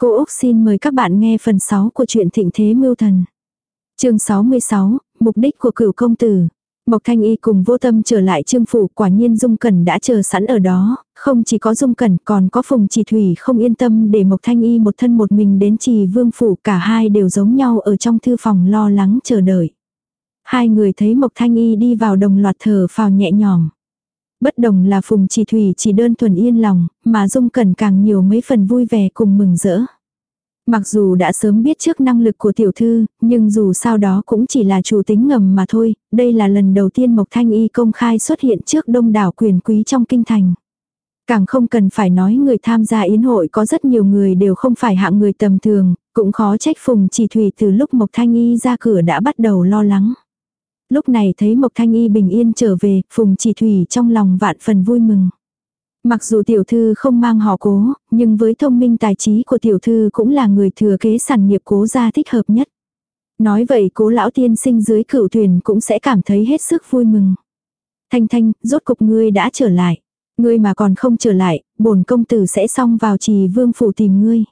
Cô Úc xin mời các bạn nghe phần 6 của truyện Thịnh Thế Mưu Thần. chương 66, Mục đích của cửu công tử. Mộc Thanh Y cùng vô tâm trở lại trương phủ quả nhiên Dung Cẩn đã chờ sẵn ở đó, không chỉ có Dung Cẩn còn có Phùng Chỉ Thủy không yên tâm để Mộc Thanh Y một thân một mình đến trì vương phủ cả hai đều giống nhau ở trong thư phòng lo lắng chờ đợi. Hai người thấy Mộc Thanh Y đi vào đồng loạt thở phào nhẹ nhõm. Bất đồng là Phùng Chỉ Thủy chỉ đơn thuần yên lòng, mà Dung Cẩn càng nhiều mấy phần vui vẻ cùng mừng rỡ. Mặc dù đã sớm biết trước năng lực của tiểu thư, nhưng dù sao đó cũng chỉ là chủ tính ngầm mà thôi, đây là lần đầu tiên Mộc Thanh Y công khai xuất hiện trước đông đảo quyền quý trong kinh thành. Càng không cần phải nói người tham gia yến hội có rất nhiều người đều không phải hạng người tầm thường, cũng khó trách Phùng Chỉ Thủy từ lúc Mộc Thanh Y ra cửa đã bắt đầu lo lắng. Lúc này thấy Mộc Thanh Y bình yên trở về, Phùng Chỉ Thủy trong lòng vạn phần vui mừng. Mặc dù tiểu thư không mang họ cố, nhưng với thông minh tài trí của tiểu thư cũng là người thừa kế sản nghiệp cố gia thích hợp nhất. Nói vậy cố lão tiên sinh dưới cửu thuyền cũng sẽ cảm thấy hết sức vui mừng. Thanh thanh, rốt cục ngươi đã trở lại. Ngươi mà còn không trở lại, bổn công tử sẽ xong vào trì vương phủ tìm ngươi.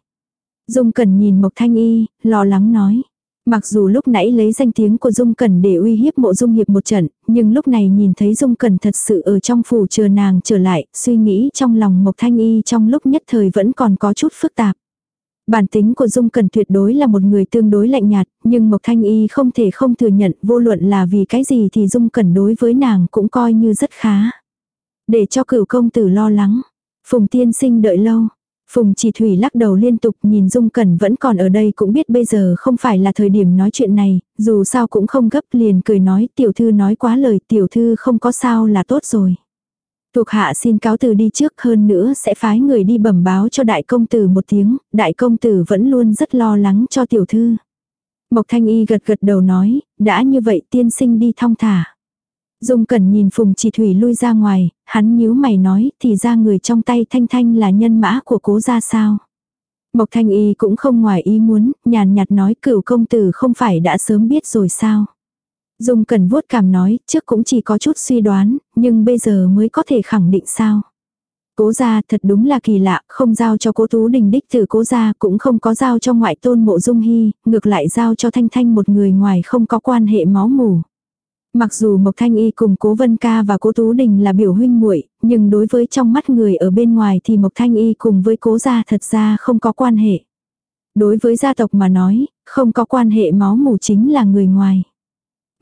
Dung Cẩn nhìn Mộc Thanh Y, lo lắng nói. Mặc dù lúc nãy lấy danh tiếng của Dung Cẩn để uy hiếp mộ Dung Hiệp một trận, nhưng lúc này nhìn thấy Dung Cẩn thật sự ở trong phủ chờ nàng trở lại, suy nghĩ trong lòng Mộc Thanh Y trong lúc nhất thời vẫn còn có chút phức tạp. Bản tính của Dung cần tuyệt đối là một người tương đối lạnh nhạt, nhưng Mộc Thanh Y không thể không thừa nhận vô luận là vì cái gì thì Dung cần đối với nàng cũng coi như rất khá. Để cho cửu công tử lo lắng. Phùng tiên sinh đợi lâu. Phùng chỉ thủy lắc đầu liên tục nhìn Dung Cẩn vẫn còn ở đây cũng biết bây giờ không phải là thời điểm nói chuyện này, dù sao cũng không gấp liền cười nói tiểu thư nói quá lời tiểu thư không có sao là tốt rồi. Thuộc hạ xin cáo từ đi trước hơn nữa sẽ phái người đi bẩm báo cho đại công tử một tiếng, đại công tử vẫn luôn rất lo lắng cho tiểu thư. Mộc Thanh Y gật gật đầu nói, đã như vậy tiên sinh đi thong thả. Dung Cẩn nhìn Phùng Chỉ Thủy lui ra ngoài, hắn nhíu mày nói, thì ra người trong tay Thanh Thanh là nhân mã của cố gia sao. Mộc Thanh Y cũng không ngoài ý muốn, nhàn nhạt nói cửu công tử không phải đã sớm biết rồi sao. Dung Cẩn vuốt cảm nói, trước cũng chỉ có chút suy đoán, nhưng bây giờ mới có thể khẳng định sao. Cố gia thật đúng là kỳ lạ, không giao cho cố tú đình đích từ cố gia cũng không có giao cho ngoại tôn mộ dung hy, ngược lại giao cho thanh thanh một người ngoài không có quan hệ máu mủ. Mặc dù Mộc Thanh Y cùng Cố Vân Ca và Cố Tú Đình là biểu huynh muội, nhưng đối với trong mắt người ở bên ngoài thì Mộc Thanh Y cùng với Cố gia thật ra không có quan hệ. Đối với gia tộc mà nói, không có quan hệ máu mủ chính là người ngoài.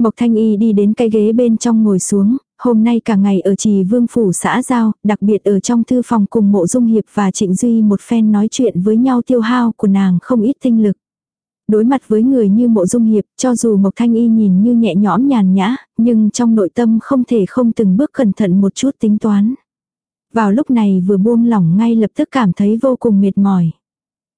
Mộc Thanh Y đi đến cái ghế bên trong ngồi xuống, hôm nay cả ngày ở trì vương phủ xã giao, đặc biệt ở trong thư phòng cùng mộ dung hiệp và trịnh duy một phen nói chuyện với nhau tiêu hao của nàng không ít tinh lực. Đối mặt với người như mộ dung hiệp, cho dù Mộc Thanh Y nhìn như nhẹ nhõm nhàn nhã, nhưng trong nội tâm không thể không từng bước cẩn thận một chút tính toán. Vào lúc này vừa buông lỏng ngay lập tức cảm thấy vô cùng mệt mỏi.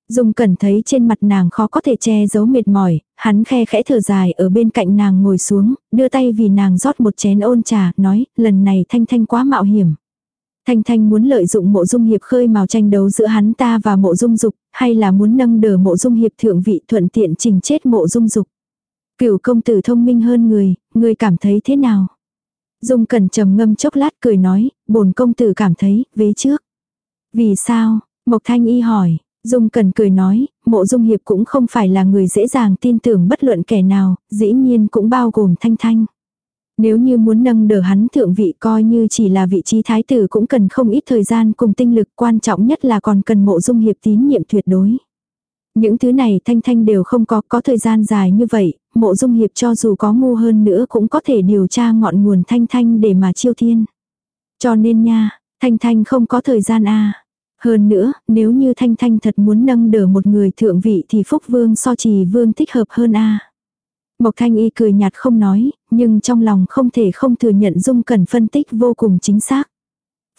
Dung cẩn thấy trên mặt nàng khó có thể che giấu mệt mỏi, hắn khe khẽ thở dài ở bên cạnh nàng ngồi xuống, đưa tay vì nàng rót một chén ôn trà, nói, lần này thanh thanh quá mạo hiểm. Thanh Thanh muốn lợi dụng mộ dung hiệp khơi mào tranh đấu giữa hắn ta và mộ dung dục, hay là muốn nâng đỡ mộ dung hiệp thượng vị thuận tiện trình chết mộ dung dục. Cửu công tử thông minh hơn người, người cảm thấy thế nào? Dung Cần trầm ngâm chốc lát cười nói, bổn công tử cảm thấy, vế trước. Vì sao? Mộc Thanh Y hỏi. Dung Cần cười nói, mộ dung hiệp cũng không phải là người dễ dàng tin tưởng bất luận kẻ nào, dĩ nhiên cũng bao gồm thanh thanh. Nếu như muốn nâng đỡ hắn thượng vị coi như chỉ là vị trí thái tử cũng cần không ít thời gian cùng tinh lực quan trọng nhất là còn cần mộ dung hiệp tín nhiệm tuyệt đối. Những thứ này thanh thanh đều không có, có thời gian dài như vậy, mộ dung hiệp cho dù có ngu hơn nữa cũng có thể điều tra ngọn nguồn thanh thanh để mà chiêu thiên. Cho nên nha, thanh thanh không có thời gian a Hơn nữa, nếu như thanh thanh thật muốn nâng đỡ một người thượng vị thì phúc vương so trì vương thích hợp hơn a Mộc Thanh Y cười nhạt không nói, nhưng trong lòng không thể không thừa nhận Dung Cẩn phân tích vô cùng chính xác.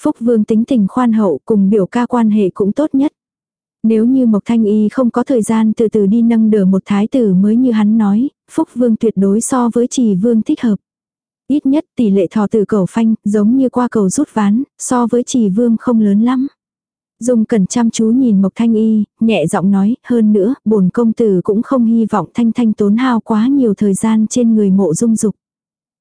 Phúc Vương tính tình khoan hậu cùng biểu ca quan hệ cũng tốt nhất. Nếu như Mộc Thanh Y không có thời gian từ từ đi nâng đỡ một thái tử mới như hắn nói, Phúc Vương tuyệt đối so với trì Vương thích hợp. Ít nhất tỷ lệ thò từ cầu phanh giống như qua cầu rút ván, so với trì Vương không lớn lắm. Dung cần chăm chú nhìn Mộc Thanh Y, nhẹ giọng nói, hơn nữa, bổn công tử cũng không hy vọng Thanh Thanh tốn hao quá nhiều thời gian trên người mộ dung dục.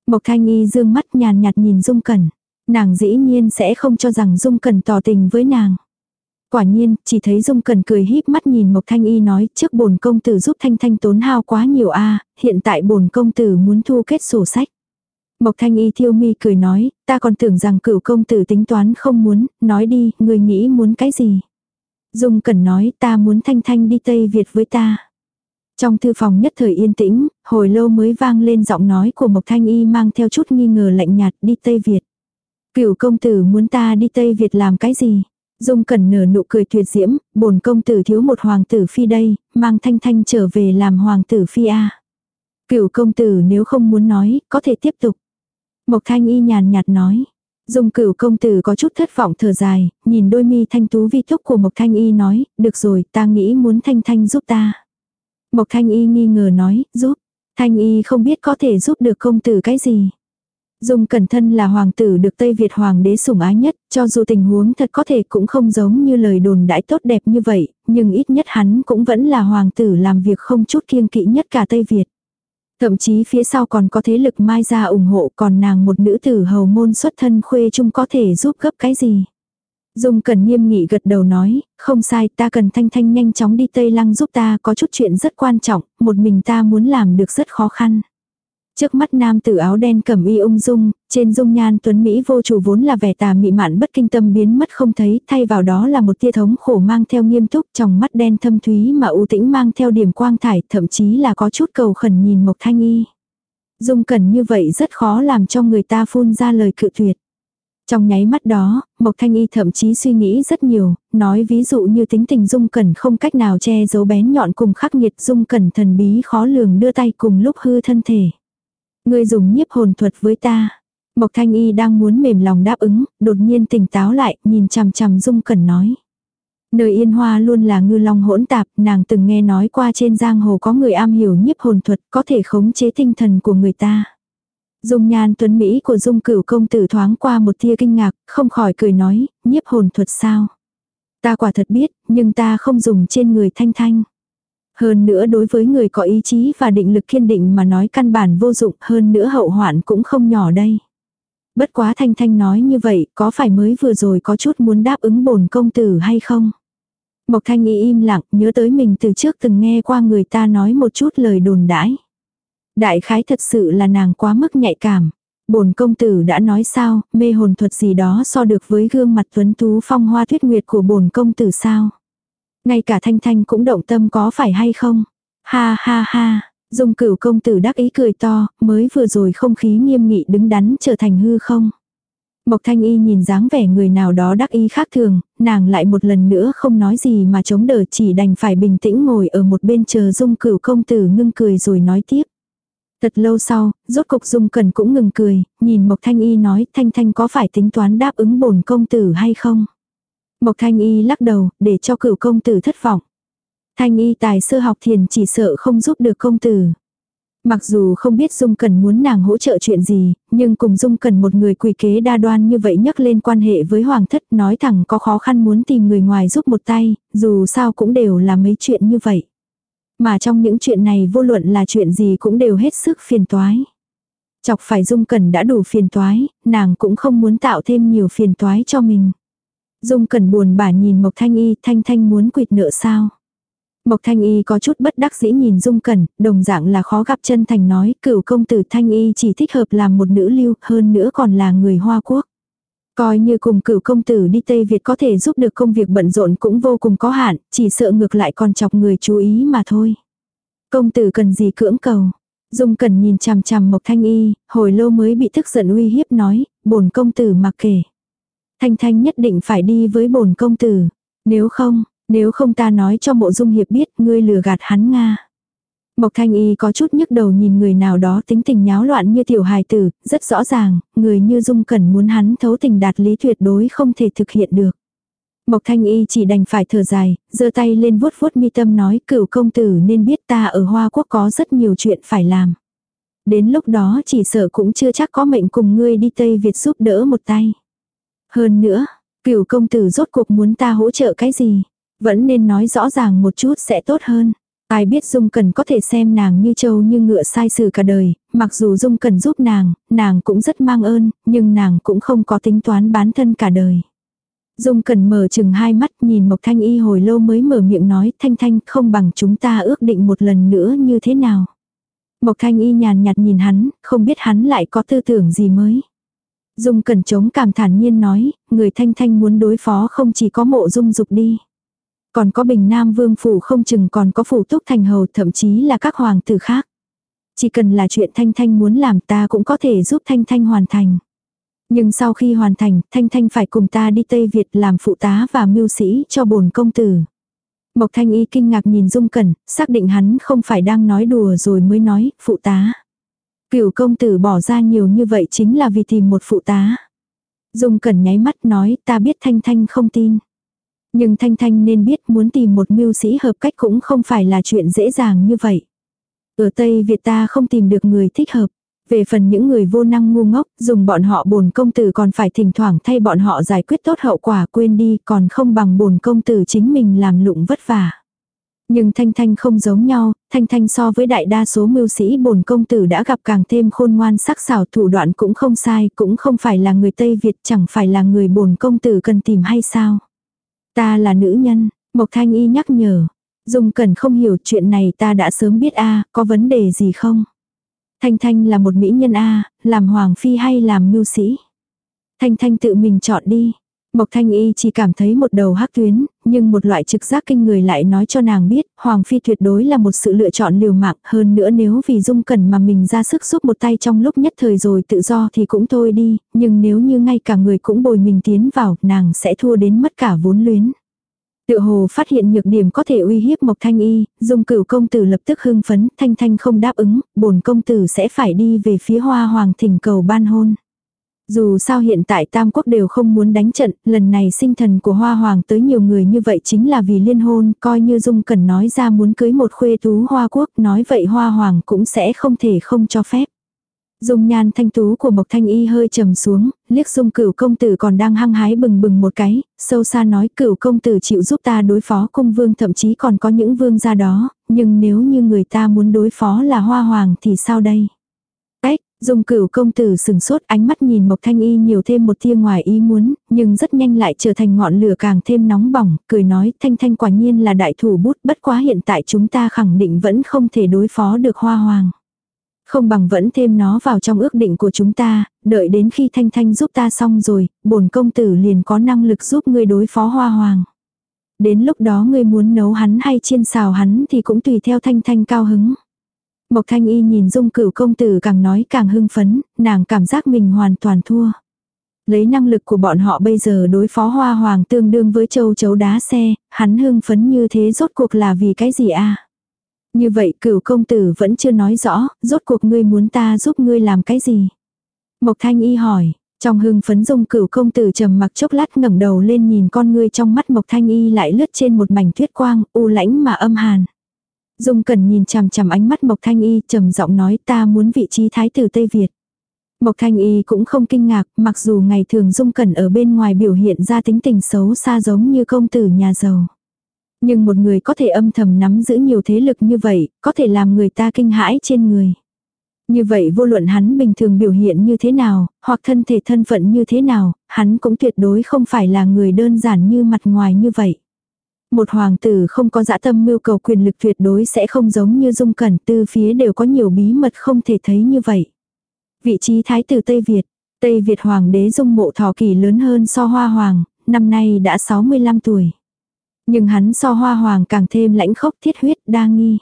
Mộc Thanh Y dương mắt nhàn nhạt nhìn Dung cẩn. Nàng dĩ nhiên sẽ không cho rằng Dung cẩn tỏ tình với nàng. Quả nhiên, chỉ thấy Dung Cần cười híp mắt nhìn Mộc Thanh Y nói, trước bổn công tử giúp Thanh Thanh tốn hao quá nhiều a, hiện tại bổn công tử muốn thu kết sổ sách. Mộc Thanh Y thiêu mi cười nói, ta còn tưởng rằng cửu công tử tính toán không muốn, nói đi, người nghĩ muốn cái gì. Dung Cẩn nói, ta muốn Thanh Thanh đi Tây Việt với ta. Trong thư phòng nhất thời yên tĩnh, hồi lâu mới vang lên giọng nói của Mộc Thanh Y mang theo chút nghi ngờ lạnh nhạt đi Tây Việt. Cửu công tử muốn ta đi Tây Việt làm cái gì? Dung Cẩn nở nụ cười tuyệt diễm, bổn công tử thiếu một hoàng tử phi đây, mang Thanh Thanh trở về làm hoàng tử phi a. Cửu công tử nếu không muốn nói, có thể tiếp tục. Mộc Thanh Y nhàn nhạt nói. Dung cửu công tử có chút thất vọng thở dài, nhìn đôi mi thanh tú vi thúc của Mộc Thanh Y nói, được rồi, ta nghĩ muốn Thanh Thanh giúp ta. Mộc Thanh Y nghi ngờ nói, giúp. Thanh Y không biết có thể giúp được công tử cái gì. Dung cẩn thân là hoàng tử được Tây Việt hoàng đế sủng ái nhất, cho dù tình huống thật có thể cũng không giống như lời đồn đãi tốt đẹp như vậy, nhưng ít nhất hắn cũng vẫn là hoàng tử làm việc không chút kiêng kỵ nhất cả Tây Việt. Thậm chí phía sau còn có thế lực mai ra ủng hộ còn nàng một nữ tử hầu môn xuất thân khuê chung có thể giúp gấp cái gì. Dung cần nghiêm nghị gật đầu nói, không sai ta cần thanh thanh nhanh chóng đi Tây Lăng giúp ta có chút chuyện rất quan trọng, một mình ta muốn làm được rất khó khăn. Trước mắt nam tử áo đen cầm y ung dung, trên dung nhan tuấn Mỹ vô chủ vốn là vẻ tà mị mạn bất kinh tâm biến mất không thấy, thay vào đó là một tia thống khổ mang theo nghiêm túc trong mắt đen thâm thúy mà u tĩnh mang theo điểm quang thải, thậm chí là có chút cầu khẩn nhìn Mộc Thanh Y. Dung cẩn như vậy rất khó làm cho người ta phun ra lời cự tuyệt. Trong nháy mắt đó, Mộc Thanh Y thậm chí suy nghĩ rất nhiều, nói ví dụ như tính tình Dung Cẩn không cách nào che giấu bén nhọn cùng khắc nghiệt Dung Cẩn thần bí khó lường đưa tay cùng lúc hư thân thể. người dùng nhiếp hồn thuật với ta. Mộc Thanh Y đang muốn mềm lòng đáp ứng, đột nhiên tỉnh táo lại, nhìn chằm chằm Dung Cẩn nói. Nơi yên hoa luôn là ngư long hỗn tạp, nàng từng nghe nói qua trên giang hồ có người am hiểu nhiếp hồn thuật có thể khống chế tinh thần của người ta. Dung nhan tuấn Mỹ của Dung cửu công tử thoáng qua một tia kinh ngạc, không khỏi cười nói, nhiếp hồn thuật sao? Ta quả thật biết, nhưng ta không dùng trên người thanh thanh. Hơn nữa đối với người có ý chí và định lực kiên định mà nói căn bản vô dụng hơn nữa hậu hoạn cũng không nhỏ đây. Bất quá Thanh Thanh nói như vậy có phải mới vừa rồi có chút muốn đáp ứng bổn công tử hay không? Mộc Thanh y im lặng nhớ tới mình từ trước từng nghe qua người ta nói một chút lời đồn đãi. Đại khái thật sự là nàng quá mức nhạy cảm. Bổn công tử đã nói sao, mê hồn thuật gì đó so được với gương mặt tuấn tú phong hoa tuyết nguyệt của bổn công tử sao? Ngay cả Thanh Thanh cũng động tâm có phải hay không? Ha ha ha, Dung cửu công tử đắc ý cười to, mới vừa rồi không khí nghiêm nghị đứng đắn trở thành hư không. Mộc thanh y nhìn dáng vẻ người nào đó đắc ý khác thường, nàng lại một lần nữa không nói gì mà chống đỡ chỉ đành phải bình tĩnh ngồi ở một bên chờ dung cửu công tử ngưng cười rồi nói tiếp. Thật lâu sau, rốt cục dung cần cũng ngừng cười, nhìn Mộc thanh y nói thanh thanh có phải tính toán đáp ứng bổn công tử hay không. Mộc Thanh Y lắc đầu, để cho cửu công tử thất vọng. Thanh Y tài sơ học thiền chỉ sợ không giúp được công tử. Mặc dù không biết Dung Cần muốn nàng hỗ trợ chuyện gì, nhưng cùng Dung Cần một người quỷ kế đa đoan như vậy nhắc lên quan hệ với Hoàng thất nói thẳng có khó khăn muốn tìm người ngoài giúp một tay, dù sao cũng đều là mấy chuyện như vậy. Mà trong những chuyện này vô luận là chuyện gì cũng đều hết sức phiền toái. Chọc phải Dung Cần đã đủ phiền toái, nàng cũng không muốn tạo thêm nhiều phiền toái cho mình. Dung cần buồn bã nhìn Mộc Thanh Y, Thanh Thanh muốn quỵt nợ sao? Mộc Thanh Y có chút bất đắc dĩ nhìn Dung Cẩn, đồng dạng là khó gặp chân thành nói, cửu công tử Thanh Y chỉ thích hợp làm một nữ lưu, hơn nữa còn là người Hoa Quốc. Coi như cùng cửu công tử đi Tây Việt có thể giúp được công việc bận rộn cũng vô cùng có hạn, chỉ sợ ngược lại còn chọc người chú ý mà thôi. Công tử cần gì cưỡng cầu. Dung Cẩn nhìn chằm chằm Mộc Thanh Y, hồi lâu mới bị tức giận uy hiếp nói, bổn công tử mặc kể. Thanh Thanh nhất định phải đi với bổn công tử. Nếu không, nếu không ta nói cho mộ dung hiệp biết ngươi lừa gạt hắn Nga. Mộc Thanh Y có chút nhức đầu nhìn người nào đó tính tình nháo loạn như tiểu hài tử, rất rõ ràng, người như dung cần muốn hắn thấu tình đạt lý tuyệt đối không thể thực hiện được. Mộc Thanh Y chỉ đành phải thở dài, giơ tay lên vuốt vuốt mi tâm nói cửu công tử nên biết ta ở Hoa Quốc có rất nhiều chuyện phải làm. Đến lúc đó chỉ sợ cũng chưa chắc có mệnh cùng ngươi đi Tây Việt giúp đỡ một tay. Hơn nữa, cửu công tử rốt cuộc muốn ta hỗ trợ cái gì? Vẫn nên nói rõ ràng một chút sẽ tốt hơn. Ai biết Dung Cần có thể xem nàng như trâu như ngựa sai sự cả đời, mặc dù Dung Cần giúp nàng, nàng cũng rất mang ơn, nhưng nàng cũng không có tính toán bán thân cả đời. Dung cần mở chừng hai mắt nhìn Mộc Thanh Y hồi lâu mới mở miệng nói Thanh Thanh không bằng chúng ta ước định một lần nữa như thế nào. Mộc Thanh Y nhàn nhạt nhìn hắn, không biết hắn lại có tư tưởng gì mới. Dung cần chống cảm thản nhiên nói, người Thanh Thanh muốn đối phó không chỉ có mộ dung dục đi. Còn có Bình Nam Vương Phủ không chừng còn có Phủ Túc Thành Hầu thậm chí là các hoàng tử khác. Chỉ cần là chuyện Thanh Thanh muốn làm ta cũng có thể giúp Thanh Thanh hoàn thành. Nhưng sau khi hoàn thành, Thanh Thanh phải cùng ta đi Tây Việt làm phụ tá và mưu sĩ cho bổn công tử. Mộc Thanh Y kinh ngạc nhìn Dung Cẩn, xác định hắn không phải đang nói đùa rồi mới nói, phụ tá. Cửu công tử bỏ ra nhiều như vậy chính là vì tìm một phụ tá. Dung Cẩn nháy mắt nói, ta biết Thanh Thanh không tin. Nhưng Thanh Thanh nên biết muốn tìm một mưu sĩ hợp cách cũng không phải là chuyện dễ dàng như vậy. Ở Tây Việt ta không tìm được người thích hợp. Về phần những người vô năng ngu ngốc, dùng bọn họ bồn công tử còn phải thỉnh thoảng thay bọn họ giải quyết tốt hậu quả quên đi còn không bằng bồn công tử chính mình làm lụng vất vả. Nhưng Thanh Thanh không giống nhau, Thanh Thanh so với đại đa số mưu sĩ bồn công tử đã gặp càng thêm khôn ngoan sắc sảo thủ đoạn cũng không sai, cũng không phải là người Tây Việt chẳng phải là người bồn công tử cần tìm hay sao. Ta là nữ nhân, Mộc Thanh Y nhắc nhở. Dung Cẩn không hiểu chuyện này ta đã sớm biết a có vấn đề gì không? Thanh Thanh là một mỹ nhân a làm hoàng phi hay làm mưu sĩ? Thanh Thanh tự mình chọn đi. Mộc Thanh Y chỉ cảm thấy một đầu hắc tuyến, nhưng một loại trực giác kinh người lại nói cho nàng biết, Hoàng Phi tuyệt đối là một sự lựa chọn liều mạng hơn nữa nếu vì dung cẩn mà mình ra sức giúp một tay trong lúc nhất thời rồi tự do thì cũng thôi đi, nhưng nếu như ngay cả người cũng bồi mình tiến vào, nàng sẽ thua đến mất cả vốn luyến. Tự hồ phát hiện nhược điểm có thể uy hiếp Mộc Thanh Y, dung cửu công tử lập tức hưng phấn, Thanh Thanh không đáp ứng, bổn công tử sẽ phải đi về phía hoa hoàng thỉnh cầu ban hôn. Dù sao hiện tại Tam Quốc đều không muốn đánh trận, lần này sinh thần của Hoa Hoàng tới nhiều người như vậy chính là vì liên hôn, coi như Dung Cẩn nói ra muốn cưới một khuê tú Hoa Quốc, nói vậy Hoa Hoàng cũng sẽ không thể không cho phép. Dung nhan thanh tú của Mộc Thanh Y hơi trầm xuống, liếc dung cửu công tử còn đang hăng hái bừng bừng một cái, sâu xa nói cửu công tử chịu giúp ta đối phó cung vương thậm chí còn có những vương gia đó, nhưng nếu như người ta muốn đối phó là hoa hoàng thì sao đây? Dung cửu công tử sừng sốt ánh mắt nhìn Mộc Thanh Y nhiều thêm một tia ngoài ý muốn, nhưng rất nhanh lại trở thành ngọn lửa càng thêm nóng bỏng, cười nói Thanh Thanh quả nhiên là đại thủ bút bất quá hiện tại chúng ta khẳng định vẫn không thể đối phó được hoa hoàng. Không bằng vẫn thêm nó vào trong ước định của chúng ta, đợi đến khi Thanh Thanh giúp ta xong rồi, bổn công tử liền có năng lực giúp ngươi đối phó hoa hoàng. Đến lúc đó ngươi muốn nấu hắn hay chiên xào hắn thì cũng tùy theo Thanh Thanh cao hứng. Mộc Thanh Y nhìn dung cửu công tử càng nói càng hưng phấn, nàng cảm giác mình hoàn toàn thua. Lấy năng lực của bọn họ bây giờ đối phó hoa hoàng tương đương với châu chấu đá xe, hắn hưng phấn như thế rốt cuộc là vì cái gì a như vậy cửu công tử vẫn chưa nói rõ, rốt cuộc ngươi muốn ta giúp ngươi làm cái gì? Mộc thanh y hỏi, trong hưng phấn dung cửu công tử trầm mặc chốc lát ngẩng đầu lên nhìn con ngươi trong mắt mộc thanh y lại lướt trên một mảnh tuyết quang, u lãnh mà âm hàn. Dung cần nhìn chằm chằm ánh mắt mộc thanh y trầm giọng nói ta muốn vị trí thái tử Tây Việt. Mộc thanh y cũng không kinh ngạc, mặc dù ngày thường dung cẩn ở bên ngoài biểu hiện ra tính tình xấu xa giống như công tử nhà giàu. Nhưng một người có thể âm thầm nắm giữ nhiều thế lực như vậy, có thể làm người ta kinh hãi trên người. Như vậy vô luận hắn bình thường biểu hiện như thế nào, hoặc thân thể thân phận như thế nào, hắn cũng tuyệt đối không phải là người đơn giản như mặt ngoài như vậy. Một hoàng tử không có dã tâm mưu cầu quyền lực tuyệt đối sẽ không giống như dung cẩn tư phía đều có nhiều bí mật không thể thấy như vậy. Vị trí thái tử Tây Việt, Tây Việt hoàng đế dung mộ thọ kỳ lớn hơn so hoa hoàng, năm nay đã 65 tuổi. Nhưng hắn so hoa hoàng càng thêm lãnh khốc thiết huyết đa nghi.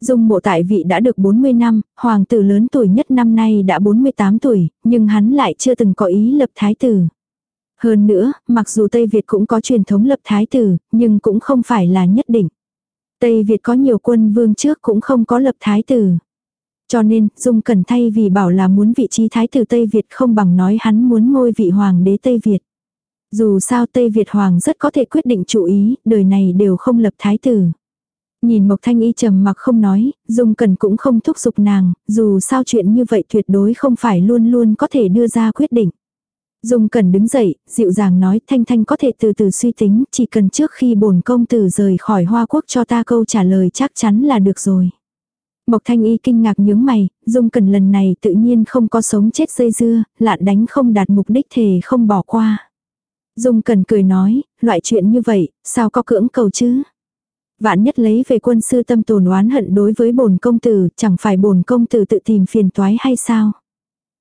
Dung mộ tại vị đã được 40 năm, hoàng tử lớn tuổi nhất năm nay đã 48 tuổi, nhưng hắn lại chưa từng có ý lập thái tử. Hơn nữa, mặc dù Tây Việt cũng có truyền thống lập thái tử, nhưng cũng không phải là nhất định. Tây Việt có nhiều quân vương trước cũng không có lập thái tử. Cho nên, Dung Cẩn thay vì bảo là muốn vị trí thái tử Tây Việt không bằng nói hắn muốn ngôi vị hoàng đế Tây Việt. Dù sao Tây Việt Hoàng rất có thể quyết định chủ ý, đời này đều không lập thái tử. Nhìn Mộc Thanh Y trầm mặc không nói, Dung Cần cũng không thúc giục nàng, dù sao chuyện như vậy tuyệt đối không phải luôn luôn có thể đưa ra quyết định. Dung Cần đứng dậy, dịu dàng nói Thanh Thanh có thể từ từ suy tính, chỉ cần trước khi bổn công tử rời khỏi Hoa Quốc cho ta câu trả lời chắc chắn là được rồi. Mộc Thanh Y kinh ngạc nhướng mày, Dung Cần lần này tự nhiên không có sống chết dây dưa, lạn đánh không đạt mục đích thề không bỏ qua. Dung Cần cười nói, loại chuyện như vậy, sao có cưỡng cầu chứ? Vạn nhất lấy về quân sư tâm tồn oán hận đối với bổn công tử, chẳng phải bổn công tử tự tìm phiền toái hay sao?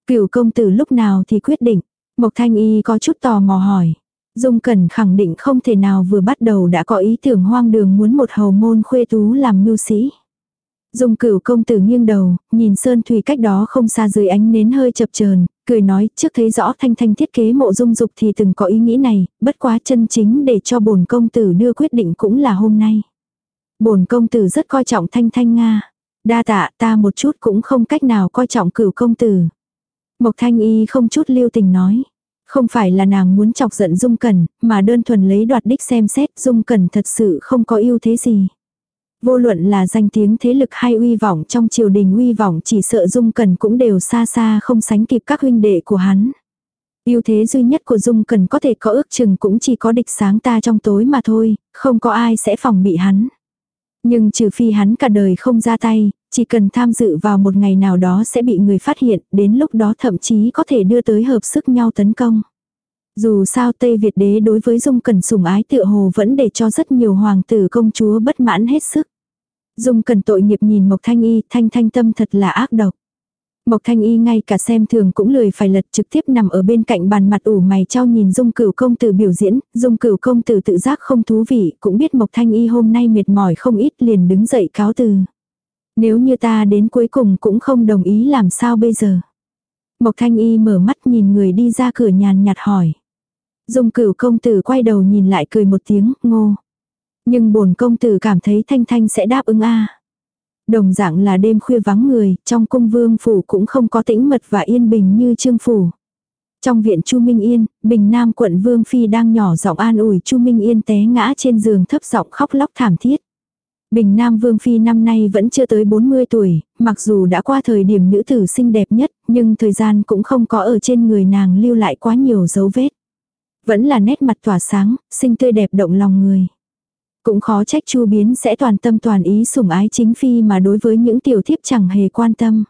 Cửu công tử lúc nào thì quyết định. Mộc Thanh Y có chút tò mò hỏi. Dung Cẩn khẳng định không thể nào vừa bắt đầu đã có ý tưởng hoang đường muốn một hầu môn khuê tú làm mưu sĩ. Dung cửu công tử nghiêng đầu, nhìn sơn thủy cách đó không xa dưới ánh nến hơi chập chờn cười nói trước thấy rõ thanh thanh thiết kế mộ dung dục thì từng có ý nghĩ này, bất quá chân chính để cho bổn công tử đưa quyết định cũng là hôm nay. Bổn công tử rất coi trọng thanh thanh Nga. Đa tạ ta một chút cũng không cách nào coi trọng cửu công tử. Mộc thanh y không chút lưu tình nói. Không phải là nàng muốn chọc giận Dung Cẩn, mà đơn thuần lấy đoạt đích xem xét Dung Cẩn thật sự không có ưu thế gì. Vô luận là danh tiếng thế lực hay uy vọng trong triều đình uy vọng chỉ sợ Dung Cẩn cũng đều xa xa không sánh kịp các huynh đệ của hắn. ưu thế duy nhất của Dung Cẩn có thể có ước chừng cũng chỉ có địch sáng ta trong tối mà thôi, không có ai sẽ phòng bị hắn. Nhưng trừ phi hắn cả đời không ra tay, chỉ cần tham dự vào một ngày nào đó sẽ bị người phát hiện, đến lúc đó thậm chí có thể đưa tới hợp sức nhau tấn công. Dù sao Tây Việt đế đối với Dung Cẩn sủng ái tựa hồ vẫn để cho rất nhiều hoàng tử công chúa bất mãn hết sức. Dung Cẩn tội nghiệp nhìn Mộc Thanh Y, thanh thanh tâm thật là ác độc. Mộc Thanh Y ngay cả xem thường cũng lười phải lật trực tiếp nằm ở bên cạnh bàn mặt ủ mày trao nhìn Dung Cửu công tử biểu diễn, Dung Cửu công tử tự giác không thú vị, cũng biết Mộc Thanh Y hôm nay mệt mỏi không ít liền đứng dậy cáo từ. Nếu như ta đến cuối cùng cũng không đồng ý làm sao bây giờ? Mộc Thanh Y mở mắt nhìn người đi ra cửa nhàn nhạt hỏi. Dung Cửu công tử quay đầu nhìn lại cười một tiếng, ngô. Nhưng bổn công tử cảm thấy Thanh Thanh sẽ đáp ứng a. Đồng dạng là đêm khuya vắng người, trong cung vương phủ cũng không có tĩnh mật và yên bình như trương phủ. Trong viện Chu Minh Yên, Bình Nam quận Vương Phi đang nhỏ giọng an ủi Chu Minh Yên té ngã trên giường thấp giọng khóc lóc thảm thiết. Bình Nam Vương Phi năm nay vẫn chưa tới 40 tuổi, mặc dù đã qua thời điểm nữ tử xinh đẹp nhất, nhưng thời gian cũng không có ở trên người nàng lưu lại quá nhiều dấu vết. Vẫn là nét mặt tỏa sáng, xinh tươi đẹp động lòng người. Cũng khó trách Chu Biến sẽ toàn tâm toàn ý sủng ái chính phi mà đối với những tiểu thiếp chẳng hề quan tâm.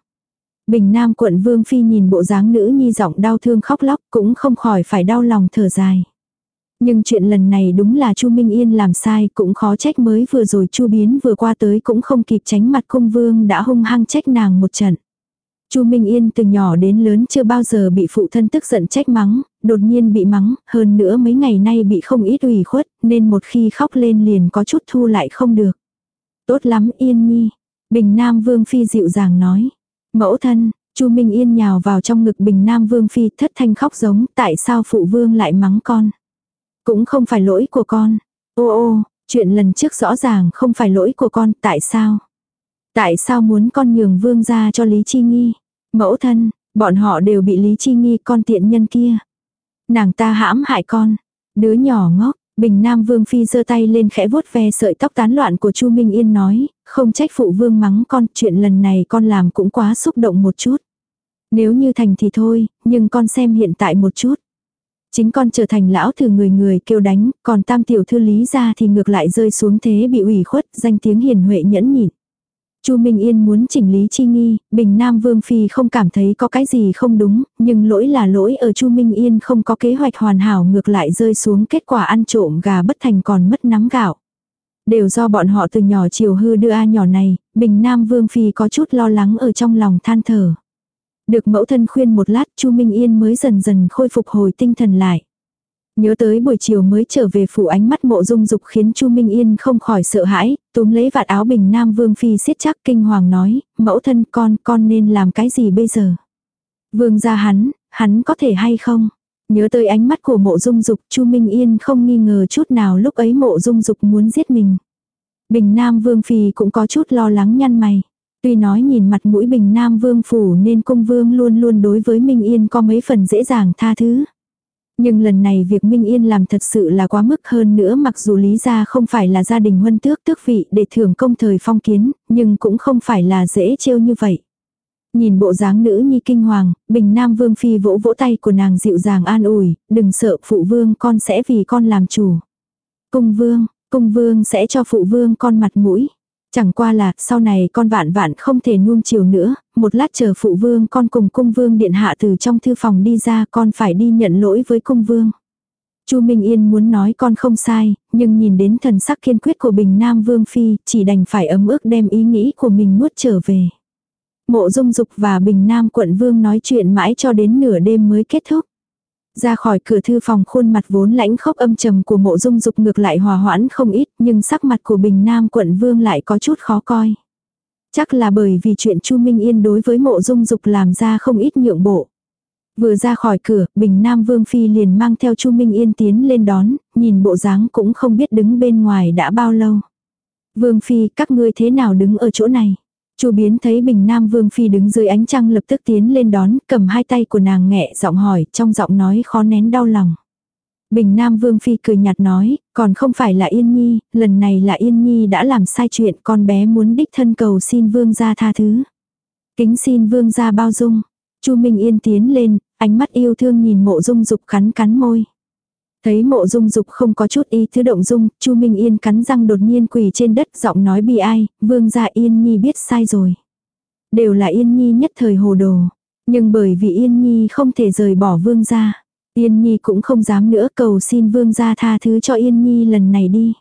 Bình Nam quận Vương Phi nhìn bộ dáng nữ nhi giọng đau thương khóc lóc cũng không khỏi phải đau lòng thở dài. Nhưng chuyện lần này đúng là Chu Minh Yên làm sai cũng khó trách mới vừa rồi Chu Biến vừa qua tới cũng không kịp tránh mặt cung vương đã hung hăng trách nàng một trận. Chu Minh Yên từ nhỏ đến lớn chưa bao giờ bị phụ thân tức giận trách mắng, đột nhiên bị mắng, hơn nữa mấy ngày nay bị không ít ủy khuất, nên một khi khóc lên liền có chút thu lại không được. Tốt lắm Yên Nhi, Bình Nam Vương Phi dịu dàng nói. Mẫu thân, Chu Minh Yên nhào vào trong ngực Bình Nam Vương Phi thất thanh khóc giống, tại sao phụ vương lại mắng con. Cũng không phải lỗi của con. Ô ô, chuyện lần trước rõ ràng không phải lỗi của con, tại sao? Tại sao muốn con nhường vương ra cho Lý Chi Nghi? Mẫu thân, bọn họ đều bị Lý Chi Nghi con tiện nhân kia. Nàng ta hãm hại con. Đứa nhỏ ngốc, Bình Nam Vương Phi giơ tay lên khẽ vuốt ve sợi tóc tán loạn của Chu Minh Yên nói, không trách phụ vương mắng con, chuyện lần này con làm cũng quá xúc động một chút. Nếu như thành thì thôi, nhưng con xem hiện tại một chút. Chính con trở thành lão thử người người kêu đánh, còn tam tiểu thư lý ra thì ngược lại rơi xuống thế bị ủy khuất, danh tiếng hiền huệ nhẫn nhịn. Chu Minh Yên muốn chỉnh lý chi nghi, Bình Nam Vương Phi không cảm thấy có cái gì không đúng, nhưng lỗi là lỗi ở Chu Minh Yên không có kế hoạch hoàn hảo ngược lại rơi xuống kết quả ăn trộm gà bất thành còn mất nắm gạo. Đều do bọn họ từ nhỏ chiều hư đưa A nhỏ này, Bình Nam Vương Phi có chút lo lắng ở trong lòng than thở. Được mẫu thân khuyên một lát Chu Minh Yên mới dần dần khôi phục hồi tinh thần lại. Nhớ tới buổi chiều mới trở về phủ ánh mắt mộ dung dục khiến Chu Minh Yên không khỏi sợ hãi, túm lấy vạt áo bình nam vương phi siết chắc kinh hoàng nói, mẫu thân con, con nên làm cái gì bây giờ? Vương ra hắn, hắn có thể hay không? Nhớ tới ánh mắt của mộ dung dục Chu Minh Yên không nghi ngờ chút nào lúc ấy mộ dung dục muốn giết mình. Bình Nam Vương Phi cũng có chút lo lắng nhăn mày. Tuy nói nhìn mặt mũi Bình Nam Vương Phủ nên cung vương luôn luôn đối với Minh Yên có mấy phần dễ dàng tha thứ. Nhưng lần này việc Minh Yên làm thật sự là quá mức hơn nữa mặc dù lý gia không phải là gia đình huân tước tước vị để thưởng công thời phong kiến, nhưng cũng không phải là dễ trêu như vậy. Nhìn bộ dáng nữ nhi kinh hoàng, bình nam vương phi vỗ vỗ tay của nàng dịu dàng an ủi, đừng sợ phụ vương con sẽ vì con làm chủ. Cung vương, cung vương sẽ cho phụ vương con mặt mũi. Chẳng qua là, sau này con vạn vạn không thể nuông chiều nữa, một lát chờ phụ vương con cùng cung vương điện hạ từ trong thư phòng đi ra con phải đi nhận lỗi với cung vương. Chu Minh Yên muốn nói con không sai, nhưng nhìn đến thần sắc kiên quyết của Bình Nam Vương Phi, chỉ đành phải ấm ức đem ý nghĩ của mình nuốt trở về. Mộ Dung Dục và Bình Nam quận Vương nói chuyện mãi cho đến nửa đêm mới kết thúc. Ra khỏi cửa thư phòng khuôn mặt vốn lãnh khốc âm trầm của mộ dung dục ngược lại hòa hoãn không ít, nhưng sắc mặt của Bình Nam quận Vương lại có chút khó coi. Chắc là bởi vì chuyện Chu Minh Yên đối với mộ dung dục làm ra không ít nhượng bộ. Vừa ra khỏi cửa, Bình Nam Vương Phi liền mang theo Chu Minh Yên tiến lên đón, nhìn bộ dáng cũng không biết đứng bên ngoài đã bao lâu. Vương Phi, các ngươi thế nào đứng ở chỗ này? Chu biến thấy Bình Nam Vương Phi đứng dưới ánh trăng lập tức tiến lên đón, cầm hai tay của nàng nghẹ giọng hỏi, trong giọng nói khó nén đau lòng. Bình Nam Vương Phi cười nhạt nói, còn không phải là Yên Nhi, lần này là Yên Nhi đã làm sai chuyện, con bé muốn đích thân cầu xin Vương gia tha thứ. Kính xin Vương gia bao dung. Chu Minh Yên tiến lên, ánh mắt yêu thương nhìn mộ dung dục khắn cắn môi. Thấy mộ dung dục không có chút ý thứ động dung, Chu Minh Yên cắn răng đột nhiên quỳ trên đất giọng nói bi ai, vương gia Yên Nhi biết sai rồi. Đều là Yên Nhi nhất thời hồ đồ. Nhưng bởi vì Yên Nhi không thể rời bỏ vương gia. Yên Nhi cũng không dám nữa cầu xin vương gia tha thứ cho Yên Nhi lần này đi.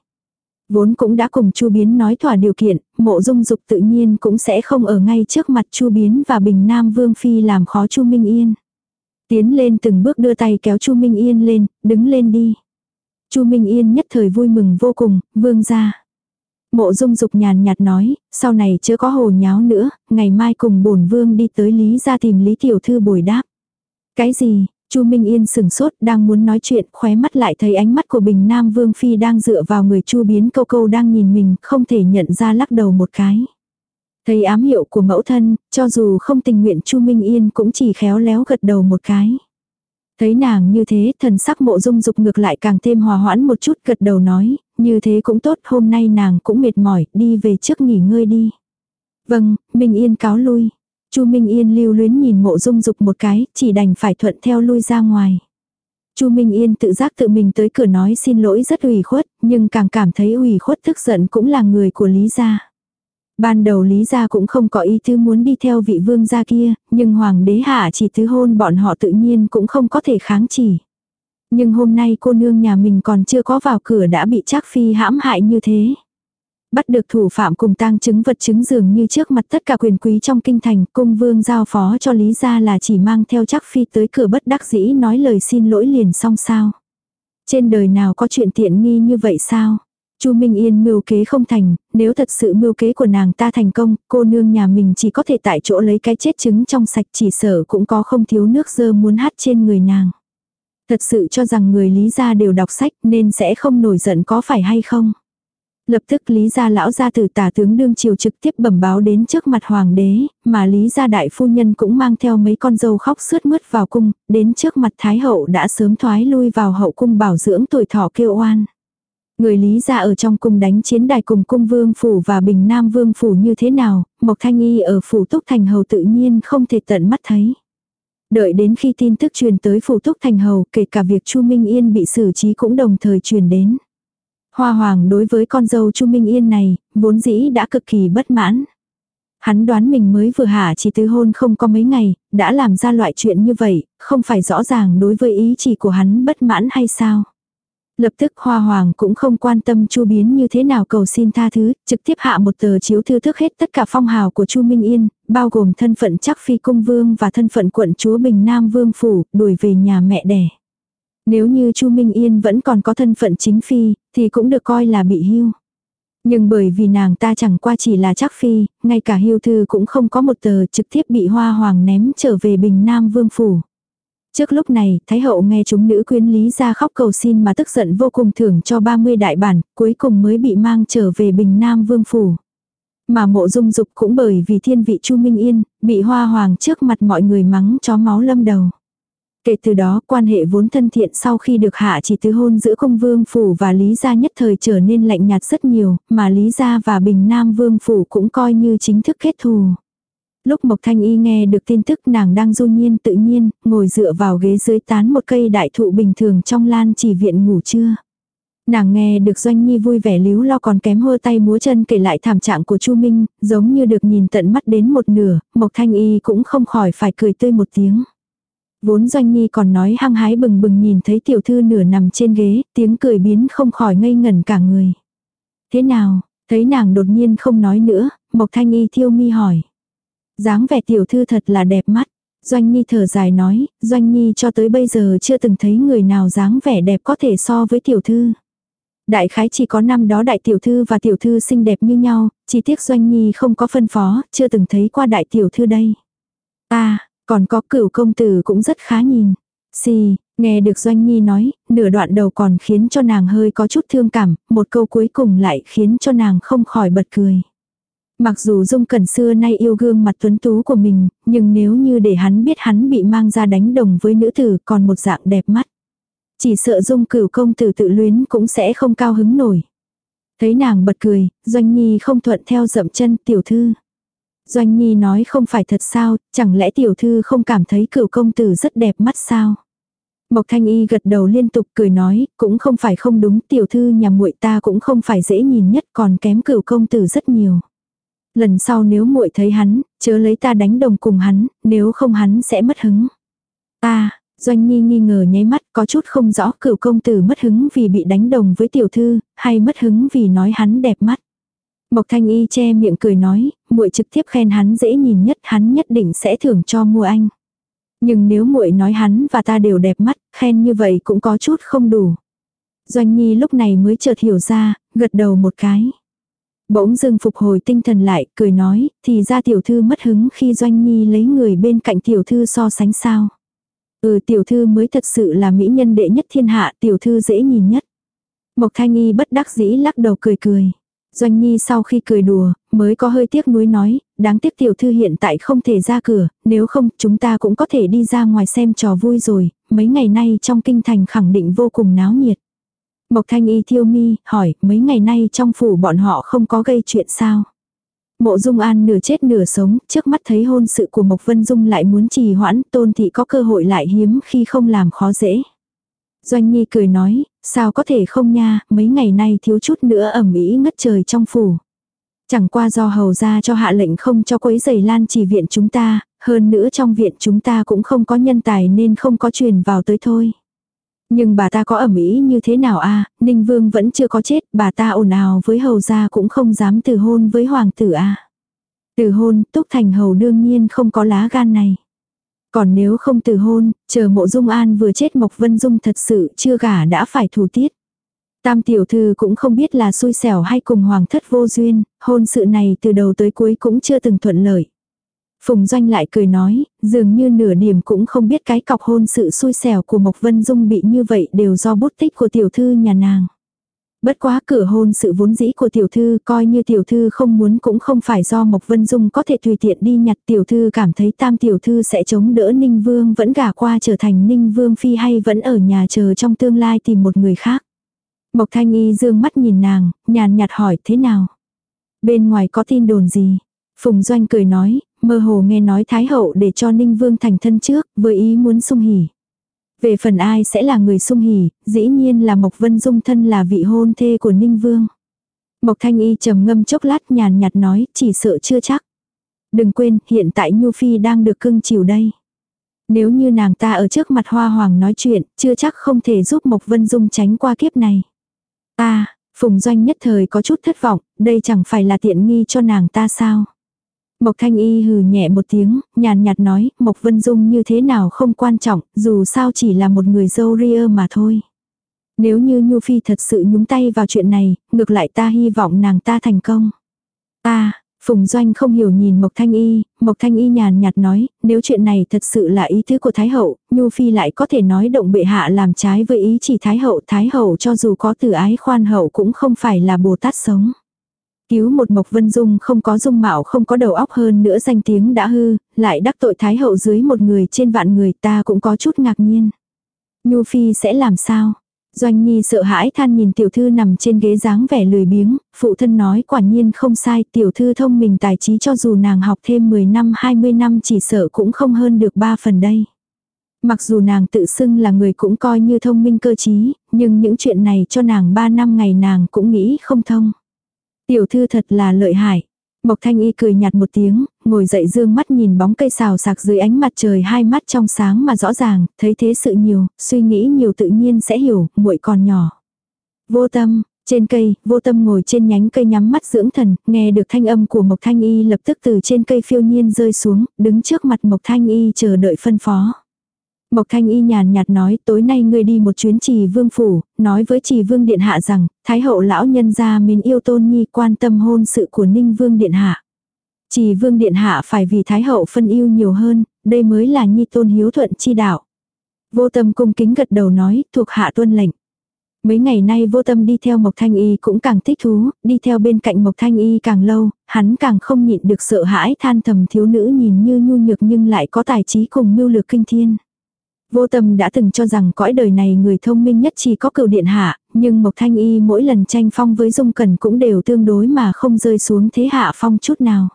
Vốn cũng đã cùng Chu Biến nói thỏa điều kiện, mộ dung dục tự nhiên cũng sẽ không ở ngay trước mặt Chu Biến và Bình Nam Vương Phi làm khó Chu Minh Yên. Tiến lên từng bước đưa tay kéo Chu Minh Yên lên, đứng lên đi. Chu Minh Yên nhất thời vui mừng vô cùng, vương ra. Mộ dung dục nhàn nhạt nói, sau này chưa có hồ nháo nữa, ngày mai cùng bổn vương đi tới Lý ra tìm Lý Tiểu Thư bồi đáp. Cái gì, Chu Minh Yên sừng sốt đang muốn nói chuyện, khóe mắt lại thấy ánh mắt của Bình Nam Vương Phi đang dựa vào người Chu biến câu câu đang nhìn mình, không thể nhận ra lắc đầu một cái. Thấy ám hiệu của mẫu thân, cho dù không tình nguyện Chu Minh Yên cũng chỉ khéo léo gật đầu một cái. Thấy nàng như thế, thần sắc mộ dung dục ngược lại càng thêm hòa hoãn một chút gật đầu nói, như thế cũng tốt, hôm nay nàng cũng mệt mỏi, đi về trước nghỉ ngơi đi. Vâng, Minh Yên cáo lui. Chu Minh Yên lưu luyến nhìn mộ dung dục một cái, chỉ đành phải thuận theo lui ra ngoài. Chu Minh Yên tự giác tự mình tới cửa nói xin lỗi rất ủy khuất, nhưng càng cảm thấy ủy khuất tức giận cũng là người của Lý gia. Ban đầu Lý gia cũng không có ý tư muốn đi theo vị vương gia kia, nhưng hoàng đế hạ chỉ tứ hôn bọn họ tự nhiên cũng không có thể kháng chỉ. Nhưng hôm nay cô nương nhà mình còn chưa có vào cửa đã bị Trác Phi hãm hại như thế. Bắt được thủ phạm cùng tang chứng vật chứng dường như trước mặt tất cả quyền quý trong kinh thành, cung vương giao phó cho Lý gia là chỉ mang theo Trác Phi tới cửa bất đắc dĩ nói lời xin lỗi liền xong sao. Trên đời nào có chuyện tiện nghi như vậy sao? Chu Minh Yên mưu kế không thành, nếu thật sự mưu kế của nàng ta thành công, cô nương nhà mình chỉ có thể tại chỗ lấy cái chết trứng trong sạch chỉ sở cũng có không thiếu nước dơ muốn hát trên người nàng. Thật sự cho rằng người lý gia đều đọc sách nên sẽ không nổi giận có phải hay không. Lập tức Lý gia lão gia tử tả tướng đương triều trực tiếp bẩm báo đến trước mặt hoàng đế, mà Lý gia đại phu nhân cũng mang theo mấy con dâu khóc sướt mướt vào cung, đến trước mặt thái hậu đã sớm thoái lui vào hậu cung bảo dưỡng tuổi thọ kêu oan. Người Lý gia ở trong cung đánh chiến đài cùng cung vương phủ và bình nam vương phủ như thế nào, Mộc Thanh Y ở phủ Túc Thành Hầu tự nhiên không thể tận mắt thấy. Đợi đến khi tin tức truyền tới phủ Túc Thành Hầu, kể cả việc Chu Minh Yên bị xử trí cũng đồng thời truyền đến. Hoa Hoàng đối với con dâu Chu Minh Yên này, vốn dĩ đã cực kỳ bất mãn. Hắn đoán mình mới vừa hạ chỉ tứ hôn không có mấy ngày, đã làm ra loại chuyện như vậy, không phải rõ ràng đối với ý chỉ của hắn bất mãn hay sao. Lập tức Hoa Hoàng cũng không quan tâm Chu Biến như thế nào cầu xin tha thứ, trực tiếp hạ một tờ chiếu thư thức hết tất cả phong hào của Chu Minh Yên, bao gồm thân phận chắc phi cung vương và thân phận quận chúa Bình Nam Vương Phủ, đuổi về nhà mẹ đẻ. Nếu như Chu Minh Yên vẫn còn có thân phận chính phi, thì cũng được coi là bị hưu. Nhưng bởi vì nàng ta chẳng qua chỉ là chắc phi, ngay cả hưu thư cũng không có một tờ trực tiếp bị hoa hoàng ném trở về Bình Nam Vương Phủ. Trước lúc này, Thái hậu nghe chúng nữ quyến lý ra khóc cầu xin mà tức giận vô cùng thưởng cho 30 đại bản, cuối cùng mới bị mang trở về Bình Nam Vương Phủ. Mà mộ dung dục cũng bởi vì thiên vị Chu Minh Yên, bị hoa hoàng trước mặt mọi người mắng chó máu lâm đầu. Kể từ đó, quan hệ vốn thân thiện sau khi được hạ chỉ tứ hôn giữa công vương phủ và Lý gia nhất thời trở nên lạnh nhạt rất nhiều, mà Lý gia và Bình Nam vương phủ cũng coi như chính thức kết thù. Lúc Mộc Thanh Y nghe được tin tức nàng đang du nhiên tự nhiên, ngồi dựa vào ghế dưới tán một cây đại thụ bình thường trong lan chỉ viện ngủ trưa. Nàng nghe được Doanh Nhi vui vẻ líu lo còn kém hơ tay múa chân kể lại thảm trạng của Chu Minh, giống như được nhìn tận mắt đến một nửa, Mộc Thanh Y cũng không khỏi phải cười tươi một tiếng. Vốn Doanh Nhi còn nói hăng hái bừng bừng nhìn thấy tiểu thư nửa nằm trên ghế, tiếng cười biến không khỏi ngây ngẩn cả người. Thế nào, thấy nàng đột nhiên không nói nữa, Mộc Thanh Y thiêu mi hỏi dáng vẻ tiểu thư thật là đẹp mắt. Doanh Nhi thở dài nói, Doanh Nhi cho tới bây giờ chưa từng thấy người nào dáng vẻ đẹp có thể so với tiểu thư. Đại khái chỉ có năm đó đại tiểu thư và tiểu thư xinh đẹp như nhau, chỉ tiếc Doanh Nhi không có phân phó, chưa từng thấy qua đại tiểu thư đây. Ta, còn có cửu công tử cũng rất khá nhìn. Xì, nghe được Doanh Nhi nói, nửa đoạn đầu còn khiến cho nàng hơi có chút thương cảm, một câu cuối cùng lại khiến cho nàng không khỏi bật cười. Mặc dù Dung Cẩn xưa nay yêu gương mặt tuấn tú của mình, nhưng nếu như để hắn biết hắn bị mang ra đánh đồng với nữ tử còn một dạng đẹp mắt. Chỉ sợ Dung cửu công tử tự luyến cũng sẽ không cao hứng nổi. Thấy nàng bật cười, Doanh Nhi không thuận theo dậm chân tiểu thư. Doanh Nhi nói không phải thật sao, chẳng lẽ tiểu thư không cảm thấy cửu công tử rất đẹp mắt sao? Mộc Thanh Y gật đầu liên tục cười nói, cũng không phải không đúng, tiểu thư nhà muội ta cũng không phải dễ nhìn nhất còn kém cửu công tử rất nhiều. Lần sau nếu muội thấy hắn, chớ lấy ta đánh đồng cùng hắn, nếu không hắn sẽ mất hứng. Ta, Doanh Nhi nghi ngờ nháy mắt có chút không rõ cửu công tử mất hứng vì bị đánh đồng với tiểu thư, hay mất hứng vì nói hắn đẹp mắt. Mộc Thanh Y che miệng cười nói, muội trực tiếp khen hắn dễ nhìn nhất, hắn nhất định sẽ thưởng cho mua anh. Nhưng nếu muội nói hắn và ta đều đẹp mắt, khen như vậy cũng có chút không đủ. Doanh Nhi lúc này mới chợt hiểu ra, gật đầu một cái. Bỗng dưng phục hồi tinh thần lại, cười nói, thì ra tiểu thư mất hứng khi Doanh Nhi lấy người bên cạnh tiểu thư so sánh sao. Ừ tiểu thư mới thật sự là mỹ nhân đệ nhất thiên hạ, tiểu thư dễ nhìn nhất. Mộc Thanh Y bất đắc dĩ lắc đầu cười cười. Doanh Nhi sau khi cười đùa, mới có hơi tiếc nuối nói, đáng tiếc tiểu thư hiện tại không thể ra cửa, nếu không chúng ta cũng có thể đi ra ngoài xem trò vui rồi, mấy ngày nay trong kinh thành khẳng định vô cùng náo nhiệt. Mộc Thanh Y thiêu mi, hỏi, mấy ngày nay trong phủ bọn họ không có gây chuyện sao? Mộ Dung An nửa chết nửa sống, trước mắt thấy hôn sự của Mộc Vân Dung lại muốn trì hoãn, tôn thị có cơ hội lại hiếm khi không làm khó dễ. Doanh Nhi cười nói, sao có thể không nha, mấy ngày nay thiếu chút nữa ẩm ý ngất trời trong phủ. Chẳng qua do hầu ra cho hạ lệnh không cho quấy giày lan chỉ viện chúng ta, hơn nữa trong viện chúng ta cũng không có nhân tài nên không có truyền vào tới thôi. Nhưng bà ta có ẩm ý như thế nào a Ninh Vương vẫn chưa có chết, bà ta ồn ào với hầu gia cũng không dám từ hôn với hoàng tử a Từ hôn, Túc Thành Hầu đương nhiên không có lá gan này. Còn nếu không từ hôn, chờ mộ dung an vừa chết Mộc Vân Dung thật sự chưa gả đã phải thủ tiết. Tam tiểu thư cũng không biết là xui xẻo hay cùng hoàng thất vô duyên, hôn sự này từ đầu tới cuối cũng chưa từng thuận lợi. Phùng Doanh lại cười nói, dường như nửa điểm cũng không biết cái cọc hôn sự xui xẻo của Mộc Vân Dung bị như vậy đều do bút tích của tiểu thư nhà nàng. Bất quá cửa hôn sự vốn dĩ của tiểu thư coi như tiểu thư không muốn cũng không phải do Mộc Vân Dung có thể tùy tiện đi nhặt tiểu thư cảm thấy tam tiểu thư sẽ chống đỡ Ninh Vương vẫn gả qua trở thành Ninh Vương phi hay vẫn ở nhà chờ trong tương lai tìm một người khác. Mộc Thanh Y dương mắt nhìn nàng, nhàn nhạt hỏi thế nào. Bên ngoài có tin đồn gì? Phùng Doanh cười nói, mơ hồ nghe nói Thái Hậu để cho Ninh Vương thành thân trước, với ý muốn sung hỉ. Về phần ai sẽ là người sung hỉ, dĩ nhiên là Mộc Vân Dung thân là vị hôn thê của Ninh Vương. Mộc Thanh Y trầm ngâm chốc lát nhàn nhạt nói, chỉ sợ chưa chắc. Đừng quên, hiện tại Nhu Phi đang được cưng chiều đây. Nếu như nàng ta ở trước mặt Hoa Hoàng nói chuyện, chưa chắc không thể giúp Mộc Vân Dung tránh qua kiếp này. Ta, Phùng Doanh nhất thời có chút thất vọng, đây chẳng phải là tiện nghi cho nàng ta sao. Mộc Thanh Y hừ nhẹ một tiếng, nhàn nhạt nói, Mộc Vân Dung như thế nào không quan trọng, dù sao chỉ là một người dâu ria mà thôi. Nếu như Nhu Phi thật sự nhúng tay vào chuyện này, ngược lại ta hy vọng nàng ta thành công. Ta, Phùng Doanh không hiểu nhìn Mộc Thanh Y, Mộc Thanh Y nhàn nhạt nói, nếu chuyện này thật sự là ý tứ của Thái Hậu, Nhu Phi lại có thể nói động bệ hạ làm trái với ý chỉ Thái Hậu. Thái Hậu cho dù có từ ái khoan hậu cũng không phải là Bồ Tát sống. Cứu một Mộc Vân Dung không có dung mạo không có đầu óc hơn nữa danh tiếng đã hư, lại đắc tội Thái Hậu dưới một người trên vạn người ta cũng có chút ngạc nhiên. Nhu Phi sẽ làm sao? Doanh Nhi sợ hãi than nhìn tiểu thư nằm trên ghế dáng vẻ lười biếng, phụ thân nói quả nhiên không sai, tiểu thư thông minh tài trí cho dù nàng học thêm 10 năm 20 năm chỉ sợ cũng không hơn được 3 phần đây. Mặc dù nàng tự xưng là người cũng coi như thông minh cơ trí, nhưng những chuyện này cho nàng 3 năm ngày nàng cũng nghĩ không thông. Tiểu thư thật là lợi hại. Mộc Thanh Y cười nhạt một tiếng, ngồi dậy dương mắt nhìn bóng cây xào sạc dưới ánh mặt trời hai mắt trong sáng mà rõ ràng, thấy thế sự nhiều, suy nghĩ nhiều tự nhiên sẽ hiểu, muội còn nhỏ. Vô tâm, trên cây, vô tâm ngồi trên nhánh cây nhắm mắt dưỡng thần, nghe được thanh âm của Mộc Thanh Y lập tức từ trên cây phiêu nhiên rơi xuống, đứng trước mặt Mộc Thanh Y chờ đợi phân phó. Mộc Thanh Y nhàn nhạt nói tối nay ngươi đi một chuyến trì vương phủ, nói với trì vương điện hạ rằng, Thái hậu lão nhân gia mến yêu tôn nhi quan tâm hôn sự của ninh vương điện hạ. Trì vương điện hạ phải vì Thái hậu phân yêu nhiều hơn, đây mới là nhi tôn hiếu thuận chi đạo. Vô tâm cung kính gật đầu nói, thuộc hạ tuân lệnh. Mấy ngày nay vô tâm đi theo Mộc Thanh Y cũng càng thích thú, đi theo bên cạnh Mộc Thanh Y càng lâu, hắn càng không nhịn được sợ hãi than thầm thiếu nữ nhìn như nhu nhược nhưng lại có tài trí cùng mưu lược kinh thiên. Vô tâm đã từng cho rằng cõi đời này người thông minh nhất chỉ có cựu điện hạ, nhưng Mộc Thanh Y mỗi lần tranh phong với Dung Cẩn cũng đều tương đối mà không rơi xuống thế hạ phong chút nào.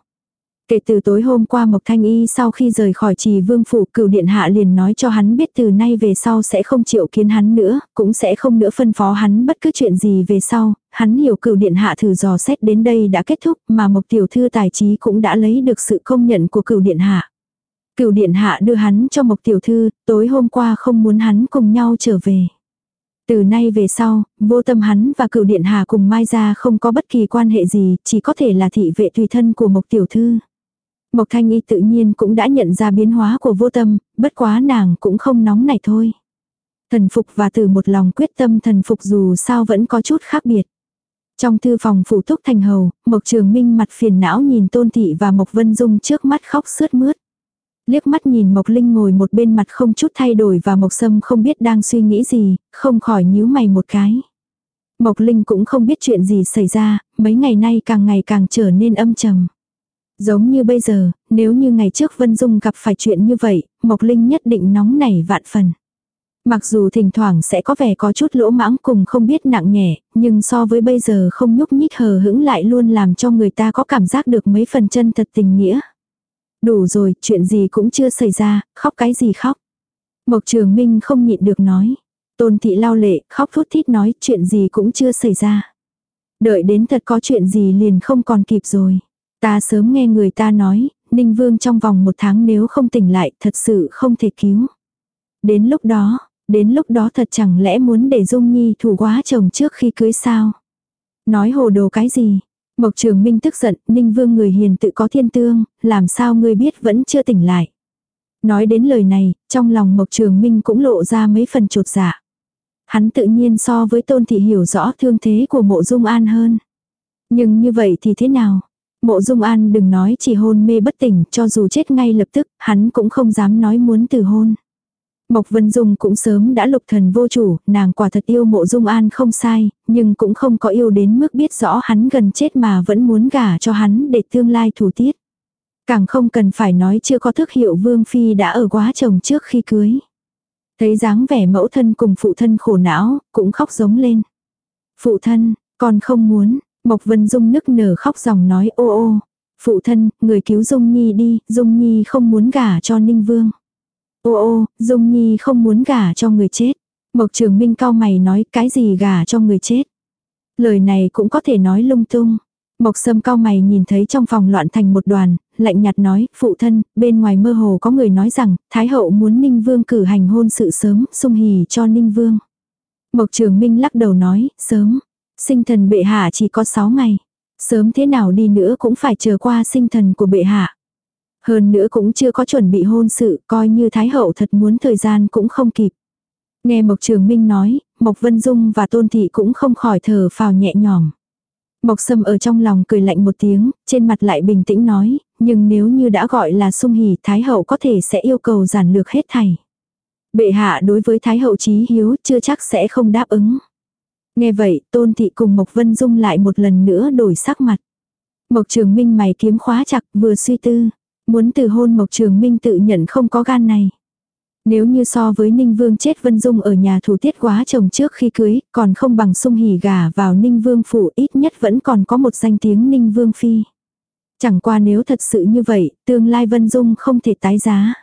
Kể từ tối hôm qua Mộc Thanh Y sau khi rời khỏi trì vương phủ cựu điện hạ liền nói cho hắn biết từ nay về sau sẽ không chịu kiến hắn nữa, cũng sẽ không nữa phân phó hắn bất cứ chuyện gì về sau, hắn hiểu cựu điện hạ thử dò xét đến đây đã kết thúc mà Mộc Tiểu Thư tài trí cũng đã lấy được sự công nhận của cựu điện hạ. Cựu điện hạ đưa hắn cho Mộc Tiểu Thư, tối hôm qua không muốn hắn cùng nhau trở về. Từ nay về sau, vô tâm hắn và cựu điện hạ cùng Mai ra không có bất kỳ quan hệ gì, chỉ có thể là thị vệ tùy thân của Mộc Tiểu Thư. Mộc Thanh Y tự nhiên cũng đã nhận ra biến hóa của vô tâm, bất quá nàng cũng không nóng này thôi. Thần phục và từ một lòng quyết tâm thần phục dù sao vẫn có chút khác biệt. Trong thư phòng phủ thúc thành hầu, Mộc Trường Minh mặt phiền não nhìn Tôn Thị và Mộc Vân Dung trước mắt khóc sướt mướt. Liếc mắt nhìn Mộc Linh ngồi một bên mặt không chút thay đổi và Mộc Sâm không biết đang suy nghĩ gì, không khỏi nhíu mày một cái. Mộc Linh cũng không biết chuyện gì xảy ra, mấy ngày nay càng ngày càng trở nên âm trầm. Giống như bây giờ, nếu như ngày trước Vân Dung gặp phải chuyện như vậy, Mộc Linh nhất định nóng nảy vạn phần. Mặc dù thỉnh thoảng sẽ có vẻ có chút lỗ mãng cùng không biết nặng nhẹ, nhưng so với bây giờ không nhúc nhích hờ hững lại luôn làm cho người ta có cảm giác được mấy phần chân thật tình nghĩa. Đủ rồi, chuyện gì cũng chưa xảy ra, khóc cái gì khóc. Mộc Trường Minh không nhịn được nói. Tôn thị lao lệ, khóc thút thít nói chuyện gì cũng chưa xảy ra. Đợi đến thật có chuyện gì liền không còn kịp rồi. Ta sớm nghe người ta nói, Ninh Vương trong vòng một tháng nếu không tỉnh lại thật sự không thể cứu. Đến lúc đó, đến lúc đó thật chẳng lẽ muốn để Dung Nhi thủ quá chồng trước khi cưới sao? Nói hồ đồ cái gì? Mộc Trường Minh tức giận, Ninh Vương người hiền tự có thiên tương, làm sao ngươi biết vẫn chưa tỉnh lại. Nói đến lời này, trong lòng Mộc Trường Minh cũng lộ ra mấy phần trột dạ. Hắn tự nhiên so với Tôn Thị hiểu rõ thương thế của mộ Dung An hơn. Nhưng như vậy thì thế nào? Mộ Dung An đừng nói chỉ hôn mê bất tỉnh, cho dù chết ngay lập tức, hắn cũng không dám nói muốn từ hôn. Mộc Vân Dung cũng sớm đã lục thần vô chủ, nàng quả thật yêu mộ Dung An không sai, nhưng cũng không có yêu đến mức biết rõ hắn gần chết mà vẫn muốn gả cho hắn để tương lai thủ tiết. Càng không cần phải nói chưa có thức hiệu Vương Phi đã ở quá chồng trước khi cưới. Thấy dáng vẻ mẫu thân cùng phụ thân khổ não, cũng khóc giống lên. Phụ thân, con không muốn, Mộc Vân Dung nức nở khóc dòng nói ô ô. Phụ thân, người cứu Dung Nhi đi, Dung Nhi không muốn gả cho Ninh Vương. Ô ô, Dung Nhi không muốn gả cho người chết. Mộc Trường Minh cao mày nói cái gì gả cho người chết. Lời này cũng có thể nói lung tung. Mộc Sâm cao mày nhìn thấy trong phòng loạn thành một đoàn, lạnh nhạt nói, phụ thân, bên ngoài mơ hồ có người nói rằng, Thái hậu muốn Ninh Vương cử hành hôn sự sớm, sung hỉ cho Ninh Vương. Mộc Trường Minh lắc đầu nói, sớm, Sinh thần bệ hạ chỉ có 6 ngày. Sớm thế nào đi nữa cũng phải chờ qua sinh thần của bệ hạ. Hơn nữa cũng chưa có chuẩn bị hôn sự, coi như Thái Hậu thật muốn thời gian cũng không kịp. Nghe Mộc Trường Minh nói, Mộc Vân Dung và Tôn Thị cũng không khỏi thở phào nhẹ nhõm. Mộc Sâm ở trong lòng cười lạnh một tiếng, trên mặt lại bình tĩnh nói, nhưng nếu như đã gọi là sung hỉ Thái Hậu có thể sẽ yêu cầu giản lược hết thảy. Bệ hạ đối với Thái Hậu trí hiếu chưa chắc sẽ không đáp ứng. Nghe vậy, Tôn Thị cùng Mộc Vân Dung lại một lần nữa đổi sắc mặt. Mộc Trường Minh mày kiếm khóa chặt vừa suy tư. Muốn từ hôn Mộc Trường Minh tự nhận không có gan này. Nếu như so với Ninh Vương chết Vân Dung ở nhà thủ tiết quá chồng trước khi cưới, còn không bằng sung hỉ gà vào Ninh Vương phủ ít nhất vẫn còn có một danh tiếng Ninh Vương phi. Chẳng qua nếu thật sự như vậy, tương lai Vân Dung không thể tái giá.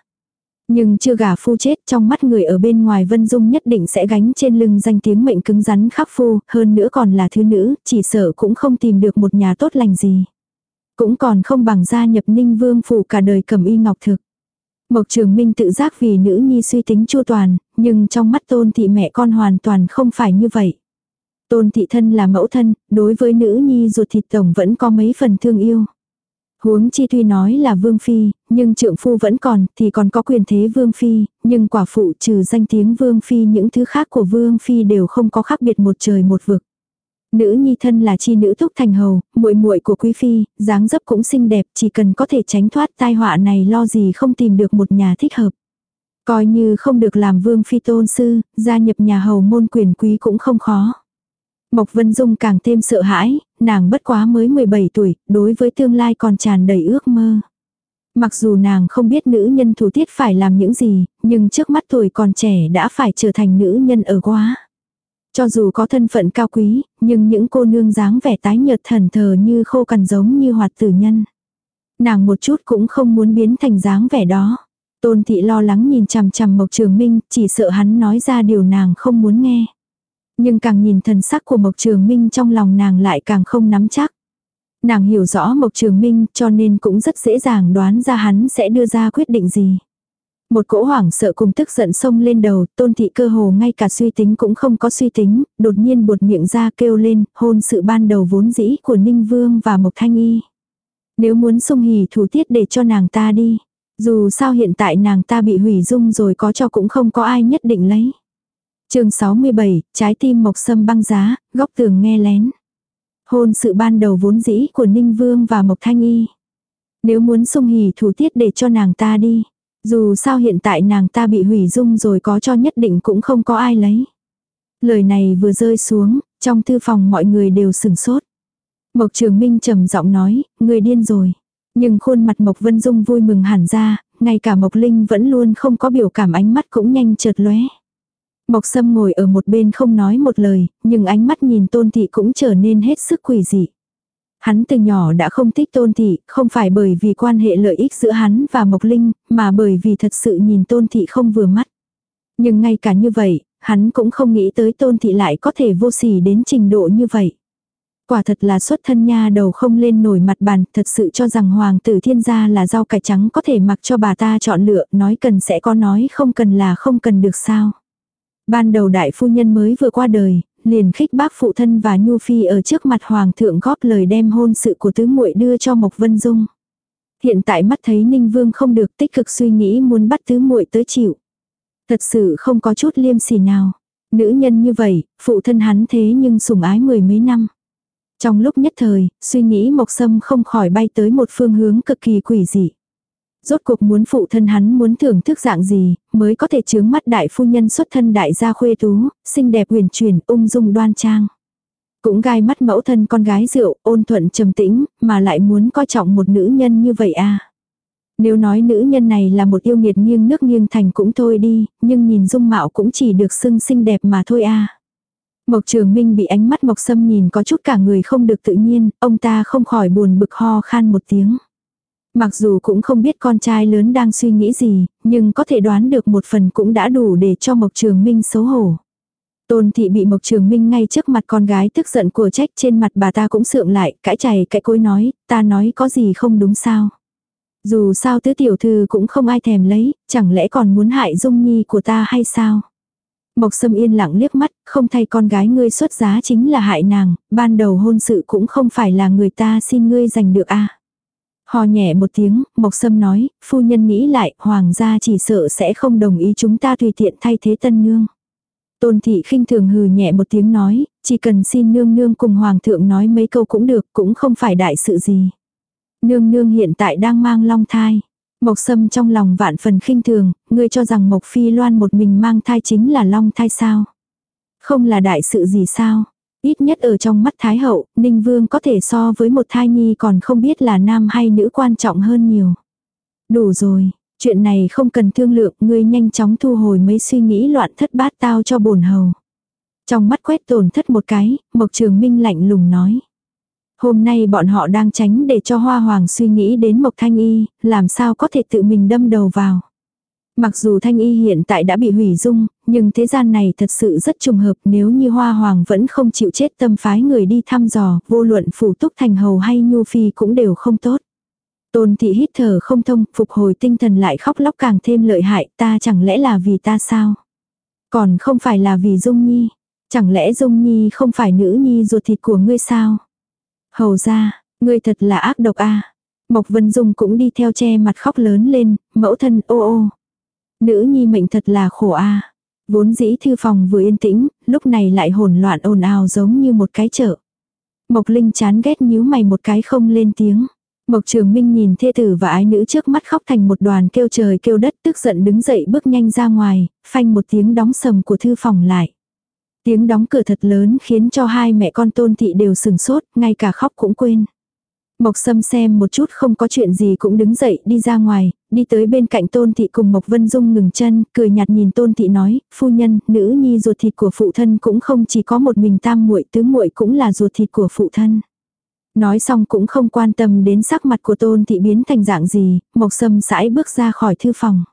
Nhưng chưa gả phu chết trong mắt người ở bên ngoài Vân Dung nhất định sẽ gánh trên lưng danh tiếng mệnh cứng rắn khắc phu, hơn nữa còn là thứ nữ, chỉ sợ cũng không tìm được một nhà tốt lành gì. Cũng còn không bằng gia nhập ninh vương phủ cả đời cầm y ngọc thực. Mộc Trường Minh tự giác vì nữ nhi suy tính chu toàn, nhưng trong mắt tôn thị mẹ con hoàn toàn không phải như vậy. Tôn thị thân là mẫu thân, đối với nữ nhi ruột thịt tổng vẫn có mấy phần thương yêu. Huống chi tuy nói là vương phi, nhưng trượng phu vẫn còn, thì còn có quyền thế vương phi, nhưng quả phụ trừ danh tiếng vương phi những thứ khác của vương phi đều không có khác biệt một trời một vực. Nữ nhi thân là chi nữ thúc thành hầu, muội muội của quý phi, dáng dấp cũng xinh đẹp, chỉ cần có thể tránh thoát tai họa này lo gì không tìm được một nhà thích hợp. Coi như không được làm vương phi tôn sư, gia nhập nhà hầu môn quyền quý cũng không khó. Mộc Vân Dung càng thêm sợ hãi, nàng bất quá mới 17 tuổi, đối với tương lai còn tràn đầy ước mơ. Mặc dù nàng không biết nữ nhân thủ tiết phải làm những gì, nhưng trước mắt tuổi còn trẻ đã phải trở thành nữ nhân ở quá. Cho dù có thân phận cao quý, nhưng những cô nương dáng vẻ tái nhợt thần thờ như khô cằn giống như hoạt tử nhân. Nàng một chút cũng không muốn biến thành dáng vẻ đó. Tôn thị lo lắng nhìn chằm chằm Mộc Trường Minh, chỉ sợ hắn nói ra điều nàng không muốn nghe. Nhưng càng nhìn thần sắc của Mộc Trường Minh trong lòng nàng lại càng không nắm chắc. Nàng hiểu rõ Mộc Trường Minh cho nên cũng rất dễ dàng đoán ra hắn sẽ đưa ra quyết định gì. Một cỗ hoảng sợ cùng tức giận xông lên đầu, tôn thị cơ hồ ngay cả suy tính cũng không có suy tính, đột nhiên buột miệng ra kêu lên, hôn sự ban đầu vốn dĩ của Ninh Vương và Mộc Thanh Y. Nếu muốn sung hỉ thủ tiết để cho nàng ta đi, dù sao hiện tại nàng ta bị hủy dung rồi có cho cũng không có ai nhất định lấy. chương 67, trái tim mộc sâm băng giá, góc tường nghe lén. Hôn sự ban đầu vốn dĩ của Ninh Vương và Mộc Thanh Y. Nếu muốn sung hỉ thủ tiết để cho nàng ta đi. Dù sao hiện tại nàng ta bị hủy dung rồi có cho nhất định cũng không có ai lấy. Lời này vừa rơi xuống, trong thư phòng mọi người đều sừng sốt. Mộc Trường Minh trầm giọng nói, người điên rồi. Nhưng khuôn mặt Mộc Vân Dung vui mừng hẳn ra, ngay cả Mộc Linh vẫn luôn không có biểu cảm ánh mắt cũng nhanh chợt lóe. Mộc Sâm ngồi ở một bên không nói một lời, nhưng ánh mắt nhìn Tôn Thị cũng trở nên hết sức quỷ dị. Hắn từ nhỏ đã không thích Tôn Thị, không phải bởi vì quan hệ lợi ích giữa hắn và Mộc Linh, mà bởi vì thật sự nhìn Tôn Thị không vừa mắt. Nhưng ngay cả như vậy, hắn cũng không nghĩ tới Tôn Thị lại có thể vô sỉ đến trình độ như vậy. Quả thật là xuất thân nha đầu không lên nổi mặt bàn, thật sự cho rằng hoàng tử thiên gia là rau cải trắng có thể mặc cho bà ta chọn lựa, nói cần sẽ có nói không cần là không cần được sao. Ban đầu đại phu nhân mới vừa qua đời, liền khích bác phụ thân và Nhu Phi ở trước mặt hoàng thượng góp lời đem hôn sự của tứ muội đưa cho Mộc Vân Dung. Hiện tại mắt thấy Ninh Vương không được tích cực suy nghĩ muốn bắt tứ muội tới chịu. Thật sự không có chút liêm sỉ nào. Nữ nhân như vậy, phụ thân hắn thế nhưng sủng ái mười mấy năm. Trong lúc nhất thời, suy nghĩ Mộc Sâm không khỏi bay tới một phương hướng cực kỳ quỷ dị. Rốt cuộc muốn phụ thân hắn muốn thưởng thức dạng gì, mới có thể chướng mắt đại phu nhân xuất thân đại gia khuê tú, xinh đẹp huyền truyền, ung dung đoan trang. Cũng gai mắt mẫu thân con gái rượu, ôn thuận trầm tĩnh, mà lại muốn coi trọng một nữ nhân như vậy à. Nếu nói nữ nhân này là một yêu nghiệt nghiêng nước nghiêng thành cũng thôi đi, nhưng nhìn dung mạo cũng chỉ được xưng xinh đẹp mà thôi à. Mộc Trường Minh bị ánh mắt Mộc Sâm nhìn có chút cả người không được tự nhiên, ông ta không khỏi buồn bực ho khan một tiếng. Mặc dù cũng không biết con trai lớn đang suy nghĩ gì, nhưng có thể đoán được một phần cũng đã đủ để cho Mộc Trường Minh xấu hổ. Tôn thị bị Mộc Trường Minh ngay trước mặt con gái tức giận của trách trên mặt bà ta cũng sượng lại, cãi chảy cãi cối nói, ta nói có gì không đúng sao. Dù sao tứ tiểu thư cũng không ai thèm lấy, chẳng lẽ còn muốn hại dung nhi của ta hay sao. Mộc Sâm yên lặng liếc mắt, không thay con gái ngươi xuất giá chính là hại nàng, ban đầu hôn sự cũng không phải là người ta xin ngươi giành được a. À. Hò nhẹ một tiếng, Mộc Sâm nói, phu nhân nghĩ lại, hoàng gia chỉ sợ sẽ không đồng ý chúng ta tùy tiện thay thế tân nương. Tôn thị khinh thường hừ nhẹ một tiếng nói, chỉ cần xin nương nương cùng hoàng thượng nói mấy câu cũng được, cũng không phải đại sự gì. Nương nương hiện tại đang mang long thai. Mộc Sâm trong lòng vạn phần khinh thường, ngươi cho rằng Mộc Phi Loan một mình mang thai chính là long thai sao? Không là đại sự gì sao? Ít nhất ở trong mắt Thái Hậu, Ninh Vương có thể so với một thai nhi còn không biết là nam hay nữ quan trọng hơn nhiều. Đủ rồi, chuyện này không cần thương lượng, ngươi nhanh chóng thu hồi mấy suy nghĩ loạn thất bát tao cho bổn hầu. Trong mắt quét tổn thất một cái, Mộc Trường Minh lạnh lùng nói. Hôm nay bọn họ đang tránh để cho Hoa Hoàng suy nghĩ đến Mộc Thanh Y, làm sao có thể tự mình đâm đầu vào. Mặc dù thanh y hiện tại đã bị hủy dung, nhưng thế gian này thật sự rất trùng hợp nếu như hoa hoàng vẫn không chịu chết tâm phái người đi thăm dò, vô luận phủ túc thành hầu hay nhu phi cũng đều không tốt. Tôn thị hít thở không thông, phục hồi tinh thần lại khóc lóc càng thêm lợi hại, ta chẳng lẽ là vì ta sao? Còn không phải là vì Dung Nhi. Chẳng lẽ Dung Nhi không phải nữ nhi ruột thịt của ngươi sao? Hầu ra, ngươi thật là ác độc a. Mộc Vân Dung cũng đi theo che mặt khóc lớn lên, mẫu thân ô ô. Nữ nhi mệnh thật là khổ a. Vốn dĩ thư phòng vừa yên tĩnh, lúc này lại hỗn loạn ồn ào giống như một cái chợ. Mộc Linh chán ghét nhíu mày một cái không lên tiếng. Mộc Trường Minh nhìn thê tử và ái nữ trước mắt khóc thành một đoàn kêu trời kêu đất tức giận đứng dậy bước nhanh ra ngoài, phanh một tiếng đóng sầm của thư phòng lại. Tiếng đóng cửa thật lớn khiến cho hai mẹ con tôn thị đều sừng sốt, ngay cả khóc cũng quên. Mộc Sâm xem một chút không có chuyện gì cũng đứng dậy đi ra ngoài, đi tới bên cạnh Tôn Thị cùng Mộc Vân Dung ngừng chân, cười nhạt nhìn Tôn Thị nói, phu nhân, nữ nhi ruột thịt của phụ thân cũng không chỉ có một mình tam muội tứ muội cũng là ruột thịt của phụ thân. Nói xong cũng không quan tâm đến sắc mặt của Tôn Thị biến thành dạng gì, Mộc Sâm sải bước ra khỏi thư phòng.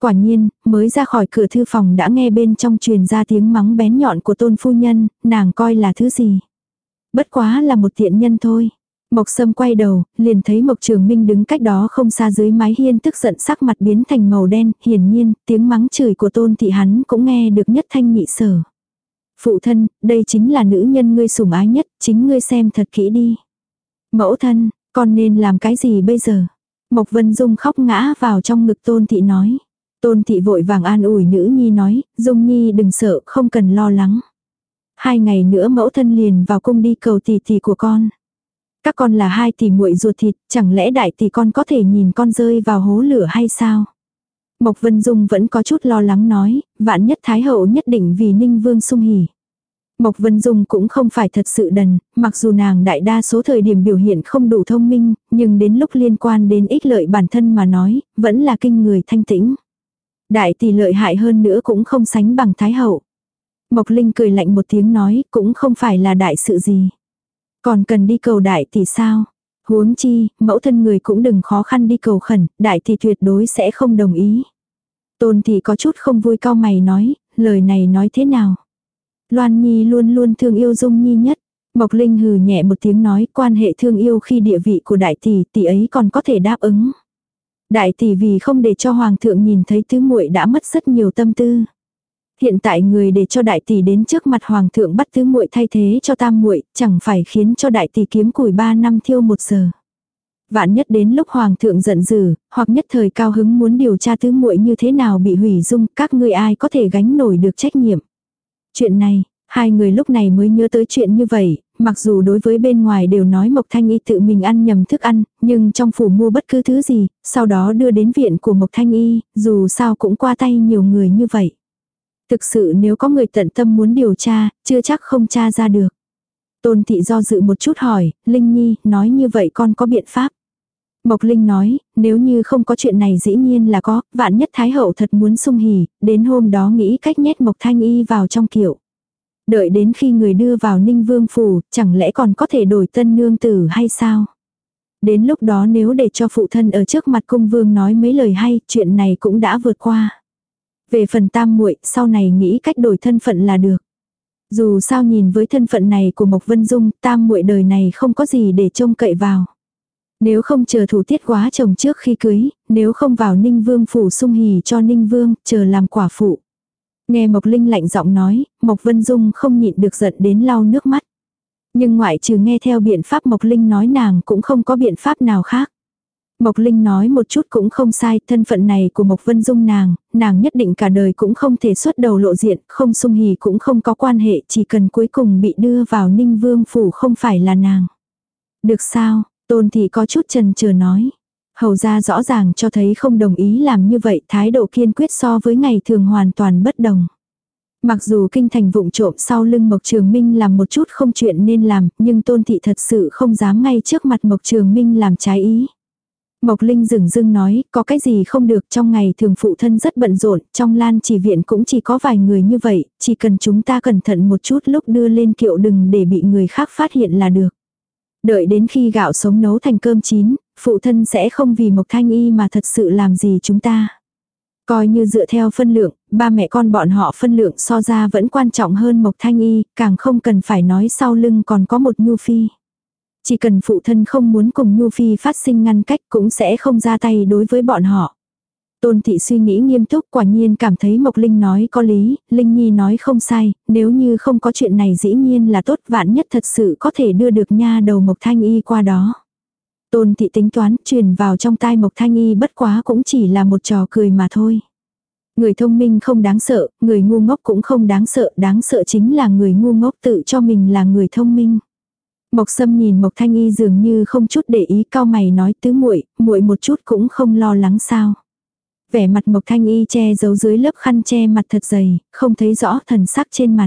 Quả nhiên, mới ra khỏi cửa thư phòng đã nghe bên trong truyền ra tiếng mắng bén nhọn của Tôn Phu Nhân, nàng coi là thứ gì. Bất quá là một tiện nhân thôi. Mộc Sâm quay đầu, liền thấy Mộc Trường Minh đứng cách đó không xa dưới mái hiên tức giận sắc mặt biến thành màu đen, hiển nhiên, tiếng mắng chửi của tôn thị hắn cũng nghe được nhất thanh nhị sở. Phụ thân, đây chính là nữ nhân ngươi sủng ái nhất, chính ngươi xem thật kỹ đi. Mẫu thân, con nên làm cái gì bây giờ? Mộc Vân Dung khóc ngã vào trong ngực tôn thị nói. Tôn thị vội vàng an ủi nữ nhi nói, Dung nhi đừng sợ, không cần lo lắng. Hai ngày nữa mẫu thân liền vào cung đi cầu tỷ tỷ của con. Các con là hai tỷ muội ruột thịt, chẳng lẽ đại tỷ con có thể nhìn con rơi vào hố lửa hay sao? Mộc Vân Dung vẫn có chút lo lắng nói, vạn nhất Thái Hậu nhất định vì Ninh Vương sung hỉ. Mộc Vân Dung cũng không phải thật sự đần, mặc dù nàng đại đa số thời điểm biểu hiện không đủ thông minh, nhưng đến lúc liên quan đến ích lợi bản thân mà nói, vẫn là kinh người thanh tĩnh. Đại tỷ lợi hại hơn nữa cũng không sánh bằng Thái Hậu. Mộc Linh cười lạnh một tiếng nói, cũng không phải là đại sự gì. Còn cần đi cầu đại tỷ sao? Huống chi, mẫu thân người cũng đừng khó khăn đi cầu khẩn, đại tỷ tuyệt đối sẽ không đồng ý. Tôn thị có chút không vui cao mày nói, lời này nói thế nào? Loan Nhi luôn luôn thương yêu Dung Nhi nhất. Mộc Linh hừ nhẹ một tiếng nói quan hệ thương yêu khi địa vị của đại tỷ, tỷ ấy còn có thể đáp ứng. Đại tỷ vì không để cho hoàng thượng nhìn thấy tứ muội đã mất rất nhiều tâm tư. Hiện tại người để cho đại tỷ đến trước mặt hoàng thượng bắt tứ muội thay thế cho tam muội, chẳng phải khiến cho đại tỷ kiếm củi ba năm thiêu một giờ. Vạn nhất đến lúc hoàng thượng giận dữ, hoặc nhất thời cao hứng muốn điều tra tứ muội như thế nào bị hủy dung, các ngươi ai có thể gánh nổi được trách nhiệm. Chuyện này, hai người lúc này mới nhớ tới chuyện như vậy, mặc dù đối với bên ngoài đều nói Mộc Thanh Y tự mình ăn nhầm thức ăn, nhưng trong phủ mua bất cứ thứ gì, sau đó đưa đến viện của Mộc Thanh Y, dù sao cũng qua tay nhiều người như vậy. Thực sự nếu có người tận tâm muốn điều tra, chưa chắc không tra ra được. Tôn thị do dự một chút hỏi, Linh Nhi, nói như vậy con có biện pháp. Mộc Linh nói, nếu như không có chuyện này dĩ nhiên là có, vạn nhất Thái Hậu thật muốn sung hỉ, đến hôm đó nghĩ cách nhét Mộc Thanh Y vào trong kiệu. Đợi đến khi người đưa vào Ninh Vương Phủ, chẳng lẽ còn có thể đổi tân nương tử hay sao? Đến lúc đó nếu để cho phụ thân ở trước mặt cung vương nói mấy lời hay, chuyện này cũng đã vượt qua. Về phần tam muội, sau này nghĩ cách đổi thân phận là được. Dù sao nhìn với thân phận này của Mộc Vân Dung, tam muội đời này không có gì để trông cậy vào. Nếu không chờ thủ tiết quá chồng trước khi cưới, nếu không vào Ninh Vương phủ sung hỉ cho Ninh Vương, chờ làm quả phụ. Nghe Mộc Linh lạnh giọng nói, Mộc Vân Dung không nhịn được giận đến lau nước mắt. Nhưng ngoại trừ nghe theo biện pháp Mộc Linh nói nàng cũng không có biện pháp nào khác. Mộc Linh nói một chút cũng không sai, thân phận này của Mộc Vân Dung nàng, nàng nhất định cả đời cũng không thể xuất đầu lộ diện, không sung hỉ cũng không có quan hệ, chỉ cần cuối cùng bị đưa vào Ninh Vương phủ không phải là nàng. Được sao, Tôn Thị có chút trần chờ nói. Hầu ra rõ ràng cho thấy không đồng ý làm như vậy, thái độ kiên quyết so với ngày thường hoàn toàn bất đồng. Mặc dù kinh thành vụng trộm sau lưng Mộc Trường Minh làm một chút không chuyện nên làm, nhưng Tôn Thị thật sự không dám ngay trước mặt Mộc Trường Minh làm trái ý. Mộc Linh dừng dưng nói, có cái gì không được trong ngày thường phụ thân rất bận rộn, trong lan chỉ viện cũng chỉ có vài người như vậy, chỉ cần chúng ta cẩn thận một chút lúc đưa lên kiệu đừng để bị người khác phát hiện là được. Đợi đến khi gạo sống nấu thành cơm chín, phụ thân sẽ không vì Mộc Thanh Y mà thật sự làm gì chúng ta. Coi như dựa theo phân lượng, ba mẹ con bọn họ phân lượng so ra vẫn quan trọng hơn Mộc Thanh Y, càng không cần phải nói sau lưng còn có một Nhu Phi. Chỉ cần phụ thân không muốn cùng Nhu Phi phát sinh ngăn cách cũng sẽ không ra tay đối với bọn họ. Tôn thị suy nghĩ nghiêm túc quả nhiên cảm thấy Mộc Linh nói có lý, Linh Nhi nói không sai, nếu như không có chuyện này dĩ nhiên là tốt vạn nhất thật sự có thể đưa được nha đầu Mộc Thanh Y qua đó. Tôn thị tính toán truyền vào trong tai Mộc Thanh Y bất quá cũng chỉ là một trò cười mà thôi. Người thông minh không đáng sợ, người ngu ngốc cũng không đáng sợ, đáng sợ chính là người ngu ngốc tự cho mình là người thông minh. Mộc Sâm nhìn Mộc Thanh Y dường như không chút để ý cao mày nói tứ muội, muội một chút cũng không lo lắng sao. Vẻ mặt Mộc Thanh Y che giấu dưới lớp khăn che mặt thật dày, không thấy rõ thần sắc trên mặt.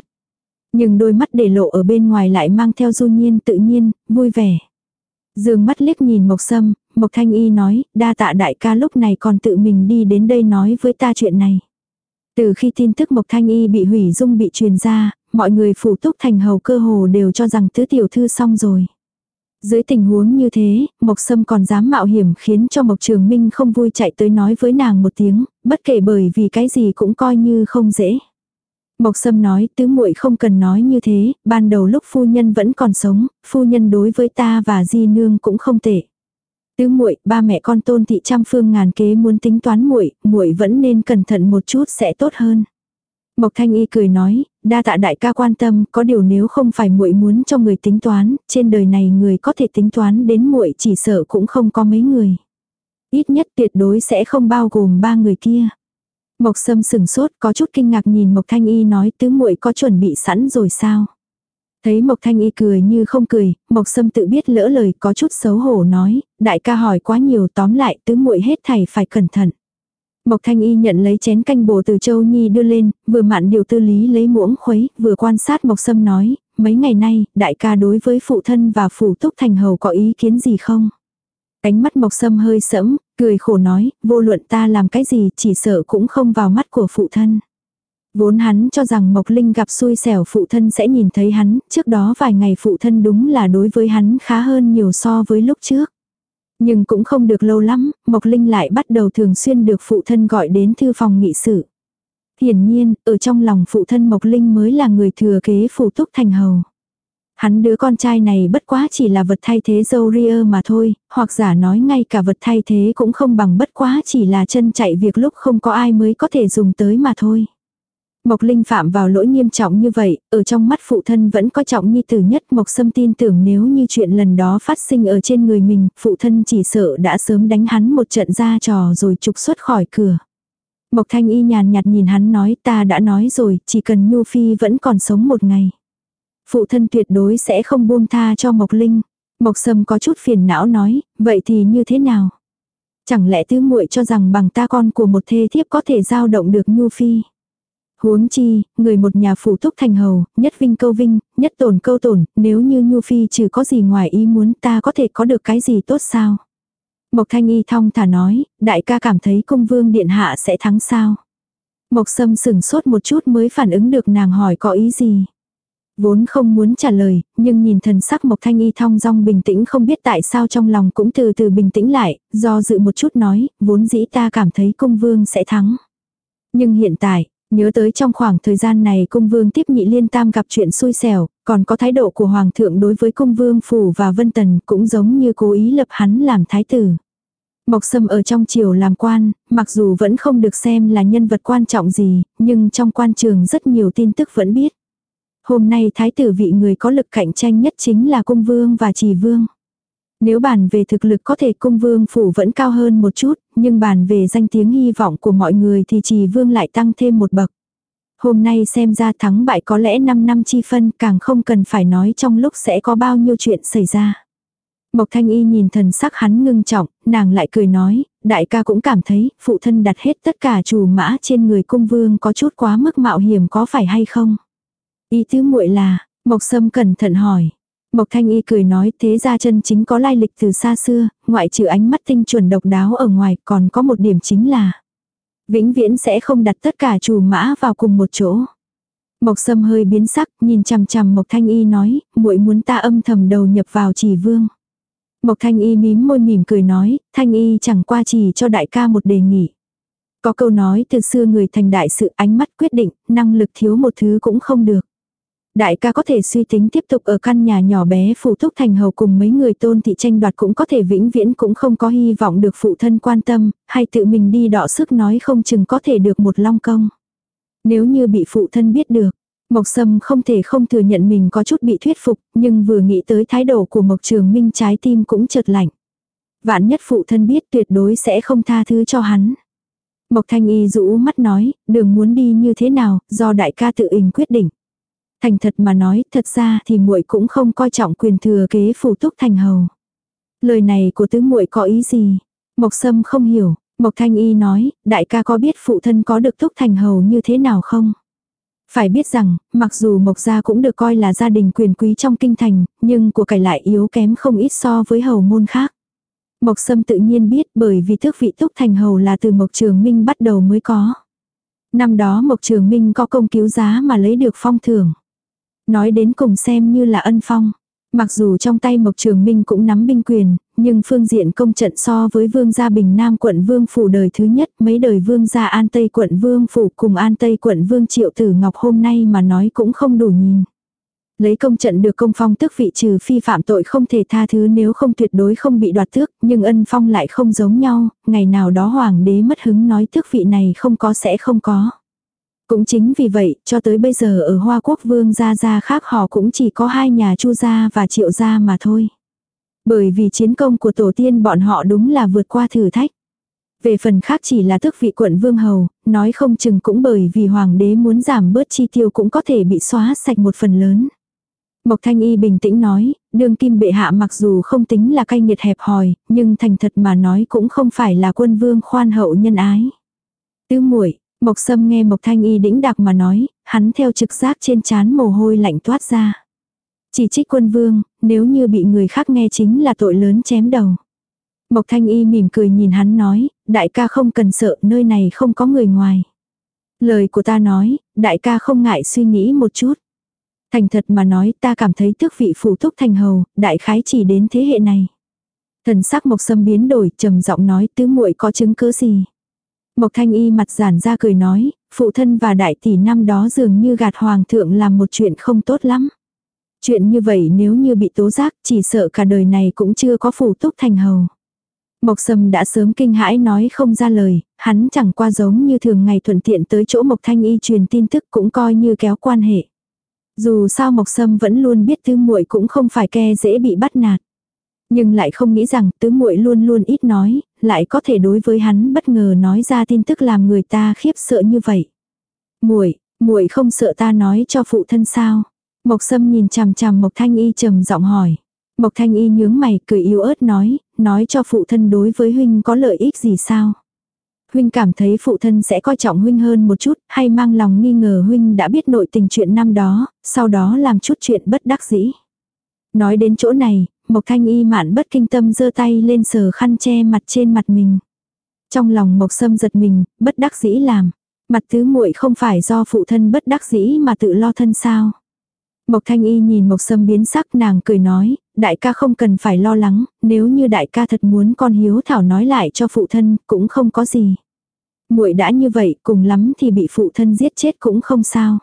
Nhưng đôi mắt để lộ ở bên ngoài lại mang theo du nhiên tự nhiên, vui vẻ. Dương mắt liếc nhìn Mộc Sâm, Mộc Thanh Y nói, đa tạ đại ca lúc này còn tự mình đi đến đây nói với ta chuyện này. Từ khi tin tức Mộc Thanh Y bị hủy dung bị truyền ra, mọi người phủ túc thành hầu cơ hồ đều cho rằng tứ tiểu thư xong rồi. Dưới tình huống như thế, Mộc Sâm còn dám mạo hiểm khiến cho Mộc Trường Minh không vui chạy tới nói với nàng một tiếng, bất kể bởi vì cái gì cũng coi như không dễ. Mộc Sâm nói, tứ muội không cần nói như thế, ban đầu lúc phu nhân vẫn còn sống, phu nhân đối với ta và di nương cũng không tệ. Tứ muội, ba mẹ con Tôn thị trăm phương ngàn kế muốn tính toán muội, muội vẫn nên cẩn thận một chút sẽ tốt hơn. Mộc Thanh Y cười nói, đa tạ đại ca quan tâm, có điều nếu không phải muội muốn cho người tính toán, trên đời này người có thể tính toán đến muội chỉ sợ cũng không có mấy người. Ít nhất tuyệt đối sẽ không bao gồm ba người kia. Mộc Sâm sừng sốt, có chút kinh ngạc nhìn Mộc Thanh Y nói tứ muội có chuẩn bị sẵn rồi sao? Thấy Mộc Thanh Y cười như không cười, Mộc Sâm tự biết lỡ lời có chút xấu hổ nói, đại ca hỏi quá nhiều tóm lại tứ muội hết thảy phải cẩn thận. Mộc Thanh Y nhận lấy chén canh bổ từ Châu Nhi đưa lên, vừa mạn điều tư lý lấy muỗng khuấy, vừa quan sát Mộc Sâm nói, mấy ngày nay, đại ca đối với phụ thân và phủ túc thành hầu có ý kiến gì không? Cánh mắt Mộc Sâm hơi sẫm, cười khổ nói, vô luận ta làm cái gì chỉ sợ cũng không vào mắt của phụ thân. Vốn hắn cho rằng Mộc Linh gặp xui xẻo phụ thân sẽ nhìn thấy hắn, trước đó vài ngày phụ thân đúng là đối với hắn khá hơn nhiều so với lúc trước. Nhưng cũng không được lâu lắm, Mộc Linh lại bắt đầu thường xuyên được phụ thân gọi đến thư phòng nghị sự. Hiển nhiên, ở trong lòng phụ thân Mộc Linh mới là người thừa kế phụ túc thành hầu. Hắn đứa con trai này bất quá chỉ là vật thay thế dâu ria mà thôi, hoặc giả nói ngay cả vật thay thế cũng không bằng bất quá chỉ là chân chạy việc lúc không có ai mới có thể dùng tới mà thôi. Mộc Linh phạm vào lỗi nghiêm trọng như vậy, ở trong mắt phụ thân vẫn có trọng nhi tử nhất Mộc Sâm tin tưởng nếu như chuyện lần đó phát sinh ở trên người mình, phụ thân chỉ sợ đã sớm đánh hắn một trận ra trò rồi trục xuất khỏi cửa. Mộc Thanh Y nhàn nhạt nhìn hắn nói ta đã nói rồi, chỉ cần Nhu Phi vẫn còn sống một ngày. Phụ thân tuyệt đối sẽ không buông tha cho Mộc Linh. Mộc Sâm có chút phiền não nói, vậy thì như thế nào? Chẳng lẽ tứ muội cho rằng bằng ta con của một thê thiếp có thể giao động được Nhu Phi? Huống chi, người một nhà phụ thúc thành hầu, nhất vinh câu vinh, nhất tổn câu tổn, nếu như Nhu Phi trừ có gì ngoài ý muốn ta có thể có được cái gì tốt sao? Mộc Thanh Y thong thả nói, đại ca cảm thấy cung vương điện hạ sẽ thắng sao? Mộc Sâm sừng sốt một chút mới phản ứng được nàng hỏi có ý gì. Vốn không muốn trả lời, nhưng nhìn thần sắc Mộc Thanh Y thong dong bình tĩnh không biết tại sao trong lòng cũng từ từ bình tĩnh lại, do dự một chút nói, vốn dĩ ta cảm thấy cung vương sẽ thắng. Nhưng hiện tại, Nhớ tới trong khoảng thời gian này cung vương tiếp nhị liên tam gặp chuyện xui xẻo, còn có thái độ của hoàng thượng đối với cung vương phủ và vân tần cũng giống như cố ý lập hắn làm thái tử. Mộc Sâm ở trong triều làm quan, mặc dù vẫn không được xem là nhân vật quan trọng gì, nhưng trong quan trường rất nhiều tin tức vẫn biết. Hôm nay thái tử vị người có lực cạnh tranh nhất chính là cung vương và trì vương. Nếu bàn về thực lực có thể cung vương phủ vẫn cao hơn một chút, nhưng bàn về danh tiếng hy vọng của mọi người thì trì vương lại tăng thêm một bậc. Hôm nay xem ra thắng bại có lẽ 5 năm chi phân càng không cần phải nói trong lúc sẽ có bao nhiêu chuyện xảy ra. Mộc Thanh Y nhìn thần sắc hắn ngưng trọng, nàng lại cười nói, đại ca cũng cảm thấy phụ thân đặt hết tất cả chủ mã trên người cung vương có chút quá mức mạo hiểm có phải hay không. Y tứ muội là, Mộc Sâm cẩn thận hỏi, Mộc Thanh Y cười nói thế ra chân chính có lai lịch từ xa xưa, ngoại trừ ánh mắt tinh chuẩn độc đáo ở ngoài còn có một điểm chính là vĩnh viễn sẽ không đặt tất cả chủ mã vào cùng một chỗ. Mộc Sâm hơi biến sắc, nhìn chằm chằm Mộc Thanh Y nói, muội muốn ta âm thầm đầu nhập vào chỉ vương. Mộc Thanh Y mím môi mỉm cười nói, Thanh Y chẳng qua chỉ cho đại ca một đề nghị. Có câu nói từ xưa người thành đại sự ánh mắt quyết định, năng lực thiếu một thứ cũng không được. Đại ca có thể suy tính tiếp tục ở căn nhà nhỏ bé phụ thúc thành hầu cùng mấy người tôn thị tranh đoạt cũng có thể vĩnh viễn cũng không có hy vọng được phụ thân quan tâm, hay tự mình đi đọ sức nói không chừng có thể được một long công. Nếu như bị phụ thân biết được, Mộc Sâm không thể không thừa nhận mình có chút bị thuyết phục, nhưng vừa nghĩ tới thái độ của Mộc Trường Minh trái tim cũng chợt lạnh. Vạn nhất phụ thân biết tuyệt đối sẽ không tha thứ cho hắn. Mộc Thanh Y rũ mắt nói, đường muốn đi như thế nào, do đại ca tự mình quyết định. Thành thật mà nói, thật ra thì muội cũng không coi trọng quyền thừa kế phủ túc thành hầu. Lời này của tứ muội có ý gì? Mộc Sâm không hiểu, Mộc Thanh Y nói, đại ca có biết phụ thân có được túc thành hầu như thế nào không? Phải biết rằng, mặc dù Mộc Gia cũng được coi là gia đình quyền quý trong kinh thành, nhưng của cải lại yếu kém không ít so với hầu môn khác. Mộc Sâm tự nhiên biết bởi vì tước vị túc thành hầu là từ Mộc Trường Minh bắt đầu mới có. Năm đó Mộc Trường Minh có công cứu giá mà lấy được phong thưởng. Nói đến cùng xem như là ân phong. Mặc dù trong tay Mộc Trường Minh cũng nắm binh quyền, nhưng phương diện công trận so với vương gia Bình Nam quận vương phủ đời thứ nhất mấy đời vương gia An Tây quận vương phủ cùng An Tây quận vương Triệu Tử Ngọc hôm nay mà nói cũng không đủ nhìn. Lấy công trận được công phong tước vị trừ phi phạm tội không thể tha thứ nếu không tuyệt đối không bị đoạt tước, nhưng ân phong lại không giống nhau, ngày nào đó hoàng đế mất hứng nói tước vị này không có sẽ không có. Cũng chính vì vậy, cho tới bây giờ ở Hoa Quốc Vương gia gia khác họ cũng chỉ có hai nhà Chu gia và Triệu gia mà thôi. Bởi vì chiến công của tổ tiên bọn họ đúng là vượt qua thử thách. Về phần khác chỉ là tước vị quận vương hầu, nói không chừng cũng bởi vì hoàng đế muốn giảm bớt chi tiêu cũng có thể bị xóa sạch một phần lớn. Mộc Thanh Y bình tĩnh nói, đương kim bệ hạ mặc dù không tính là cay nghiệt hẹp hòi, nhưng thành thật mà nói cũng không phải là quân vương khoan hậu nhân ái. Tứ muội Mộc Sâm nghe Mộc Thanh Y đĩnh đặc mà nói, hắn theo trực giác trên chán mồ hôi lạnh toát ra. Chỉ trích quân vương, nếu như bị người khác nghe chính là tội lớn chém đầu. Mộc Thanh Y mỉm cười nhìn hắn nói, đại ca không cần sợ, nơi này không có người ngoài. Lời của ta nói, đại ca không ngại suy nghĩ một chút. Thành thật mà nói ta cảm thấy tước vị phủ thúc thành hầu, đại khái chỉ đến thế hệ này. Thần sắc Mộc Sâm biến đổi, trầm giọng nói tứ muội có chứng cứ gì. Mộc Thanh Y mặt giản ra cười nói, phụ thân và đại tỷ năm đó dường như gạt hoàng thượng làm một chuyện không tốt lắm. Chuyện như vậy nếu như bị tố giác chỉ sợ cả đời này cũng chưa có phủ túc thành hầu. Mộc Sâm đã sớm kinh hãi nói không ra lời, hắn chẳng qua giống như thường ngày thuận tiện tới chỗ Mộc Thanh Y truyền tin tức cũng coi như kéo quan hệ. Dù sao Mộc Sâm vẫn luôn biết tứ muội cũng không phải ke dễ bị bắt nạt. Nhưng lại không nghĩ rằng tứ muội luôn luôn ít nói, lại có thể đối với hắn bất ngờ nói ra tin tức làm người ta khiếp sợ như vậy. Muội, muội không sợ ta nói cho phụ thân sao? Mộc Sâm nhìn chằm chằm Mộc Thanh Y trầm giọng hỏi. Mộc Thanh Y nhướng mày cười yếu ớt nói, nói cho phụ thân đối với huynh có lợi ích gì sao? Huynh cảm thấy phụ thân sẽ coi trọng huynh hơn một chút, hay mang lòng nghi ngờ huynh đã biết nội tình chuyện năm đó, sau đó làm chút chuyện bất đắc dĩ. Nói đến chỗ này, Mộc Thanh Y mạn bất kinh tâm giơ tay lên sờ khăn che mặt trên mặt mình. Trong lòng Mộc Sâm giật mình, bất đắc dĩ làm. Mặt tứ muội không phải do phụ thân bất đắc dĩ mà tự lo thân sao. Mộc Thanh Y nhìn Mộc Sâm biến sắc nàng cười nói, đại ca không cần phải lo lắng, nếu như đại ca thật muốn con hiếu thảo nói lại cho phụ thân, cũng không có gì. Muội đã như vậy, cùng lắm thì bị phụ thân giết chết cũng không sao.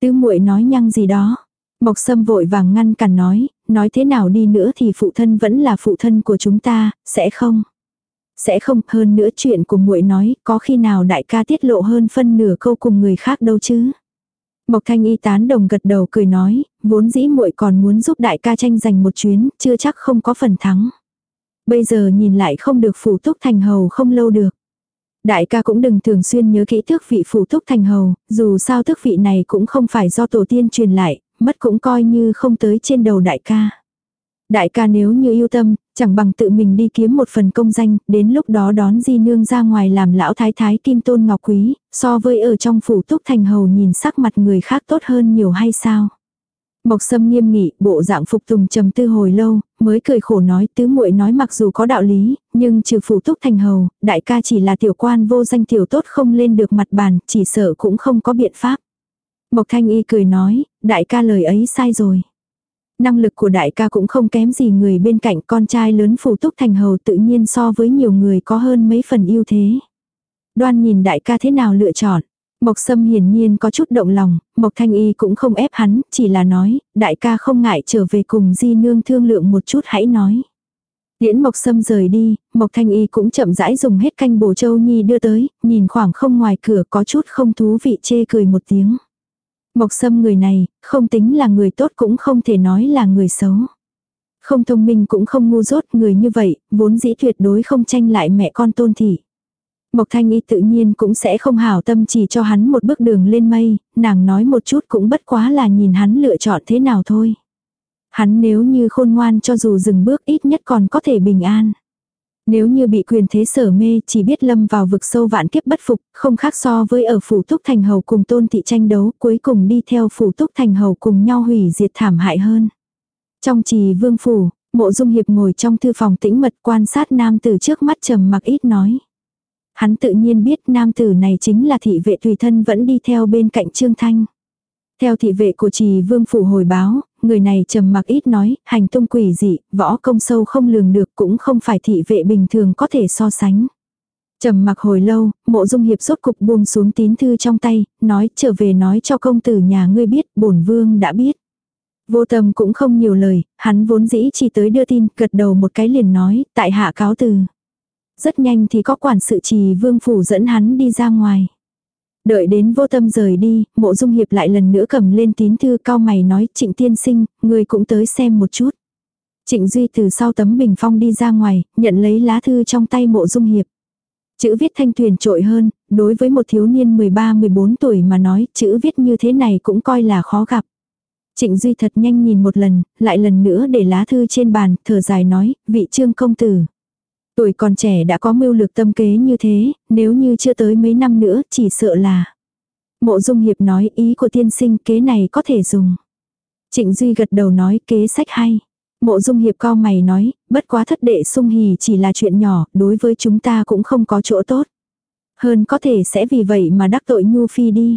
Tứ muội nói nhăng gì đó. Mộc Sâm vội vàng ngăn cản nói, nói thế nào đi nữa thì phụ thân vẫn là phụ thân của chúng ta, sẽ không. Sẽ không, hơn nữa chuyện của muội nói, có khi nào đại ca tiết lộ hơn phân nửa câu cùng người khác đâu chứ. Mộc Thanh Y tán đồng gật đầu cười nói, vốn dĩ muội còn muốn giúp đại ca tranh giành một chuyến, chưa chắc không có phần thắng. Bây giờ nhìn lại không được phủ túc thành hầu không lâu được. Đại ca cũng đừng thường xuyên nhớ kỹ thước vị phủ túc thành hầu, dù sao thước vị này cũng không phải do tổ tiên truyền lại, mất cũng coi như không tới trên đầu đại ca. Đại ca nếu như yêu tâm, chẳng bằng tự mình đi kiếm một phần công danh, đến lúc đó đón di nương ra ngoài làm lão thái thái kim tôn ngọc quý, so với ở trong phủ túc thành hầu nhìn sắc mặt người khác tốt hơn nhiều hay sao. Mộc sâm nghiêm nghị, bộ dạng phục tùng trầm tư hồi lâu, mới cười khổ nói tứ muội nói mặc dù có đạo lý, nhưng trừ phủ túc thành hầu, đại ca chỉ là tiểu quan vô danh tiểu tốt không lên được mặt bàn, chỉ sợ cũng không có biện pháp. Mộc thanh y cười nói, đại ca lời ấy sai rồi. Năng lực của đại ca cũng không kém gì người bên cạnh con trai lớn phủ túc thành hầu tự nhiên so với nhiều người có hơn mấy phần ưu thế. Đoan nhìn đại ca thế nào lựa chọn. Mộc Sâm hiển nhiên có chút động lòng, Mộc Thanh Y cũng không ép hắn, chỉ là nói, đại ca không ngại trở về cùng Di Nương thương lượng một chút hãy nói. Điễn Mộc Sâm rời đi, Mộc Thanh Y cũng chậm rãi dùng hết canh bổ châu nhi đưa tới, nhìn khoảng không ngoài cửa có chút không thú vị chê cười một tiếng. Mộc Sâm người này, không tính là người tốt cũng không thể nói là người xấu. Không thông minh cũng không ngu dốt người như vậy, vốn dĩ tuyệt đối không tranh lại mẹ con tôn thị. Mộc Thanh Y tự nhiên cũng sẽ không hảo tâm chỉ cho hắn một bước đường lên mây, nàng nói một chút cũng bất quá là nhìn hắn lựa chọn thế nào thôi. Hắn nếu như khôn ngoan cho dù dừng bước ít nhất còn có thể bình an. Nếu như bị quyền thế sở mê chỉ biết lâm vào vực sâu vạn kiếp bất phục, không khác so với ở phủ túc thành hầu cùng tôn thị tranh đấu cuối cùng đi theo phủ túc thành hầu cùng nhau hủy diệt thảm hại hơn. Trong trì vương phủ, mộ dung hiệp ngồi trong thư phòng tĩnh mật quan sát nam tử trước mắt trầm mặc ít nói. Hắn tự nhiên biết nam tử này chính là thị vệ tùy thân vẫn đi theo bên cạnh Trương Thanh. Theo thị vệ của trì vương phủ hồi báo, người này trầm mặc ít nói, hành tung quỷ dị, võ công sâu không lường được cũng không phải thị vệ bình thường có thể so sánh. Trầm mặc hồi lâu, mộ dung hiệp rốt cục buông xuống tín thư trong tay, nói trở về nói cho công tử nhà ngươi biết, bổn vương đã biết. Vô tâm cũng không nhiều lời, hắn vốn dĩ chỉ tới đưa tin, gật đầu một cái liền nói, tại hạ cáo từ. Rất nhanh thì có quản sự trì vương phủ dẫn hắn đi ra ngoài. Đợi đến vô tâm rời đi, mộ dung hiệp lại lần nữa cầm lên tín thư cao mày nói trịnh tiên sinh, người cũng tới xem một chút. Trịnh Duy từ sau tấm bình phong đi ra ngoài, nhận lấy lá thư trong tay mộ dung hiệp. Chữ viết thanh tuyền trội hơn, đối với một thiếu niên 13-14 tuổi mà nói, chữ viết như thế này cũng coi là khó gặp. Trịnh Duy thật nhanh nhìn một lần, lại lần nữa để lá thư trên bàn, thở dài nói, vị trương công tử. Tuổi còn trẻ đã có mưu lược tâm kế như thế, nếu như chưa tới mấy năm nữa chỉ sợ là. Mộ Dung Hiệp nói ý của tiên sinh kế này có thể dùng. Trịnh Duy gật đầu nói kế sách hay. Mộ Dung Hiệp cao mày nói, bất quá thất đệ sung hỉ chỉ là chuyện nhỏ, đối với chúng ta cũng không có chỗ tốt. Hơn có thể sẽ vì vậy mà đắc tội Nhu Phi đi.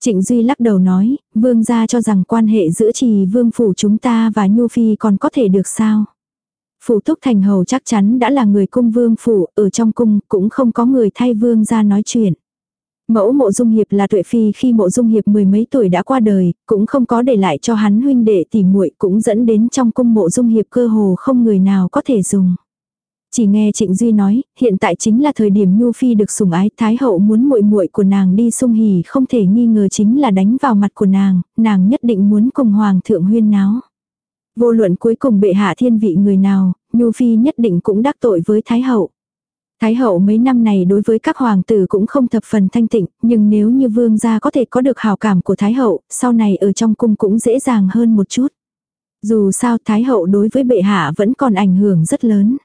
Trịnh Duy lắc đầu nói, vương gia cho rằng quan hệ giữa trì vương phủ chúng ta và Nhu Phi còn có thể được sao. Phủ túc thành hầu chắc chắn đã là người cung vương phủ, ở trong cung cũng không có người thay vương ra nói chuyện. Mẫu mộ dung hiệp là tuệ phi khi mộ dung hiệp mười mấy tuổi đã qua đời, cũng không có để lại cho hắn huynh đệ tỉ muội cũng dẫn đến trong cung mộ dung hiệp cơ hồ không người nào có thể dùng. Chỉ nghe Trịnh Duy nói, hiện tại chính là thời điểm Nhu Phi được sủng ái, Thái hậu muốn muội muội của nàng đi sung hỉ không thể nghi ngờ chính là đánh vào mặt của nàng, nàng nhất định muốn cùng hoàng thượng huyên náo. Vô luận cuối cùng bệ hạ thiên vị người nào, Nhu Phi nhất định cũng đắc tội với Thái Hậu. Thái hậu mấy năm này đối với các hoàng tử cũng không thập phần thanh tịnh, nhưng nếu như vương gia có thể có được hào cảm của Thái hậu, sau này ở trong cung cũng dễ dàng hơn một chút. Dù sao Thái hậu đối với bệ hạ vẫn còn ảnh hưởng rất lớn.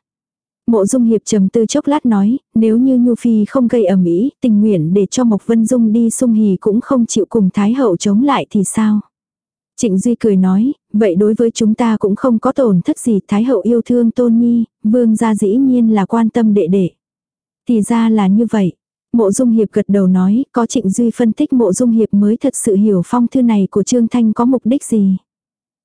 Mộ Dung Hiệp trầm tư chốc lát nói, nếu như Nhu Phi không gây ẩm ý, tình nguyện để cho Mộc Vân Dung đi sung hì cũng không chịu cùng Thái hậu chống lại thì sao? Trịnh Duy cười nói, vậy đối với chúng ta cũng không có tổn thất gì, Thái hậu yêu thương Tôn Nhi, vương gia dĩ nhiên là quan tâm đệ đệ. Thì ra là như vậy. Mộ Dung Hiệp gật đầu nói, có Trịnh Duy phân tích Mộ Dung Hiệp mới thật sự hiểu phong thư này của Trương Thanh có mục đích gì.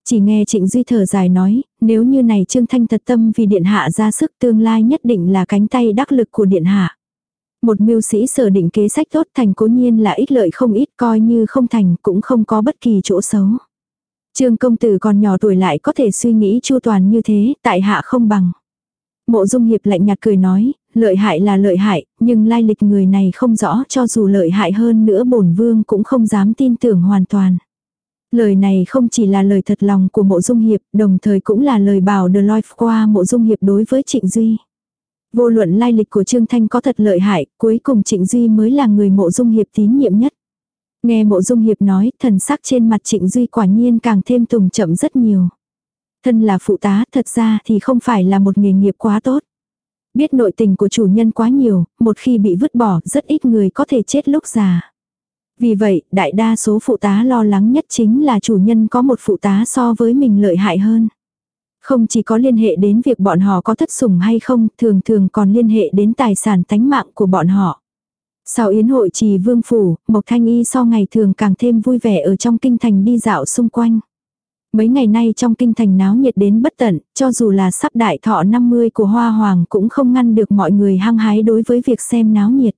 Chỉ nghe Trịnh Duy thở dài nói, nếu như này Trương Thanh thật tâm vì Điện Hạ ra sức tương lai nhất định là cánh tay đắc lực của Điện Hạ. Một mưu sĩ sở định kế sách tốt thành cố nhiên là ích lợi không ít coi như không thành cũng không có bất kỳ chỗ xấu. Trương công tử còn nhỏ tuổi lại có thể suy nghĩ chu toàn như thế, tại hạ không bằng. Mộ dung hiệp lạnh nhạt cười nói, lợi hại là lợi hại, nhưng lai lịch người này không rõ cho dù lợi hại hơn nữa bổn vương cũng không dám tin tưởng hoàn toàn. Lời này không chỉ là lời thật lòng của mộ dung hiệp, đồng thời cũng là lời bảo The Life qua mộ dung hiệp đối với Trịnh Duy. Vô luận lai lịch của Trương Thanh có thật lợi hại, cuối cùng Trịnh Duy mới là người mộ dung hiệp tín nhiệm nhất. Nghe mộ dung hiệp nói, thần sắc trên mặt trịnh duy quả nhiên càng thêm tùng chậm rất nhiều. Thân là phụ tá thật ra thì không phải là một nghề nghiệp quá tốt. Biết nội tình của chủ nhân quá nhiều, một khi bị vứt bỏ rất ít người có thể chết lúc già. Vì vậy, đại đa số phụ tá lo lắng nhất chính là chủ nhân có một phụ tá so với mình lợi hại hơn. Không chỉ có liên hệ đến việc bọn họ có thất sủng hay không, thường thường còn liên hệ đến tài sản tánh mạng của bọn họ. Sau yến hội trì vương phủ, Mộc Thanh Y so ngày thường càng thêm vui vẻ ở trong kinh thành đi dạo xung quanh. Mấy ngày nay trong kinh thành náo nhiệt đến bất tận, cho dù là sắp đại thọ 50 của Hoa Hoàng cũng không ngăn được mọi người hăng hái đối với việc xem náo nhiệt.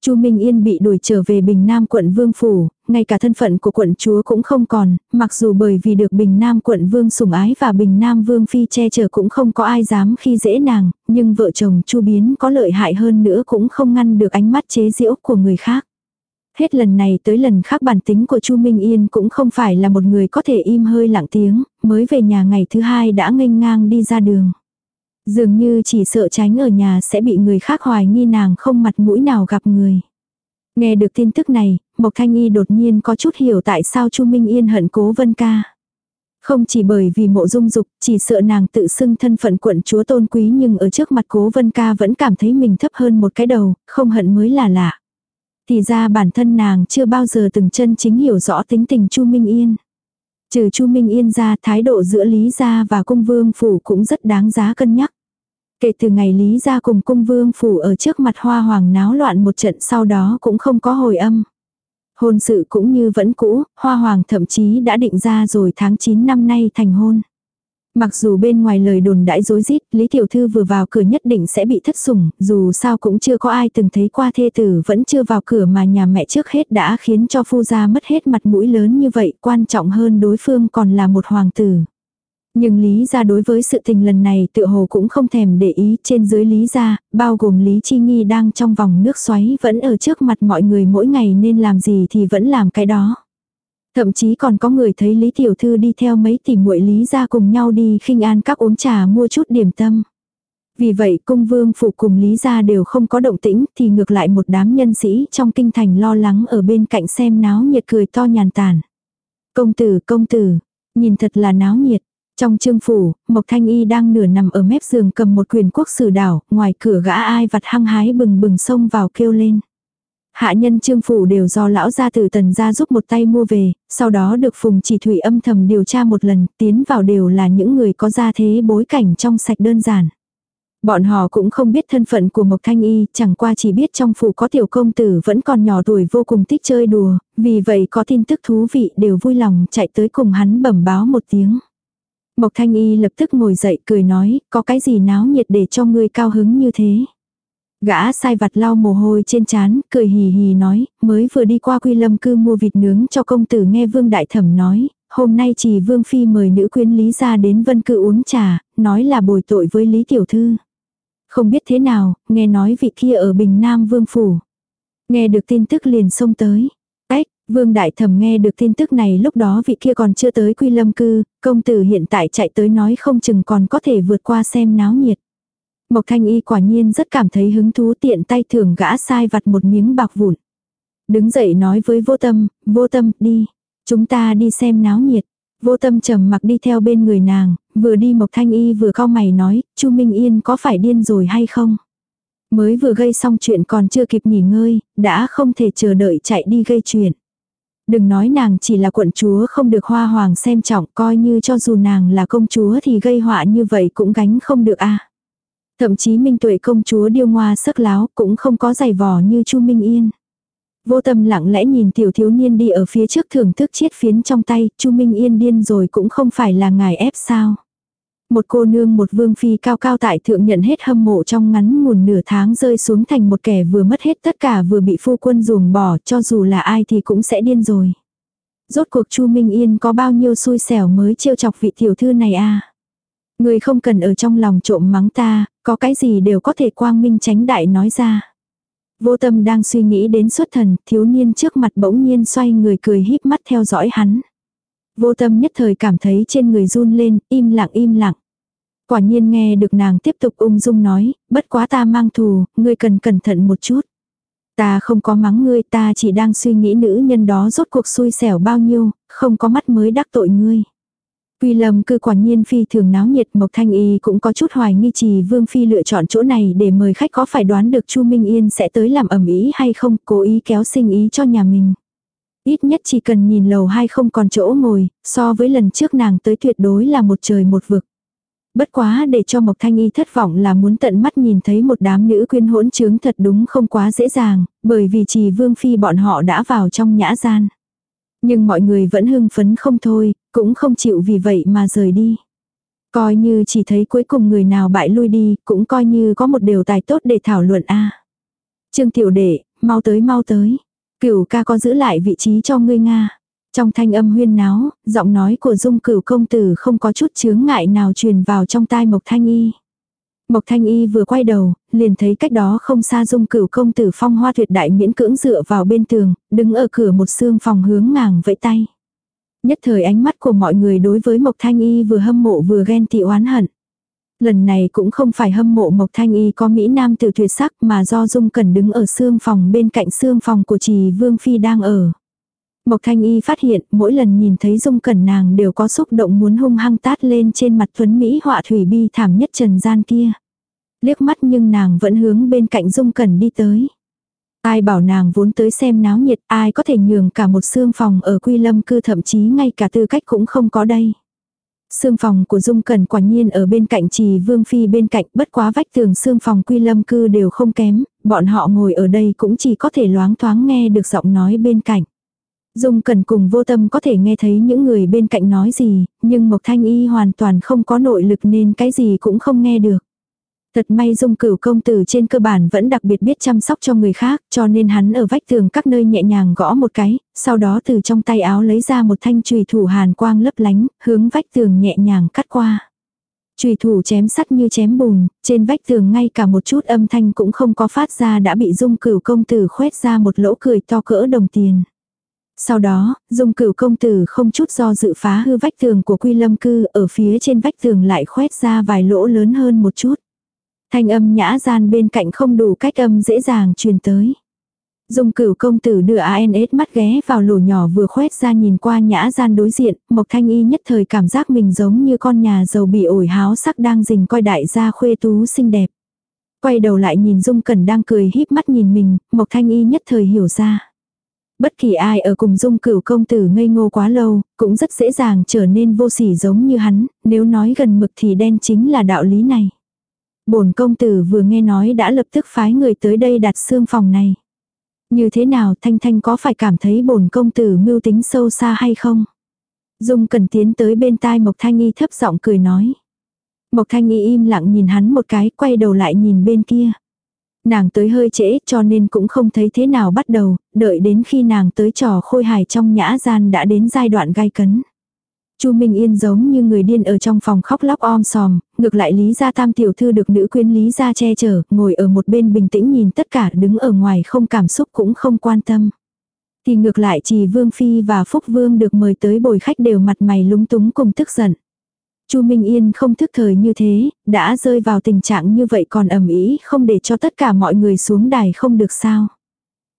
Chu Minh Yên bị đuổi trở về Bình Nam quận Vương Phủ, ngay cả thân phận của quận chúa cũng không còn, mặc dù bởi vì được Bình Nam quận Vương sủng ái và Bình Nam Vương Phi che chở cũng không có ai dám khi dễ nàng, nhưng vợ chồng Chu Biến có lợi hại hơn nữa cũng không ngăn được ánh mắt chế giễu của người khác. Hết lần này tới lần khác bản tính của Chu Minh Yên cũng không phải là một người có thể im hơi lặng tiếng, mới về nhà ngày thứ hai đã nghênh ngang đi ra đường. Dường như chỉ sợ tránh ở nhà sẽ bị người khác hoài nghi nàng không mặt mũi nào gặp người. Nghe được tin tức này, Mộc Thanh Y đột nhiên có chút hiểu tại sao Chu Minh Yên hận cố vân ca. Không chỉ bởi vì mộ dung dục, chỉ sợ nàng tự xưng thân phận quận chúa tôn quý nhưng ở trước mặt cố vân ca vẫn cảm thấy mình thấp hơn một cái đầu, không hận mới là lạ. Thì ra bản thân nàng chưa bao giờ từng chân chính hiểu rõ tính tình Chu Minh Yên. Trừ Chu Minh Yên ra thái độ giữa Lý Gia và cung vương phủ cũng rất đáng giá cân nhắc. Kể từ ngày Lý Gia cùng cung vương phủ ở trước mặt hoa hoàng náo loạn một trận sau đó cũng không có hồi âm. Hôn sự cũng như vẫn cũ, hoa hoàng thậm chí đã định ra rồi tháng 9 năm nay thành hôn. Mặc dù bên ngoài lời đồn đãi dối rít, Lý Tiểu Thư vừa vào cửa nhất định sẽ bị thất sủng, dù sao cũng chưa có ai từng thấy qua thê tử vẫn chưa vào cửa mà nhà mẹ trước hết đã khiến cho phu gia mất hết mặt mũi lớn như vậy, quan trọng hơn đối phương còn là một hoàng tử. Nhưng Lý gia đối với sự tình lần này tựa hồ cũng không thèm để ý trên dưới Lý gia, bao gồm Lý Chi Nghi đang trong vòng nước xoáy vẫn ở trước mặt mọi người mỗi ngày nên làm gì thì vẫn làm cái đó. Thậm chí còn có người thấy Lý Tiểu Thư đi theo mấy tỷ muội Lý gia cùng nhau đi khinh an các uống trà mua chút điểm tâm. Vì vậy cung vương phụ cùng Lý gia đều không có động tĩnh thì ngược lại một đám nhân sĩ trong kinh thành lo lắng ở bên cạnh xem náo nhiệt cười to nhàn tản. Công tử, công tử, nhìn thật là náo nhiệt. Trong trương phủ, Mộc Thanh Y đang nửa nằm ở mép giường cầm một quyền quốc sử đảo, ngoài cửa gã ai vặt hăng hái bừng bừng xông vào kêu lên. Hạ nhân trương phủ đều do lão gia tử tần gia giúp một tay mua về, sau đó được phùng chỉ thủy âm thầm điều tra một lần, tiến vào đều là những người có gia thế bối cảnh trong sạch đơn giản. Bọn họ cũng không biết thân phận của Mộc Thanh Y, chẳng qua chỉ biết trong phủ có tiểu công tử vẫn còn nhỏ tuổi vô cùng thích chơi đùa, vì vậy có tin tức thú vị đều vui lòng chạy tới cùng hắn bẩm báo một tiếng. Mộc Thanh Y lập tức ngồi dậy cười nói, có cái gì náo nhiệt để cho ngươi cao hứng như thế. Gã sai vặt lau mồ hôi trên trán, cười hì hì nói, mới vừa đi qua quy lâm cư mua vịt nướng cho công tử nghe vương đại thẩm nói, hôm nay chỉ vương phi mời nữ quyến lý ra đến vân cư uống trà, nói là bồi tội với lý tiểu thư. Không biết thế nào, nghe nói vị kia ở Bình Nam vương phủ. Nghe được tin tức liền xông tới. Vương đại thẩm nghe được tin tức này lúc đó vị kia còn chưa tới quy lâm cư, công tử hiện tại chạy tới nói không chừng còn có thể vượt qua xem náo nhiệt. Mộc Thanh Y quả nhiên rất cảm thấy hứng thú tiện tay thưởng gã sai vặt một miếng bạc vụn. Đứng dậy nói với vô tâm, vô tâm, đi. Chúng ta đi xem náo nhiệt. Vô tâm trầm mặc đi theo bên người nàng, vừa đi Mộc Thanh Y vừa cau mày nói, Chu Minh Yên có phải điên rồi hay không? Mới vừa gây xong chuyện còn chưa kịp nghỉ ngơi, đã không thể chờ đợi chạy đi gây chuyện. Đừng nói nàng chỉ là quận chúa không được hoa hoàng xem trọng coi như cho dù nàng là công chúa thì gây họa như vậy cũng gánh không được a Thậm chí Minh Tuệ công chúa điêu ngoa sắc láo cũng không có giày vò như Chu Minh Yên. Vô tâm lặng lẽ nhìn tiểu thiếu niên đi ở phía trước thưởng thức chiết phiến trong tay, Chu Minh Yên điên rồi cũng không phải là ngài ép sao. Một cô nương một vương phi cao cao tại thượng nhận hết hâm mộ trong ngắn ngủn nửa tháng rơi xuống thành một kẻ vừa mất hết tất cả vừa bị phu quân ruồng bỏ cho dù là ai thì cũng sẽ điên rồi. Rốt cuộc Chu Minh Yên có bao nhiêu xui xẻo mới trêu chọc vị tiểu thư này à. Người không cần ở trong lòng trộm mắng ta, có cái gì đều có thể quang minh tránh đại nói ra. Vô tâm đang suy nghĩ đến xuất thần, thiếu niên trước mặt bỗng nhiên xoay người cười híp mắt theo dõi hắn. Vô tâm nhất thời cảm thấy trên người run lên, im lặng im lặng. Quả nhiên nghe được nàng tiếp tục ung dung nói, bất quá ta mang thù, ngươi cần cẩn thận một chút. Ta không có mắng ngươi, ta chỉ đang suy nghĩ nữ nhân đó rốt cuộc xui xẻo bao nhiêu, không có mắt mới đắc tội ngươi. Quy lâm cư quả nhiên phi thường náo nhiệt Mộc Thanh Y cũng có chút hoài nghi trì Vương Phi lựa chọn chỗ này để mời khách có phải đoán được Chu Minh Yên sẽ tới làm ẩm ý hay không, cố ý kéo sinh ý cho nhà mình. Ít nhất chỉ cần nhìn lầu hai không còn chỗ ngồi, so với lần trước nàng tới tuyệt đối là một trời một vực. Bất quá để cho Mộc Thanh Y thất vọng là muốn tận mắt nhìn thấy một đám nữ quyên hỗn trướng thật đúng không quá dễ dàng, bởi vì chỉ Vương Phi bọn họ đã vào trong nhã gian. Nhưng mọi người vẫn hưng phấn không thôi, cũng không chịu vì vậy mà rời đi. Coi như chỉ thấy cuối cùng người nào bại lui đi, cũng coi như có một điều tài tốt để thảo luận a. Trương tiểu đệ, mau tới mau tới. Cửu ca có giữ lại vị trí cho ngươi Nga. Trong thanh âm huyên náo, giọng nói của dung cửu công tử không có chút chướng ngại nào truyền vào trong tai Mộc Thanh Y. Mộc Thanh Y vừa quay đầu, liền thấy cách đó không xa dung cửu công tử phong hoa tuyệt đại miễn cưỡng dựa vào bên tường, đứng ở cửa một xương phòng hướng ngàng vẫy tay. Nhất thời ánh mắt của mọi người đối với Mộc Thanh Y vừa hâm mộ vừa ghen tị oán hận. Lần này cũng không phải hâm mộ Mộc Thanh Y có Mỹ Nam tự tuyệt sắc mà do Dung Cẩn đứng ở xương phòng bên cạnh xương phòng của trì Vương Phi đang ở. Mộc Thanh Y phát hiện mỗi lần nhìn thấy Dung Cẩn nàng đều có xúc động muốn hung hăng tát lên trên mặt tuấn Mỹ họa thủy bi thảm nhất trần gian kia. Liếc mắt nhưng nàng vẫn hướng bên cạnh Dung Cẩn đi tới. Ai bảo nàng vốn tới xem náo nhiệt, ai có thể nhường cả một xương phòng ở quy lâm cư thậm chí ngay cả tư cách cũng không có đây. Sương phòng của Dung Cẩn quả nhiên ở bên cạnh trì Vương Phi bên cạnh bất quá vách tường sương phòng quy lâm cư đều không kém, bọn họ ngồi ở đây cũng chỉ có thể loáng thoáng nghe được giọng nói bên cạnh. Dung Cẩn cùng vô tâm có thể nghe thấy những người bên cạnh nói gì, nhưng Mộc Thanh Y hoàn toàn không có nội lực nên cái gì cũng không nghe được. Thật may dung cửu công tử trên cơ bản vẫn đặc biệt biết chăm sóc cho người khác, cho nên hắn ở vách tường các nơi nhẹ nhàng gõ một cái, sau đó từ trong tay áo lấy ra một thanh chùy thủ hàn quang lấp lánh, hướng vách tường nhẹ nhàng cắt qua. Chùy thủ chém sắt như chém bùn, trên vách tường ngay cả một chút âm thanh cũng không có phát ra đã bị dung cửu công tử khoét ra một lỗ cười to cỡ đồng tiền. Sau đó, dung cửu công tử không chút do dự phá hư vách tường của quy lâm cư ở phía trên vách tường lại khoét ra vài lỗ lớn hơn một chút. Thanh âm nhã gian bên cạnh không đủ cách âm dễ dàng truyền tới. Dung cửu công tử đưa ANS mắt ghé vào lỗ nhỏ vừa khoét ra nhìn qua nhã gian đối diện, Mộc Thanh Y nhất thời cảm giác mình giống như con nhà giàu bị ổi háo sắc đang rình coi đại gia khuê tú xinh đẹp. Quay đầu lại nhìn Dung Cẩn đang cười híp mắt nhìn mình, Mộc Thanh Y nhất thời hiểu ra. Bất kỳ ai ở cùng dung cửu công tử ngây ngô quá lâu, cũng rất dễ dàng trở nên vô sỉ giống như hắn, nếu nói gần mực thì đen chính là đạo lý này bổn công tử vừa nghe nói đã lập tức phái người tới đây đặt xương phòng này. Như thế nào Thanh Thanh có phải cảm thấy bổn công tử mưu tính sâu xa hay không? Dung cần tiến tới bên tai Mộc Thanh Y thấp giọng cười nói. Mộc Thanh Y im lặng nhìn hắn một cái quay đầu lại nhìn bên kia. Nàng tới hơi trễ cho nên cũng không thấy thế nào bắt đầu, đợi đến khi nàng tới trò khôi hài trong nhã gian đã đến giai đoạn gai cấn. Chu Minh Yên giống như người điên ở trong phòng khóc lóc om sòm, ngược lại Lý Gia Tam tiểu thư được nữ quyến Lý Gia che chở, ngồi ở một bên bình tĩnh nhìn tất cả đứng ở ngoài không cảm xúc cũng không quan tâm. Thì ngược lại chỉ Vương Phi và Phúc Vương được mời tới bồi khách đều mặt mày lúng túng cùng tức giận. Chu Minh Yên không thức thời như thế, đã rơi vào tình trạng như vậy còn ầm ĩ không để cho tất cả mọi người xuống đài không được sao.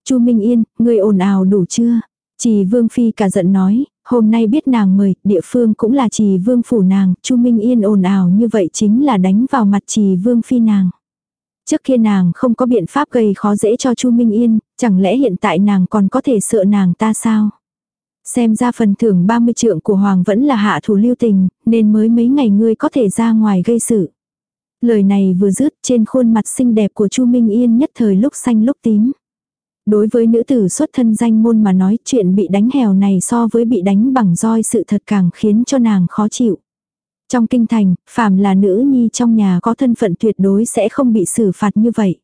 Chu Minh Yên, người ồn ào đủ chưa? Chỉ Vương Phi cả giận nói, hôm nay biết nàng mời, địa phương cũng là trì vương phủ nàng, Chu Minh Yên ồn ào như vậy chính là đánh vào mặt trì vương phi nàng. Trước kia nàng không có biện pháp gây khó dễ cho Chu Minh Yên, chẳng lẽ hiện tại nàng còn có thể sợ nàng ta sao? Xem ra phần thưởng 30 trượng của Hoàng vẫn là hạ thủ lưu tình, nên mới mấy ngày ngươi có thể ra ngoài gây sự. Lời này vừa dứt trên khuôn mặt xinh đẹp của Chu Minh Yên nhất thời lúc xanh lúc tím. Đối với nữ tử xuất thân danh môn mà nói chuyện bị đánh hèo này so với bị đánh bằng roi sự thật càng khiến cho nàng khó chịu. Trong kinh thành, phàm là nữ nhi trong nhà có thân phận tuyệt đối sẽ không bị xử phạt như vậy.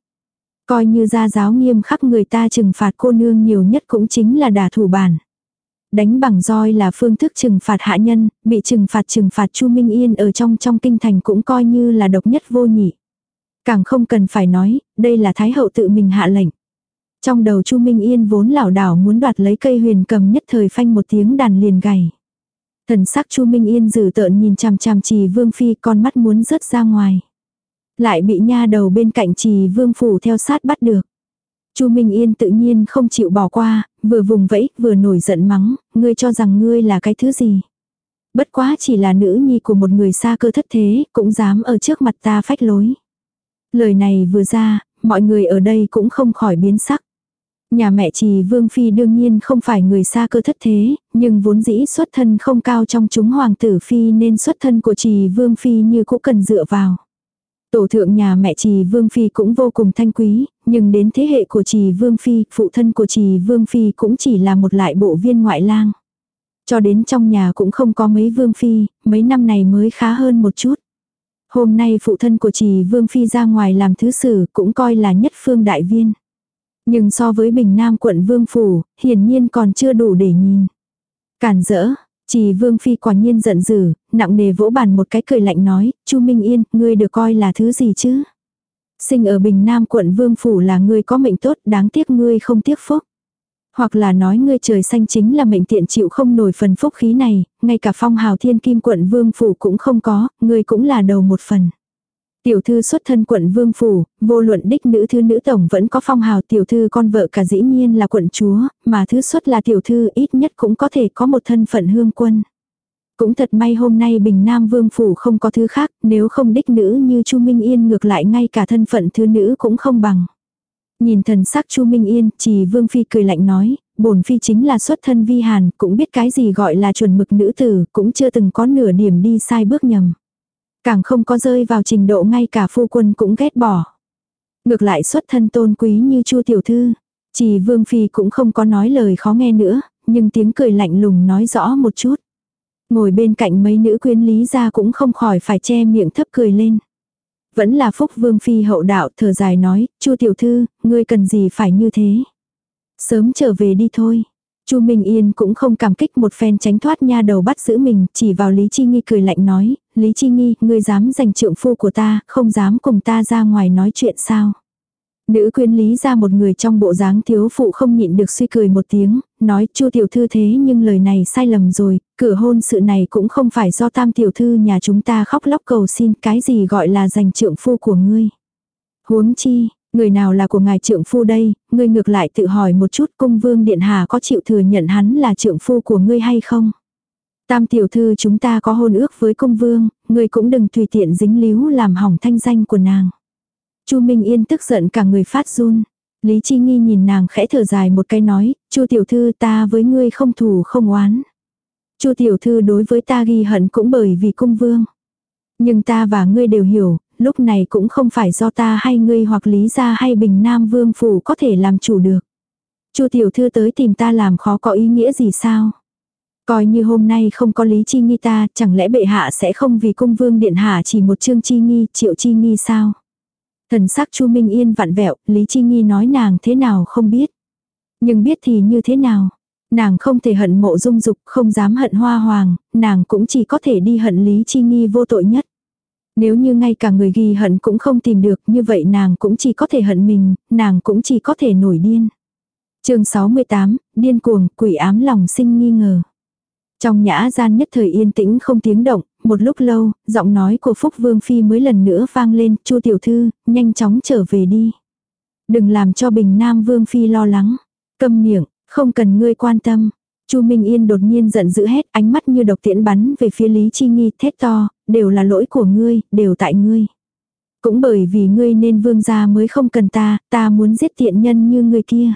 Coi như gia giáo nghiêm khắc người ta trừng phạt cô nương nhiều nhất cũng chính là đả thủ bản. Đánh bằng roi là phương thức trừng phạt hạ nhân, bị trừng phạt trừng phạt Chu Minh Yên ở trong trong kinh thành cũng coi như là độc nhất vô nhị. Càng không cần phải nói, đây là Thái hậu tự mình hạ lệnh. Trong đầu Chu Minh Yên vốn lảo đảo muốn đoạt lấy cây huyền cầm nhất thời phanh một tiếng đàn liền gảy. Thần sắc Chu Minh Yên dử tợn nhìn chằm chằm trì vương phi con mắt muốn rớt ra ngoài. Lại bị nha đầu bên cạnh trì vương phủ theo sát bắt được. Chu Minh Yên tự nhiên không chịu bỏ qua, vừa vùng vẫy vừa nổi giận mắng, ngươi cho rằng ngươi là cái thứ gì. Bất quá chỉ là nữ nhi của một người xa cơ thất thế, cũng dám ở trước mặt ta phách lối. Lời này vừa ra, mọi người ở đây cũng không khỏi biến sắc. Nhà mẹ trì Vương Phi đương nhiên không phải người xa cơ thất thế, nhưng vốn dĩ xuất thân không cao trong chúng hoàng tử Phi nên xuất thân của trì Vương Phi như cũng cần dựa vào. Tổ thượng nhà mẹ trì Vương Phi cũng vô cùng thanh quý, nhưng đến thế hệ của trì Vương Phi, phụ thân của trì Vương Phi cũng chỉ là một lại bộ viên ngoại lang. Cho đến trong nhà cũng không có mấy Vương Phi, mấy năm này mới khá hơn một chút. Hôm nay phụ thân của trì Vương Phi ra ngoài làm thứ sử cũng coi là nhất phương đại viên. Nhưng so với Bình Nam quận Vương Phủ, hiển nhiên còn chưa đủ để nhìn. Cản rỡ, chỉ Vương Phi quả nhiên giận dữ, nặng nề vỗ bàn một cái cười lạnh nói, Chu Minh Yên, ngươi được coi là thứ gì chứ? Sinh ở Bình Nam quận Vương Phủ là ngươi có mệnh tốt, đáng tiếc ngươi không tiếc phúc. Hoặc là nói ngươi trời xanh chính là mệnh tiện chịu không nổi phần phúc khí này, ngay cả phong hào thiên kim quận Vương Phủ cũng không có, ngươi cũng là đầu một phần. Tiểu thư xuất thân quận Vương Phủ, vô luận đích nữ thư nữ tổng vẫn có phong hào tiểu thư con vợ cả dĩ nhiên là quận chúa, mà thứ xuất là tiểu thư ít nhất cũng có thể có một thân phận hương quân. Cũng thật may hôm nay Bình Nam Vương Phủ không có thứ khác, nếu không đích nữ như Chu Minh Yên ngược lại ngay cả thân phận thứ nữ cũng không bằng. Nhìn thần sắc Chu Minh Yên, chỉ Vương Phi cười lạnh nói, bổn Phi chính là xuất thân vi hàn, cũng biết cái gì gọi là chuẩn mực nữ tử, cũng chưa từng có nửa điểm đi sai bước nhầm. Càng không có rơi vào trình độ ngay cả phu quân cũng ghét bỏ. Ngược lại xuất thân tôn quý như Chu Tiểu Thư. Chỉ Vương Phi cũng không có nói lời khó nghe nữa, nhưng tiếng cười lạnh lùng nói rõ một chút. Ngồi bên cạnh mấy nữ quyến lý ra cũng không khỏi phải che miệng thấp cười lên. Vẫn là phúc vương phi hậu đạo thở dài nói, chu tiểu thư, ngươi cần gì phải như thế. Sớm trở về đi thôi. Chu Minh Yên cũng không cảm kích một phen tránh thoát nha đầu bắt giữ mình, chỉ vào Lý Chi Nghi cười lạnh nói, Lý Chi Nghi, ngươi dám giành trượng phu của ta, không dám cùng ta ra ngoài nói chuyện sao. Nữ quyến lý ra một người trong bộ dáng thiếu phụ không nhịn được suy cười một tiếng, nói chu tiểu thư thế nhưng lời này sai lầm rồi, cửa hôn sự này cũng không phải do tam tiểu thư nhà chúng ta khóc lóc cầu xin cái gì gọi là giành trượng phu của ngươi. Huống chi, người nào là của ngài trượng phu đây, ngươi ngược lại tự hỏi một chút cung vương điện hà có chịu thừa nhận hắn là trượng phu của ngươi hay không. Tam tiểu thư chúng ta có hôn ước với công vương, ngươi cũng đừng tùy tiện dính líu làm hỏng thanh danh của nàng. Chu Minh Yên tức giận cả người phát run. Lý Chi Nghi nhìn nàng khẽ thở dài một cái nói, Chu tiểu thư ta với ngươi không thù không oán. Chu tiểu thư đối với ta ghi hận cũng bởi vì cung vương. Nhưng ta và ngươi đều hiểu, lúc này cũng không phải do ta hay ngươi hoặc Lý gia hay Bình Nam Vương phủ có thể làm chủ được. Chu tiểu thư tới tìm ta làm khó có ý nghĩa gì sao? Coi như hôm nay không có Lý Chi Nghi ta, chẳng lẽ bệ hạ sẽ không vì cung vương điện hạ chỉ một chương Chi Nghi, triệu Chi Nghi sao? Thần sắc Chu Minh Yên vặn vẹo, Lý Chi Nghi nói nàng thế nào không biết. Nhưng biết thì như thế nào. Nàng không thể hận mộ dung dục, không dám hận hoa hoàng, nàng cũng chỉ có thể đi hận Lý Chi Nghi vô tội nhất. Nếu như ngay cả người ghi hận cũng không tìm được như vậy nàng cũng chỉ có thể hận mình, nàng cũng chỉ có thể nổi điên. chương 68, điên cuồng, quỷ ám lòng sinh nghi ngờ. Trong nhã gian nhất thời yên tĩnh không tiếng động, một lúc lâu, giọng nói của Phúc Vương Phi mới lần nữa vang lên, chu tiểu thư, nhanh chóng trở về đi. Đừng làm cho Bình Nam Vương Phi lo lắng. Câm miệng, không cần ngươi quan tâm. Chu Minh Yên đột nhiên giận dữ hết ánh mắt như độc tiễn bắn về phía Lý Chi Nghi, thét to, đều là lỗi của ngươi, đều tại ngươi. Cũng bởi vì ngươi nên vương gia mới không cần ta, ta muốn giết tiện nhân như ngươi kia.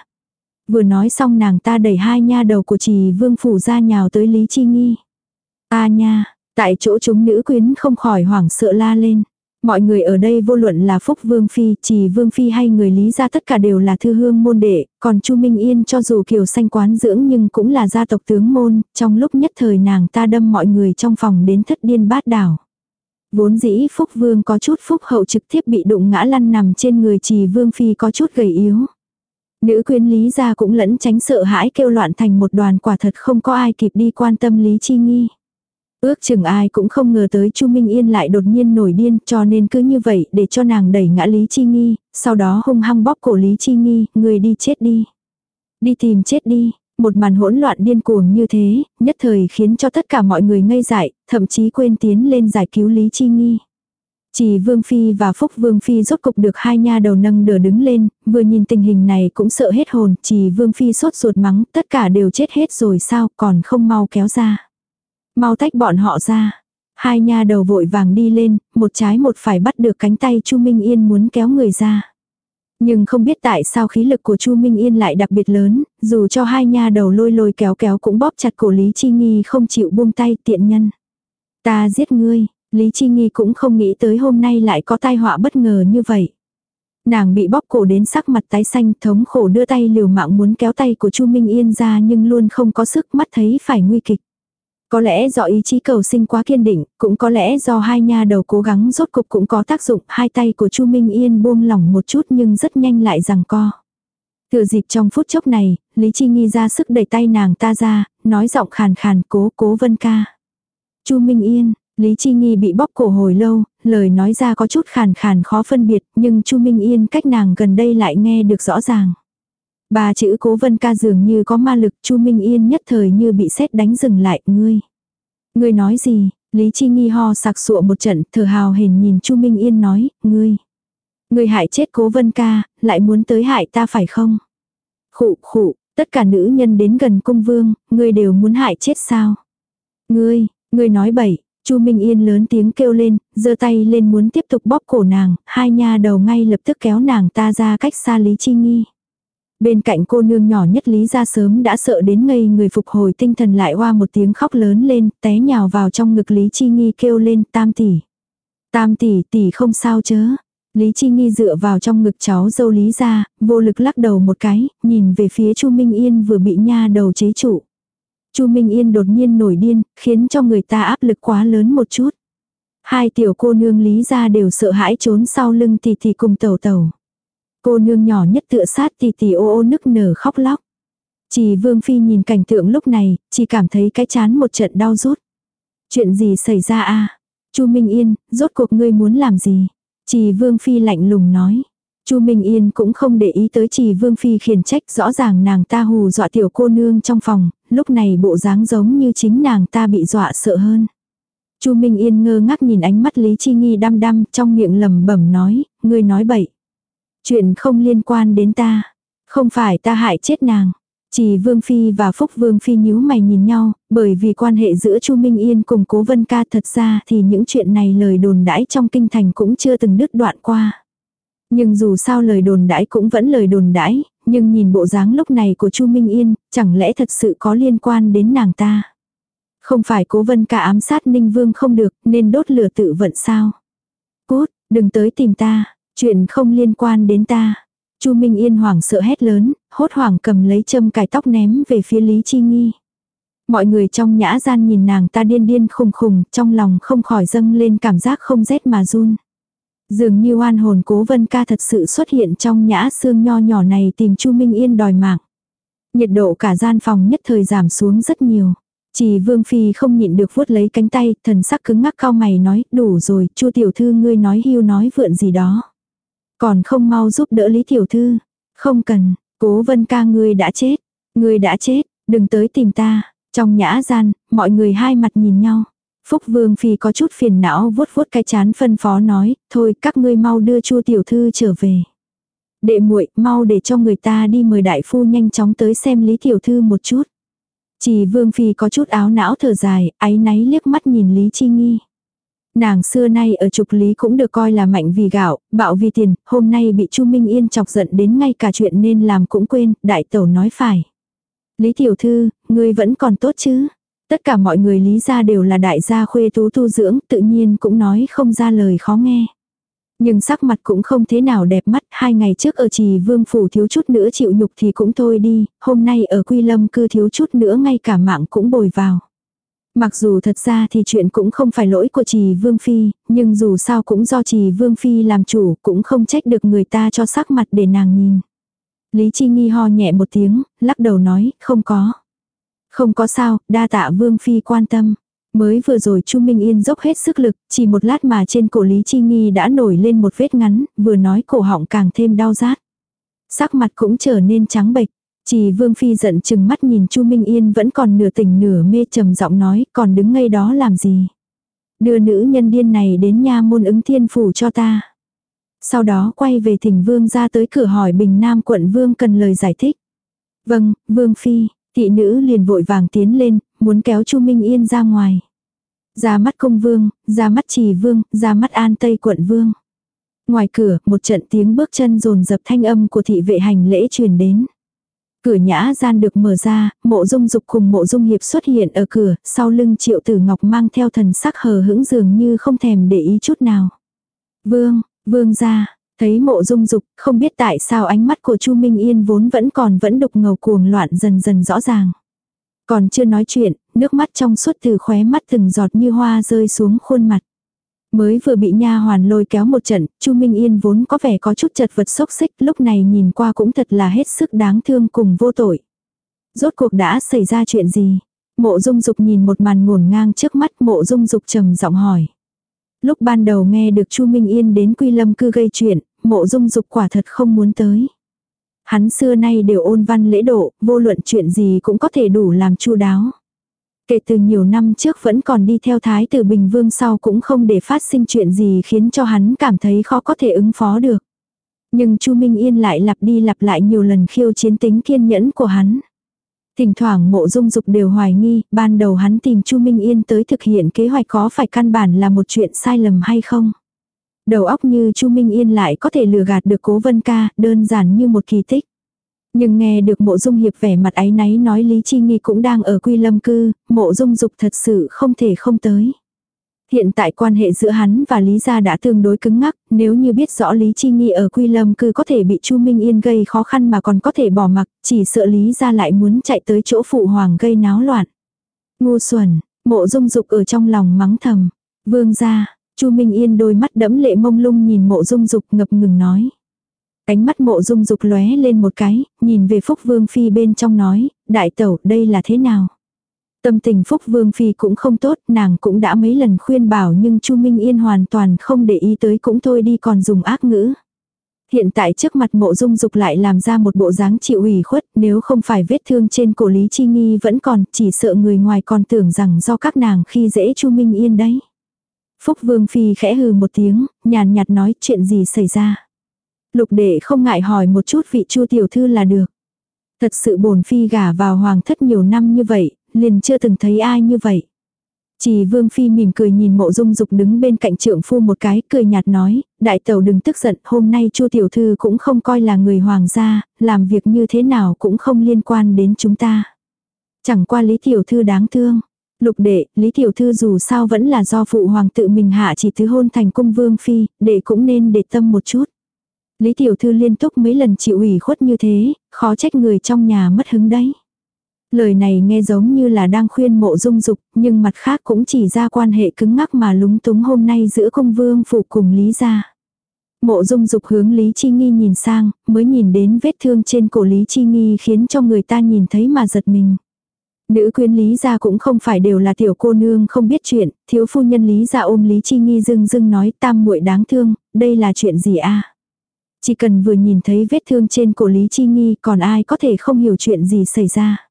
Vừa nói xong nàng ta đẩy hai nha đầu của trì vương phủ ra nhào tới Lý Chi Nghi. a nha, tại chỗ chúng nữ quyến không khỏi hoảng sợ la lên. Mọi người ở đây vô luận là Phúc Vương Phi, Trì Vương Phi hay người Lý gia tất cả đều là thư hương môn đệ, còn Chu Minh Yên cho dù kiều xanh quán dưỡng nhưng cũng là gia tộc tướng môn, trong lúc nhất thời nàng ta đâm mọi người trong phòng đến thất điên bát đảo. Vốn dĩ Phúc Vương có chút phúc hậu trực tiếp bị đụng ngã lăn nằm trên người Trì Vương Phi có chút gầy yếu. Nữ quyến Lý gia cũng lẫn tránh sợ hãi kêu loạn thành một đoàn quả thật không có ai kịp đi quan tâm Lý Chi Nghi. Ước chừng ai cũng không ngờ tới Chu Minh Yên lại đột nhiên nổi điên cho nên cứ như vậy để cho nàng đẩy ngã Lý Chi Nghi, sau đó hung hăng bóp cổ Lý Chi Nghi, người đi chết đi. Đi tìm chết đi, một màn hỗn loạn điên cuồng như thế, nhất thời khiến cho tất cả mọi người ngây dại, thậm chí quên tiến lên giải cứu Lý Chi Nghi. Chỉ Vương Phi và Phúc Vương Phi rốt cục được hai nha đầu nâng đỡ đứng lên, vừa nhìn tình hình này cũng sợ hết hồn, chỉ Vương Phi sốt ruột mắng, tất cả đều chết hết rồi sao, còn không mau kéo ra. Mau tách bọn họ ra. Hai nha đầu vội vàng đi lên, một trái một phải bắt được cánh tay Chu Minh Yên muốn kéo người ra. Nhưng không biết tại sao khí lực của Chu Minh Yên lại đặc biệt lớn, dù cho hai nha đầu lôi lôi kéo kéo cũng bóp chặt cổ Lý Chi Nghi không chịu buông tay tiện nhân. Ta giết ngươi, Lý Chi Nghi cũng không nghĩ tới hôm nay lại có tai họa bất ngờ như vậy. Nàng bị bóp cổ đến sắc mặt tái xanh thống khổ đưa tay liều mạng muốn kéo tay của Chu Minh Yên ra nhưng luôn không có sức mắt thấy phải nguy kịch. Có lẽ do ý chí cầu sinh quá kiên định, cũng có lẽ do hai nha đầu cố gắng rốt cục cũng có tác dụng, hai tay của Chu Minh Yên buông lỏng một chút nhưng rất nhanh lại rằng co. Thừa dịp trong phút chốc này, Lý Chi Nghi ra sức đẩy tay nàng ta ra, nói giọng khàn khàn cố cố vân ca. Chu Minh Yên, Lý Chi Nghi bị bóp cổ hồi lâu, lời nói ra có chút khàn khàn khó phân biệt, nhưng Chu Minh Yên cách nàng gần đây lại nghe được rõ ràng. Ba chữ cố vân ca dường như có ma lực, Chu Minh Yên nhất thời như bị sét đánh dừng lại, ngươi. Ngươi nói gì? Lý Chi Nghi ho sặc sụa một trận, thở hào hển nhìn Chu Minh Yên nói, ngươi. Ngươi hại chết cố vân ca, lại muốn tới hại ta phải không? Khụ khụ, tất cả nữ nhân đến gần cung vương, ngươi đều muốn hại chết sao? Ngươi, ngươi nói bậy, Chu Minh Yên lớn tiếng kêu lên, giơ tay lên muốn tiếp tục bóp cổ nàng, hai nha đầu ngay lập tức kéo nàng ta ra cách xa Lý Chi Nghi. Bên cạnh cô nương nhỏ nhất Lý ra sớm đã sợ đến ngây người phục hồi tinh thần lại hoa một tiếng khóc lớn lên, té nhào vào trong ngực Lý Chi Nghi kêu lên tam tỷ. Tam tỷ tỷ không sao chớ. Lý Chi Nghi dựa vào trong ngực cháu dâu Lý ra, vô lực lắc đầu một cái, nhìn về phía Chu Minh Yên vừa bị nha đầu chế trụ. Chu Minh Yên đột nhiên nổi điên, khiến cho người ta áp lực quá lớn một chút. Hai tiểu cô nương Lý ra đều sợ hãi trốn sau lưng tỷ tỷ cùng tẩu tẩu. Cô nương nhỏ nhất tựa sát tỷ tỷ ô ô nức nở khóc lóc. Chỉ Vương Phi nhìn cảnh tượng lúc này, chỉ cảm thấy cái chán một trận đau rút. Chuyện gì xảy ra a? Chu Minh Yên, rốt cuộc ngươi muốn làm gì? Chỉ Vương Phi lạnh lùng nói. Chu Minh Yên cũng không để ý tới Chỉ Vương Phi khiển trách rõ ràng nàng ta hù dọa tiểu cô nương trong phòng, lúc này bộ dáng giống như chính nàng ta bị dọa sợ hơn. Chu Minh Yên ngơ ngác nhìn ánh mắt Lý Chi Nghi đăm đăm trong miệng lẩm bẩm nói, ngươi nói bậy. Chuyện không liên quan đến ta. Không phải ta hại chết nàng. Chỉ Vương Phi và Phúc Vương Phi nhíu mày nhìn nhau, bởi vì quan hệ giữa Chu Minh Yên cùng Cố Vân Ca thật ra thì những chuyện này lời đồn đãi trong kinh thành cũng chưa từng đứt đoạn qua. Nhưng dù sao lời đồn đãi cũng vẫn lời đồn đãi, nhưng nhìn bộ dáng lúc này của Chu Minh Yên, chẳng lẽ thật sự có liên quan đến nàng ta. Không phải Cố Vân Ca ám sát Ninh Vương không được nên đốt lửa tự vận sao. Cút, đừng tới tìm ta, Chuyện không liên quan đến ta. Chu Minh Yên hoảng sợ hét lớn, hốt hoảng cầm lấy châm cài tóc ném về phía Lý Chi Nghi. Mọi người trong nhã gian nhìn nàng ta điên điên khùng khùng, trong lòng không khỏi dâng lên cảm giác không rét mà run. Dường như oan hồn cố vân ca thật sự xuất hiện trong nhã xương nho nhỏ này tìm Chu Minh Yên đòi mạng. Nhiệt độ cả gian phòng nhất thời giảm xuống rất nhiều. Chỉ Vương Phi không nhịn được vuốt lấy cánh tay, thần sắc cứng ngắc cao mày nói, đủ rồi, Chu tiểu thư ngươi nói hưu nói vượn gì đó. Còn không mau giúp đỡ Lý Tiểu Thư. Không cần, cố vân ca ngươi đã chết. Ngươi đã chết, đừng tới tìm ta. Trong nhã gian, mọi người hai mặt nhìn nhau. Phúc Vương Phi có chút phiền não vuốt vuốt cái chán phân phó nói, thôi các ngươi mau đưa Chu Tiểu Thư trở về. Đệ muội mau để cho người ta đi mời đại phu nhanh chóng tới xem Lý Tiểu Thư một chút. Chỉ Vương Phi có chút áo não thở dài, áy náy liếc mắt nhìn Lý Chi Nghi. Nàng xưa nay ở trục lý cũng được coi là mạnh vì gạo, bạo vì tiền, hôm nay bị Chu Minh Yên chọc giận đến ngay cả chuyện nên làm cũng quên, đại tẩu nói phải. Lý tiểu thư, ngươi vẫn còn tốt chứ? Tất cả mọi người lý gia đều là đại gia khuê tú tu dưỡng, tự nhiên cũng nói không ra lời khó nghe. Nhưng sắc mặt cũng không thế nào đẹp mắt, hai ngày trước ở trì vương phủ thiếu chút nữa chịu nhục thì cũng thôi đi, hôm nay ở quy lâm cư thiếu chút nữa ngay cả mạng cũng bồi vào. Mặc dù thật ra thì chuyện cũng không phải lỗi của trì Vương Phi, nhưng dù sao cũng do trì Vương Phi làm chủ cũng không trách được người ta cho sắc mặt để nàng nhìn. Lý Chi Nghi ho nhẹ một tiếng, lắc đầu nói, không có. Không có sao, đa tạ Vương Phi quan tâm. Mới vừa rồi Chu Minh Yên dốc hết sức lực, chỉ một lát mà trên cổ Lý Chi Nghi đã nổi lên một vết ngắn, vừa nói cổ họng càng thêm đau rát. Sắc mặt cũng trở nên trắng bệch. Chỉ Vương Phi giận chừng mắt nhìn Chu Minh Yên vẫn còn nửa tỉnh nửa mê trầm giọng nói còn đứng ngay đó làm gì. Đưa nữ nhân điên này đến nha môn ứng thiên phủ cho ta. Sau đó quay về thỉnh Vương ra tới cửa hỏi Bình Nam quận Vương cần lời giải thích. Vâng, Vương Phi, thị nữ liền vội vàng tiến lên, muốn kéo Chu Minh Yên ra ngoài. Ra mắt công vương, ra mắt trì vương, ra mắt an tây quận vương. Ngoài cửa, một trận tiếng bước chân rồn dập thanh âm của thị vệ hành lễ truyền đến. Cửa nhã gian được mở ra, mộ dung dục cùng mộ dung hiệp xuất hiện ở cửa, sau lưng triệu tử ngọc mang theo thần sắc hờ hững dường như không thèm để ý chút nào. Vương, vương ra, thấy mộ dung dục, không biết tại sao ánh mắt của Chu Minh Yên vốn vẫn còn vẫn đục ngầu cuồng loạn dần dần rõ ràng. Còn chưa nói chuyện, nước mắt trong suốt từ khóe mắt từng giọt như hoa rơi xuống khuôn mặt. Mới vừa bị nha hoàn lôi kéo một trận, Chu Minh Yên vốn có vẻ có chút chật vật xốc xích, lúc này nhìn qua cũng thật là hết sức đáng thương cùng vô tội. Rốt cuộc đã xảy ra chuyện gì? Mộ Dung Dục nhìn một màn ngổn ngang trước mắt, Mộ Dung Dục trầm giọng hỏi. Lúc ban đầu nghe được Chu Minh Yên đến Quy Lâm cư gây chuyện, Mộ Dung Dục quả thật không muốn tới. Hắn xưa nay đều ôn văn lễ độ, vô luận chuyện gì cũng có thể đủ làm chu đáo. Kể từ nhiều năm trước vẫn còn đi theo thái tử Bình Vương sau cũng không để phát sinh chuyện gì khiến cho hắn cảm thấy khó có thể ứng phó được. Nhưng Chu Minh Yên lại lặp đi lặp lại nhiều lần khiêu chiến tính kiên nhẫn của hắn. Thỉnh thoảng mộ dung dục đều hoài nghi, ban đầu hắn tìm Chu Minh Yên tới thực hiện kế hoạch có phải căn bản là một chuyện sai lầm hay không. Đầu óc như Chu Minh Yên lại có thể lừa gạt được cố vân ca, đơn giản như một kỳ tích. Nhưng nghe được mộ dung hiệp vẻ mặt áy náy nói Lý Chi Nghi cũng đang ở quy lâm cư, mộ dung dục thật sự không thể không tới. Hiện tại quan hệ giữa hắn và Lý gia đã tương đối cứng ngắc, nếu như biết rõ Lý Chi Nghi ở Quy Lâm cư có thể bị Chu Minh Yên gây khó khăn mà còn có thể bỏ mặc, chỉ sợ Lý gia lại muốn chạy tới chỗ phụ hoàng gây náo loạn. Ngu xuẩn, mộ dung dục ở trong lòng mắng thầm. Vương gia, Chu Minh Yên đôi mắt đẫm lệ mông lung nhìn mộ dung dục ngập ngừng nói. Cánh mắt mộ dung dục lóe lên một cái, nhìn về Phúc Vương Phi bên trong nói, đại tẩu đây là thế nào? Tâm tình Phúc Vương Phi cũng không tốt, nàng cũng đã mấy lần khuyên bảo nhưng Chu Minh Yên hoàn toàn không để ý tới cũng thôi đi còn dùng ác ngữ. Hiện tại trước mặt mộ dung dục lại làm ra một bộ dáng chịu ủy khuất, nếu không phải vết thương trên cổ Lý Chi Nghi vẫn còn, chỉ sợ người ngoài còn tưởng rằng do các nàng khi dễ Chu Minh Yên đấy. Phúc Vương Phi khẽ hừ một tiếng, nhàn nhạt nói chuyện gì xảy ra. Lục đệ không ngại hỏi một chút vị Chu tiểu thư là được. Thật sự bổn phi gả vào hoàng thất nhiều năm như vậy, liền chưa từng thấy ai như vậy. Chỉ vương phi mỉm cười nhìn mộ dung dục đứng bên cạnh trượng phu một cái, cười nhạt nói, đại tẩu đừng tức giận, hôm nay chu tiểu thư cũng không coi là người hoàng gia, làm việc như thế nào cũng không liên quan đến chúng ta. Chẳng qua lý tiểu thư đáng thương. Lục đệ, lý tiểu thư dù sao vẫn là do phụ hoàng tự mình hạ chỉ thứ hôn thành cung vương phi, đệ cũng nên để tâm một chút. Lý tiểu thư liên tục mấy lần chịu ủy khuất như thế, khó trách người trong nhà mất hứng đấy. Lời này nghe giống như là đang khuyên mộ dung dục, nhưng mặt khác cũng chỉ ra quan hệ cứng ngắc mà lúng túng hôm nay giữa cung vương phụ cùng Lý gia. Mộ dung dục hướng Lý Chi Nghi nhìn sang, mới nhìn đến vết thương trên cổ Lý Chi Nghi khiến cho người ta nhìn thấy mà giật mình. Nữ quyến Lý gia cũng không phải đều là tiểu cô nương không biết chuyện, thiếu phu nhân Lý gia ôm Lý Chi Nghi dưng dưng nói tam muội đáng thương, đây là chuyện gì a? Chỉ cần vừa nhìn thấy vết thương trên cổ Lý Chi Nghi còn ai có thể không hiểu chuyện gì xảy ra.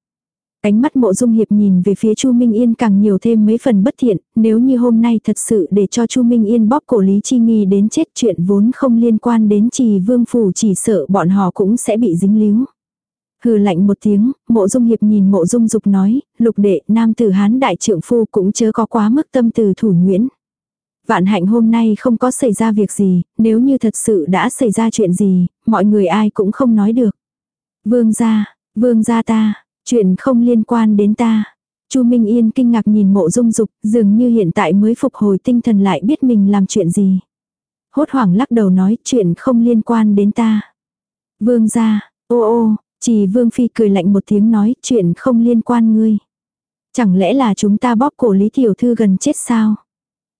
Ánh mắt mộ dung hiệp nhìn về phía Chu Minh Yên càng nhiều thêm mấy phần bất thiện, nếu như hôm nay thật sự để cho Chu Minh Yên bóp cổ Lý Chi Nghi đến chết chuyện vốn không liên quan đến trì vương phủ chỉ sợ bọn họ cũng sẽ bị dính líu. Hừ lạnh một tiếng, mộ dung hiệp nhìn mộ dung dục nói, lục đệ nam tử hán đại trượng phu cũng chớ có quá mức tâm từ thủ nguyễn. Vạn hạnh hôm nay không có xảy ra việc gì, nếu như thật sự đã xảy ra chuyện gì, mọi người ai cũng không nói được. Vương gia, vương gia ta, Chuyện không liên quan đến ta. Chu Minh Yên kinh ngạc nhìn mộ dung dục, dường như hiện tại mới phục hồi tinh thần lại biết mình làm chuyện gì. Hốt hoảng lắc đầu nói chuyện không liên quan đến ta. Vương gia, ô ô, chỉ vương phi cười lạnh một tiếng nói chuyện không liên quan ngươi. Chẳng lẽ là chúng ta bóp cổ lý tiểu thư gần chết sao?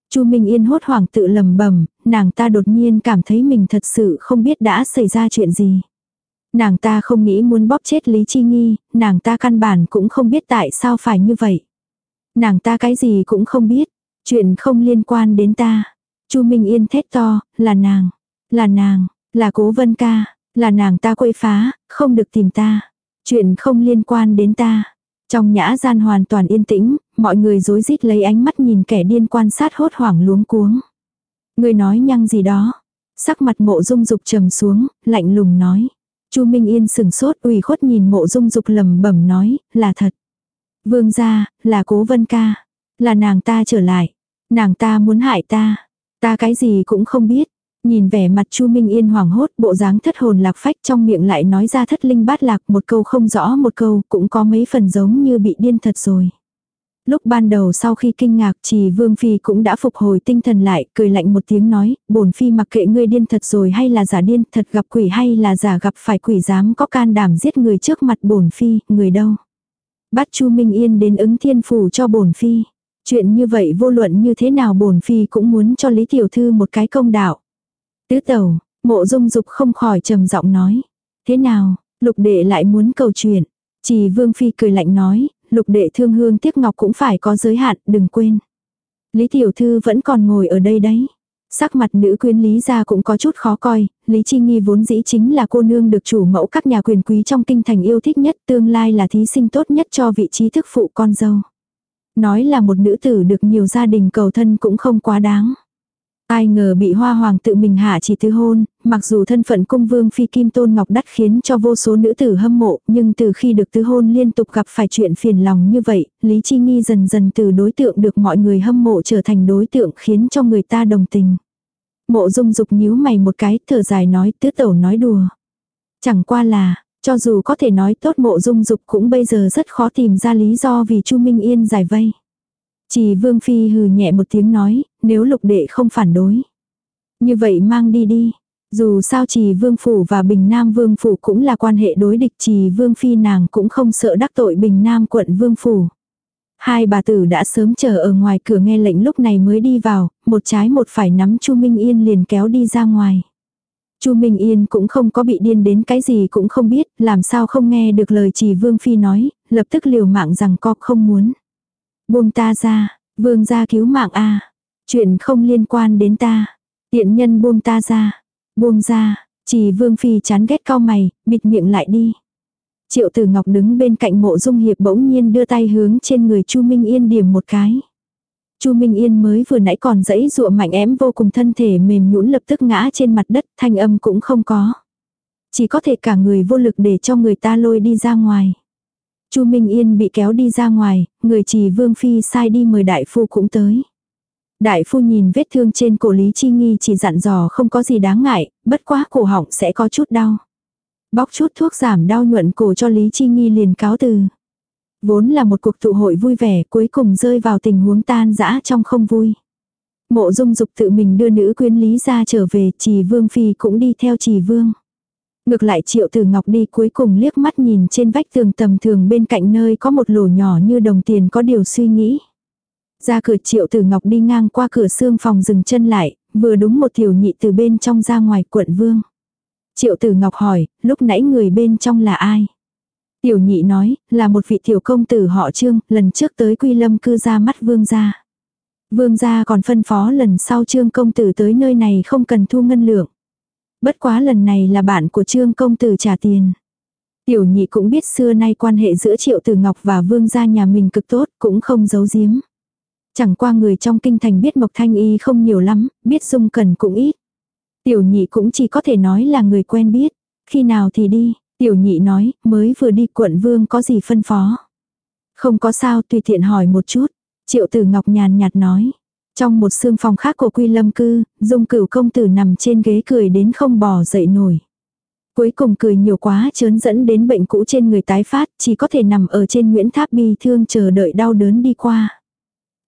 Chu Minh Yên hốt hoảng tự lầm bầm nàng ta đột nhiên cảm thấy mình thật sự không biết đã xảy ra chuyện gì. Nàng ta không nghĩ muốn bóp chết Lý Chi Nghi, nàng ta căn bản cũng không biết tại sao phải như vậy. Nàng ta cái gì cũng không biết, chuyện không liên quan đến ta. Chu Minh Yên thét to, là nàng, là nàng, là cố vân ca, là nàng ta quậy phá, không được tìm ta. Chuyện không liên quan đến ta. Trong nhã gian hoàn toàn yên tĩnh, mọi người rối rít lấy ánh mắt nhìn kẻ điên quan sát hốt hoảng luống cuống. Người nói nhăng gì đó. Sắc mặt mộ dung dục trầm xuống, lạnh lùng nói. Chu Minh Yên sừng sốt ủy khuất nhìn mộ dung dục lầm bẩm nói, là thật. Vương gia, là cố vân ca. Là nàng ta trở lại. Nàng ta muốn hại ta. Ta cái gì cũng không biết. Nhìn vẻ mặt Chu Minh Yên hoảng hốt, bộ dáng thất hồn lạc phách trong miệng lại nói ra thất linh bát lạc một câu không rõ một câu, cũng có mấy phần giống như bị điên thật rồi. Lúc ban đầu sau khi kinh ngạc chỉ Vương Phi cũng đã phục hồi tinh thần lại, cười lạnh một tiếng nói, bổn Phi mặc kệ ngươi điên thật rồi hay là giả điên, thật gặp quỷ hay là giả gặp phải quỷ dám có can đảm giết người trước mặt bổn Phi, người đâu. Bắt Chu Minh Yên đến ứng thiên phủ cho bổn Phi. Chuyện như vậy vô luận như thế nào bổn phi cũng muốn cho Lý Tiểu Thư một cái công đạo. Tứ tẩu, mộ dung dục không khỏi trầm giọng nói. Thế nào, lục đệ lại muốn cầu chuyện. Chỉ vương phi cười lạnh nói, lục đệ thương hương tiếc ngọc cũng phải có giới hạn, đừng quên. Lý Tiểu Thư vẫn còn ngồi ở đây đấy. Sắc mặt nữ quyến Lý gia cũng có chút khó coi, Lý Chi Nghi vốn dĩ chính là cô nương được chủ mẫu các nhà quyền quý trong kinh thành yêu thích nhất, tương lai là thí sinh tốt nhất cho vị trí thức phụ con dâu. Nói là một nữ tử được nhiều gia đình cầu thân cũng không quá đáng. Ai ngờ bị hoa hoàng tự mình hạ chỉ tứ hôn, mặc dù thân phận cung vương phi kim tôn ngọc đắt khiến cho vô số nữ tử hâm mộ, nhưng từ khi được tứ hôn liên tục gặp phải chuyện phiền lòng như vậy, Lý Chi Nghi dần dần từ đối tượng được mọi người hâm mộ trở thành đối tượng khiến cho người ta đồng tình. Mộ dung dục nhíu mày một cái, thở dài nói tứ tẩu nói đùa. Chẳng qua là, cho dù có thể nói tốt mộ dung dục cũng bây giờ rất khó tìm ra lý do vì Chu Minh Yên giải vây. Chỉ vương phi hừ nhẹ một tiếng nói, nếu lục đệ không phản đối. Như vậy mang đi đi. Dù sao trì vương phủ và bình nam vương phủ cũng là quan hệ đối địch trì vương phi nàng cũng không sợ đắc tội bình nam quận vương phủ. Hai bà tử đã sớm chờ ở ngoài cửa nghe lệnh lúc này mới đi vào, một trái một phải nắm Chu Minh Yên liền kéo đi ra ngoài. Chu Minh Yên cũng không có bị điên đến cái gì cũng không biết, làm sao không nghe được lời trì Vương Phi nói, lập tức liều mạng rằng co không muốn. Buông ta ra, Vương gia cứu mạng a Chuyện không liên quan đến ta. Tiện nhân buông ta ra. Buông ra, chỉ Vương Phi chán ghét cao mày, bịt miệng lại đi. Triệu Tử Ngọc đứng bên cạnh mộ dung hiệp bỗng nhiên đưa tay hướng trên người Chu Minh Yên điểm một cái. Chu Minh Yên mới vừa nãy còn dẫy dụa mạnh ém vô cùng thân thể mềm nhũn lập tức ngã trên mặt đất, thanh âm cũng không có. Chỉ có thể cả người vô lực để cho người ta lôi đi ra ngoài. Chu Minh Yên bị kéo đi ra ngoài, người chỉ Vương Phi sai đi mời đại phu cũng tới. Đại phu nhìn vết thương trên cổ Lý Chi Nghi chỉ dặn dò không có gì đáng ngại, bất quá cổ họng sẽ có chút đau. Bóc chút thuốc giảm đau nhuận cổ cho Lý Chi Nghi liền cáo từ. Vốn là một cuộc tụ hội vui vẻ cuối cùng rơi vào tình huống tan dã trong không vui. Mộ dung dục tự mình đưa nữ quyến Lý ra trở về, trì vương phi cũng đi theo trì vương. Ngược lại triệu từ ngọc đi cuối cùng liếc mắt nhìn trên vách tường tầm thường bên cạnh nơi có một lỗ nhỏ như đồng tiền có điều suy nghĩ. Ra cửa triệu tử ngọc đi ngang qua cửa xương phòng dừng chân lại, vừa đúng một tiểu nhị từ bên trong ra ngoài quận vương. Triệu tử ngọc hỏi, lúc nãy người bên trong là ai? Tiểu nhị nói, là một vị tiểu công tử họ trương, lần trước tới quy lâm cư ra mắt vương gia. Vương gia còn phân phó lần sau trương công tử tới nơi này không cần thu ngân lượng. Bất quá lần này là bạn của trương công tử trả tiền. Tiểu nhị cũng biết xưa nay quan hệ giữa triệu tử ngọc và vương gia nhà mình cực tốt, cũng không giấu giếm. Chẳng qua người trong kinh thành biết Mộc Thanh Y không nhiều lắm, biết Dung Cần cũng ít. Tiểu nhị cũng chỉ có thể nói là người quen biết. Khi nào thì đi, tiểu nhị nói, mới vừa đi quận vương có gì phân phó. Không có sao tùy tiện hỏi một chút. Triệu tử ngọc nhàn nhạt nói. Trong một xương phòng khác của quy lâm cư, dung cửu công tử nằm trên ghế cười đến không bò dậy nổi. Cuối cùng cười nhiều quá chớn dẫn đến bệnh cũ trên người tái phát, chỉ có thể nằm ở trên Nguyễn Tháp bi thương chờ đợi đau đớn đi qua.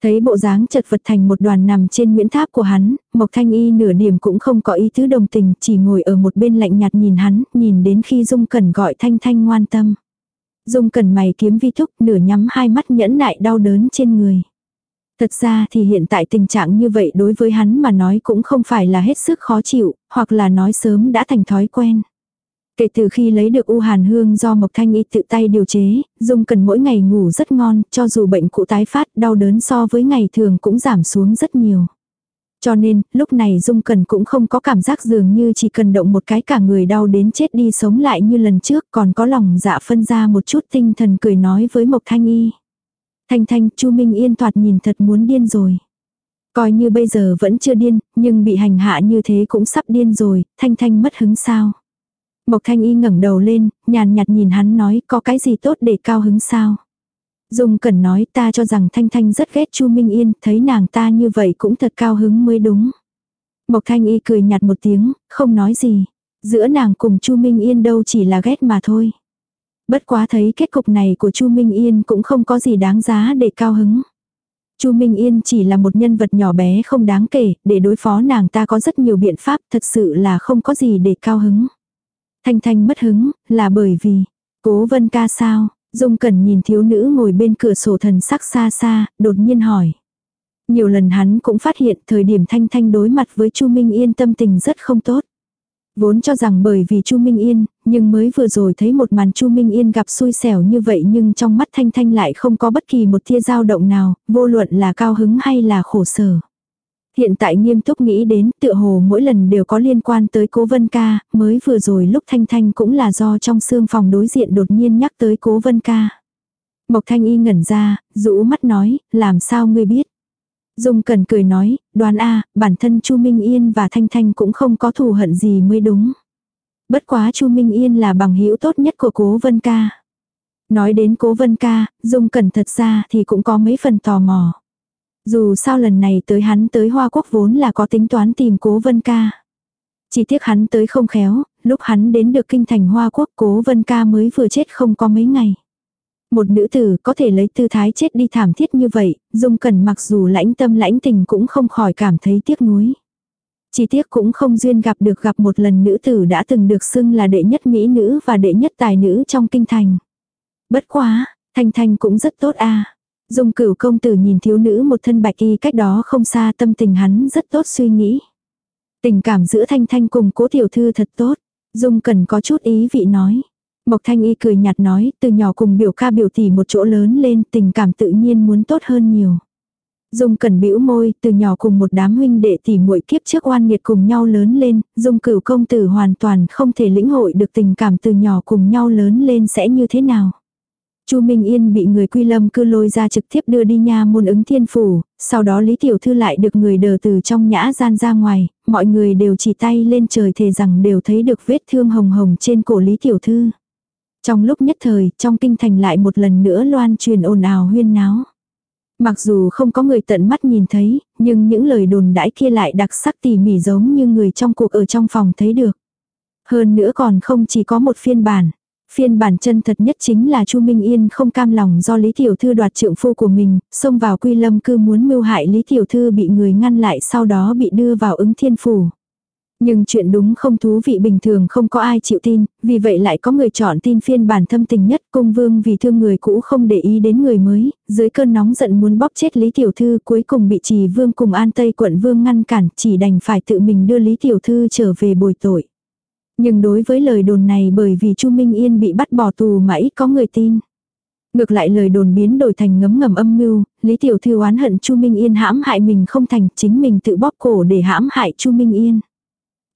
Thấy bộ dáng chật vật thành một đoàn nằm trên nguyễn tháp của hắn, Mộc Thanh Y nửa điểm cũng không có ý tứ đồng tình, chỉ ngồi ở một bên lạnh nhạt nhìn hắn, nhìn đến khi Dung Cẩn gọi Thanh Thanh ngoan tâm. Dung Cẩn mày kiếm vi thúc nửa nhắm hai mắt nhẫn nại đau đớn trên người. Thật ra thì hiện tại tình trạng như vậy đối với hắn mà nói cũng không phải là hết sức khó chịu, hoặc là nói sớm đã thành thói quen. Kể từ khi lấy được u hàn hương do Mộc Thanh Y tự tay điều chế, Dung cần mỗi ngày ngủ rất ngon, cho dù bệnh cũ tái phát đau đớn so với ngày thường cũng giảm xuống rất nhiều. Cho nên, lúc này Dung Cần cũng không có cảm giác dường như chỉ cần động một cái cả người đau đến chết đi sống lại như lần trước còn có lòng dạ phân ra một chút tinh thần cười nói với Mộc Thanh Y. Thanh Thanh, Chu Minh Yên thoạt nhìn thật muốn điên rồi. Coi như bây giờ vẫn chưa điên, nhưng bị hành hạ như thế cũng sắp điên rồi, Thanh Thanh mất hứng sao. Mộc Thanh Y ngẩng đầu lên, nhàn nhạt nhìn hắn nói có cái gì tốt để cao hứng sao. Dung Cẩn nói ta cho rằng Thanh Thanh rất ghét Chu Minh Yên, thấy nàng ta như vậy cũng thật cao hứng mới đúng. Mộc Thanh Y cười nhạt một tiếng, không nói gì. Giữa nàng cùng Chu Minh Yên đâu chỉ là ghét mà thôi. Bất quá thấy kết cục này của Chu Minh Yên cũng không có gì đáng giá để cao hứng. Chu Minh Yên chỉ là một nhân vật nhỏ bé không đáng kể, để đối phó nàng ta có rất nhiều biện pháp, thật sự là không có gì để cao hứng. Thanh Thanh mất hứng, là bởi vì, cố vân ca sao, Dung Cẩn nhìn thiếu nữ ngồi bên cửa sổ thần sắc xa xa, đột nhiên hỏi. Nhiều lần hắn cũng phát hiện thời điểm Thanh Thanh đối mặt với Chu Minh Yên tâm tình rất không tốt. Vốn cho rằng bởi vì Chu Minh Yên, nhưng mới vừa rồi thấy một màn Chu Minh Yên gặp xui xẻo như vậy nhưng trong mắt Thanh Thanh lại không có bất kỳ một tia dao động nào, vô luận là cao hứng hay là khổ sở. Hiện tại nghiêm túc nghĩ đến tựa hồ mỗi lần đều có liên quan tới cố vân ca, mới vừa rồi lúc Thanh Thanh cũng là do trong xương phòng đối diện đột nhiên nhắc tới cố vân ca. Mộc Thanh Y ngẩn ra, rũ mắt nói, làm sao ngươi biết. Dung Cần cười nói, đoán a, bản thân Chu Minh Yên và Thanh Thanh cũng không có thù hận gì mới đúng. Bất quá Chu Minh Yên là bằng hữu tốt nhất của Cố Vân Ca. Nói đến Cố Vân Ca, Dung Cần thật ra thì cũng có mấy phần tò mò. Dù sao lần này tới hắn tới Hoa Quốc vốn là có tính toán tìm Cố Vân Ca. Chỉ tiếc hắn tới không khéo, lúc hắn đến được kinh thành Hoa Quốc Cố Vân Ca mới vừa chết không có mấy ngày. Một nữ tử có thể lấy tư thái chết đi thảm thiết như vậy, Dung Cẩn mặc dù lãnh tâm lãnh tình cũng không khỏi cảm thấy tiếc nuối. Chỉ tiếc cũng không duyên gặp được gặp một lần nữ tử đã từng được xưng là đệ nhất mỹ nữ và đệ nhất tài nữ trong kinh thành. Bất quá, Thanh Thanh cũng rất tốt a. Dung cửu công tử nhìn thiếu nữ một thân bạch y cách đó không xa tâm tình hắn rất tốt suy nghĩ. Tình cảm giữa Thanh Thanh cùng cố tiểu thư thật tốt. Dung cần có chút ý vị nói. Mộc Thanh Y cười nhạt nói, từ nhỏ cùng biểu ca biểu tỷ một chỗ lớn lên, tình cảm tự nhiên muốn tốt hơn nhiều. Dung Cẩn bĩu môi, từ nhỏ cùng một đám huynh đệ tỷ muội kiếp trước oan nghiệt cùng nhau lớn lên, Dung Cửu công tử hoàn toàn không thể lĩnh hội được tình cảm từ nhỏ cùng nhau lớn lên sẽ như thế nào. Chu Minh Yên bị người quy lâm cư lôi ra trực tiếp đưa đi nha môn ứng thiên phủ, sau đó Lý Tiểu Thư lại được người đờ từ trong nhã gian ra ngoài, mọi người đều chỉ tay lên trời thề rằng đều thấy được vết thương hồng hồng trên cổ Lý Tiểu Thư. Trong lúc nhất thời, trong kinh thành lại một lần nữa loan truyền ồn ào huyên náo. Mặc dù không có người tận mắt nhìn thấy, nhưng những lời đồn đãi kia lại đặc sắc tỉ mỉ giống như người trong cuộc ở trong phòng thấy được. Hơn nữa còn không chỉ có một phiên bản. Phiên bản chân thật nhất chính là Chu Minh Yên không cam lòng do Lý Tiểu Thư đoạt trượng phu của mình, xông vào quy lâm cư muốn mưu hại Lý Tiểu Thư bị người ngăn lại sau đó bị đưa vào ứng thiên phủ. Nhưng chuyện đúng không thú vị bình thường không có ai chịu tin, vì vậy lại có người chọn tin phiên bản thâm tình nhất cung vương vì thương người cũ không để ý đến người mới, dưới cơn nóng giận muốn bóp chết Lý Tiểu Thư cuối cùng bị trì vương cùng an tây quận vương ngăn cản chỉ đành phải tự mình đưa Lý Tiểu Thư trở về bồi tội. Nhưng đối với lời đồn này bởi vì Chu Minh Yên bị bắt bỏ tù mà ít có người tin. Ngược lại lời đồn biến đổi thành ngấm ngầm âm mưu, Lý Tiểu Thư oán hận Chu Minh Yên hãm hại mình không thành, chính mình tự bóp cổ để hãm hại Chu Minh Yên.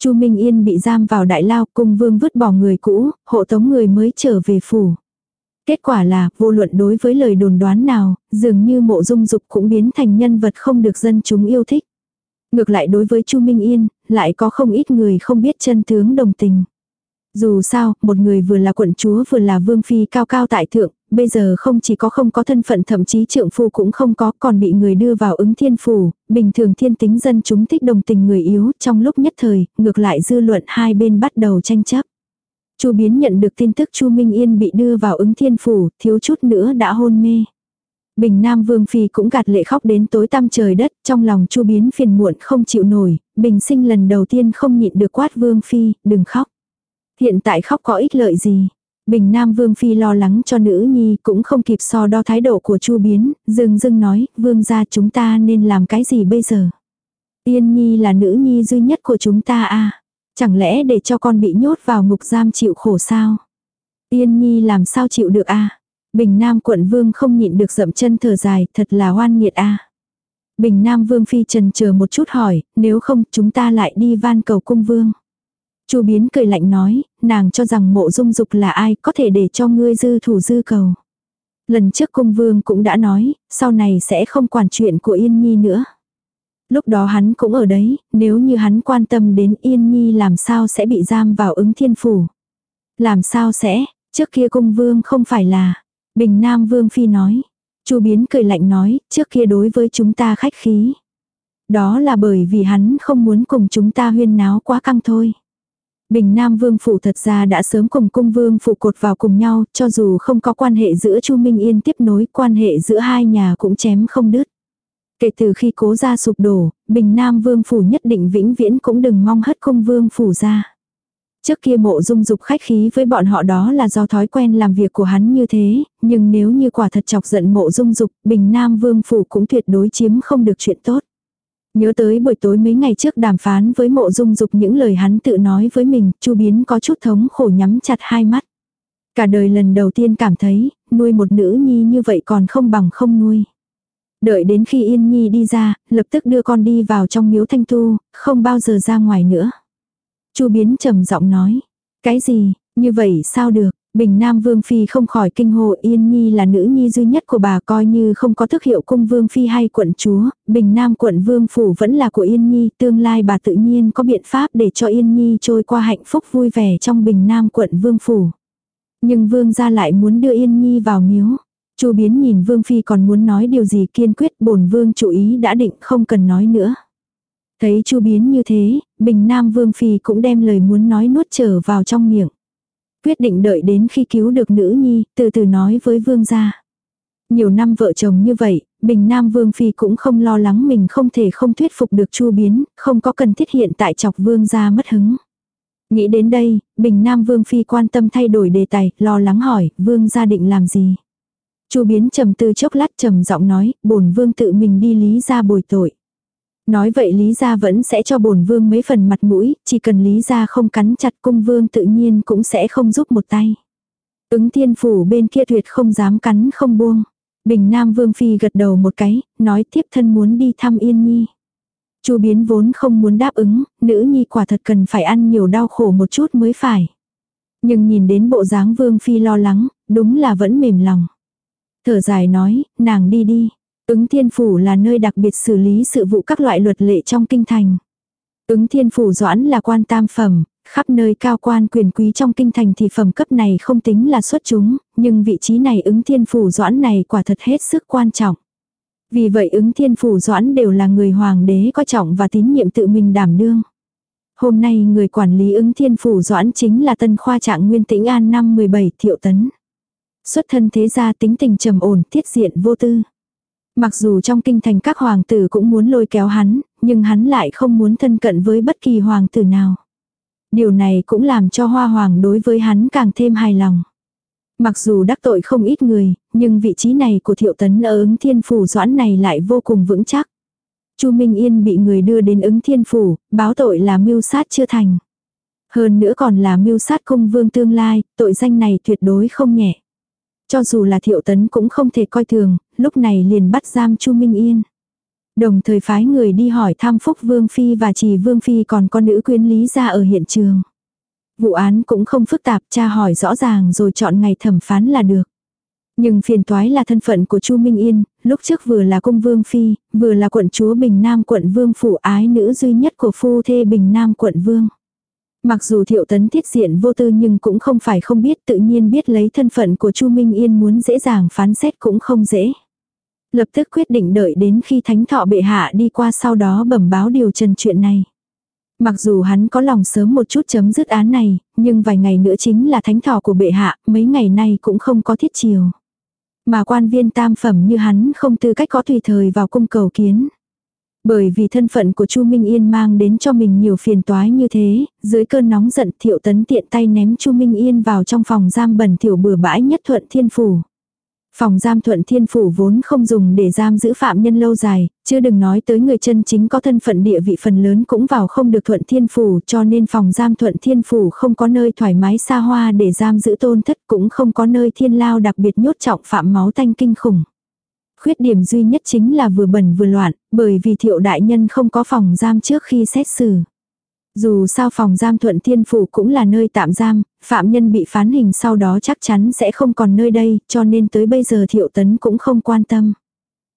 Chu Minh Yên bị giam vào đại lao, cung vương vứt bỏ người cũ, hộ tống người mới trở về phủ. Kết quả là, vô luận đối với lời đồn đoán nào, dường như mộ dung dục cũng biến thành nhân vật không được dân chúng yêu thích. Ngược lại đối với Chu Minh Yên, lại có không ít người không biết chân tướng đồng tình. Dù sao, một người vừa là quận chúa vừa là vương phi cao cao tại thượng, bây giờ không chỉ có không có thân phận thậm chí trượng phu cũng không có còn bị người đưa vào ứng thiên phủ, bình thường thiên tính dân chúng thích đồng tình người yếu trong lúc nhất thời, ngược lại dư luận hai bên bắt đầu tranh chấp. Chu Biến nhận được tin tức Chu Minh Yên bị đưa vào ứng thiên phủ, thiếu chút nữa đã hôn mê. Bình Nam Vương Phi cũng gạt lệ khóc đến tối tăm trời đất, trong lòng Chu Biến phiền muộn không chịu nổi, Bình sinh lần đầu tiên không nhịn được quát Vương Phi, đừng khóc. Hiện tại khóc có ích lợi gì? Bình Nam Vương Phi lo lắng cho nữ nhi cũng không kịp so đo thái độ của Chu Biến, dưng dưng nói, Vương gia chúng ta nên làm cái gì bây giờ? Yên Nhi là nữ nhi duy nhất của chúng ta à? Chẳng lẽ để cho con bị nhốt vào ngục giam chịu khổ sao? Yên Nhi làm sao chịu được à? Bình Nam quận vương không nhịn được dậm chân thở dài, thật là oan nghiệt à! Bình Nam vương phi trần chờ một chút hỏi, nếu không chúng ta lại đi van cầu cung vương. Chu biến cười lạnh nói, nàng cho rằng mộ dung dục là ai có thể để cho ngươi dư thủ dư cầu. Lần trước cung vương cũng đã nói, sau này sẽ không quản chuyện của Yên Nhi nữa. Lúc đó hắn cũng ở đấy, nếu như hắn quan tâm đến Yên Nhi làm sao sẽ bị giam vào ứng thiên phủ. Làm sao sẽ, trước kia cung vương không phải là, Bình Nam Vương Phi nói. Chu Biến cười lạnh nói, trước kia đối với chúng ta khách khí. Đó là bởi vì hắn không muốn cùng chúng ta huyên náo quá căng thôi. Bình Nam Vương Phủ thật ra đã sớm cùng cung vương Phủ cột vào cùng nhau, cho dù không có quan hệ giữa Chu Minh Yên tiếp nối, quan hệ giữa hai nhà cũng chém không đứt. Kể từ khi cố gia sụp đổ, Bình Nam Vương Phủ nhất định vĩnh viễn cũng đừng mong hất cung vương phủ ra. Trước kia mộ dung dục khách khí với bọn họ đó là do thói quen làm việc của hắn như thế, nhưng nếu như quả thật chọc giận mộ dung dục, Bình Nam Vương Phủ cũng tuyệt đối chiếm không được chuyện tốt. Nhớ tới buổi tối mấy ngày trước đàm phán với mộ dung dục những lời hắn tự nói với mình, chu biến có chút thống khổ nhắm chặt hai mắt. Cả đời lần đầu tiên cảm thấy, nuôi một nữ nhi như vậy còn không bằng không nuôi. Đợi đến khi Yên Nhi đi ra, lập tức đưa con đi vào trong miếu thanh tu, không bao giờ ra ngoài nữa. Chu biến trầm giọng nói. Cái gì, như vậy sao được? Bình Nam Vương Phi không khỏi kinh hồ Yên Nhi là nữ nhi duy nhất của bà coi như không có thức hiệu cung Vương Phi hay quận chúa, Bình Nam quận Vương Phủ vẫn là của Yên Nhi, tương lai bà tự nhiên có biện pháp để cho Yên Nhi trôi qua hạnh phúc vui vẻ trong Bình Nam quận Vương Phủ. Nhưng Vương gia lại muốn đưa Yên Nhi vào miếu. Chu biến nhìn Vương Phi còn muốn nói điều gì kiên quyết bổn Vương chủ ý đã định không cần nói nữa. Thấy Chu biến như thế, Bình Nam Vương Phi cũng đem lời muốn nói nuốt trở vào trong miệng. Quyết định đợi đến khi cứu được nữ nhi, từ từ nói với Vương gia. Nhiều năm vợ chồng như vậy, Bình Nam Vương Phi cũng không lo lắng mình không thể không thuyết phục được Chu biến, không có cần thiết hiện tại chọc Vương gia mất hứng. Nghĩ đến đây, Bình Nam Vương Phi quan tâm thay đổi đề tài, lo lắng hỏi, Vương gia định làm gì? Chu biến trầm tư chốc lát trầm giọng nói, bổn Vương tự mình đi lý ra bồi tội. Nói vậy Lý gia vẫn sẽ cho bổn vương mấy phần mặt mũi, chỉ cần Lý gia không cắn chặt cung vương tự nhiên cũng sẽ không giúp một tay. Ứng thiên phủ bên kia tuyệt không dám cắn không buông. Bình Nam Vương Phi gật đầu một cái, nói tiếp thân muốn đi thăm Yên Nhi. Chu biến vốn không muốn đáp ứng, nữ nhi quả thật cần phải ăn nhiều đau khổ một chút mới phải. Nhưng nhìn đến bộ dáng Vương Phi lo lắng, đúng là vẫn mềm lòng. Thở dài nói, nàng đi đi. Ứng thiên phủ là nơi đặc biệt xử lý sự vụ các loại luật lệ trong kinh thành. Ứng thiên phủ doãn là quan tam phẩm, khắp nơi cao quan quyền quý trong kinh thành thì phẩm cấp này không tính là xuất chúng, nhưng vị trí này ứng thiên phủ doãn này quả thật hết sức quan trọng. Vì vậy ứng thiên phủ doãn đều là người hoàng đế coi trọng và tín nhiệm tự mình đảm đương. Hôm nay người quản lý ứng thiên phủ doãn chính là tân khoa trạng nguyên tĩnh an năm 17 thiệu tấn. Xuất thân thế gia tính tình trầm ổn tiết diện vô tư. Mặc dù trong kinh thành các hoàng tử cũng muốn lôi kéo hắn, nhưng hắn lại không muốn thân cận với bất kỳ hoàng tử nào. Điều này cũng làm cho hoa hoàng đối với hắn càng thêm hài lòng. Mặc dù đắc tội không ít người, nhưng vị trí này của thiệu tấn ở ứng thiên phủ doãn này lại vô cùng vững chắc. Chu Minh Yên bị người đưa đến ứng thiên phủ, báo tội là mưu sát chưa thành. Hơn nữa còn là mưu sát cung vương tương lai, tội danh này tuyệt đối không nhẹ. Cho dù là thiệu tấn cũng không thể coi thường, lúc này liền bắt giam Chu Minh Yên. Đồng thời phái người đi hỏi thăm Phúc Vương Phi và Trì Vương Phi còn có nữ quyến lý ra ở hiện trường. Vụ án cũng không phức tạp, tra hỏi rõ ràng rồi chọn ngày thẩm phán là được. Nhưng phiền toái là thân phận của Chu Minh Yên, lúc trước vừa là cung vương phi, vừa là quận chúa Bình Nam quận vương phủ ái nữ duy nhất của phu thê Bình Nam quận vương. Mặc dù thiệu tấn thiết diện vô tư nhưng cũng không phải không biết tự nhiên biết lấy thân phận của Chu Minh Yên muốn dễ dàng phán xét cũng không dễ. Lập tức quyết định đợi đến khi thánh thọ bệ hạ đi qua sau đó bẩm báo điều trần chuyện này. Mặc dù hắn có lòng sớm một chút chấm dứt án này, nhưng vài ngày nữa chính là thánh thọ của bệ hạ, mấy ngày nay cũng không có thiết chiều. Mà quan viên tam phẩm như hắn không tư cách có tùy thời vào cung cầu kiến. Bởi vì thân phận của Chu Minh Yên mang đến cho mình nhiều phiền toái như thế, dưới cơn nóng giận Thiệu Tấn tiện tay ném Chu Minh Yên vào trong phòng giam bẩn thiểu bừa bãi nhất thuận thiên phủ. Phòng giam thuận thiên phủ vốn không dùng để giam giữ phạm nhân lâu dài, chưa đừng nói tới người chân chính có thân phận địa vị phần lớn cũng vào không được thuận thiên phủ cho nên phòng giam thuận thiên phủ không có nơi thoải mái xa hoa để giam giữ tôn thất cũng không có nơi thiên lao đặc biệt nhốt trọng phạm máu tanh kinh khủng. Khuyết điểm duy nhất chính là vừa bẩn vừa loạn, bởi vì thiệu đại nhân không có phòng giam trước khi xét xử. Dù sao phòng giam thuận thiên phủ cũng là nơi tạm giam, phạm nhân bị phán hình sau đó chắc chắn sẽ không còn nơi đây, cho nên tới bây giờ thiệu tấn cũng không quan tâm.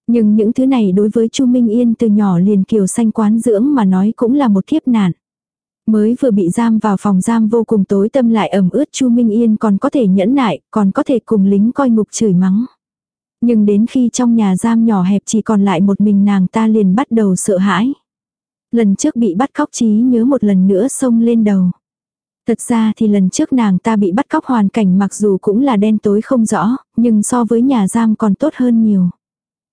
Nhưng những thứ này đối với Chu Minh Yên từ nhỏ liền kiều xanh quán dưỡng mà nói cũng là một kiếp nạn. Mới vừa bị giam vào phòng giam vô cùng tối tâm lại ẩm ướt Chu Minh Yên còn có thể nhẫn nại, còn có thể cùng lính coi ngục chửi mắng. Nhưng đến khi trong nhà giam nhỏ hẹp chỉ còn lại một mình nàng ta liền bắt đầu sợ hãi. Lần trước bị bắt cóc trí nhớ một lần nữa xông lên đầu. Thật ra thì lần trước nàng ta bị bắt cóc hoàn cảnh mặc dù cũng là đen tối không rõ, nhưng so với nhà giam còn tốt hơn nhiều.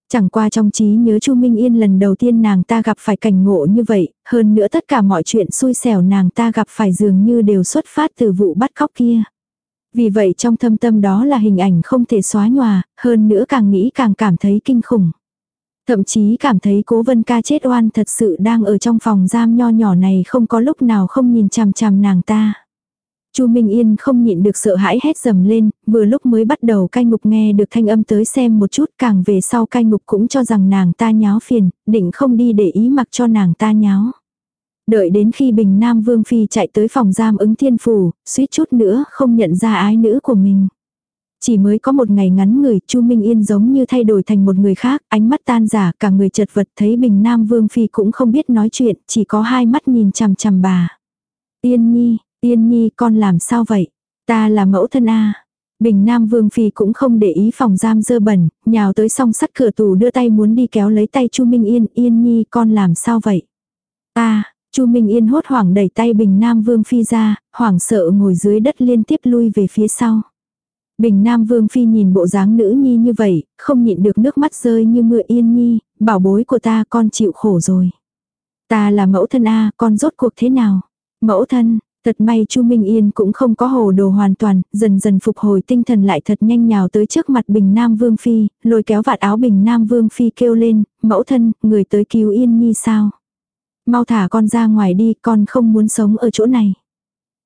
Chẳng qua trong trí nhớ Chu Minh Yên lần đầu tiên nàng ta gặp phải cảnh ngộ như vậy, hơn nữa tất cả mọi chuyện xui xẻo nàng ta gặp phải dường như đều xuất phát từ vụ bắt cóc kia. Vì vậy trong thâm tâm đó là hình ảnh không thể xóa nhòa, hơn nữa càng nghĩ càng cảm thấy kinh khủng. Thậm chí cảm thấy cố vân ca chết oan thật sự đang ở trong phòng giam nho nhỏ này không có lúc nào không nhìn chằm chằm nàng ta. Chu Minh Yên không nhịn được sợ hãi hét dầm lên, vừa lúc mới bắt đầu cai ngục nghe được thanh âm tới xem một chút càng về sau cai ngục cũng cho rằng nàng ta nháo phiền, định không đi để ý mặc cho nàng ta nháo. Đợi đến khi Bình Nam Vương Phi chạy tới phòng giam ứng thiên phủ, suýt chút nữa không nhận ra ái nữ của mình. Chỉ mới có một ngày ngắn người, Chu Minh Yên giống như thay đổi thành một người khác, ánh mắt tan giả, cả người chật vật thấy Bình Nam Vương Phi cũng không biết nói chuyện, chỉ có hai mắt nhìn chằm chằm bà. Yên Nhi, Yên Nhi con làm sao vậy? Ta là mẫu thân A. Bình Nam Vương Phi cũng không để ý phòng giam dơ bẩn, nhào tới song sắt cửa tù đưa tay muốn đi kéo lấy tay Chu Minh Yên, Yên Nhi con làm sao vậy? Ta, Chu Minh Yên hốt hoảng đẩy tay Bình Nam Vương Phi ra, hoảng sợ ngồi dưới đất liên tiếp lui về phía sau. Bình Nam Vương Phi nhìn bộ dáng nữ nhi như vậy, không nhịn được nước mắt rơi như mưa yên nhi, bảo bối của ta con chịu khổ rồi. Ta là mẫu thân A, con rốt cuộc thế nào? Mẫu thân, thật may Chu Minh Yên cũng không có hồ đồ hoàn toàn, dần dần phục hồi tinh thần lại thật nhanh nhào tới trước mặt Bình Nam Vương Phi, lôi kéo vạt áo Bình Nam Vương Phi kêu lên, mẫu thân, người tới cứu Yên Nhi sao? Mau thả con ra ngoài đi, con không muốn sống ở chỗ này.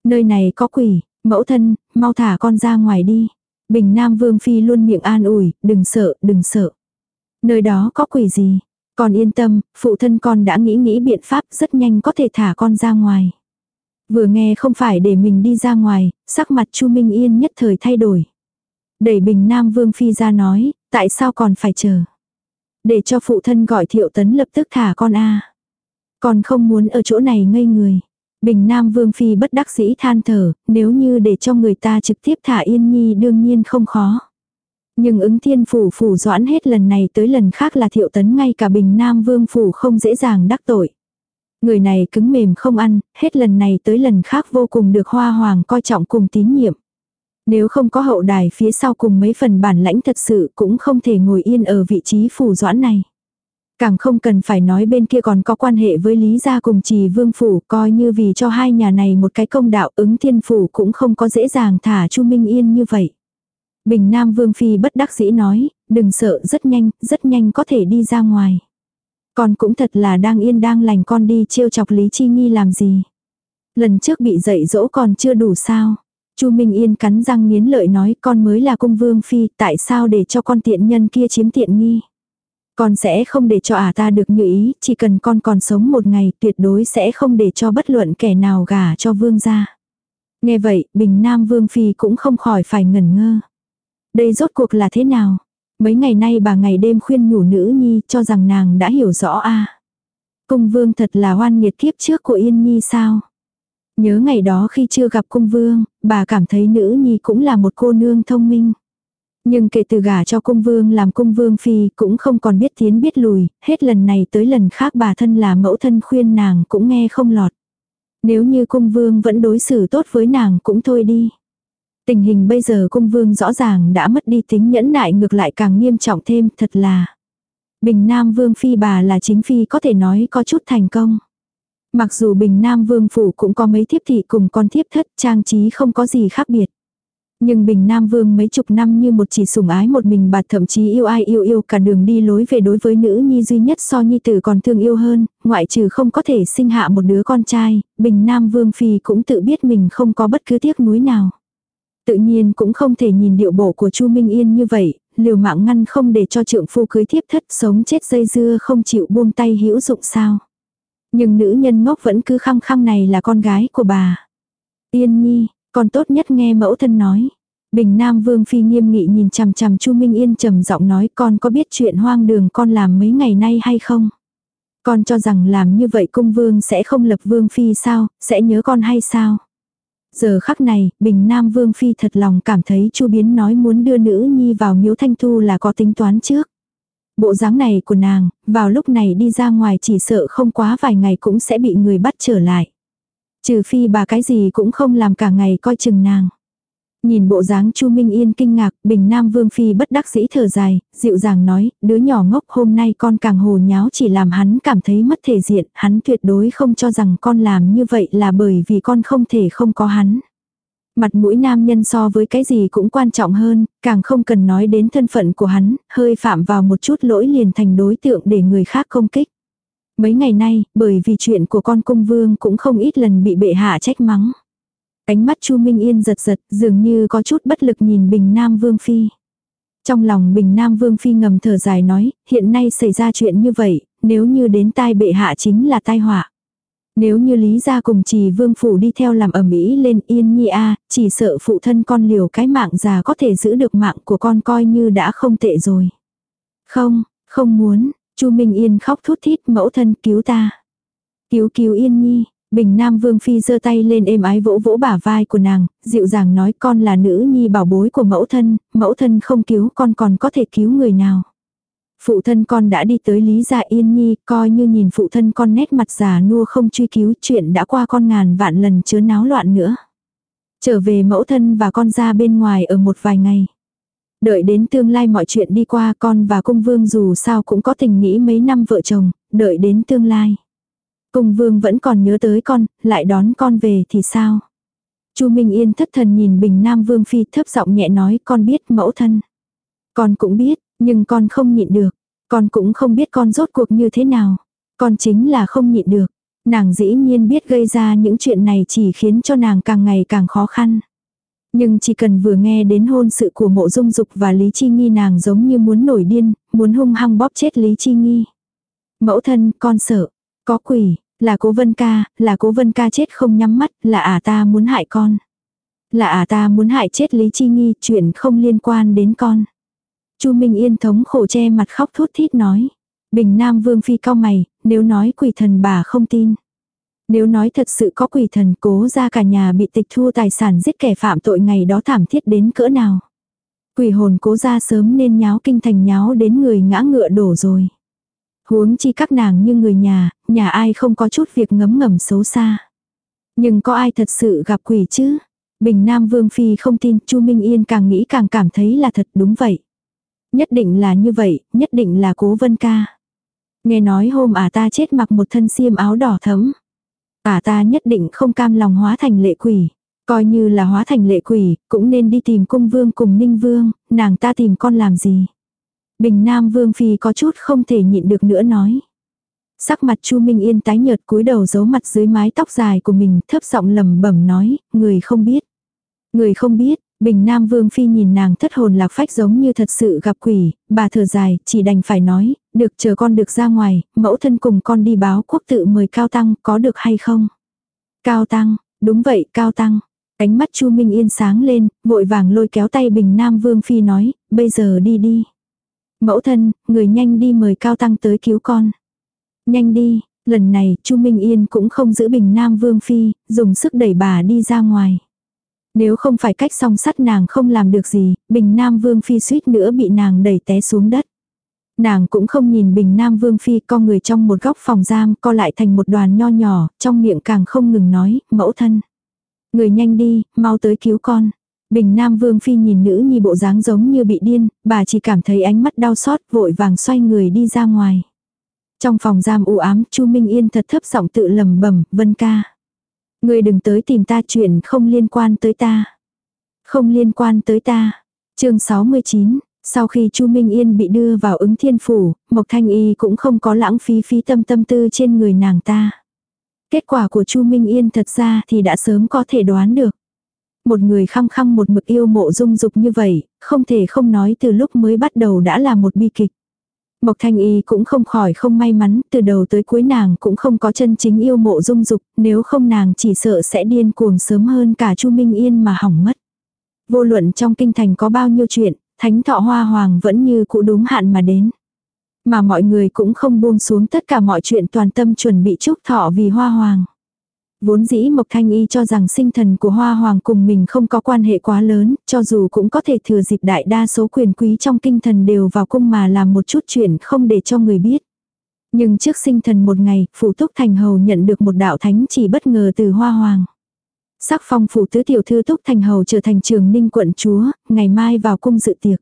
Nơi này có quỷ, mẫu thân, mau thả con ra ngoài đi. Bình Nam Vương Phi luôn miệng an ủi, đừng sợ, đừng sợ. Nơi đó có quỷ gì? Con yên tâm, phụ thân con đã nghĩ nghĩ biện pháp rất nhanh có thể thả con ra ngoài. Vừa nghe không phải để mình đi ra ngoài, sắc mặt Chu Minh Yên nhất thời thay đổi. Đẩy Bình Nam Vương Phi ra nói, tại sao còn phải chờ? Để cho phụ thân gọi thiệu tấn lập tức thả con a còn không muốn ở chỗ này ngây người. Bình Nam Vương Phi bất đắc dĩ than thở, nếu như để cho người ta trực tiếp thả Yên Nhi đương nhiên không khó. Nhưng ứng thiên phủ phủ doãn hết lần này tới lần khác là thiệu tấn ngay cả Bình Nam Vương phủ không dễ dàng đắc tội. Người này cứng mềm không ăn, hết lần này tới lần khác vô cùng được hoa hoàng coi trọng cùng tín nhiệm. Nếu không có hậu đài phía sau cùng mấy phần bản lãnh thật sự cũng không thể ngồi yên ở vị trí phủ doãn này. Càng không cần phải nói bên kia còn có quan hệ với Lý Gia cùng trì vương phủ coi như vì cho hai nhà này một cái công đạo ứng thiên phủ cũng không có dễ dàng thả Chu Minh Yên như vậy. Bình Nam Vương Phi bất đắc dĩ nói, đừng sợ rất nhanh, rất nhanh có thể đi ra ngoài. Con cũng thật là đang yên đang lành con đi trêu chọc Lý Chi Nghi làm gì. Lần trước bị dạy dỗ còn chưa đủ sao. Chu Minh Yên cắn răng nghiến lợi nói con mới là cung vương phi, tại sao để cho con tiện nhân kia chiếm tiện nghi. Con sẽ không để cho ả ta được như ý, chỉ cần con còn sống một ngày tuyệt đối sẽ không để cho bất luận kẻ nào gả cho vương gia. Nghe vậy, Bình Nam Vương Phi cũng không khỏi phải ngẩn ngơ. Đây rốt cuộc là thế nào? Mấy ngày nay bà ngày đêm khuyên nhủ nữ nhi cho rằng nàng đã hiểu rõ a Cung vương thật là hoan nghiệt kiếp trước của Yên Nhi sao? Nhớ ngày đó khi chưa gặp cung vương, bà cảm thấy nữ nhi cũng là một cô nương thông minh. Nhưng kể từ gả cho cung vương làm cung vương phi cũng không còn biết tiến biết lùi, hết lần này tới lần khác bà thân là mẫu thân khuyên nàng cũng nghe không lọt. Nếu như cung vương vẫn đối xử tốt với nàng cũng thôi đi. Tình hình bây giờ cung vương rõ ràng đã mất đi tính nhẫn nại ngược lại càng nghiêm trọng thêm thật là. Bình Nam Vương Phi bà là chính Phi có thể nói có chút thành công. Mặc dù Bình Nam Vương Phủ cũng có mấy thiếp thị cùng con thiếp thất trang trí không có gì khác biệt. Nhưng Bình Nam Vương mấy chục năm như một chỉ sủng ái một mình bà thậm chí yêu ai yêu yêu cả đường đi lối về đối với nữ nhi duy nhất so nhi tử còn thương yêu hơn, ngoại trừ không có thể sinh hạ một đứa con trai, Bình Nam Vương Phi cũng tự biết mình không có bất cứ tiếc nuối nào. Tự nhiên cũng không thể nhìn điệu bộ của Chu Minh Yên như vậy, liều mạng ngăn không để cho trượng phu cưới thiếp thất sống chết dây dưa không chịu buông tay hữu dụng sao. Nhưng nữ nhân ngốc vẫn cứ khăng khăng này là con gái của bà. Yên nhi, con tốt nhất nghe mẫu thân nói. Bình Nam Vương Phi nghiêm nghị nhìn chằm chằm Chu Minh Yên trầm giọng nói con có biết chuyện hoang đường con làm mấy ngày nay hay không? Con cho rằng làm như vậy cung vương sẽ không lập vương phi sao, sẽ nhớ con hay sao? Giờ khắc này, Bình Nam Vương Phi thật lòng cảm thấy Chu Biến nói muốn đưa nữ nhi vào miếu thanh thu là có tính toán trước. Bộ dáng này của nàng, vào lúc này đi ra ngoài chỉ sợ không quá vài ngày cũng sẽ bị người bắt trở lại. Trừ phi bà cái gì cũng không làm cả ngày coi chừng nàng. Nhìn bộ dáng Chu Minh Yên kinh ngạc, Bình Nam Vương Phi bất đắc dĩ thở dài, dịu dàng nói, đứa nhỏ ngốc hôm nay con càng hồ nháo chỉ làm hắn cảm thấy mất thể diện, hắn tuyệt đối không cho rằng con làm như vậy là bởi vì con không thể không có hắn. Mặt mũi nam nhân so với cái gì cũng quan trọng hơn, càng không cần nói đến thân phận của hắn, hơi phạm vào một chút lỗi liền thành đối tượng để người khác công kích. Mấy ngày nay, bởi vì chuyện của con cung vương cũng không ít lần bị bệ hạ trách mắng. Ánh mắt Chu Minh Yên giật giật, dường như có chút bất lực nhìn Bình Nam Vương Phi. Trong lòng Bình Nam Vương Phi ngầm thở dài nói, hiện nay xảy ra chuyện như vậy, nếu như đến tai bệ hạ chính là tai họa. Nếu như Lý gia cùng trì vương phủ đi theo làm ẩm Mỹ lên yên nhi a chỉ sợ phụ thân con liều cái mạng già có thể giữ được mạng của con coi như đã không tệ rồi. Không, không muốn, chu Minh Yên khóc thút thít mẫu thân cứu ta. Cứu cứu Yên Nhi, Bình Nam Vương Phi giơ tay lên êm ái vỗ vỗ bả vai của nàng, dịu dàng nói con là nữ nhi bảo bối của mẫu thân, mẫu thân không cứu con còn có thể cứu người nào. Phụ thân con đã đi tới Lý Gia Yên Nhi, coi như nhìn phụ thân con nét mặt già nua không truy cứu chuyện đã qua con ngàn vạn lần chớ náo loạn nữa. Trở về mẫu thân và con ra bên ngoài ở một vài ngày. Đợi đến tương lai mọi chuyện đi qua con và cung vương dù sao cũng có tình nghĩ mấy năm vợ chồng, đợi đến tương lai. Cung vương vẫn còn nhớ tới con, lại đón con về thì sao? Chu Minh Yên thất thần nhìn Bình Nam Vương Phi thấp giọng nhẹ nói con biết mẫu thân. Con cũng biết, nhưng con không nhịn được. Con cũng không biết con rốt cuộc như thế nào. Con chính là không nhịn được. Nàng dĩ nhiên biết gây ra những chuyện này chỉ khiến cho nàng càng ngày càng khó khăn. Nhưng chỉ cần vừa nghe đến hôn sự của mộ dung dục và Lý Chi Nghi nàng giống như muốn nổi điên, muốn hung hăng bóp chết Lý Chi Nghi. Mẫu thân, con sợ. Có quỷ, là cố vân ca, là cố vân ca chết không nhắm mắt, là ả à ta muốn hại con. Là ả à ta muốn hại chết Lý Chi Nghi, chuyện không liên quan đến con. Chu Minh Yên thống khổ che mặt khóc thút thít nói. Bình Nam Vương Phi cao mày, nếu nói quỷ thần bà không tin. Nếu nói thật sự có quỷ thần cố ra cả nhà bị tịch thu tài sản giết kẻ phạm tội ngày đó thảm thiết đến cỡ nào. Quỷ hồn cố ra sớm nên nháo kinh thành nháo đến người ngã ngựa đổ rồi. Huống chi các nàng như người nhà, nhà ai không có chút việc ngấm ngầm xấu xa. Nhưng có ai thật sự gặp quỷ chứ? Bình Nam Vương Phi không tin, Chu Minh Yên càng nghĩ càng cảm thấy là thật đúng vậy. Nhất định là như vậy, nhất định là cố vân ca. Nghe nói hôm à ta chết mặc một thân xiêm áo đỏ thấm. Ả ta nhất định không cam lòng hóa thành lệ quỷ. Coi như là hóa thành lệ quỷ, cũng nên đi tìm cung vương cùng ninh vương, nàng ta tìm con làm gì. Bình Nam Vương Phi có chút không thể nhịn được nữa nói. Sắc mặt Chu Minh Yên tái nhợt cúi đầu giấu mặt dưới mái tóc dài của mình thấp giọng lầm bẩm nói, người không biết. Người không biết, Bình Nam Vương Phi nhìn nàng thất hồn lạc phách giống như thật sự gặp quỷ, bà thở dài, chỉ đành phải nói, được chờ con được ra ngoài, mẫu thân cùng con đi báo quốc tự mời Cao Tăng, có được hay không? Cao Tăng, đúng vậy, Cao Tăng. Ánh mắt Chu Minh Yên sáng lên, vội vàng lôi kéo tay Bình Nam Vương Phi nói, bây giờ đi đi. Mẫu thân, người nhanh đi mời Cao Tăng tới cứu con. Nhanh đi, lần này Chu Minh Yên cũng không giữ Bình Nam Vương Phi, dùng sức đẩy bà đi ra ngoài. Nếu không phải cách song sắt nàng không làm được gì, Bình Nam Vương Phi suýt nữa bị nàng đẩy té xuống đất. Nàng cũng không nhìn Bình Nam Vương Phi co người trong một góc phòng giam co lại thành một đoàn nho nhỏ, trong miệng càng không ngừng nói, mẫu thân. Người nhanh đi, mau tới cứu con. Bình Nam Vương Phi nhìn nữ nhi bộ dáng giống như bị điên, bà chỉ cảm thấy ánh mắt đau xót vội vàng xoay người đi ra ngoài. Trong phòng giam u ám, Chu Minh Yên thật thấp giọng tự lầm bẩm Vân ca. Người đừng tới tìm ta chuyện không liên quan tới ta. Không liên quan tới ta. chương 69, sau khi Chu Minh Yên bị đưa vào ứng thiên phủ, Mộc Thanh Y cũng không có lãng phí phí tâm tâm tư trên người nàng ta. Kết quả của Chu Minh Yên thật ra thì đã sớm có thể đoán được. Một người khăng khăng một mực yêu mộ dung dục như vậy, không thể không nói từ lúc mới bắt đầu đã là một bi kịch. Mộc Thanh Y cũng không khỏi không may mắn, từ đầu tới cuối nàng cũng không có chân chính yêu mộ dung dục, nếu không nàng chỉ sợ sẽ điên cuồng sớm hơn cả Chu Minh Yên mà hỏng mất. Vô luận trong kinh thành có bao nhiêu chuyện, thánh thọ hoa hoàng vẫn như cũ đúng hạn mà đến. Mà mọi người cũng không buông xuống tất cả mọi chuyện toàn tâm chuẩn bị chúc thọ vì hoa hoàng. Vốn dĩ Mộc Thanh Y cho rằng sinh thần của Hoa Hoàng cùng mình không có quan hệ quá lớn, cho dù cũng có thể thừa dịp đại đa số quyền quý trong kinh thần đều vào cung mà làm một chút chuyện không để cho người biết. Nhưng trước sinh thần một ngày, Phủ Túc Thành Hầu nhận được một đạo thánh chỉ bất ngờ từ Hoa Hoàng. Sắc phong phủ tứ tiểu thư túc thành hầu trở thành trường ninh quận chúa, ngày mai vào cung dự tiệc.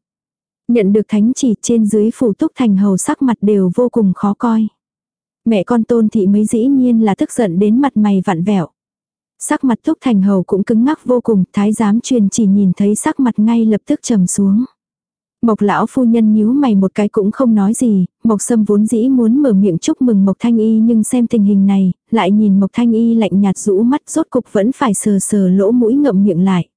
Nhận được thánh chỉ trên dưới phủ túc thành hầu sắc mặt đều vô cùng khó coi. Mẹ con tôn thị mấy dĩ nhiên là tức giận đến mặt mày vặn vẹo. Sắc mặt túc thành hầu cũng cứng ngắc vô cùng, thái giám truyền chỉ nhìn thấy sắc mặt ngay lập tức trầm xuống. Mộc lão phu nhân nhíu mày một cái cũng không nói gì, Mộc Sâm vốn dĩ muốn mở miệng chúc mừng Mộc Thanh Y nhưng xem tình hình này, lại nhìn Mộc Thanh Y lạnh nhạt rũ mắt rốt cục vẫn phải sờ sờ lỗ mũi ngậm miệng lại.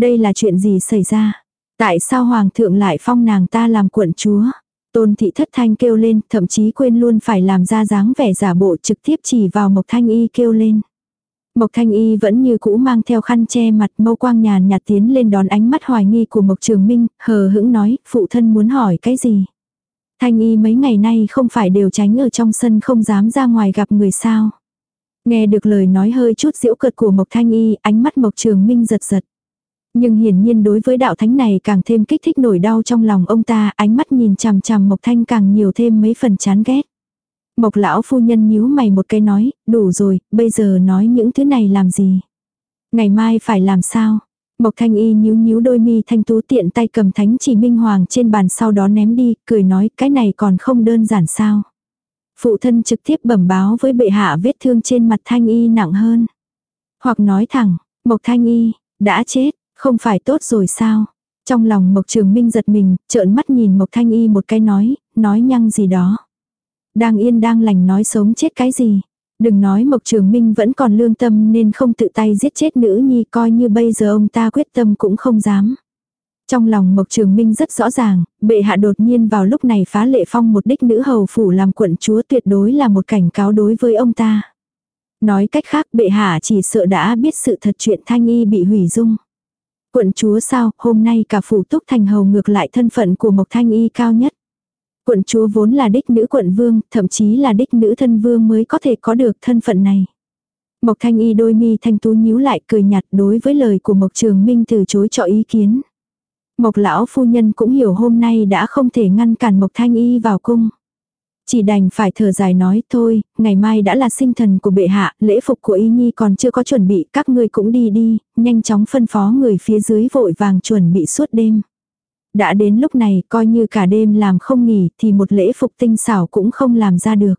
Đây là chuyện gì xảy ra? Tại sao Hoàng thượng lại phong nàng ta làm quận chúa? Tôn thị thất thanh kêu lên, thậm chí quên luôn phải làm ra dáng vẻ giả bộ trực tiếp chỉ vào Mộc Thanh Y kêu lên. Mộc Thanh Y vẫn như cũ mang theo khăn che mặt mâu quang nhàn nhạt tiến lên đón ánh mắt hoài nghi của Mộc Trường Minh, hờ hững nói, phụ thân muốn hỏi cái gì. Thanh Y mấy ngày nay không phải đều tránh ở trong sân không dám ra ngoài gặp người sao. Nghe được lời nói hơi chút diễu cợt của Mộc Thanh Y, ánh mắt Mộc Trường Minh giật giật. Nhưng hiển nhiên đối với đạo thánh này càng thêm kích thích nổi đau trong lòng ông ta, ánh mắt nhìn chằm chằm Mộc Thanh càng nhiều thêm mấy phần chán ghét. Mộc lão phu nhân nhíu mày một cái nói, đủ rồi, bây giờ nói những thứ này làm gì? Ngày mai phải làm sao? Mộc thanh y nhíu nhíu đôi mi thanh tú tiện tay cầm thánh chỉ minh hoàng trên bàn sau đó ném đi, cười nói cái này còn không đơn giản sao? Phụ thân trực tiếp bẩm báo với bệ hạ vết thương trên mặt thanh y nặng hơn. Hoặc nói thẳng, Mộc thanh y, đã chết, không phải tốt rồi sao? Trong lòng Mộc Trường Minh giật mình, trợn mắt nhìn Mộc Thanh Y một cái nói, nói nhăng gì đó. Đang yên đang lành nói sống chết cái gì. Đừng nói Mộc Trường Minh vẫn còn lương tâm nên không tự tay giết chết nữ nhi coi như bây giờ ông ta quyết tâm cũng không dám. Trong lòng Mộc Trường Minh rất rõ ràng, bệ hạ đột nhiên vào lúc này phá lệ phong một đích nữ hầu phủ làm quận chúa tuyệt đối là một cảnh cáo đối với ông ta. Nói cách khác bệ hạ chỉ sợ đã biết sự thật chuyện thanh y bị hủy dung. Quận chúa sao, hôm nay cả phủ túc thành hầu ngược lại thân phận của Mộc Thanh Y cao nhất. Quận chúa vốn là đích nữ quận vương, thậm chí là đích nữ thân vương mới có thể có được thân phận này. Mộc thanh y đôi mi thanh tú nhíu lại cười nhạt đối với lời của Mộc Trường Minh từ chối cho ý kiến. Mộc lão phu nhân cũng hiểu hôm nay đã không thể ngăn cản Mộc thanh y vào cung. Chỉ đành phải thở dài nói thôi, ngày mai đã là sinh thần của bệ hạ, lễ phục của y nhi còn chưa có chuẩn bị, các ngươi cũng đi đi, nhanh chóng phân phó người phía dưới vội vàng chuẩn bị suốt đêm. Đã đến lúc này coi như cả đêm làm không nghỉ thì một lễ phục tinh xảo cũng không làm ra được.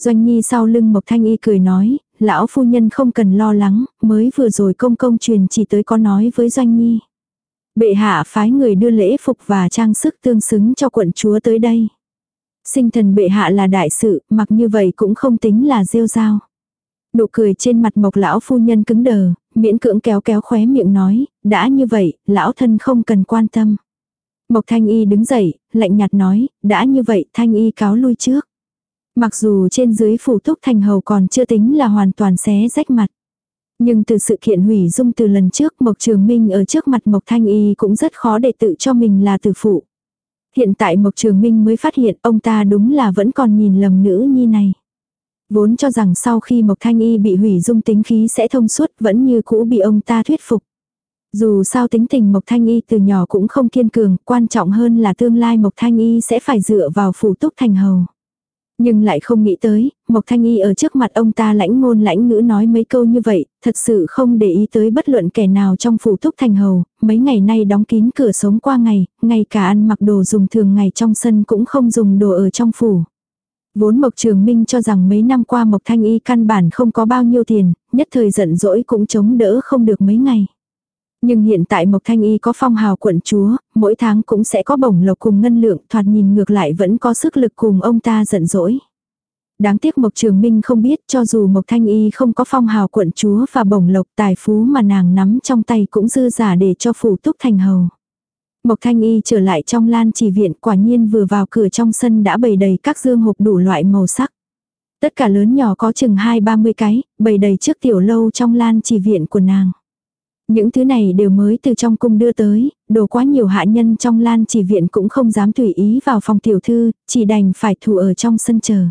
Doanh Nhi sau lưng Mộc Thanh Y cười nói, lão phu nhân không cần lo lắng, mới vừa rồi công công truyền chỉ tới có nói với Doanh Nhi. Bệ hạ phái người đưa lễ phục và trang sức tương xứng cho quận chúa tới đây. Sinh thần bệ hạ là đại sự, mặc như vậy cũng không tính là rêu rao. Nụ cười trên mặt mộc lão phu nhân cứng đờ, miễn cưỡng kéo kéo khóe miệng nói, đã như vậy, lão thân không cần quan tâm. Mộc Thanh Y đứng dậy, lạnh nhạt nói, đã như vậy Thanh Y cáo lui trước. Mặc dù trên dưới phủ túc thành hầu còn chưa tính là hoàn toàn xé rách mặt. Nhưng từ sự kiện hủy dung từ lần trước Mộc Trường Minh ở trước mặt Mộc Thanh Y cũng rất khó để tự cho mình là tử phụ. Hiện tại Mộc Trường Minh mới phát hiện ông ta đúng là vẫn còn nhìn lầm nữ nhi này. Vốn cho rằng sau khi Mộc Thanh Y bị hủy dung tính khí sẽ thông suốt vẫn như cũ bị ông ta thuyết phục. Dù sao tính tình Mộc Thanh Y từ nhỏ cũng không kiên cường, quan trọng hơn là tương lai Mộc Thanh Y sẽ phải dựa vào phủ túc thành hầu. Nhưng lại không nghĩ tới, Mộc Thanh Y ở trước mặt ông ta lãnh ngôn lãnh ngữ nói mấy câu như vậy, thật sự không để ý tới bất luận kẻ nào trong phủ túc thành hầu, mấy ngày nay đóng kín cửa sống qua ngày, ngay cả ăn mặc đồ dùng thường ngày trong sân cũng không dùng đồ ở trong phủ. Vốn Mộc Trường Minh cho rằng mấy năm qua Mộc Thanh Y căn bản không có bao nhiêu tiền, nhất thời giận dỗi cũng chống đỡ không được mấy ngày. Nhưng hiện tại Mộc Thanh Y có phong hào quận chúa, mỗi tháng cũng sẽ có bổng lộc cùng ngân lượng, thoạt nhìn ngược lại vẫn có sức lực cùng ông ta giận dỗi. Đáng tiếc Mộc Trường Minh không biết cho dù Mộc Thanh Y không có phong hào quận chúa và bổng lộc tài phú mà nàng nắm trong tay cũng dư giả để cho phủ túc thành hầu. Mộc Thanh Y trở lại trong lan chỉ viện quả nhiên vừa vào cửa trong sân đã bày đầy các dương hộp đủ loại màu sắc. Tất cả lớn nhỏ có chừng hai ba mươi cái, bày đầy trước tiểu lâu trong lan chỉ viện của nàng. Những thứ này đều mới từ trong cung đưa tới, đồ quá nhiều hạ nhân trong lan chỉ viện cũng không dám tùy ý vào phòng tiểu thư, chỉ đành phải thủ ở trong sân chờ.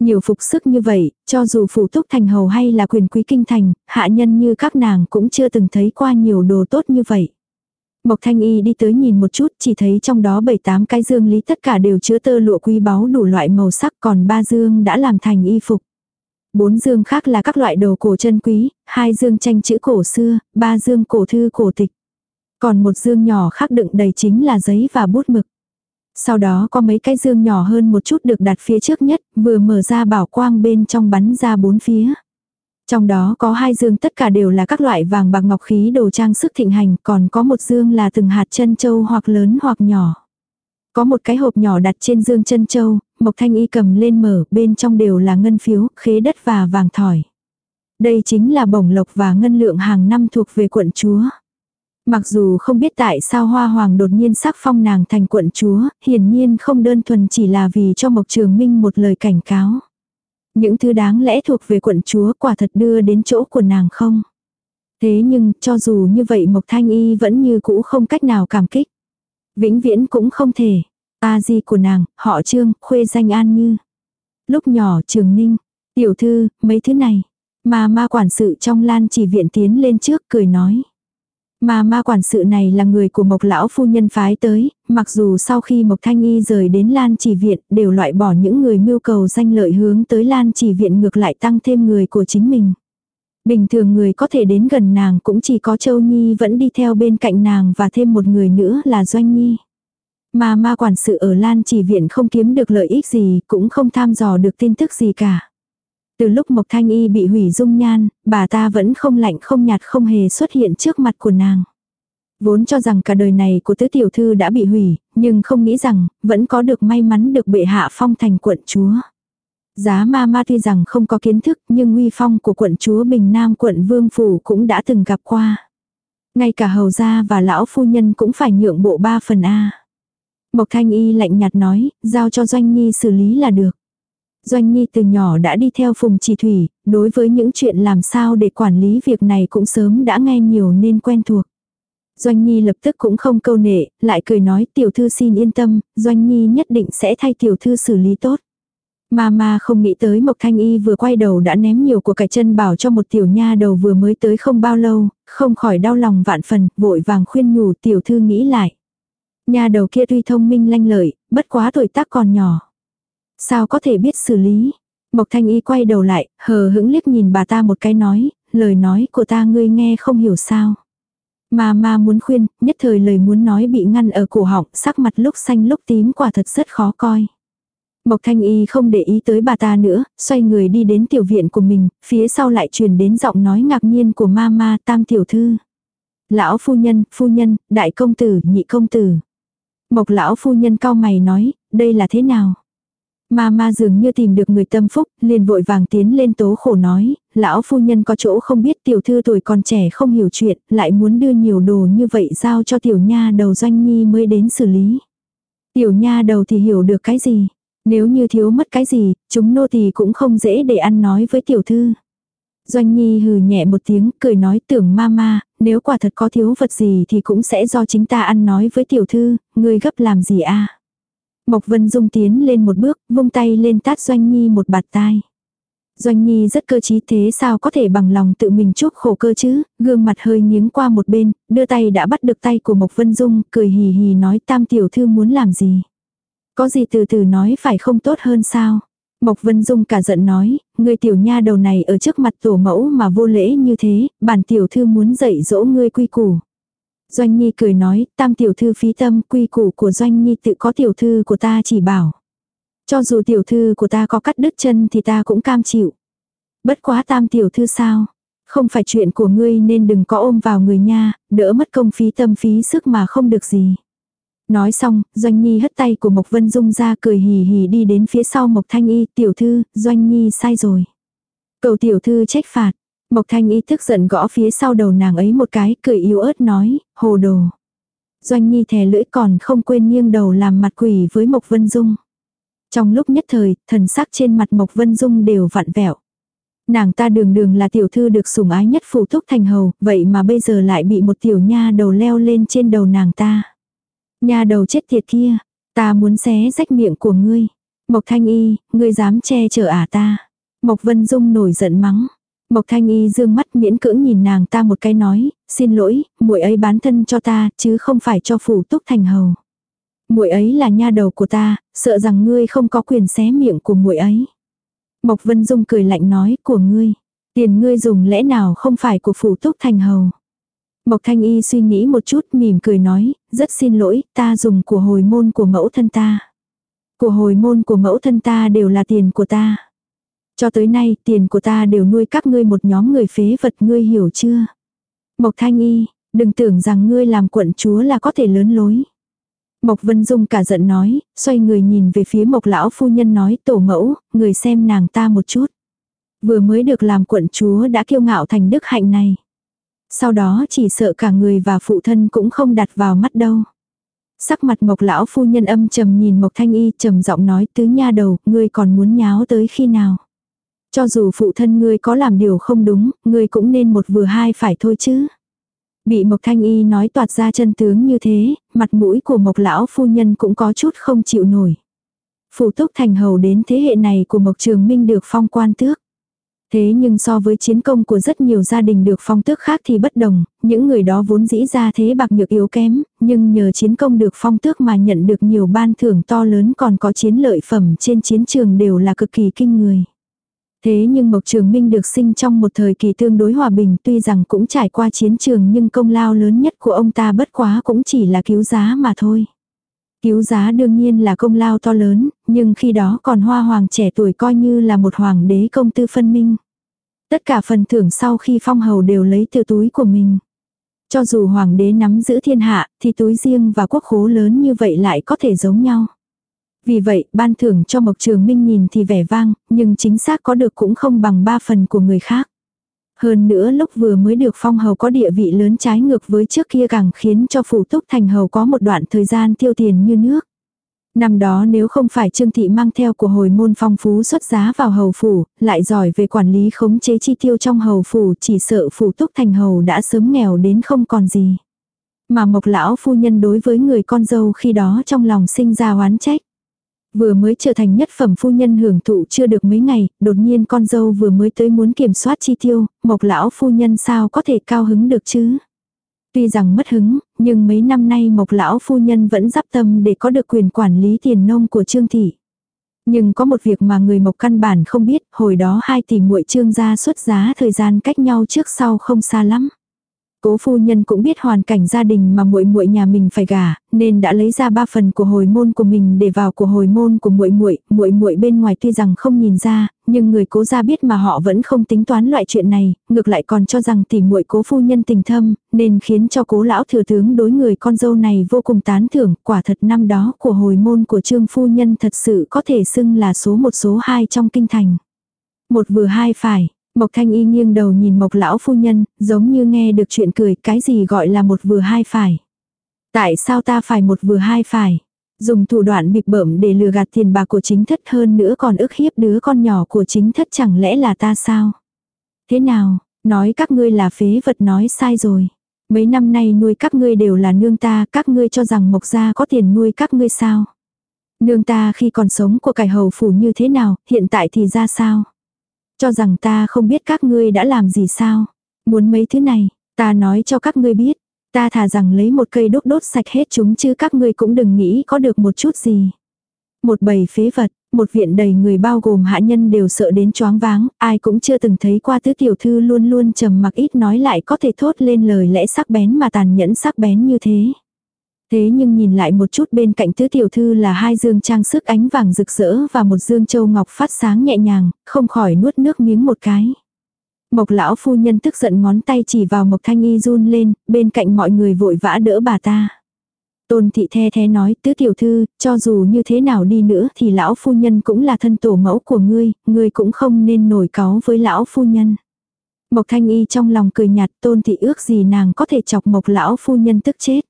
Nhiều phục sức như vậy, cho dù phủ túc thành hầu hay là quyền quý kinh thành, hạ nhân như các nàng cũng chưa từng thấy qua nhiều đồ tốt như vậy. Mộc Thanh Y đi tới nhìn một chút, chỉ thấy trong đó bảy tám cái dương lý tất cả đều chứa tơ lụa quý báu đủ loại màu sắc còn ba dương đã làm thành y phục. Bốn dương khác là các loại đồ cổ chân quý, hai dương tranh chữ cổ xưa, ba dương cổ thư cổ tịch. Còn một dương nhỏ khác đựng đầy chính là giấy và bút mực. Sau đó có mấy cái dương nhỏ hơn một chút được đặt phía trước nhất, vừa mở ra bảo quang bên trong bắn ra bốn phía. Trong đó có hai dương tất cả đều là các loại vàng bạc ngọc khí đồ trang sức thịnh hành, còn có một dương là từng hạt chân châu hoặc lớn hoặc nhỏ. Có một cái hộp nhỏ đặt trên dương chân châu, Mộc Thanh Y cầm lên mở, bên trong đều là ngân phiếu, khế đất và vàng thỏi. Đây chính là bổng lộc và ngân lượng hàng năm thuộc về quận chúa. Mặc dù không biết tại sao Hoa Hoàng đột nhiên sắc phong nàng thành quận chúa, hiển nhiên không đơn thuần chỉ là vì cho Mộc Trường Minh một lời cảnh cáo. Những thứ đáng lẽ thuộc về quận chúa quả thật đưa đến chỗ của nàng không? Thế nhưng, cho dù như vậy Mộc Thanh Y vẫn như cũ không cách nào cảm kích. Vĩnh viễn cũng không thể. A di của nàng, họ trương, khuê danh an như. Lúc nhỏ trường ninh, tiểu thư, mấy thứ này. Mà ma quản sự trong lan chỉ viện tiến lên trước cười nói. Mà ma quản sự này là người của Mộc lão phu nhân phái tới, mặc dù sau khi Mộc Thanh Y rời đến Lan Chỉ Viện đều loại bỏ những người mưu cầu danh lợi hướng tới Lan Chỉ Viện ngược lại tăng thêm người của chính mình. Bình thường người có thể đến gần nàng cũng chỉ có Châu Nhi vẫn đi theo bên cạnh nàng và thêm một người nữa là Doanh Nhi. Mà ma quản sự ở Lan Chỉ Viện không kiếm được lợi ích gì cũng không tham dò được tin tức gì cả. Từ lúc Mộc Thanh Y bị hủy dung nhan, bà ta vẫn không lạnh không nhạt không hề xuất hiện trước mặt của nàng. Vốn cho rằng cả đời này của tứ tiểu thư đã bị hủy, nhưng không nghĩ rằng, vẫn có được may mắn được bệ hạ phong thành quận chúa. Giá ma ma tuy rằng không có kiến thức nhưng uy phong của quận chúa Bình Nam quận Vương Phủ cũng đã từng gặp qua. Ngay cả hầu gia và lão phu nhân cũng phải nhượng bộ ba phần A. Mộc Thanh Y lạnh nhạt nói, giao cho Doanh Nhi xử lý là được. Doanh Nhi từ nhỏ đã đi theo Phùng Chỉ Thủy, đối với những chuyện làm sao để quản lý việc này cũng sớm đã nghe nhiều nên quen thuộc. Doanh Nhi lập tức cũng không câu nệ, lại cười nói tiểu thư xin yên tâm, Doanh Nhi nhất định sẽ thay tiểu thư xử lý tốt. Mama không nghĩ tới Mộc Thanh Y vừa quay đầu đã ném nhiều của cải chân bảo cho một tiểu nha đầu vừa mới tới không bao lâu, không khỏi đau lòng vạn phần, vội vàng khuyên nhủ tiểu thư nghĩ lại. Nha đầu kia tuy thông minh lanh lợi, bất quá tuổi tác còn nhỏ. Sao có thể biết xử lý? Mộc Thanh Y quay đầu lại, hờ hững liếc nhìn bà ta một cái nói, lời nói của ta ngươi nghe không hiểu sao. Mà ma muốn khuyên, nhất thời lời muốn nói bị ngăn ở cổ họng, sắc mặt lúc xanh lúc tím quả thật rất khó coi. Mộc Thanh Y không để ý tới bà ta nữa, xoay người đi đến tiểu viện của mình, phía sau lại truyền đến giọng nói ngạc nhiên của ma ma tam tiểu thư. Lão phu nhân, phu nhân, đại công tử, nhị công tử. Mộc lão phu nhân cao mày nói, đây là thế nào? Ma ma dường như tìm được người tâm phúc, liền vội vàng tiến lên tố khổ nói, lão phu nhân có chỗ không biết tiểu thư tuổi còn trẻ không hiểu chuyện, lại muốn đưa nhiều đồ như vậy giao cho tiểu nha đầu doanh nhi mới đến xử lý. Tiểu nha đầu thì hiểu được cái gì, nếu như thiếu mất cái gì, chúng nô tỳ cũng không dễ để ăn nói với tiểu thư. Doanh Nhi hừ nhẹ một tiếng, cười nói tưởng ma ma, nếu quả thật có thiếu vật gì thì cũng sẽ do chính ta ăn nói với tiểu thư, ngươi gấp làm gì a? Mộc Vân Dung tiến lên một bước, vung tay lên tát Doanh Nhi một bạt tai. Doanh Nhi rất cơ trí thế sao có thể bằng lòng tự mình chuốc khổ cơ chứ, gương mặt hơi nghiếng qua một bên, đưa tay đã bắt được tay của Mộc Vân Dung, cười hì hì nói tam tiểu thư muốn làm gì. Có gì từ từ nói phải không tốt hơn sao. Mộc Vân Dung cả giận nói, người tiểu nha đầu này ở trước mặt tổ mẫu mà vô lễ như thế, bản tiểu thư muốn dạy dỗ ngươi quy củ. Doanh Nhi cười nói, tam tiểu thư phí tâm, quy củ của Doanh Nhi tự có tiểu thư của ta chỉ bảo. Cho dù tiểu thư của ta có cắt đứt chân thì ta cũng cam chịu. Bất quá tam tiểu thư sao? Không phải chuyện của ngươi nên đừng có ôm vào người nha, đỡ mất công phí tâm phí sức mà không được gì. Nói xong, Doanh Nhi hất tay của Mộc Vân Dung ra cười hì hì đi đến phía sau Mộc Thanh Y, tiểu thư, Doanh Nhi sai rồi. Cầu tiểu thư trách phạt, Mộc Thanh Y tức giận gõ phía sau đầu nàng ấy một cái, cười yếu ớt nói, hồ đồ. Doanh Nhi thè lưỡi còn không quên nghiêng đầu làm mặt quỷ với Mộc Vân Dung. Trong lúc nhất thời, thần sắc trên mặt Mộc Vân Dung đều vặn vẹo. Nàng ta đường đường là tiểu thư được sủng ái nhất phủ thúc thành hầu, vậy mà bây giờ lại bị một tiểu nha đầu leo lên trên đầu nàng ta. Nha đầu chết tiệt kia, ta muốn xé rách miệng của ngươi. Mộc Thanh Y, ngươi dám che chở ả ta. Mộc Vân Dung nổi giận mắng. Mộc Thanh Y dương mắt miễn cưỡng nhìn nàng ta một cái nói, xin lỗi, muội ấy bán thân cho ta, chứ không phải cho phủ túc thành hầu. Muội ấy là nha đầu của ta, sợ rằng ngươi không có quyền xé miệng của muội ấy. Mộc Vân Dung cười lạnh nói của ngươi. Tiền ngươi dùng lẽ nào không phải của phủ túc thành hầu. Mộc Thanh Y suy nghĩ một chút mỉm cười nói, rất xin lỗi, ta dùng của hồi môn của mẫu thân ta. Của hồi môn của mẫu thân ta đều là tiền của ta. Cho tới nay, tiền của ta đều nuôi các ngươi một nhóm người phế vật ngươi hiểu chưa? Mộc Thanh Y, đừng tưởng rằng ngươi làm quận chúa là có thể lớn lối. Mộc Vân Dung cả giận nói, xoay người nhìn về phía Mộc lão phu nhân nói, tổ mẫu, người xem nàng ta một chút. Vừa mới được làm quận chúa đã kiêu ngạo thành đức hạnh này. Sau đó chỉ sợ cả người và phụ thân cũng không đặt vào mắt đâu. Sắc mặt Mộc lão phu nhân âm trầm nhìn Mộc Thanh Y trầm giọng nói tứ nha đầu, ngươi còn muốn nháo tới khi nào? Cho dù phụ thân ngươi có làm điều không đúng, ngươi cũng nên một vừa hai phải thôi chứ. Bị Mộc Thanh Y nói toạt ra chân tướng như thế, mặt mũi của Mộc lão phu nhân cũng có chút không chịu nổi. Phủ túc thành hầu đến thế hệ này của Mộc Trường Minh được phong quan tước. Thế nhưng so với chiến công của rất nhiều gia đình được phong tước khác thì bất đồng, những người đó vốn dĩ ra thế bạc nhược yếu kém, nhưng nhờ chiến công được phong tước mà nhận được nhiều ban thưởng to lớn còn có chiến lợi phẩm trên chiến trường đều là cực kỳ kinh người. Thế nhưng Mộc Trường Minh được sinh trong một thời kỳ tương đối hòa bình tuy rằng cũng trải qua chiến trường nhưng công lao lớn nhất của ông ta bất quá cũng chỉ là cứu giá mà thôi. Cứu giá đương nhiên là công lao to lớn, nhưng khi đó còn hoa hoàng trẻ tuổi coi như là một hoàng đế công tư phân minh. Tất cả phần thưởng sau khi phong hầu đều lấy từ túi của mình. Cho dù hoàng đế nắm giữ thiên hạ, thì túi riêng và quốc khố lớn như vậy lại có thể giống nhau. Vì vậy, ban thưởng cho Mộc Trường Minh nhìn thì vẻ vang, nhưng chính xác có được cũng không bằng ba phần của người khác. Hơn nữa lúc vừa mới được phong hầu có địa vị lớn trái ngược với trước kia càng khiến cho phủ túc thành hầu có một đoạn thời gian tiêu tiền như nước. Năm đó nếu không phải Trương Thị mang theo của hồi môn phong phú xuất giá vào hầu phủ, lại giỏi về quản lý khống chế chi tiêu trong hầu phủ chỉ sợ phủ túc thành hầu đã sớm nghèo đến không còn gì. Mà mộc lão phu nhân đối với người con dâu khi đó trong lòng sinh ra oán trách. Vừa mới trở thành nhất phẩm phu nhân hưởng thụ chưa được mấy ngày, đột nhiên con dâu vừa mới tới muốn kiểm soát chi tiêu, mộc lão phu nhân sao có thể cao hứng được chứ. Tuy rằng mất hứng, nhưng mấy năm nay mộc lão phu nhân vẫn dắp tâm để có được quyền quản lý tiền nông của Trương Thị. Nhưng có một việc mà người mộc căn bản không biết, hồi đó hai tỷ muội trương gia xuất giá thời gian cách nhau trước sau không xa lắm. Cố phu nhân cũng biết hoàn cảnh gia đình mà muội muội nhà mình phải gả, nên đã lấy ra ba phần của hồi môn của mình để vào của hồi môn của muội muội, muội muội bên ngoài tuy rằng không nhìn ra, nhưng người cố gia biết mà họ vẫn không tính toán loại chuyện này, ngược lại còn cho rằng tỷ muội cố phu nhân tình thâm, nên khiến cho cố lão thừa tướng đối người con dâu này vô cùng tán thưởng, quả thật năm đó của hồi môn của trương phu nhân thật sự có thể xưng là số một số hai trong kinh thành. Một vừa hai phải, Mộc Thanh Y nghiêng đầu nhìn Mộc lão phu nhân, giống như nghe được chuyện cười, cái gì gọi là một vừa hai phải. Tại sao ta phải một vừa hai phải? Dùng thủ đoạn bịp bợm để lừa gạt tiền bạc của chính thất hơn nữa còn ức hiếp đứa con nhỏ của chính thất chẳng lẽ là ta sao? Thế nào, nói các ngươi là phế vật nói sai rồi. Mấy năm nay nuôi các ngươi đều là nương ta, các ngươi cho rằng mộc gia có tiền nuôi các ngươi sao? Nương ta khi còn sống của cải hầu phủ như thế nào, hiện tại thì ra sao? Cho rằng ta không biết các ngươi đã làm gì sao. Muốn mấy thứ này, ta nói cho các ngươi biết. Ta thà rằng lấy một cây đốt đốt sạch hết chúng chứ các ngươi cũng đừng nghĩ có được một chút gì. Một bầy phế vật, một viện đầy người bao gồm hạ nhân đều sợ đến choáng váng, ai cũng chưa từng thấy qua tứ tiểu thư luôn luôn trầm mặc ít nói lại có thể thốt lên lời lẽ sắc bén mà tàn nhẫn sắc bén như thế. Thế nhưng nhìn lại một chút bên cạnh tứ tiểu thư là hai dương trang sức ánh vàng rực rỡ và một dương châu ngọc phát sáng nhẹ nhàng, không khỏi nuốt nước miếng một cái. Mộc lão phu nhân tức giận ngón tay chỉ vào Mộc Thanh Y run lên, bên cạnh mọi người vội vã đỡ bà ta. Tôn thị the the nói, tứ tiểu thư, cho dù như thế nào đi nữa thì lão phu nhân cũng là thân tổ mẫu của ngươi, ngươi cũng không nên nổi cáu với lão phu nhân. Mộc Thanh Y trong lòng cười nhạt tôn thị ước gì nàng có thể chọc Mộc lão phu nhân tức chết.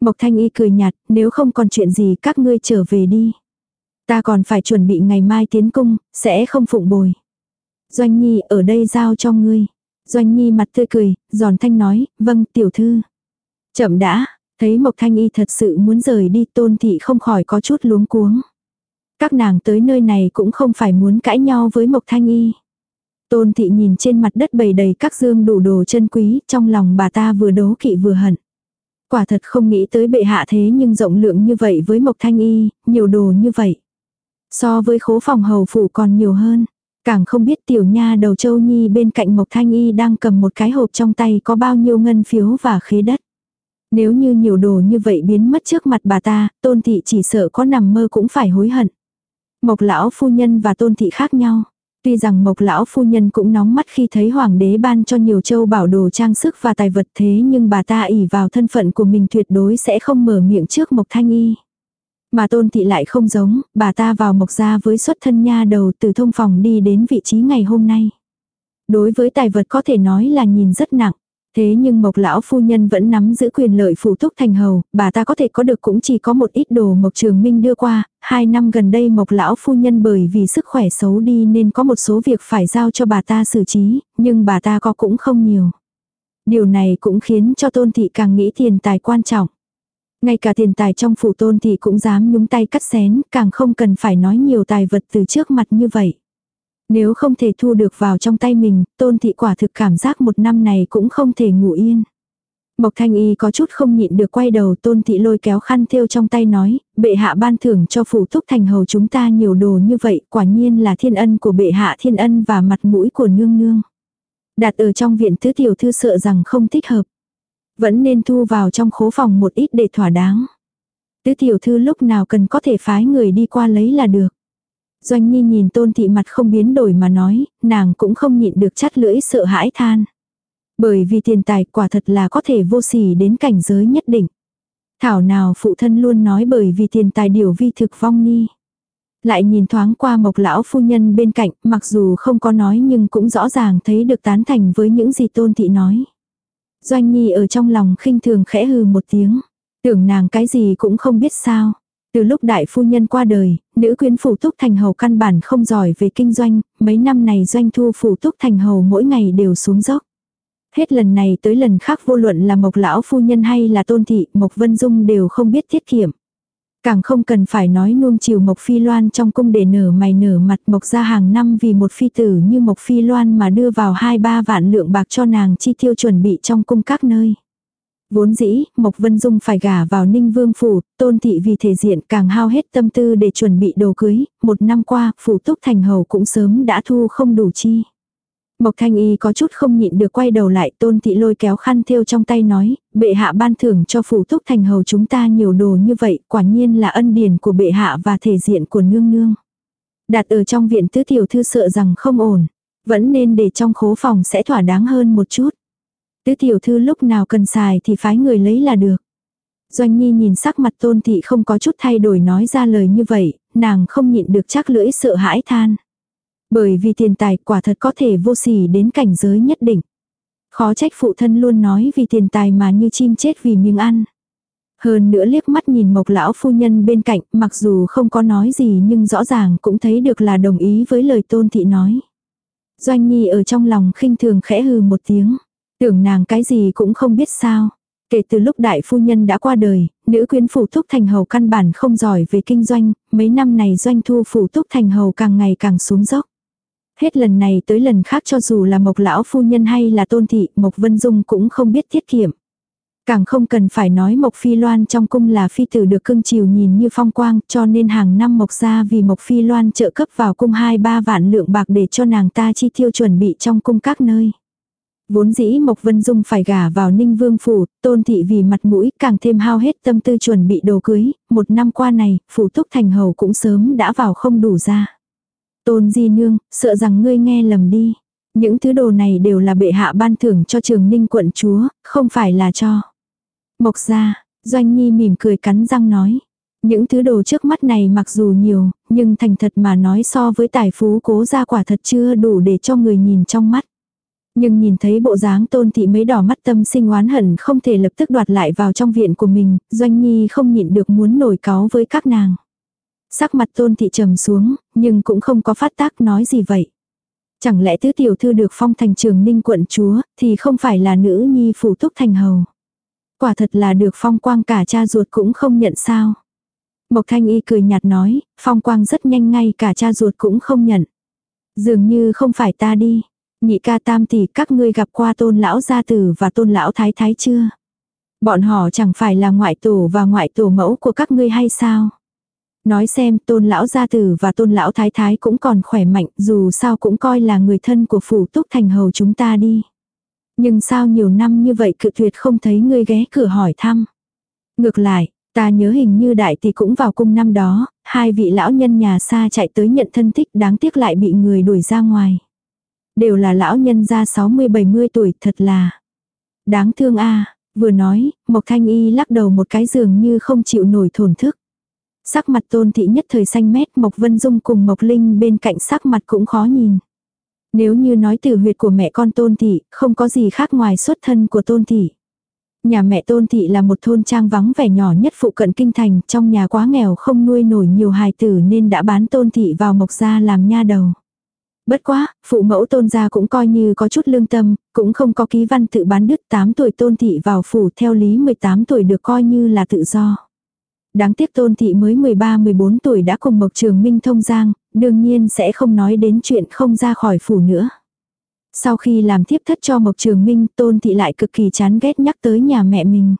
Mộc Thanh Y cười nhạt, nếu không còn chuyện gì các ngươi trở về đi. Ta còn phải chuẩn bị ngày mai tiến cung, sẽ không phụng bồi. Doanh Nhi ở đây giao cho ngươi. Doanh Nhi mặt tươi cười, giòn thanh nói, vâng tiểu thư. Chậm đã, thấy Mộc Thanh Y thật sự muốn rời đi tôn thị không khỏi có chút luống cuống. Các nàng tới nơi này cũng không phải muốn cãi nhau với Mộc Thanh Y. Tôn thị nhìn trên mặt đất bầy đầy các dương đủ đồ chân quý, trong lòng bà ta vừa đố kỵ vừa hận. Quả thật không nghĩ tới bệ hạ thế nhưng rộng lượng như vậy với Mộc Thanh Y, nhiều đồ như vậy. So với khố phòng hầu phủ còn nhiều hơn. Càng không biết tiểu nha đầu châu nhi bên cạnh Mộc Thanh Y đang cầm một cái hộp trong tay có bao nhiêu ngân phiếu và khế đất. Nếu như nhiều đồ như vậy biến mất trước mặt bà ta, tôn thị chỉ sợ có nằm mơ cũng phải hối hận. Mộc lão phu nhân và tôn thị khác nhau. Tuy rằng mộc lão phu nhân cũng nóng mắt khi thấy hoàng đế ban cho nhiều châu bảo đồ trang sức và tài vật thế nhưng bà ta ỉ vào thân phận của mình tuyệt đối sẽ không mở miệng trước mộc thanh y. Mà tôn thị lại không giống, bà ta vào mộc gia với xuất thân nha đầu từ thông phòng đi đến vị trí ngày hôm nay. Đối với tài vật có thể nói là nhìn rất nặng. Thế nhưng Mộc lão phu nhân vẫn nắm giữ quyền lợi phụ túc thành hầu, bà ta có thể có được cũng chỉ có một ít đồ Mộc Trường Minh đưa qua, hai năm gần đây Mộc lão phu nhân bởi vì sức khỏe xấu đi nên có một số việc phải giao cho bà ta xử trí, nhưng bà ta có cũng không nhiều. Điều này cũng khiến cho tôn thị càng nghĩ tiền tài quan trọng. Ngay cả tiền tài trong phủ tôn thị cũng dám nhúng tay cắt xén, càng không cần phải nói nhiều tài vật từ trước mặt như vậy. Nếu không thể thu được vào trong tay mình, tôn thị quả thực cảm giác một năm này cũng không thể ngủ yên. Mộc thanh y có chút không nhịn được quay đầu tôn thị lôi kéo khăn thêu trong tay nói, bệ hạ ban thưởng cho phủ thúc thành hầu chúng ta nhiều đồ như vậy, quả nhiên là thiên ân của bệ hạ thiên ân và mặt mũi của nương nương. Đặt ở trong viện tứ tiểu thư sợ rằng không thích hợp. Vẫn nên thu vào trong khố phòng một ít để thỏa đáng. Tứ tiểu thư lúc nào cần có thể phái người đi qua lấy là được. Doanh Nhi nhìn tôn thị mặt không biến đổi mà nói, nàng cũng không nhịn được chắt lưỡi sợ hãi than. Bởi vì tiền tài quả thật là có thể vô sỉ đến cảnh giới nhất định. Thảo nào phụ thân luôn nói bởi vì tiền tài điều vi thực vong ni. Lại nhìn thoáng qua mộc lão phu nhân bên cạnh, mặc dù không có nói nhưng cũng rõ ràng thấy được tán thành với những gì tôn thị nói. Doanh Nhi ở trong lòng khinh thường khẽ hừ một tiếng. Tưởng nàng cái gì cũng không biết sao. Từ lúc đại phu nhân qua đời, nữ quyến phủ túc thành hầu căn bản không giỏi về kinh doanh, mấy năm này doanh thu phủ túc thành hầu mỗi ngày đều xuống dốc. Hết lần này tới lần khác vô luận là mộc lão phu nhân hay là tôn thị, mộc vân dung đều không biết tiết kiệm. Càng không cần phải nói nuông chiều mộc phi loan trong cung để nở mày nở mặt mộc ra hàng năm vì một phi tử như mộc phi loan mà đưa vào hai ba vạn lượng bạc cho nàng chi tiêu chuẩn bị trong cung các nơi. Vốn dĩ, Mộc Vân Dung phải gả vào Ninh Vương Phủ, tôn thị vì thể diện càng hao hết tâm tư để chuẩn bị đồ cưới, một năm qua, Phủ Túc Thành Hầu cũng sớm đã thu không đủ chi. Mộc Thanh Y có chút không nhịn được quay đầu lại tôn thị lôi kéo khăn thêu trong tay nói, bệ hạ ban thưởng cho Phủ Túc Thành Hầu chúng ta nhiều đồ như vậy, quả nhiên là ân điển của bệ hạ và thể diện của nương nương. Đặt ở trong viện tứ tiểu thư sợ rằng không ổn, vẫn nên để trong khố phòng sẽ thỏa đáng hơn một chút. Tứ tiểu thư lúc nào cần xài thì phái người lấy là được. Doanh Nhi nhìn sắc mặt tôn thị không có chút thay đổi nói ra lời như vậy, nàng không nhịn được chắc lưỡi sợ hãi than. Bởi vì tiền tài quả thật có thể vô sỉ đến cảnh giới nhất định. Khó trách phụ thân luôn nói vì tiền tài mà như chim chết vì miếng ăn. Hơn nữa liếc mắt nhìn mộc lão phu nhân bên cạnh, mặc dù không có nói gì nhưng rõ ràng cũng thấy được là đồng ý với lời tôn thị nói. Doanh Nhi ở trong lòng khinh thường khẽ hừ một tiếng. Tưởng nàng cái gì cũng không biết sao. Kể từ lúc đại phu nhân đã qua đời, nữ quyến phủ thúc thành hầu căn bản không giỏi về kinh doanh, mấy năm này doanh thu phủ thúc thành hầu càng ngày càng xuống dốc. Hết lần này tới lần khác cho dù là mộc lão phu nhân hay là tôn thị, mộc vân dung cũng không biết tiết kiệm. Càng không cần phải nói mộc phi loan trong cung là phi tử được cưng chiều nhìn như phong quang cho nên hàng năm mộc ra vì mộc phi loan trợ cấp vào cung hai ba vạn lượng bạc để cho nàng ta chi tiêu chuẩn bị trong cung các nơi. Vốn dĩ Mộc Vân Dung phải gả vào Ninh Vương Phủ, tôn thị vì mặt mũi càng thêm hao hết tâm tư chuẩn bị đồ cưới, một năm qua này, Phủ Túc Thành Hầu cũng sớm đã vào không đủ ra. Tôn Di Nương, sợ rằng ngươi nghe lầm đi. Những thứ đồ này đều là bệ hạ ban thưởng cho trường Ninh quận chúa, không phải là cho. Mộc ra, Doanh Nhi mỉm cười cắn răng nói. Những thứ đồ trước mắt này mặc dù nhiều, nhưng thành thật mà nói so với tài phú cố gia quả thật chưa đủ để cho người nhìn trong mắt. Nhưng nhìn thấy bộ dáng tôn thị mấy đỏ mắt tâm sinh oán hận không thể lập tức đoạt lại vào trong viện của mình, doanh nhi không nhịn được muốn nổi cáo với các nàng. Sắc mặt tôn thị trầm xuống, nhưng cũng không có phát tác nói gì vậy. Chẳng lẽ tứ tiểu thư được phong thành trường ninh quận chúa, thì không phải là nữ nhi phủ túc thành hầu. Quả thật là được phong quang cả cha ruột cũng không nhận sao. Mộc thanh y cười nhạt nói, phong quang rất nhanh ngay cả cha ruột cũng không nhận. Dường như không phải ta đi, Nhị ca tam tỷ các ngươi gặp qua tôn lão gia tử và tôn lão thái thái chưa? Bọn họ chẳng phải là ngoại tổ và ngoại tổ mẫu của các ngươi hay sao? Nói xem tôn lão gia tử và tôn lão thái thái cũng còn khỏe mạnh dù sao cũng coi là người thân của phủ túc thành hầu chúng ta đi. Nhưng sao nhiều năm như vậy cự tuyệt không thấy ngươi ghé cửa hỏi thăm. Ngược lại, ta nhớ hình như đại thì cũng vào cung năm đó, hai vị lão nhân nhà xa chạy tới nhận thân thích đáng tiếc lại bị người đuổi ra ngoài. Đều là lão nhân ra 60-70 tuổi thật là đáng thương a vừa nói, Mộc Thanh Y lắc đầu một cái giường như không chịu nổi thổn thức. Sắc mặt tôn thị nhất thời xanh mét Mộc Vân Dung cùng Mộc Linh bên cạnh sắc mặt cũng khó nhìn. Nếu như nói từ huyệt của mẹ con tôn thị, không có gì khác ngoài xuất thân của tôn thị. Nhà mẹ tôn thị là một thôn trang vắng vẻ nhỏ nhất phụ cận kinh thành, trong nhà quá nghèo không nuôi nổi nhiều hài tử nên đã bán tôn thị vào mộc gia làm nha đầu. Bất quá, phụ mẫu tôn gia cũng coi như có chút lương tâm, cũng không có ký văn tự bán đứt 8 tuổi tôn thị vào phủ theo lý 18 tuổi được coi như là tự do. Đáng tiếc tôn thị mới 13-14 tuổi đã cùng Mộc Trường Minh thông giang, đương nhiên sẽ không nói đến chuyện không ra khỏi phủ nữa. Sau khi làm thiếp thất cho Mộc Trường Minh, tôn thị lại cực kỳ chán ghét nhắc tới nhà mẹ mình.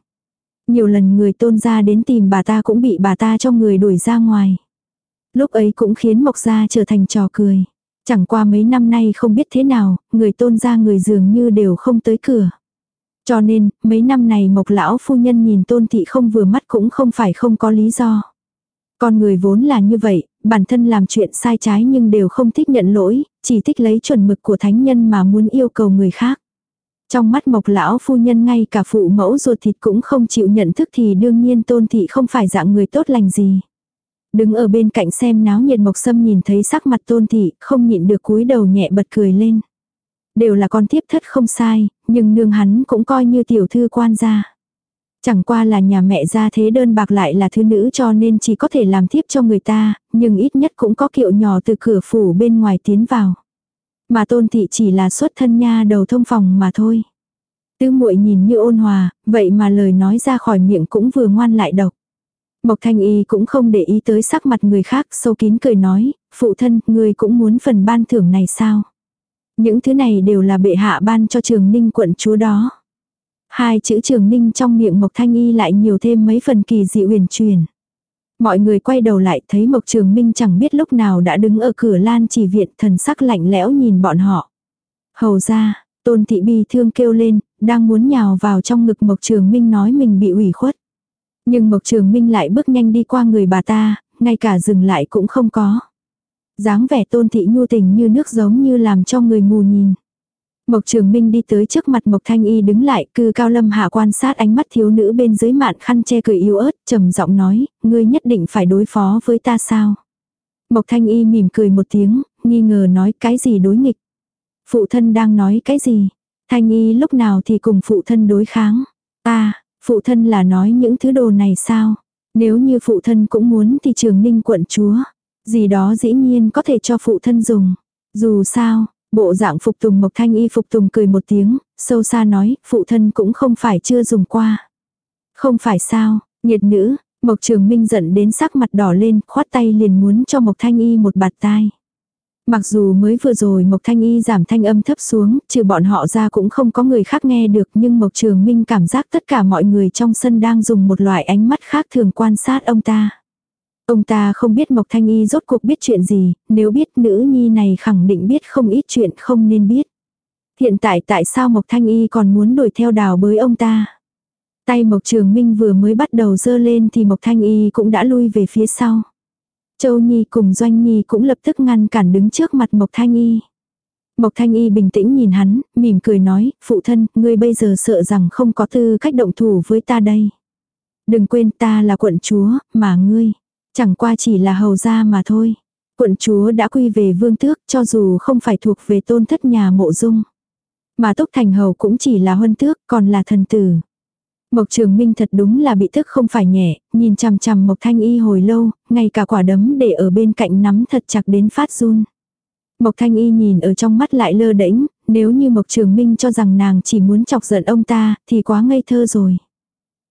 Nhiều lần người tôn ra đến tìm bà ta cũng bị bà ta cho người đuổi ra ngoài. Lúc ấy cũng khiến Mộc gia trở thành trò cười. Chẳng qua mấy năm nay không biết thế nào, người tôn ra người dường như đều không tới cửa. Cho nên, mấy năm này mộc lão phu nhân nhìn tôn thị không vừa mắt cũng không phải không có lý do. Con người vốn là như vậy, bản thân làm chuyện sai trái nhưng đều không thích nhận lỗi, chỉ thích lấy chuẩn mực của thánh nhân mà muốn yêu cầu người khác. Trong mắt mộc lão phu nhân ngay cả phụ mẫu ruột thịt cũng không chịu nhận thức thì đương nhiên tôn thị không phải dạng người tốt lành gì. Đứng ở bên cạnh xem náo nhiệt mộc sâm nhìn thấy sắc mặt tôn thị, không nhịn được cúi đầu nhẹ bật cười lên. Đều là con tiếp thất không sai, nhưng nương hắn cũng coi như tiểu thư quan gia. Chẳng qua là nhà mẹ ra thế đơn bạc lại là thứ nữ cho nên chỉ có thể làm tiếp cho người ta, nhưng ít nhất cũng có kiệu nhỏ từ cửa phủ bên ngoài tiến vào. Mà tôn thị chỉ là xuất thân nha đầu thông phòng mà thôi. Tứ muội nhìn như ôn hòa, vậy mà lời nói ra khỏi miệng cũng vừa ngoan lại độc. Mộc Thanh Y cũng không để ý tới sắc mặt người khác, sâu kín cười nói, phụ thân, người cũng muốn phần ban thưởng này sao? Những thứ này đều là bệ hạ ban cho trường ninh quận chúa đó. Hai chữ trường ninh trong miệng Mộc Thanh Y lại nhiều thêm mấy phần kỳ dị uyển truyền. Mọi người quay đầu lại thấy Mộc Trường Minh chẳng biết lúc nào đã đứng ở cửa lan chỉ viện thần sắc lạnh lẽo nhìn bọn họ. Hầu ra, tôn thị bi thương kêu lên, đang muốn nhào vào trong ngực Mộc Trường Minh nói mình bị ủy khuất. Nhưng Mộc Trường Minh lại bước nhanh đi qua người bà ta, ngay cả dừng lại cũng không có dáng vẻ tôn thị nhu tình như nước giống như làm cho người mù nhìn. Mộc Trường Minh đi tới trước mặt Mộc Thanh Y đứng lại, cư cao lâm hạ quan sát ánh mắt thiếu nữ bên dưới mạn khăn che cười yếu ớt, trầm giọng nói, ngươi nhất định phải đối phó với ta sao? Mộc Thanh Y mỉm cười một tiếng, nghi ngờ nói cái gì đối nghịch. Phụ thân đang nói cái gì? Thanh Y lúc nào thì cùng phụ thân đối kháng. À, phụ thân là nói những thứ đồ này sao? Nếu như phụ thân cũng muốn thì trường ninh quận chúa. Gì đó dĩ nhiên có thể cho phụ thân dùng. Dù sao, Bộ dạng phục tùng Mộc Thanh Y phục tùng cười một tiếng, sâu xa nói, phụ thân cũng không phải chưa dùng qua. Không phải sao, nhiệt nữ, Mộc Trường Minh giận đến sắc mặt đỏ lên, khoát tay liền muốn cho Mộc Thanh Y một bạt tai. Mặc dù mới vừa rồi Mộc Thanh Y giảm thanh âm thấp xuống, trừ bọn họ ra cũng không có người khác nghe được nhưng Mộc Trường Minh cảm giác tất cả mọi người trong sân đang dùng một loại ánh mắt khác thường quan sát ông ta. Ông ta không biết Mộc Thanh Y rốt cuộc biết chuyện gì, nếu biết nữ nhi này khẳng định biết không ít chuyện không nên biết. Hiện tại tại sao Mộc Thanh Y còn muốn đuổi theo đào bới ông ta? Tay Mộc Trường Minh vừa mới bắt đầu dơ lên thì Mộc Thanh Y cũng đã lui về phía sau. Châu Nhi cùng Doanh Nhi cũng lập tức ngăn cản đứng trước mặt Mộc Thanh Y. Mộc Thanh Y bình tĩnh nhìn hắn, mỉm cười nói, phụ thân, ngươi bây giờ sợ rằng không có tư cách động thủ với ta đây. Đừng quên ta là quận chúa, mà ngươi. Chẳng qua chỉ là hầu gia mà thôi. Quận chúa đã quy về vương tước cho dù không phải thuộc về tôn thất nhà mộ dung. Mà túc thành hầu cũng chỉ là huân tước còn là thần tử. Mộc Trường Minh thật đúng là bị tức không phải nhẹ, nhìn chằm chằm Mộc Thanh Y hồi lâu, ngay cả quả đấm để ở bên cạnh nắm thật chặt đến phát run. Mộc Thanh Y nhìn ở trong mắt lại lơ đễnh, nếu như Mộc Trường Minh cho rằng nàng chỉ muốn chọc giận ông ta, thì quá ngây thơ rồi.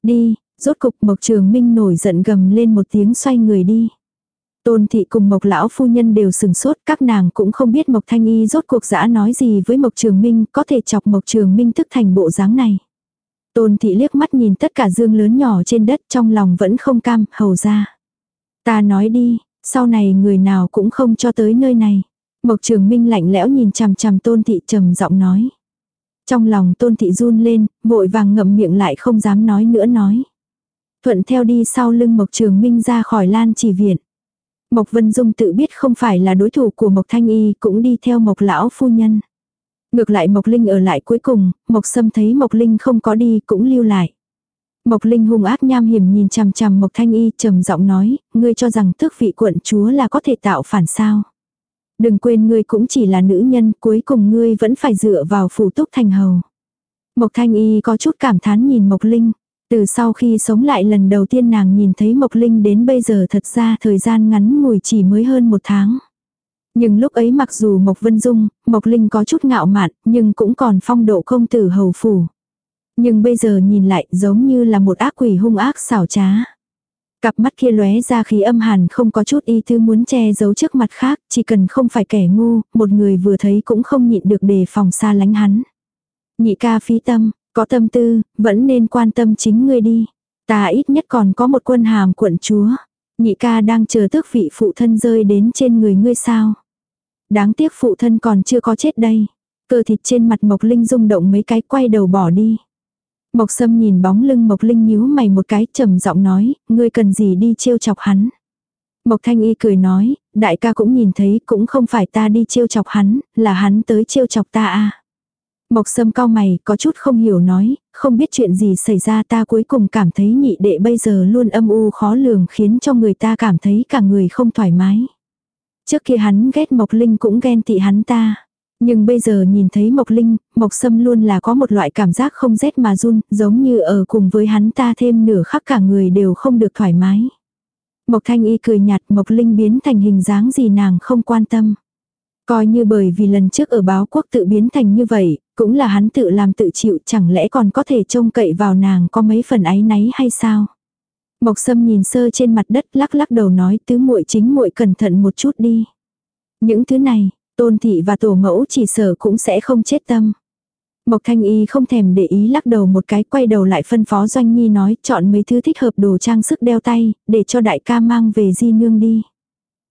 Đi, Rốt cục Mộc Trường Minh nổi giận gầm lên một tiếng xoay người đi. Tôn thị cùng Mộc lão phu nhân đều sừng sốt, các nàng cũng không biết Mộc Thanh Y rốt cuộc dã nói gì với Mộc Trường Minh, có thể chọc Mộc Trường Minh thức thành bộ dáng này. Tôn thị liếc mắt nhìn tất cả dương lớn nhỏ trên đất trong lòng vẫn không cam, hầu ra. Ta nói đi, sau này người nào cũng không cho tới nơi này. Mộc Trường Minh lạnh lẽo nhìn chằm chằm Tôn Thị trầm giọng nói. Trong lòng Tôn Thị run lên, vội vàng ngậm miệng lại không dám nói nữa nói. Thuận theo đi sau lưng Mộc Trường Minh ra khỏi lan chỉ viện. Mộc Vân Dung tự biết không phải là đối thủ của Mộc Thanh Y cũng đi theo Mộc Lão Phu Nhân. Ngược lại Mộc Linh ở lại cuối cùng, Mộc Sâm thấy Mộc Linh không có đi cũng lưu lại. Mộc Linh hung ác nham hiểm nhìn chằm chằm Mộc Thanh Y trầm giọng nói, ngươi cho rằng tước vị quận chúa là có thể tạo phản sao. Đừng quên ngươi cũng chỉ là nữ nhân, cuối cùng ngươi vẫn phải dựa vào phủ túc thành hầu. Mộc Thanh Y có chút cảm thán nhìn Mộc Linh. Từ sau khi sống lại lần đầu tiên nàng nhìn thấy Mộc Linh đến bây giờ thật ra thời gian ngắn ngủi chỉ mới hơn một tháng. Nhưng lúc ấy mặc dù Mộc Vân Dung, Mộc Linh có chút ngạo mạn, nhưng cũng còn phong độ công tử hầu phủ. Nhưng bây giờ nhìn lại giống như là một ác quỷ hung ác xảo trá. Cặp mắt kia lóe ra khí âm hàn không có chút y thư muốn che giấu trước mặt khác, chỉ cần không phải kẻ ngu, một người vừa thấy cũng không nhịn được đề phòng xa lánh hắn. Nhị ca phí tâm, có tâm tư, vẫn nên quan tâm chính ngươi đi. Ta ít nhất còn có một quân hàm quận chúa. Nhị ca đang chờ tước vị phụ thân rơi đến trên người ngươi sao. Đáng tiếc phụ thân còn chưa có chết đây. Cơ thịt trên mặt Mộc Linh rung động mấy cái quay đầu bỏ đi. Mộc Sâm nhìn bóng lưng Mộc Linh nhíu mày một cái trầm giọng nói, ngươi cần gì đi trêu chọc hắn. Mộc Thanh Y cười nói, đại ca cũng nhìn thấy cũng không phải ta đi trêu chọc hắn, là hắn tới trêu chọc ta à. Mộc Sâm cao mày, có chút không hiểu nói, không biết chuyện gì xảy ra ta cuối cùng cảm thấy nhị đệ bây giờ luôn âm u khó lường khiến cho người ta cảm thấy cả người không thoải mái. Trước kia hắn ghét Mộc Linh cũng ghen tị hắn ta. Nhưng bây giờ nhìn thấy Mộc Linh, Mộc Sâm luôn là có một loại cảm giác không rét mà run, giống như ở cùng với hắn ta thêm nửa khắc cả người đều không được thoải mái. Mộc Thanh Y cười nhạt Mộc Linh biến thành hình dáng gì nàng không quan tâm. Coi như bởi vì lần trước ở báo quốc tự biến thành như vậy, cũng là hắn tự làm tự chịu chẳng lẽ còn có thể trông cậy vào nàng có mấy phần áy náy hay sao. Mộc Sâm nhìn sơ trên mặt đất lắc lắc đầu nói tứ muội chính muội cẩn thận một chút đi. Những thứ này, tôn thị và tổ mẫu chỉ sở cũng sẽ không chết tâm. Mộc Thanh Y không thèm để ý lắc đầu một cái quay đầu lại phân phó Doanh Nhi nói chọn mấy thứ thích hợp đồ trang sức đeo tay, để cho đại ca mang về di nương đi.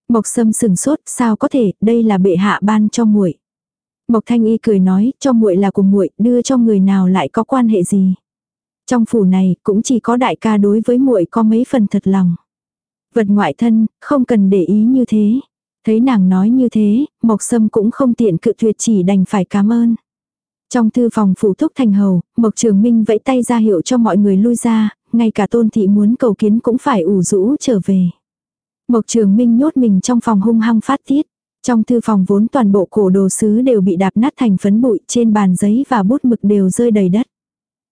Mộc Sâm sừng sốt, sao có thể, đây là bệ hạ ban cho muội. Mộc Thanh Y cười nói, cho muội là của muội, đưa cho người nào lại có quan hệ gì. Trong phủ này, cũng chỉ có đại ca đối với muội có mấy phần thật lòng. Vật ngoại thân, không cần để ý như thế. Thấy nàng nói như thế, Mộc Sâm cũng không tiện cự tuyệt chỉ đành phải cảm ơn. Trong thư phòng phủ thúc thành hầu, Mộc Trường Minh vẫy tay ra hiệu cho mọi người lui ra, ngay cả tôn thị muốn cầu kiến cũng phải ủ rũ trở về. Mộc Trường Minh nhốt mình trong phòng hung hăng phát tiết. Trong thư phòng vốn toàn bộ cổ đồ sứ đều bị đạp nát thành phấn bụi, trên bàn giấy và bút mực đều rơi đầy đất.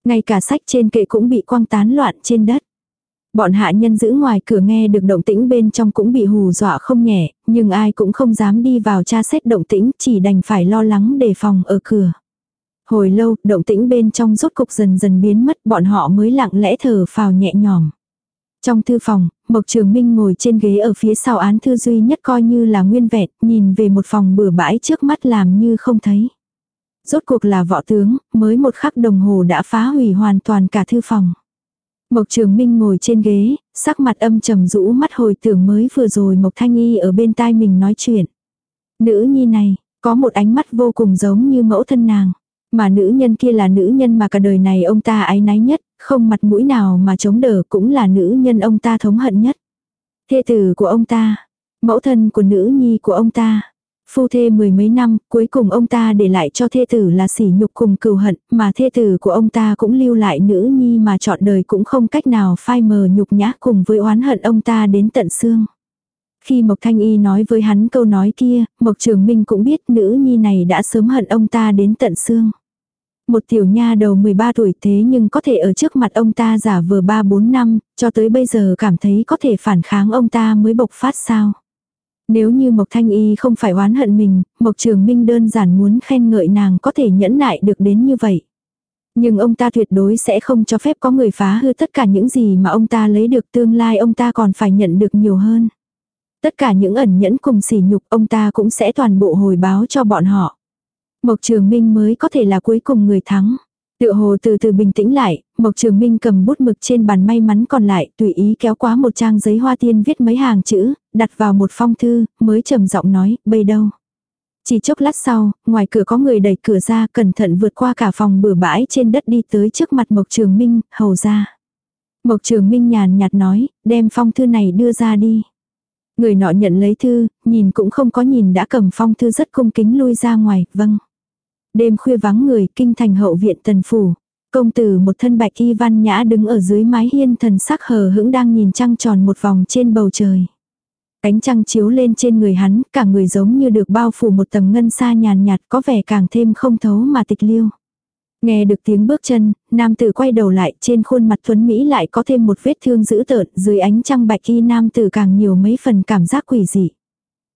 Ngay cả sách trên kệ cũng bị quăng tán loạn trên đất. Bọn hạ nhân giữ ngoài cửa nghe được động tĩnh bên trong cũng bị hù dọa không nhẹ, nhưng ai cũng không dám đi vào tra xét động tĩnh, chỉ đành phải lo lắng đề phòng ở cửa. Hồi lâu, động tĩnh bên trong rốt cục dần dần biến mất, bọn họ mới lặng lẽ thở phào nhẹ nhõm. Trong thư phòng, Mộc Trường Minh ngồi trên ghế ở phía sau án thư duy nhất coi như là nguyên vẹn, nhìn về một phòng bừa bãi trước mắt làm như không thấy. Rốt cuộc là võ tướng, mới một khắc đồng hồ đã phá hủy hoàn toàn cả thư phòng. Mộc Trường Minh ngồi trên ghế, sắc mặt âm trầm rũ mắt hồi tưởng mới vừa rồi Mộc Thanh Y ở bên tai mình nói chuyện. Nữ nhi này, có một ánh mắt vô cùng giống như mẫu thân nàng. Mà nữ nhân kia là nữ nhân mà cả đời này ông ta ái náy nhất, không mặt mũi nào mà chống đỡ cũng là nữ nhân ông ta thống hận nhất. Thê tử của ông ta, mẫu thân của nữ nhi của ông ta. Phu thê mười mấy năm, cuối cùng ông ta để lại cho thê tử là sỉ nhục cùng cừu hận, mà thê tử của ông ta cũng lưu lại nữ nhi mà chọn đời cũng không cách nào phai mờ nhục nhã cùng với oán hận ông ta đến tận xương. Khi Mộc Thanh Y nói với hắn câu nói kia, Mộc Trường Minh cũng biết nữ nhi này đã sớm hận ông ta đến tận xương. Một tiểu nha đầu 13 tuổi thế nhưng có thể ở trước mặt ông ta giả vờ 3-4 năm, cho tới bây giờ cảm thấy có thể phản kháng ông ta mới bộc phát sao. Nếu như Mộc Thanh Y không phải oán hận mình, Mộc Trường Minh đơn giản muốn khen ngợi nàng có thể nhẫn nại được đến như vậy. Nhưng ông ta tuyệt đối sẽ không cho phép có người phá hư tất cả những gì mà ông ta lấy được tương lai ông ta còn phải nhận được nhiều hơn. Tất cả những ẩn nhẫn cùng sỉ nhục ông ta cũng sẽ toàn bộ hồi báo cho bọn họ. Mộc Trường Minh mới có thể là cuối cùng người thắng. Tựa hồ từ từ bình tĩnh lại, Mộc Trường Minh cầm bút mực trên bàn may mắn còn lại, tùy ý kéo quá một trang giấy hoa tiên viết mấy hàng chữ, đặt vào một phong thư, mới trầm giọng nói, bây đâu. Chỉ chốc lát sau, ngoài cửa có người đẩy cửa ra, cẩn thận vượt qua cả phòng bừa bãi trên đất đi tới trước mặt Mộc Trường Minh, hầu ra. Mộc Trường Minh nhàn nhạt nói, đem phong thư này đưa ra đi. Người nọ nhận lấy thư, nhìn cũng không có nhìn đã cầm phong thư rất cung kính lui ra ngoài, vâng. Đêm khuya vắng người, kinh thành hậu viện tần phủ. Công tử một thân bạch y văn nhã đứng ở dưới mái hiên thần sắc hờ hững đang nhìn trăng tròn một vòng trên bầu trời. Cánh trăng chiếu lên trên người hắn, cả người giống như được bao phủ một tầng ngân xa nhàn nhạt có vẻ càng thêm không thấu mà tịch liêu. Nghe được tiếng bước chân, nam tử quay đầu lại trên khuôn mặt tuấn Mỹ lại có thêm một vết thương dữ tợn dưới ánh trăng bạch y nam tử càng nhiều mấy phần cảm giác quỷ dị.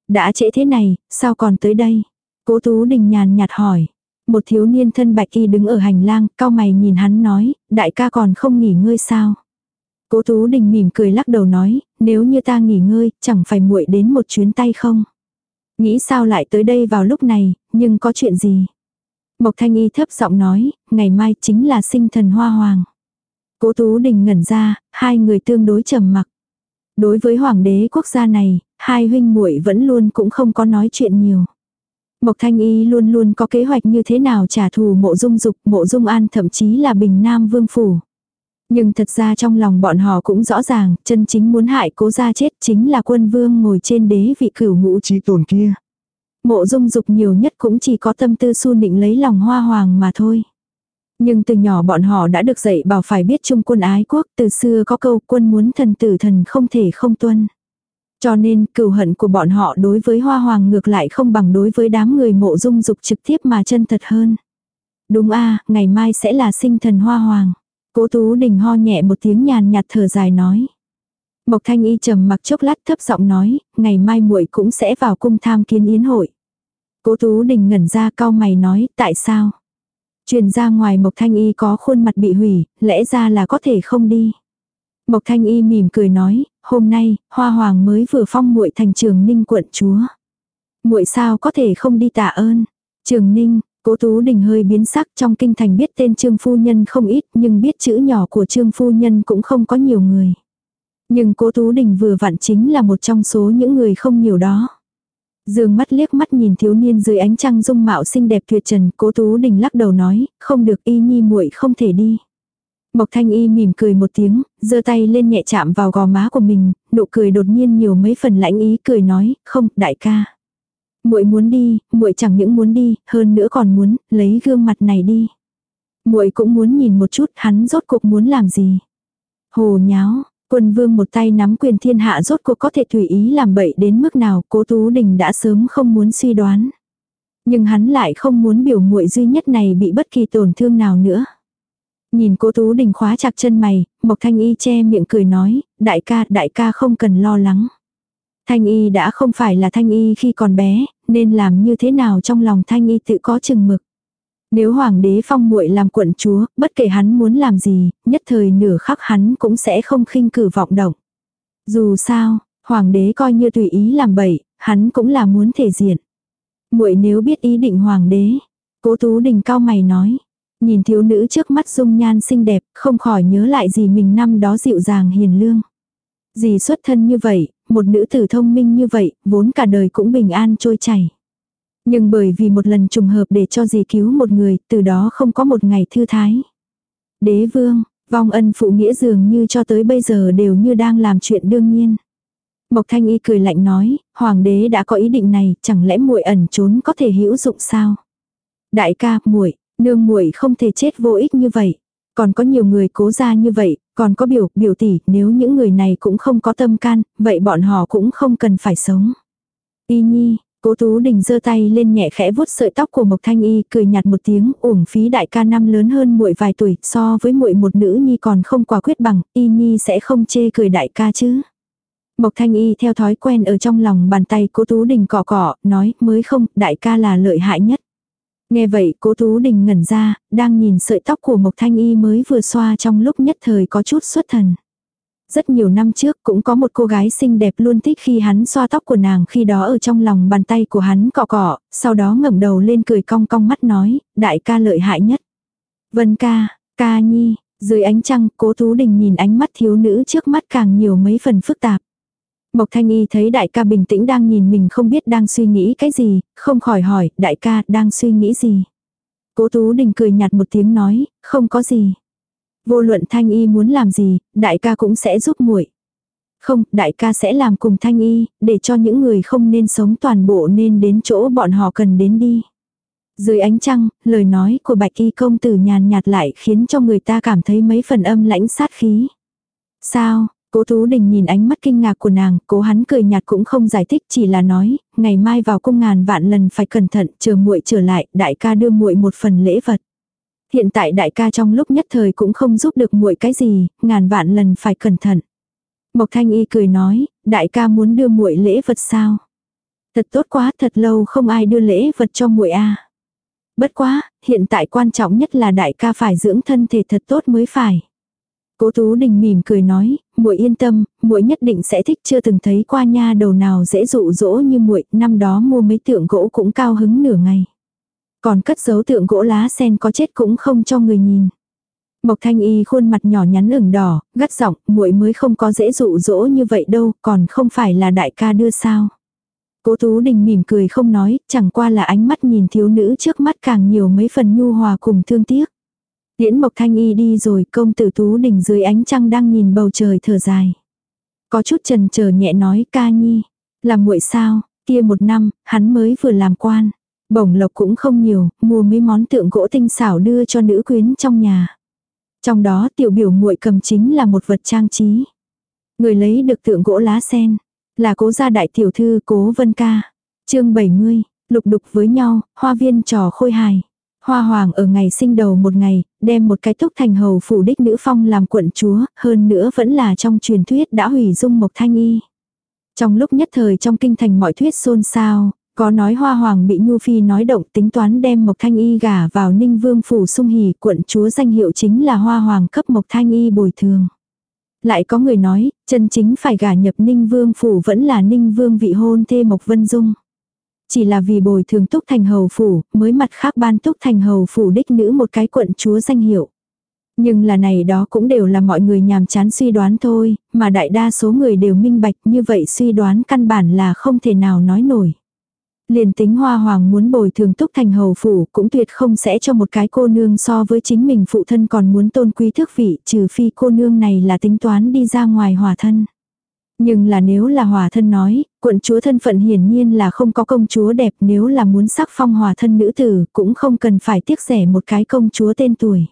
Đã trễ thế này, sao còn tới đây? Cố Tú Đình nhàn nhạt hỏi. Một thiếu niên thân bạch y đứng ở hành lang, cao mày nhìn hắn nói, đại ca còn không nghỉ ngơi sao? Cố Tú Đình mỉm cười lắc đầu nói, nếu như ta nghỉ ngơi, chẳng phải muội đến một chuyến tay không? Nghĩ sao lại tới đây vào lúc này, nhưng có chuyện gì? Mộc Thanh Y thấp giọng nói, ngày mai chính là sinh thần hoa hoàng. Cố Tú Đình ngẩn ra, hai người tương đối trầm mặc. Đối với hoàng đế quốc gia này, hai huynh muội vẫn luôn cũng không có nói chuyện nhiều. Mộc Thanh Y luôn luôn có kế hoạch như thế nào trả thù mộ dung dục, mộ dung an thậm chí là bình nam vương phủ. Nhưng thật ra trong lòng bọn họ cũng rõ ràng, chân chính muốn hại cố gia chết chính là quân vương ngồi trên đế vị cửu ngũ trí tồn kia. Mộ dung dục nhiều nhất cũng chỉ có tâm tư su nịnh lấy lòng hoa hoàng mà thôi. Nhưng từ nhỏ bọn họ đã được dạy bảo phải biết chung quân ái quốc, từ xưa có câu quân muốn thần tử thần không thể không tuân. Cho nên cừu hận của bọn họ đối với hoa hoàng ngược lại không bằng đối với đám người mộ dung dục trực tiếp mà chân thật hơn. Đúng a ngày mai sẽ là sinh thần hoa hoàng. Cố tú đình ho nhẹ một tiếng nhàn nhạt thở dài nói. Mộc thanh y trầm mặc chốc lát thấp giọng nói, ngày mai muội cũng sẽ vào cung tham kiến yến hội. Cố tú đình ngẩn ra cao mày nói, tại sao? Truyền ra ngoài Mộc Thanh Y có khuôn mặt bị hủy, lẽ ra là có thể không đi. Mộc Thanh Y mỉm cười nói, hôm nay, Hoa Hoàng mới vừa phong muội thành trường ninh quận chúa. muội sao có thể không đi tạ ơn. Trường ninh, cố tú đình hơi biến sắc trong kinh thành biết tên trương phu nhân không ít nhưng biết chữ nhỏ của trương phu nhân cũng không có nhiều người. Nhưng cố tú đình vừa vặn chính là một trong số những người không nhiều đó. Dương mắt liếc mắt nhìn thiếu niên dưới ánh trăng dung mạo xinh đẹp tuyệt trần, cố tú đình lắc đầu nói, không được y nhi muội không thể đi. Mộc thanh y mỉm cười một tiếng, giơ tay lên nhẹ chạm vào gò má của mình, nụ cười đột nhiên nhiều mấy phần lãnh ý cười nói, không, đại ca. muội muốn đi, muội chẳng những muốn đi, hơn nữa còn muốn, lấy gương mặt này đi. muội cũng muốn nhìn một chút hắn rốt cuộc muốn làm gì. Hồ nháo, Quân vương một tay nắm quyền thiên hạ rốt cuộc có thể tùy ý làm bậy đến mức nào cố tú đình đã sớm không muốn suy đoán. Nhưng hắn lại không muốn biểu muội duy nhất này bị bất kỳ tổn thương nào nữa. Nhìn cố tú đình khóa chặt chân mày, Mộc Thanh Y che miệng cười nói, đại ca, đại ca không cần lo lắng. Thanh Y đã không phải là Thanh Y khi còn bé, nên làm như thế nào trong lòng Thanh Y tự có chừng mực. Nếu hoàng đế phong muội làm quận chúa, bất kể hắn muốn làm gì, nhất thời nửa khắc hắn cũng sẽ không khinh cử vọng động. Dù sao, hoàng đế coi như tùy ý làm bậy, hắn cũng là muốn thể diện. Muội nếu biết ý định hoàng đế, Cố Tú Đình cao mày nói, nhìn thiếu nữ trước mắt dung nhan xinh đẹp, không khỏi nhớ lại gì mình năm đó dịu dàng hiền lương. Dì xuất thân như vậy, một nữ tử thông minh như vậy, vốn cả đời cũng bình an trôi chảy. Nhưng bởi vì một lần trùng hợp để cho dì cứu một người, từ đó không có một ngày thư thái. Đế vương, vong ân phụ nghĩa dường như cho tới bây giờ đều như đang làm chuyện đương nhiên. Mộc Thanh Y cười lạnh nói, hoàng đế đã có ý định này, chẳng lẽ muội ẩn trốn có thể hữu dụng sao? Đại ca, muội, nương muội không thể chết vô ích như vậy. Còn có nhiều người cố ra như vậy, còn có biểu, biểu tỷ, nếu những người này cũng không có tâm can, vậy bọn họ cũng không cần phải sống. Y nhi, Cố Tú Đình giơ tay lên nhẹ khẽ vuốt sợi tóc của Mộc Thanh Y, cười nhạt một tiếng, uổng phí đại ca năm lớn hơn muội vài tuổi, so với muội một nữ nhi còn không quả quyết bằng, Y nhi sẽ không chê cười đại ca chứ. Mộc Thanh Y theo thói quen ở trong lòng bàn tay Cố Tú Đình cọ cọ, nói, mới không, đại ca là lợi hại nhất. Nghe vậy Cố Tú Đình ngẩn ra, đang nhìn sợi tóc của Mộc Thanh Y mới vừa xoa trong lúc nhất thời có chút xuất thần. Rất nhiều năm trước cũng có một cô gái xinh đẹp luôn thích khi hắn xoa tóc của nàng khi đó ở trong lòng bàn tay của hắn cọ cọ, sau đó ngẩng đầu lên cười cong cong mắt nói, đại ca lợi hại nhất. Vân ca, ca nhi, dưới ánh trăng cố Tú Đình nhìn ánh mắt thiếu nữ trước mắt càng nhiều mấy phần phức tạp. Mộc Thanh Y thấy đại ca bình tĩnh đang nhìn mình không biết đang suy nghĩ cái gì, không khỏi hỏi, đại ca đang suy nghĩ gì. Cố Tú Đình cười nhạt một tiếng nói, không có gì. Vô luận Thanh Y muốn làm gì, đại ca cũng sẽ giúp muội. Không, đại ca sẽ làm cùng Thanh Y, để cho những người không nên sống toàn bộ nên đến chỗ bọn họ cần đến đi. Dưới ánh trăng, lời nói của bạch y công tử nhàn nhạt lại khiến cho người ta cảm thấy mấy phần âm lãnh sát khí. Sao, Cố Tú Đình nhìn ánh mắt kinh ngạc của nàng, cố hắn cười nhạt cũng không giải thích chỉ là nói, ngày mai vào cung ngàn vạn lần phải cẩn thận, chờ muội trở lại, đại ca đưa muội một phần lễ vật. Hiện tại đại ca trong lúc nhất thời cũng không giúp được muội cái gì, ngàn vạn lần phải cẩn thận. Mộc Thanh Y cười nói, đại ca muốn đưa muội lễ vật sao? Thật tốt quá, thật lâu không ai đưa lễ vật cho muội a. Bất quá, hiện tại quan trọng nhất là đại ca phải dưỡng thân thể thật tốt mới phải. Cố Tú Đình mỉm cười nói, muội yên tâm, muội nhất định sẽ thích chưa từng thấy qua nha đầu nào dễ dụ dỗ như muội, năm đó mua mấy tượng gỗ cũng cao hứng nửa ngày. Còn cất giấu tượng gỗ lá sen có chết cũng không cho người nhìn. Mộc Thanh Y khuôn mặt nhỏ nhắn ửng đỏ, gắt giọng, muội mới không có dễ dụ dỗ như vậy đâu, còn không phải là đại ca đưa sao. Cố Tú Đình mỉm cười không nói, chẳng qua là ánh mắt nhìn thiếu nữ trước mắt càng nhiều mấy phần nhu hòa cùng thương tiếc liễn Mộc Thanh Y đi rồi, công tử Tú Đình dưới ánh trăng đang nhìn bầu trời thở dài. Có chút trần chờ nhẹ nói ca nhi, làm muội sao, kia một năm, hắn mới vừa làm quan. Bổng lộc cũng không nhiều, mua mấy món tượng gỗ tinh xảo đưa cho nữ quyến trong nhà. Trong đó tiểu biểu muội cầm chính là một vật trang trí. Người lấy được tượng gỗ lá sen, là cố gia đại tiểu thư cố vân ca. chương 70, lục đục với nhau, hoa viên trò khôi hài. Hoa hoàng ở ngày sinh đầu một ngày, đem một cái túc thành hầu phủ đích nữ phong làm quận chúa, hơn nữa vẫn là trong truyền thuyết đã hủy dung mộc thanh y. Trong lúc nhất thời trong kinh thành mọi thuyết xôn xao, có nói hoa hoàng bị Nhu Phi nói động tính toán đem Mộc Thanh Y gả vào Ninh Vương Phủ sung hỉ quận chúa danh hiệu chính là hoa hoàng cấp Mộc Thanh Y bồi thường. Lại có người nói, chân chính phải gả nhập Ninh Vương Phủ vẫn là Ninh Vương vị hôn thê Mộc Vân Dung. Chỉ là vì bồi thường túc thành hầu phủ, mới mặt khác ban túc thành hầu phủ đích nữ một cái quận chúa danh hiệu. Nhưng là này đó cũng đều là mọi người nhàm chán suy đoán thôi, mà đại đa số người đều minh bạch như vậy suy đoán căn bản là không thể nào nói nổi. Liền tính hoa hoàng muốn bồi thường túc thành hầu phủ cũng tuyệt không sẽ cho một cái cô nương so với chính mình phụ thân còn muốn tôn quý thức vị trừ phi cô nương này là tính toán đi ra ngoài hòa thân. Nhưng là nếu là hòa thân nói, quận chúa thân phận hiển nhiên là không có công chúa đẹp nếu là muốn sắc phong hòa thân nữ tử cũng không cần phải tiếc rẻ một cái công chúa tên tuổi.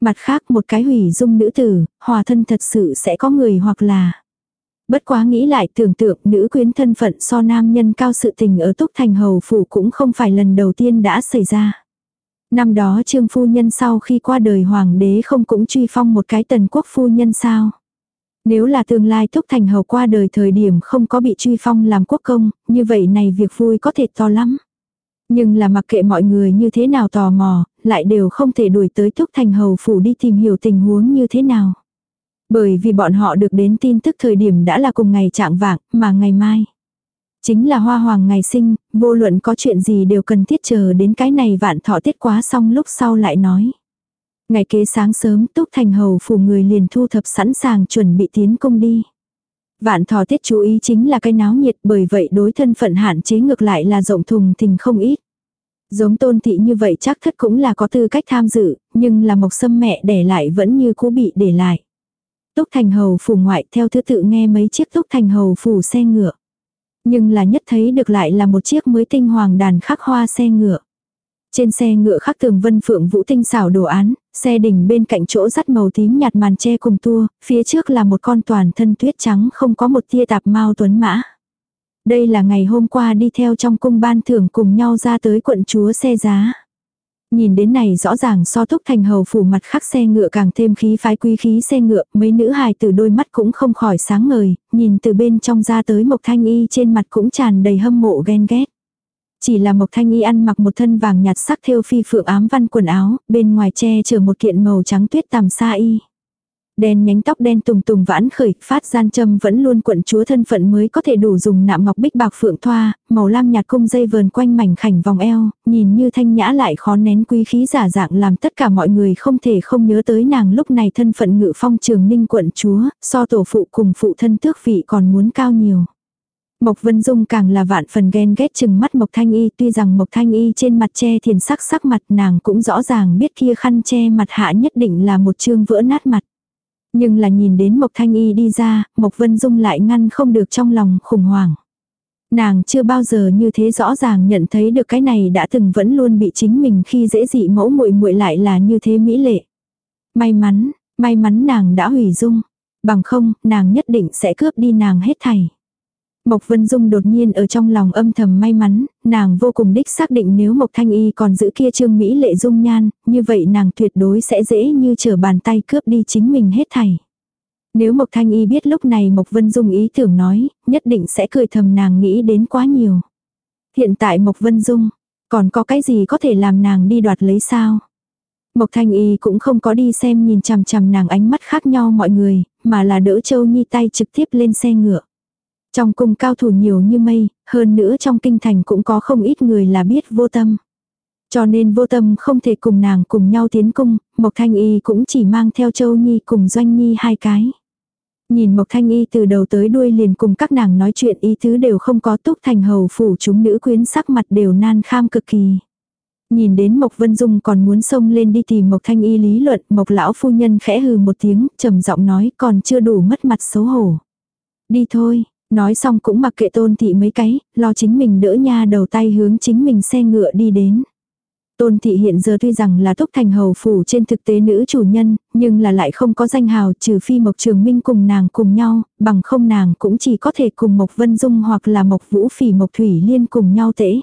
Mặt khác một cái hủy dung nữ tử, hòa thân thật sự sẽ có người hoặc là Bất quá nghĩ lại tưởng tượng nữ quyến thân phận so nam nhân cao sự tình ở Túc Thành Hầu Phủ cũng không phải lần đầu tiên đã xảy ra. Năm đó trương phu nhân sau khi qua đời hoàng đế không cũng truy phong một cái tần quốc phu nhân sao. Nếu là tương lai thúc Thành Hầu qua đời thời điểm không có bị truy phong làm quốc công, như vậy này việc vui có thể to lắm. Nhưng là mặc kệ mọi người như thế nào tò mò, lại đều không thể đuổi tới thúc Thành Hầu phủ đi tìm hiểu tình huống như thế nào. Bởi vì bọn họ được đến tin tức thời điểm đã là cùng ngày trạng vạng, mà ngày mai. Chính là hoa hoàng ngày sinh, vô luận có chuyện gì đều cần thiết chờ đến cái này vạn thọ tiết quá xong lúc sau lại nói. Ngày kế sáng sớm túc thành hầu phủ người liền thu thập sẵn sàng chuẩn bị tiến công đi. Vạn thò tiết chú ý chính là cái náo nhiệt bởi vậy đối thân phận hạn chế ngược lại là rộng thùng thình không ít. Giống tôn thị như vậy chắc thất cũng là có tư cách tham dự, nhưng là mộc sâm mẹ để lại vẫn như cũ bị để lại. Túc Thành Hầu phủ ngoại theo thứ tự nghe mấy chiếc Túc Thành Hầu phủ xe ngựa. Nhưng là nhất thấy được lại là một chiếc mới tinh hoàng đàn khắc hoa xe ngựa. Trên xe ngựa khắc tường vân phượng vũ tinh xảo đồ án, xe đỉnh bên cạnh chỗ dắt màu tím nhạt màn che cùng tua, phía trước là một con toàn thân tuyết trắng không có một tia tạp mau tuấn mã. Đây là ngày hôm qua đi theo trong cung ban thưởng cùng nhau ra tới quận chúa xe giá. Nhìn đến này rõ ràng so thúc thành hầu phủ mặt khắc xe ngựa càng thêm khí phái quý khí xe ngựa, mấy nữ hài từ đôi mắt cũng không khỏi sáng ngời, nhìn từ bên trong ra tới Mộc Thanh Y trên mặt cũng tràn đầy hâm mộ ghen ghét. Chỉ là Mộc Thanh Y ăn mặc một thân vàng nhạt sắc thêu phi phượng ám văn quần áo, bên ngoài che chở một kiện màu trắng tuyết tằm sa y. Đen nhánh tóc đen tùng tùng vãn khởi, phát gian châm vẫn luôn quận chúa thân phận mới có thể đủ dùng nạm ngọc bích bạc phượng thoa, màu lam nhạt cung dây vờn quanh mảnh khảnh vòng eo, nhìn như thanh nhã lại khó nén quý khí giả dạng làm tất cả mọi người không thể không nhớ tới nàng lúc này thân phận ngự phong trường ninh quận chúa, so tổ phụ cùng phụ thân tước vị còn muốn cao nhiều. Mộc Vân Dung càng là vạn phần ghen ghét chừng mắt Mộc Thanh Y tuy rằng Mộc Thanh Y trên mặt che thiền sắc sắc mặt nàng cũng rõ ràng biết kia khăn che mặt hạ nhất định là một chương vỡ nát mặt. Nhưng là nhìn đến Mộc Thanh Y đi ra, Mộc Vân Dung lại ngăn không được trong lòng khủng hoảng. Nàng chưa bao giờ như thế rõ ràng nhận thấy được cái này đã từng vẫn luôn bị chính mình khi dễ dị mẫu muội muội lại là như thế mỹ lệ. May mắn, may mắn nàng đã hủy dung. Bằng không, nàng nhất định sẽ cướp đi nàng hết thảy. Mộc Vân Dung đột nhiên ở trong lòng âm thầm may mắn, nàng vô cùng đích xác định nếu Mộc Thanh Y còn giữ kia trương Mỹ lệ dung nhan, như vậy nàng tuyệt đối sẽ dễ như trở bàn tay cướp đi chính mình hết thảy. Nếu Mộc Thanh Y biết lúc này Mộc Vân Dung ý tưởng nói, nhất định sẽ cười thầm nàng nghĩ đến quá nhiều. Hiện tại Mộc Vân Dung, còn có cái gì có thể làm nàng đi đoạt lấy sao? Mộc Thanh Y cũng không có đi xem nhìn chằm chằm nàng ánh mắt khác nhau mọi người, mà là đỡ Châu Nhi tay trực tiếp lên xe ngựa. Trong cung cao thủ nhiều như mây, hơn nữa trong kinh thành cũng có không ít người là biết vô tâm. Cho nên vô tâm không thể cùng nàng cùng nhau tiến cung, Mộc Thanh Y cũng chỉ mang theo Châu Nhi cùng Doanh Nhi hai cái. Nhìn Mộc Thanh Y từ đầu tới đuôi liền cùng các nàng nói chuyện ý tứ đều không có túc thành hầu phủ chúng nữ quyến sắc mặt đều nan kham cực kỳ. Nhìn đến Mộc Vân Dung còn muốn xông lên đi tìm Mộc Thanh Y lý luận, Mộc lão phu nhân khẽ hừ một tiếng, trầm giọng nói còn chưa đủ mất mặt xấu hổ. Đi thôi, Nói xong cũng mặc kệ tôn thị mấy cái, lo chính mình đỡ nha đầu tay hướng chính mình xe ngựa đi đến. Tôn thị hiện giờ tuy rằng là túc thành hầu phủ trên thực tế nữ chủ nhân, nhưng là lại không có danh hào trừ phi Mộc Trường Minh cùng nàng cùng nhau, bằng không nàng cũng chỉ có thể cùng Mộc Vân Dung hoặc là Mộc Vũ Phỉ Mộc Thủy Liên cùng nhau tễ.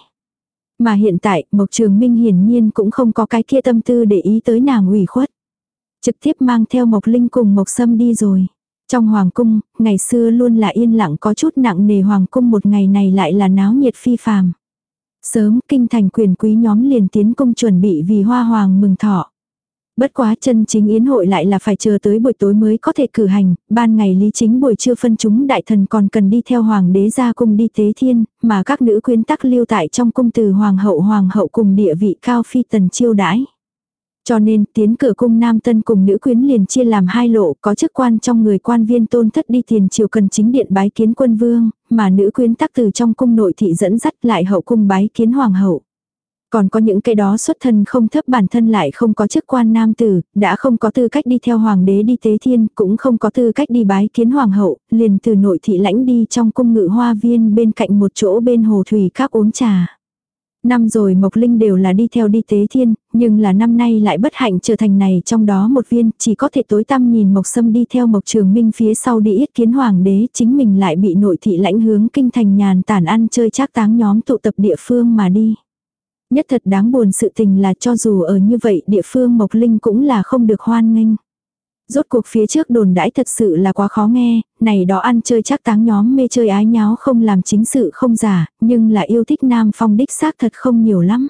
Mà hiện tại, Mộc Trường Minh hiển nhiên cũng không có cái kia tâm tư để ý tới nàng ủy khuất. Trực tiếp mang theo Mộc Linh cùng Mộc Sâm đi rồi. Trong hoàng cung, ngày xưa luôn là yên lặng có chút nặng nề hoàng cung một ngày này lại là náo nhiệt phi phàm. Sớm kinh thành quyền quý nhóm liền tiến cung chuẩn bị vì hoa hoàng mừng thọ. Bất quá chân chính yến hội lại là phải chờ tới buổi tối mới có thể cử hành, ban ngày lý chính buổi trưa phân chúng đại thần còn cần đi theo hoàng đế ra cung đi tế thiên, mà các nữ quyến tắc lưu tại trong cung từ hoàng hậu hoàng hậu cùng địa vị cao phi tần chiêu đãi. Cho nên tiến cửa cung nam tân cùng nữ quyến liền chia làm hai lộ có chức quan trong người quan viên tôn thất đi tiền triều cần chính điện bái kiến quân vương, mà nữ quyến tắc từ trong cung nội thị dẫn dắt lại hậu cung bái kiến hoàng hậu. Còn có những cái đó xuất thân không thấp bản thân lại không có chức quan nam tử, đã không có tư cách đi theo hoàng đế đi tế thiên, cũng không có tư cách đi bái kiến hoàng hậu, liền từ nội thị lãnh đi trong cung ngự hoa viên bên cạnh một chỗ bên hồ thủy các uống trà. Năm rồi Mộc Linh đều là đi theo đi tế thiên, nhưng là năm nay lại bất hạnh trở thành này trong đó một viên, chỉ có thể tối tăm nhìn Mộc Sâm đi theo Mộc Trường Minh phía sau đi yết kiến hoàng đế, chính mình lại bị nội thị lãnh hướng kinh thành nhàn tản ăn chơi trác táng nhóm tụ tập địa phương mà đi. Nhất thật đáng buồn sự tình là cho dù ở như vậy địa phương Mộc Linh cũng là không được hoan nghênh. Rốt cuộc phía trước đồn đãi thật sự là quá khó nghe, này đó ăn chơi chắc táng nhóm mê chơi ái nháo không làm chính sự không giả, nhưng là yêu thích nam phong đích xác thật không nhiều lắm.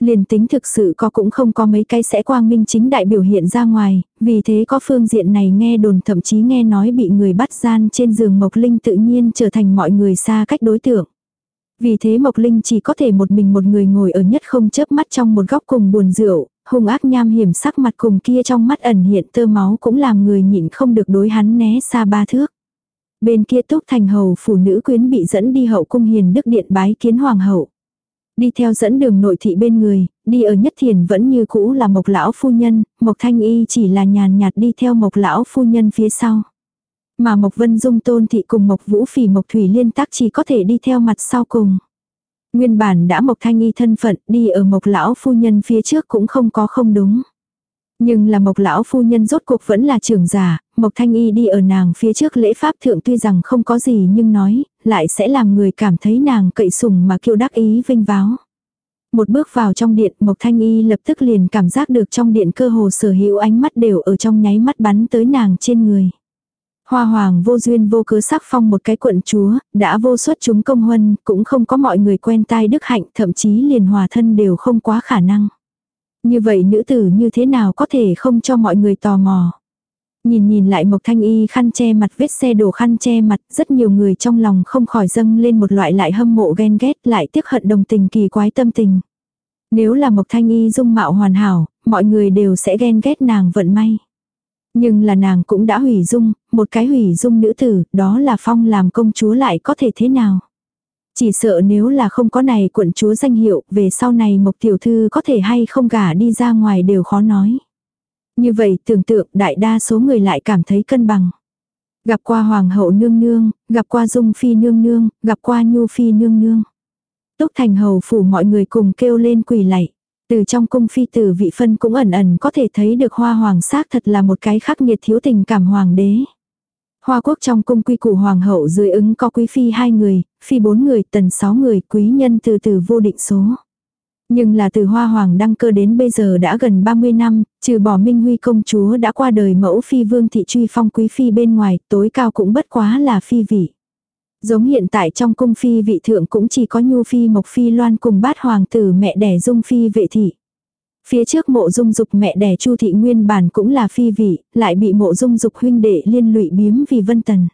Liền tính thực sự có cũng không có mấy cái sẽ quang minh chính đại biểu hiện ra ngoài, vì thế có phương diện này nghe đồn thậm chí nghe nói bị người bắt gian trên giường Mộc Linh tự nhiên trở thành mọi người xa cách đối tượng. Vì thế Mộc Linh chỉ có thể một mình một người ngồi ở nhất không chớp mắt trong một góc cùng buồn rượu, hung ác nham hiểm sắc mặt cùng kia trong mắt ẩn hiện tơ máu cũng làm người nhịn không được đối hắn né xa ba thước. Bên kia túc thành hầu phụ nữ quyến bị dẫn đi hậu cung hiền đức điện bái kiến hoàng hậu. Đi theo dẫn đường nội thị bên người, đi ở nhất thiền vẫn như cũ là mộc lão phu nhân, mộc thanh y chỉ là nhàn nhạt đi theo mộc lão phu nhân phía sau. Mà mộc vân dung tôn thị cùng mộc vũ phỉ mộc thủy liên tác chỉ có thể đi theo mặt sau cùng. Nguyên bản đã Mộc Thanh Y thân phận đi ở Mộc Lão Phu Nhân phía trước cũng không có không đúng. Nhưng là Mộc Lão Phu Nhân rốt cuộc vẫn là trưởng giả, Mộc Thanh Y đi ở nàng phía trước lễ pháp thượng tuy rằng không có gì nhưng nói, lại sẽ làm người cảm thấy nàng cậy sùng mà kiêu đắc ý vinh váo. Một bước vào trong điện Mộc Thanh Y lập tức liền cảm giác được trong điện cơ hồ sở hữu ánh mắt đều ở trong nháy mắt bắn tới nàng trên người. Hoa hoàng vô duyên vô cớ sắc phong một cái quận chúa, đã vô suất chúng công huân, cũng không có mọi người quen tai đức hạnh, thậm chí liền hòa thân đều không quá khả năng. Như vậy nữ tử như thế nào có thể không cho mọi người tò mò. Nhìn nhìn lại Mộc Thanh Y khăn che mặt vết xe đổ khăn che mặt, rất nhiều người trong lòng không khỏi dâng lên một loại lại hâm mộ ghen ghét lại tiếc hận đồng tình kỳ quái tâm tình. Nếu là Mộc Thanh Y dung mạo hoàn hảo, mọi người đều sẽ ghen ghét nàng vận may. Nhưng là nàng cũng đã hủy dung, một cái hủy dung nữ tử, đó là phong làm công chúa lại có thể thế nào. Chỉ sợ nếu là không có này quận chúa danh hiệu, về sau này Mộc Tiểu Thư có thể hay không gả đi ra ngoài đều khó nói. Như vậy tưởng tượng đại đa số người lại cảm thấy cân bằng. Gặp qua Hoàng hậu nương nương, gặp qua Dung Phi nương nương, gặp qua Nhu Phi nương nương. Túc thành hầu phủ mọi người cùng kêu lên quỳ lạy. Từ trong cung phi tử vị phân cũng ẩn ẩn có thể thấy được hoa hoàng xác thật là một cái khắc nghiệt thiếu tình cảm hoàng đế. Hoa quốc trong cung quy củ hoàng hậu dưới ứng có quý phi hai người, phi bốn người, tần sáu người, quý nhân từ từ vô định số. Nhưng là từ hoa hoàng đăng cơ đến bây giờ đã gần 30 năm, trừ bỏ Minh Huy công chúa đã qua đời mẫu phi vương thị truy phong quý phi bên ngoài, tối cao cũng bất quá là phi vị. Giống hiện tại trong cung phi vị thượng cũng chỉ có nhu phi mộc phi loan cùng bát hoàng tử mẹ đẻ dung phi vệ thị. Phía trước mộ dung dục mẹ đẻ chu thị nguyên bản cũng là phi vị, lại bị mộ dung dục huynh đệ liên lụy biếm vì vân tần.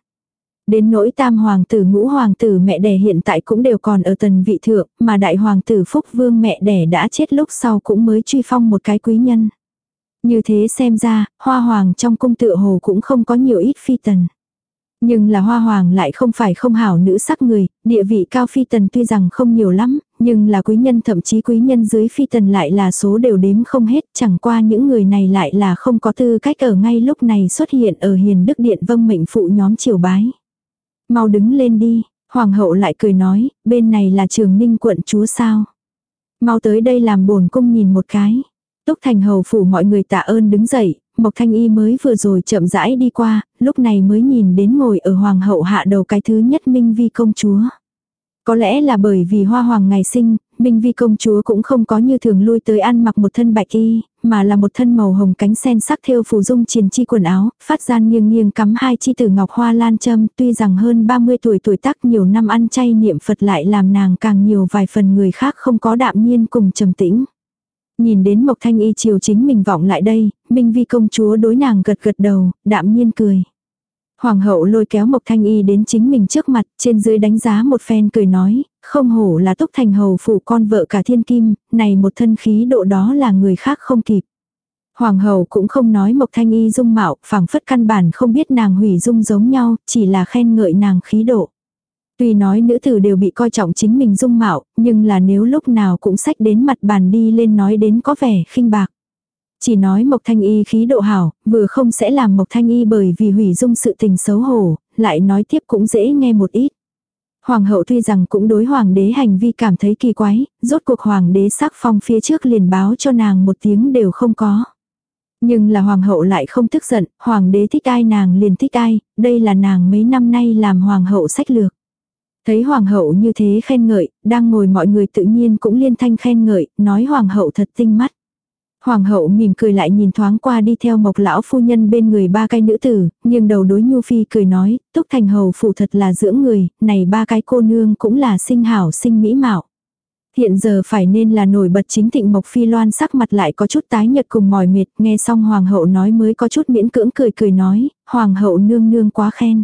Đến nỗi tam hoàng tử ngũ hoàng tử mẹ đẻ hiện tại cũng đều còn ở tần vị thượng, mà đại hoàng tử phúc vương mẹ đẻ đã chết lúc sau cũng mới truy phong một cái quý nhân. Như thế xem ra, hoa hoàng trong cung tựa hồ cũng không có nhiều ít phi tần. Nhưng là hoa hoàng lại không phải không hảo nữ sắc người, địa vị cao phi tần tuy rằng không nhiều lắm, nhưng là quý nhân thậm chí quý nhân dưới phi tần lại là số đều đếm không hết, chẳng qua những người này lại là không có tư cách ở ngay lúc này xuất hiện ở hiền đức điện vâng mệnh phụ nhóm triều bái. Mau đứng lên đi, hoàng hậu lại cười nói, bên này là trường ninh quận chúa sao. Mau tới đây làm bổn cung nhìn một cái. Túc thành hầu phủ mọi người tạ ơn đứng dậy, Mộc Thanh Y mới vừa rồi chậm rãi đi qua, lúc này mới nhìn đến ngồi ở hoàng hậu hạ đầu cái thứ nhất Minh Vi công chúa. Có lẽ là bởi vì hoa hoàng ngày sinh, Minh Vi công chúa cũng không có như thường lui tới ăn mặc một thân bạch y, mà là một thân màu hồng cánh sen sắc thêu phù dung triền chi quần áo, phát gian nghiêng nghiêng cắm hai chi tử ngọc hoa lan châm, tuy rằng hơn 30 tuổi tuổi tác nhiều năm ăn chay niệm Phật lại làm nàng càng nhiều vài phần người khác không có đạm nhiên cùng trầm tĩnh. Nhìn đến Mộc Thanh Y chiều chính mình vọng lại đây, Minh Vi công chúa đối nàng gật gật đầu, đạm nhiên cười. Hoàng hậu lôi kéo Mộc Thanh Y đến chính mình trước mặt, trên dưới đánh giá một phen cười nói, không hổ là túc thành hầu phụ con vợ cả thiên kim, này một thân khí độ đó là người khác không kịp. Hoàng hậu cũng không nói Mộc Thanh Y dung mạo, phảng phất căn bản không biết nàng hủy dung giống nhau, chỉ là khen ngợi nàng khí độ. Tuy nói nữ tử đều bị coi trọng chính mình dung mạo, nhưng là nếu lúc nào cũng sách đến mặt bàn đi lên nói đến có vẻ khinh bạc. Chỉ nói Mộc Thanh Y khí độ hảo, vừa không sẽ làm Mộc Thanh Y bởi vì hủy dung sự tình xấu hổ, lại nói tiếp cũng dễ nghe một ít. Hoàng hậu tuy rằng cũng đối hoàng đế hành vi cảm thấy kỳ quái, rốt cuộc hoàng đế sắc phong phía trước liền báo cho nàng một tiếng đều không có. Nhưng là hoàng hậu lại không tức giận, hoàng đế thích ai nàng liền thích ai, đây là nàng mấy năm nay làm hoàng hậu sách lược. Thấy hoàng hậu như thế khen ngợi, đang ngồi mọi người tự nhiên cũng liên thanh khen ngợi, nói hoàng hậu thật tinh mắt. Hoàng hậu mỉm cười lại nhìn thoáng qua đi theo mộc lão phu nhân bên người ba cái nữ tử, nhưng đầu đối nhu phi cười nói, túc thành hầu phụ thật là dưỡng người, này ba cái cô nương cũng là sinh hảo sinh mỹ mạo. Hiện giờ phải nên là nổi bật chính thịnh mộc phi loan sắc mặt lại có chút tái nhật cùng mỏi mệt, nghe xong hoàng hậu nói mới có chút miễn cưỡng cười cười nói, hoàng hậu nương nương quá khen.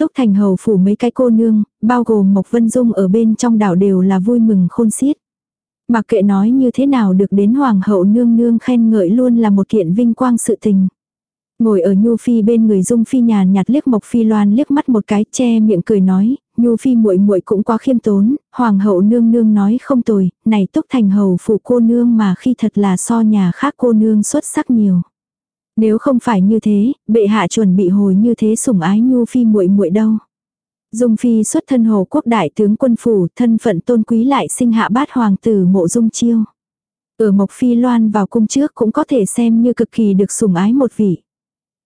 Túc thành hầu phủ mấy cái cô nương, bao gồm Mộc Vân Dung ở bên trong đảo đều là vui mừng khôn xiết. Mặc kệ nói như thế nào được đến hoàng hậu nương nương khen ngợi luôn là một kiện vinh quang sự tình. Ngồi ở Nhu Phi bên người Dung Phi nhàn nhạt liếc Mộc Phi Loan liếc mắt một cái che miệng cười nói, Nhu Phi muội muội cũng quá khiêm tốn, hoàng hậu nương nương nói không tồi, này túc thành hầu phụ cô nương mà khi thật là so nhà khác cô nương xuất sắc nhiều. Nếu không phải như thế, bệ hạ chuẩn bị hồi như thế sủng ái Nhu Phi muội muội đâu. Dung Phi xuất thân hồ quốc đại tướng quân phủ, thân phận tôn quý lại sinh hạ bát hoàng tử mộ dung chiêu. Ở Mộc Phi Loan vào cung trước cũng có thể xem như cực kỳ được sủng ái một vị.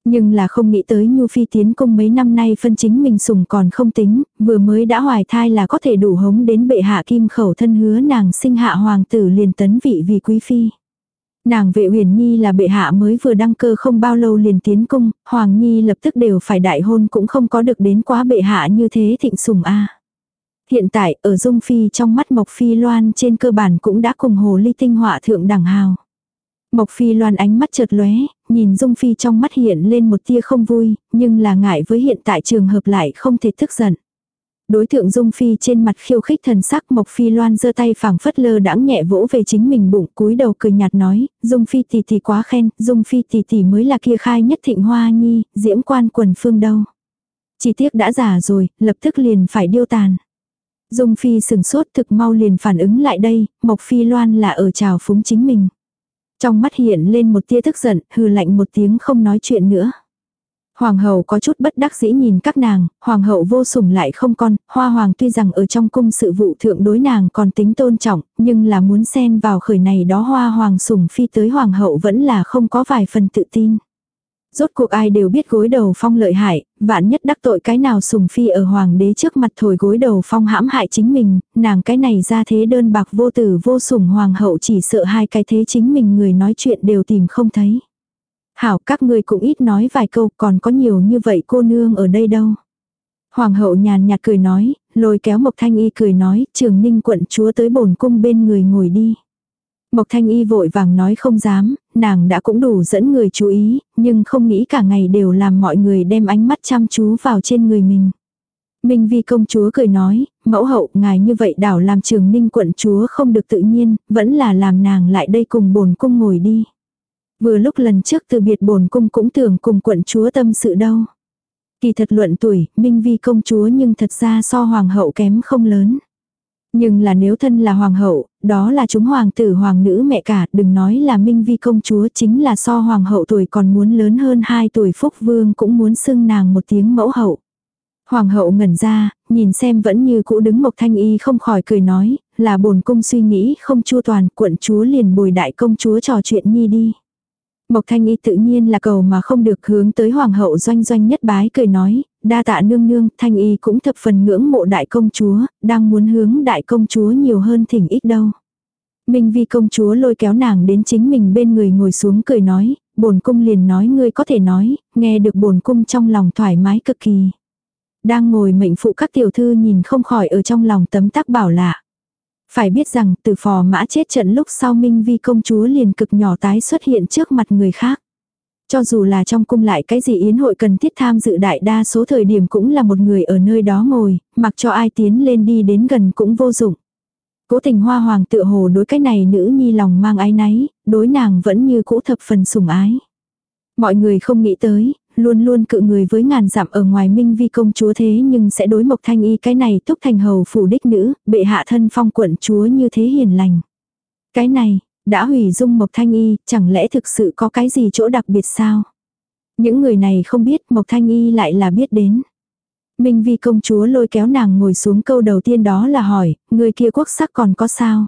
Nhưng là không nghĩ tới Nhu Phi tiến cung mấy năm nay phân chính mình sủng còn không tính, vừa mới đã hoài thai là có thể đủ hống đến bệ hạ kim khẩu thân hứa nàng sinh hạ hoàng tử liền tấn vị vì quý phi. Nàng vệ huyền nhi là bệ hạ mới vừa đăng cơ không bao lâu liền tiến cung, hoàng nhi lập tức đều phải đại hôn cũng không có được đến quá bệ hạ như thế thịnh sủng a. Hiện tại ở dung phi trong mắt mộc phi loan trên cơ bản cũng đã cùng hồ ly tinh họa thượng đẳng hào. Mộc Phi Loan ánh mắt chợt lóe, nhìn Dung Phi trong mắt hiện lên một tia không vui, nhưng là ngại với hiện tại trường hợp lại không thể tức giận. Đối tượng Dung Phi trên mặt khiêu khích thần sắc Mộc Phi Loan giơ tay phẳng phất lơ đãng nhẹ vỗ về chính mình bụng cúi đầu cười nhạt nói, Dung Phi tỷ tỷ quá khen, Dung Phi tỷ tỷ mới là kia khai nhất thịnh hoa nhi, diễm quan quần phương đâu. Chỉ tiếc đã già rồi, lập tức liền phải điêu tàn. Dung Phi sừng sốt thực mau liền phản ứng lại đây, Mộc Phi Loan là ở trào phúng chính mình. Trong mắt hiện lên một tia tức giận, hừ lạnh một tiếng không nói chuyện nữa. Hoàng hậu có chút bất đắc dĩ nhìn các nàng, hoàng hậu vô sủng lại không con, hoa hoàng tuy rằng ở trong cung sự vụ thượng đối nàng còn tính tôn trọng, nhưng là muốn xen vào khởi này đó hoa hoàng sủng phi tới hoàng hậu vẫn là không có vài phần tự tin. Rốt cuộc ai đều biết gối đầu phong lợi hại, vạn nhất đắc tội cái nào sùng phi ở hoàng đế trước mặt thổi gối đầu phong hãm hại chính mình, nàng cái này ra thế đơn bạc vô tử vô sủng hoàng hậu chỉ sợ hai cái thế chính mình người nói chuyện đều tìm không thấy. Hảo các ngươi cũng ít nói vài câu còn có nhiều như vậy cô nương ở đây đâu. Hoàng hậu nhàn nhạt cười nói, lôi kéo Mộc Thanh Y cười nói, trường ninh quận chúa tới bổn cung bên người ngồi đi. Mộc Thanh Y vội vàng nói không dám, nàng đã cũng đủ dẫn người chú ý, nhưng không nghĩ cả ngày đều làm mọi người đem ánh mắt chăm chú vào trên người mình. Minh Vi công chúa cười nói, mẫu hậu ngài như vậy đảo làm trường ninh quận chúa không được tự nhiên, vẫn là làm nàng lại đây cùng bổn cung ngồi đi. Vừa lúc lần trước từ biệt bổn cung cũng tưởng cùng quận chúa tâm sự đâu. Kỳ thật luận tuổi, Minh Vi công chúa nhưng thật ra so hoàng hậu kém không lớn. Nhưng là nếu thân là hoàng hậu, đó là chúng hoàng tử hoàng nữ mẹ cả, đừng nói là Minh Vi công chúa chính là so hoàng hậu tuổi còn muốn lớn hơn 2 tuổi Phúc Vương cũng muốn xưng nàng một tiếng mẫu hậu. Hoàng hậu ngẩn ra, nhìn xem vẫn như cũ đứng Mộc Thanh Y không khỏi cười nói, là bổn cung suy nghĩ không chu toàn, quận chúa liền bồi đại công chúa trò chuyện nhi đi. Mộc Thanh Y tự nhiên là cầu mà không được hướng tới Hoàng hậu doanh doanh nhất bái cười nói, đa tạ nương nương, Thanh Y cũng thập phần ngưỡng mộ đại công chúa, đang muốn hướng đại công chúa nhiều hơn thỉnh ít đâu. Minh Vi công chúa lôi kéo nàng đến chính mình bên người ngồi xuống cười nói, bổn cung liền nói ngươi có thể nói, nghe được bổn cung trong lòng thoải mái cực kỳ. Đang ngồi mệnh phụ các tiểu thư nhìn không khỏi ở trong lòng tấm tắc bảo lạ. Phải biết rằng từ phò mã chết trận lúc sau Minh Vi công chúa liền cực nhỏ tái xuất hiện trước mặt người khác. Cho dù là trong cung lại cái gì yến hội cần thiết tham dự đại đa số thời điểm cũng là một người ở nơi đó ngồi, mặc cho ai tiến lên đi đến gần cũng vô dụng. Cố tình hoa hoàng tự hồ đối cái này nữ nhi lòng mang ái náy, đối nàng vẫn như cũ thập phần sủng ái. Mọi người không nghĩ tới, luôn luôn cự người với ngàn dặm ở ngoài minh vi công chúa thế nhưng sẽ đối mộc thanh y cái này túc thành hầu phủ đích nữ, bệ hạ thân phong quận chúa như thế hiền lành. Cái này, đã hủy dung mộc thanh y, chẳng lẽ thực sự có cái gì chỗ đặc biệt sao? Những người này không biết mộc thanh y lại là biết đến. Minh vi công chúa lôi kéo nàng ngồi xuống câu đầu tiên đó là hỏi, người kia quốc sắc còn có sao?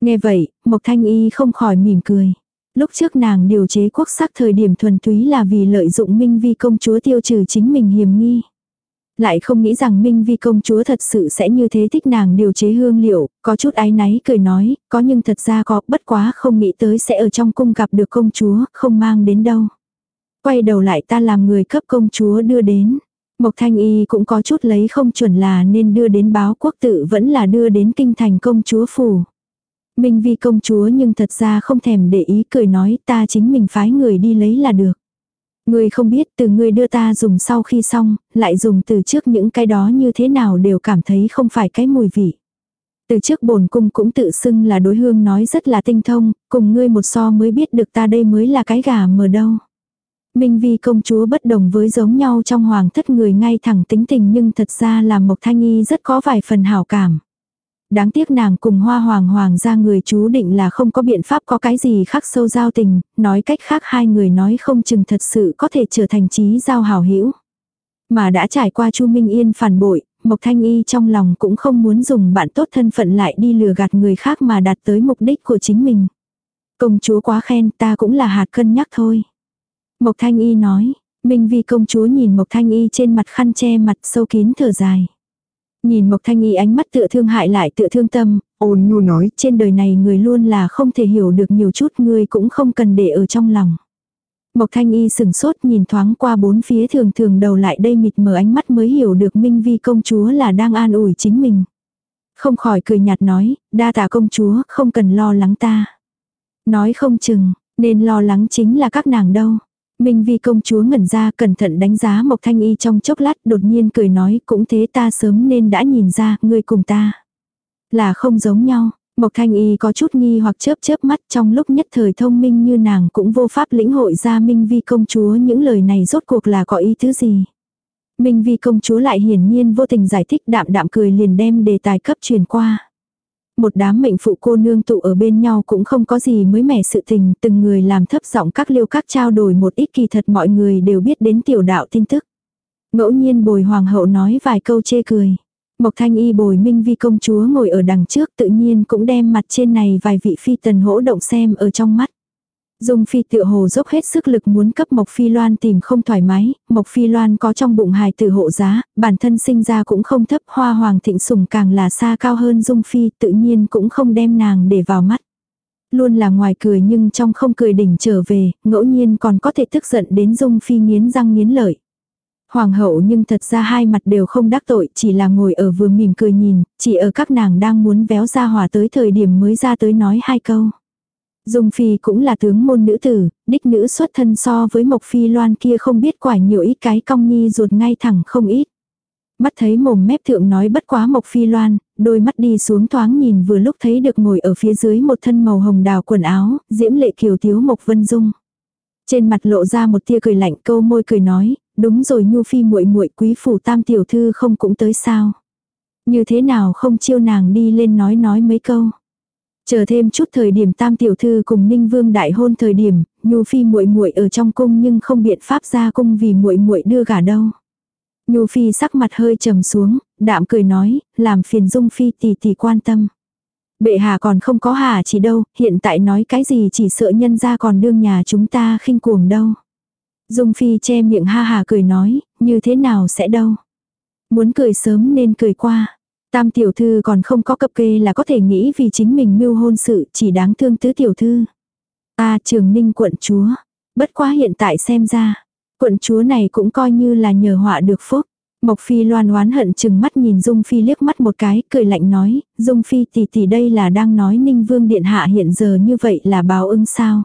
Nghe vậy, mộc thanh y không khỏi mỉm cười. Lúc trước nàng điều chế quốc sắc thời điểm thuần túy là vì lợi dụng Minh Vi công chúa tiêu trừ chính mình hiểm nghi. Lại không nghĩ rằng Minh Vi công chúa thật sự sẽ như thế thích nàng điều chế hương liệu, có chút ái náy cười nói, có nhưng thật ra có, bất quá không nghĩ tới sẽ ở trong cung gặp được công chúa, không mang đến đâu. Quay đầu lại ta làm người cấp công chúa đưa đến. Mộc Thanh Y cũng có chút lấy không chuẩn là nên đưa đến báo quốc tự vẫn là đưa đến kinh thành công chúa phủ. Minh Vi công chúa nhưng thật ra không thèm để ý cười nói ta chính mình phái người đi lấy là được. Người không biết từ người đưa ta dùng sau khi xong, lại dùng từ trước những cái đó như thế nào đều cảm thấy không phải cái mùi vị. Từ trước bổn cung cũng tự xưng là đối hương nói rất là tinh thông, cùng ngươi một so mới biết được ta đây mới là cái gà mờ đâu. Minh Vi công chúa bất đồng với giống nhau trong hoàng thất người ngay thẳng tính tình nhưng thật ra là Mộc Thanh Y rất có vài phần hảo cảm. Đáng tiếc nàng cùng hoa hoàng hoàng ra người chú định là không có biện pháp có cái gì khác sâu giao tình, nói cách khác hai người nói không chừng thật sự có thể trở thành trí giao hảo hữu Mà đã trải qua Chu Minh Yên phản bội, Mộc Thanh Y trong lòng cũng không muốn dùng bạn tốt thân phận lại đi lừa gạt người khác mà đạt tới mục đích của chính mình. Công chúa quá khen ta cũng là hạt cân nhắc thôi. Mộc Thanh Y nói, Minh Vi công chúa nhìn Mộc Thanh Y trên mặt khăn che mặt sâu kín thở dài. Nhìn Mộc Thanh Y ánh mắt tựa thương hại lại tựa thương tâm, ôn nhu nói trên đời này người luôn là không thể hiểu được nhiều chút người cũng không cần để ở trong lòng. Mộc Thanh Y sừng sốt nhìn thoáng qua bốn phía thường thường đầu lại đây mịt mờ ánh mắt mới hiểu được Minh Vi công chúa là đang an ủi chính mình. Không khỏi cười nhạt nói, đa tạ công chúa, không cần lo lắng ta. Nói không chừng, Nên lo lắng chính là các nàng đâu. Minh Vi công chúa ngẩn ra cẩn thận đánh giá Mộc Thanh Y trong chốc lát đột nhiên cười nói cũng thế ta sớm nên đã nhìn ra ngươi cùng ta. Là không giống nhau, Mộc Thanh Y có chút nghi hoặc chớp chớp mắt trong lúc nhất thời thông minh như nàng cũng vô pháp lĩnh hội ra Minh Vi công chúa những lời này rốt cuộc là có ý thứ gì. Minh Vi công chúa lại hiển nhiên vô tình giải thích đạm đạm cười liền đem đề tài cấp truyền qua. Một đám mệnh phụ cô nương tụ ở bên nhau cũng không có gì mới mẻ sự tình, từng người làm thấp giọng các liêu các trao đổi một ít kỳ thật mọi người đều biết đến tiểu đạo tin tức. Ngẫu nhiên bồi hoàng hậu nói vài câu chê cười. Mộc thanh y bồi minh vi công chúa ngồi ở đằng trước tự nhiên cũng đem mặt trên này vài vị phi tần hỗ động xem ở trong mắt. Dung Phi tựa hồ dốc hết sức lực muốn cấp Mộc Phi Loan tìm không thoải mái, Mộc Phi Loan có trong bụng hài tử hộ giá, bản thân sinh ra cũng không thấp, hoa hoàng thịnh sủng càng là xa cao hơn Dung Phi, tự nhiên cũng không đem nàng để vào mắt. Luôn là ngoài cười nhưng trong không cười đỉnh trở về, ngẫu nhiên còn có thể tức giận đến Dung Phi nghiến răng nghiến lợi. Hoàng hậu nhưng thật ra hai mặt đều không đắc tội, chỉ là ngồi ở vừa mỉm cười nhìn, chỉ ở các nàng đang muốn véo ra hòa tới thời điểm mới ra tới nói hai câu. Dung Phi cũng là tướng môn nữ tử, đích nữ xuất thân so với Mộc Phi Loan kia không biết quả nhiều ít cái cong nhi ruột ngay thẳng không ít. Mắt thấy mồm mép thượng nói bất quá Mộc Phi Loan, đôi mắt đi xuống thoáng nhìn vừa lúc thấy được ngồi ở phía dưới một thân màu hồng đào quần áo, diễm lệ kiều thiếu Mộc Vân Dung. Trên mặt lộ ra một tia cười lạnh câu môi cười nói, đúng rồi Nhu Phi muội muội quý phủ tam tiểu thư không cũng tới sao. Như thế nào không chiêu nàng đi lên nói nói mấy câu. Chờ thêm chút thời điểm tam tiểu thư cùng Ninh Vương đại hôn thời điểm, Nhu Phi muội muội ở trong cung nhưng không biện pháp ra cung vì muội muội đưa gả đâu. Nhu Phi sắc mặt hơi trầm xuống, đạm cười nói, làm phiền Dung Phi tỷ tỷ quan tâm. Bệ hạ còn không có hà chỉ đâu, hiện tại nói cái gì chỉ sợ nhân ra còn đương nhà chúng ta khinh cuồng đâu. Dung Phi che miệng ha hà cười nói, như thế nào sẽ đâu. Muốn cười sớm nên cười qua. Tam tiểu thư còn không có cập kê là có thể nghĩ vì chính mình mưu hôn sự chỉ đáng thương tứ tiểu thư. Ta trường ninh quận chúa. Bất quá hiện tại xem ra. Quận chúa này cũng coi như là nhờ họa được phúc. Mộc Phi loan oán hận chừng mắt nhìn Dung Phi liếc mắt một cái, cười lạnh nói, Dung Phi tỷ tỷ đây là đang nói Ninh Vương Điện Hạ hiện giờ như vậy là báo ứng sao.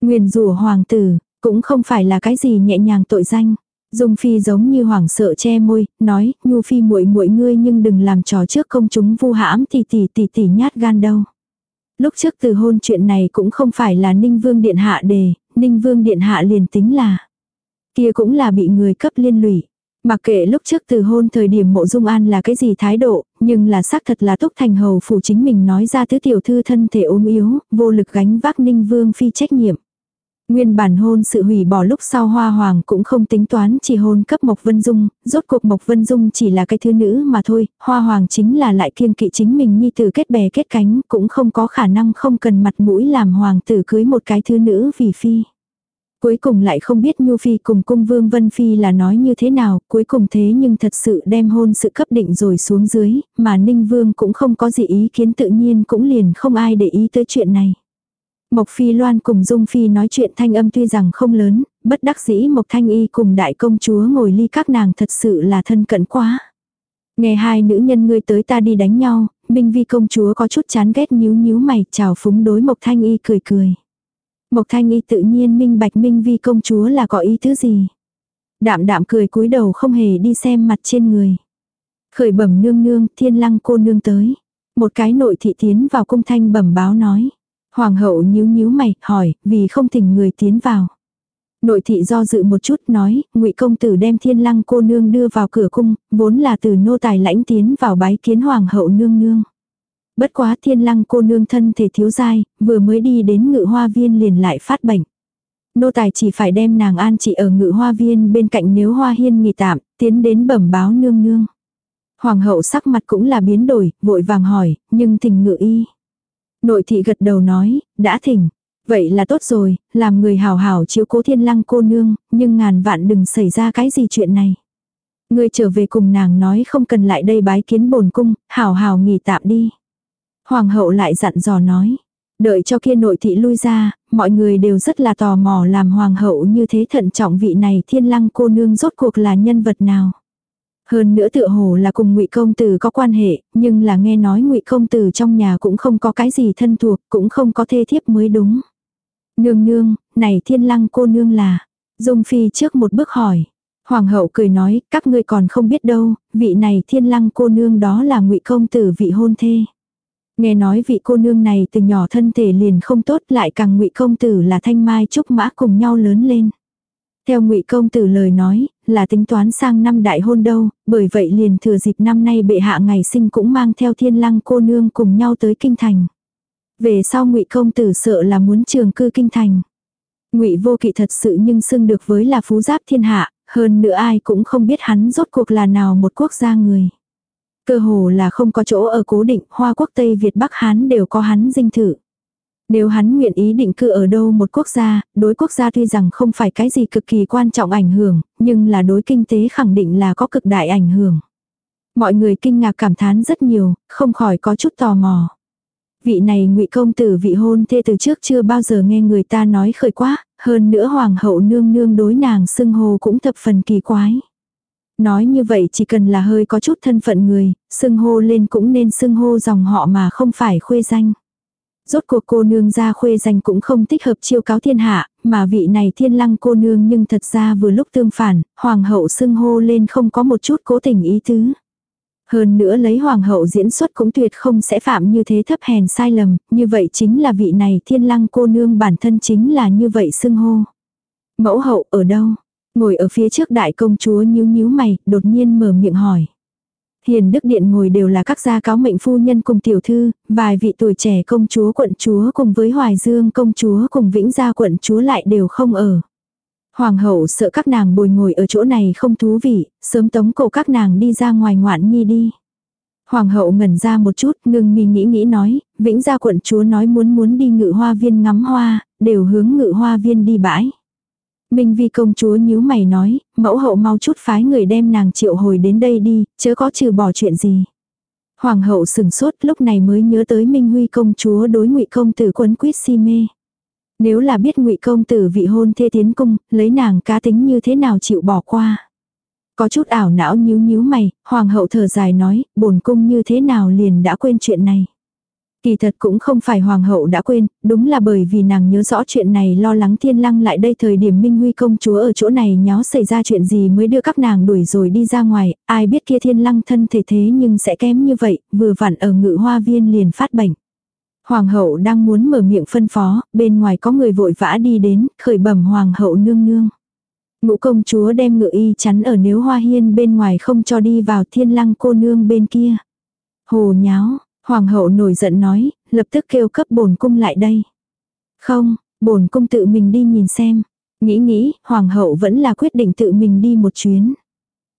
Nguyền rủa hoàng tử, cũng không phải là cái gì nhẹ nhàng tội danh. Dung Phi giống như hoảng sợ che môi, nói, Nhu Phi muội muội ngươi nhưng đừng làm trò trước công chúng vu hãm tỷ tỷ tỷ tỷ nhát gan đâu. Lúc trước từ hôn chuyện này cũng không phải là Ninh Vương Điện Hạ đề, Ninh Vương Điện Hạ liền tính là. Kia cũng là bị người cấp liên lụy. Mặc kệ lúc trước từ hôn thời điểm mộ dung an là cái gì thái độ, nhưng là xác thật là túc thành hầu phủ chính mình nói ra tứ tiểu thư thân thể ốm yếu, vô lực gánh vác ninh vương phi trách nhiệm. Nguyên bản hôn sự hủy bỏ lúc sau Hoa Hoàng cũng không tính toán chỉ hôn cấp Mộc Vân Dung, rốt cuộc Mộc Vân Dung chỉ là cái thứ nữ mà thôi, Hoa Hoàng chính là lại kiêng kỵ chính mình như từ kết bè kết cánh, cũng không có khả năng không cần mặt mũi làm hoàng tử cưới một cái thứ nữ vì phi. Cuối cùng lại không biết Nhu Phi cùng cung Vương Vân Phi là nói như thế nào, cuối cùng thế nhưng thật sự đem hôn sự cấp định rồi xuống dưới, mà Ninh Vương cũng không có gì ý kiến tự nhiên cũng liền không ai để ý tới chuyện này. Mộc Phi Loan cùng Dung Phi nói chuyện thanh âm tuy rằng không lớn, bất đắc dĩ Mộc Thanh Y cùng đại công chúa ngồi ly các nàng thật sự là thân cận quá. Nghe hai nữ nhân ngươi tới ta đi đánh nhau, Minh Vi công chúa có chút chán ghét nhíu nhíu mày, chào phúng đối Mộc Thanh Y cười cười. Mộc Thanh Y tự nhiên minh bạch Minh Vi công chúa là có ý thứ gì. Đạm đạm cười cúi đầu không hề đi xem mặt trên người. Khởi bẩm nương nương, thiên lăng cô nương tới. Một cái nội thị tiến vào cung thanh bẩm báo nói. Hoàng hậu nhíu nhíu mày, hỏi, vì không thỉnh người tiến vào. Nội thị do dự một chút nói, ngụy công tử đem thiên lăng cô nương đưa vào cửa cung, vốn là từ nô tài lãnh tiến vào bái kiến hoàng hậu nương nương. Bất quá thiên lăng cô nương thân thể thiếu dai, vừa mới đi đến ngự hoa viên liền lại phát bệnh. Nô tài chỉ phải đem nàng an trị ở ngự hoa viên bên cạnh nếu hoa hiên nghỉ tạm, tiến đến bẩm báo nương nương. Hoàng hậu sắc mặt cũng là biến đổi, vội vàng hỏi, nhưng thình ngự y. Nội thị gật đầu nói, đã thỉnh. Vậy là tốt rồi, làm người hào hảo chiếu cố thiên lăng cô nương, nhưng ngàn vạn đừng xảy ra cái gì chuyện này. Người trở về cùng nàng nói không cần lại đây bái kiến bổn cung, hào hào nghỉ tạm đi. Hoàng hậu lại dặn dò nói. Đợi cho kia nội thị lui ra, mọi người đều rất là tò mò làm hoàng hậu như thế thận trọng vị này thiên lăng cô nương rốt cuộc là nhân vật nào. Hơn nữa tựa hồ là cùng ngụy công tử có quan hệ, nhưng là nghe nói ngụy công tử trong nhà cũng không có cái gì thân thuộc, cũng không có thê thiếp mới đúng. Nương nương, này thiên lăng cô nương là. Dung Phi trước một bước hỏi. Hoàng hậu cười nói, các ngươi còn không biết đâu, vị này thiên lăng cô nương đó là ngụy công tử vị hôn thê. Nghe nói vị cô nương này từ nhỏ thân thể liền không tốt lại càng ngụy công tử là thanh mai trúc mã cùng nhau lớn lên. Theo ngụy công tử lời nói, là tính toán sang năm đại hôn đâu, bởi vậy liền thừa dịp năm nay bệ hạ ngày sinh cũng mang theo thiên lăng cô nương cùng nhau tới kinh thành. Về sau ngụy công tử sợ là muốn trường cư kinh thành. Ngụy Vô Kỵ thật sự nhưng xưng được với là phú giáp thiên hạ, hơn nữa ai cũng không biết hắn rốt cuộc là nào một quốc gia người. Cơ hồ là không có chỗ ở cố định, Hoa Quốc Tây Việt Bắc Hán đều có hắn dinh thự. Nếu hắn nguyện ý định cư ở đâu một quốc gia, đối quốc gia tuy rằng không phải cái gì cực kỳ quan trọng ảnh hưởng, nhưng là đối kinh tế khẳng định là có cực đại ảnh hưởng. Mọi người kinh ngạc cảm thán rất nhiều, không khỏi có chút tò mò. Vị này ngụy công tử vị hôn thê từ trước chưa bao giờ nghe người ta nói khởi quá, hơn nữa hoàng hậu nương nương đối nàng xưng hô cũng thập phần kỳ quái. Nói như vậy chỉ cần là hơi có chút thân phận người, xưng hô lên cũng nên xưng hô dòng họ mà không phải khuê danh. Rốt cuộc cô nương ra khuê danh cũng không thích hợp chiêu cáo thiên hạ, mà vị này thiên lăng cô nương nhưng thật ra vừa lúc tương phản, hoàng hậu xưng hô lên không có một chút cố tình ý tứ. Hơn nữa lấy hoàng hậu diễn xuất cũng tuyệt không sẽ phạm như thế thấp hèn sai lầm, như vậy chính là vị này thiên lăng cô nương bản thân chính là như vậy xưng hô. Mẫu hậu ở đâu? Ngồi ở phía trước đại công chúa nhíu nhíu mày, đột nhiên mở miệng hỏi. Hiền đức điện ngồi đều là các gia cáo mệnh phu nhân cùng tiểu thư, vài vị tuổi trẻ công chúa quận chúa cùng với hoài dương công chúa cùng vĩnh gia quận chúa lại đều không ở. Hoàng hậu sợ các nàng bồi ngồi ở chỗ này không thú vị, sớm tống cổ các nàng đi ra ngoài ngoạn nhi đi. Hoàng hậu ngẩn ra một chút, ngừng mi nghĩ nghĩ nói, vĩnh gia quận chúa nói muốn muốn đi ngự hoa viên ngắm hoa, đều hướng ngự hoa viên đi bãi. Minh vi công chúa nhíu mày nói, mẫu hậu mau chút phái người đem nàng triệu hồi đến đây đi, chớ có trừ bỏ chuyện gì. Hoàng hậu sừng sốt lúc này mới nhớ tới Minh Huy công chúa đối ngụy công tử quấn quýt si mê. Nếu là biết ngụy công tử vị hôn thê tiến cung, lấy nàng cá tính như thế nào chịu bỏ qua. Có chút ảo não nhíu nhíu mày, hoàng hậu thở dài nói, bổn cung như thế nào liền đã quên chuyện này. Kỳ thật cũng không phải hoàng hậu đã quên, đúng là bởi vì nàng nhớ rõ chuyện này lo lắng thiên lăng lại đây thời điểm Minh Huy công chúa ở chỗ này nháo xảy ra chuyện gì mới đưa các nàng đuổi rồi đi ra ngoài, ai biết kia thiên lăng thân thể thế nhưng sẽ kém như vậy, vừa vặn ở ngự hoa viên liền phát bệnh. Hoàng hậu đang muốn mở miệng phân phó, bên ngoài có người vội vã đi đến, khởi bẩm hoàng hậu nương nương. Ngũ công chúa đem ngự y chắn ở nếu hoa hiên bên ngoài không cho đi vào thiên lăng cô nương bên kia. Hồ nháo, hoàng hậu nổi giận nói, lập tức kêu cấp bổn cung lại đây. Không, bổn cung tự mình đi nhìn xem. Nghĩ nghĩ, hoàng hậu vẫn là quyết định tự mình đi một chuyến.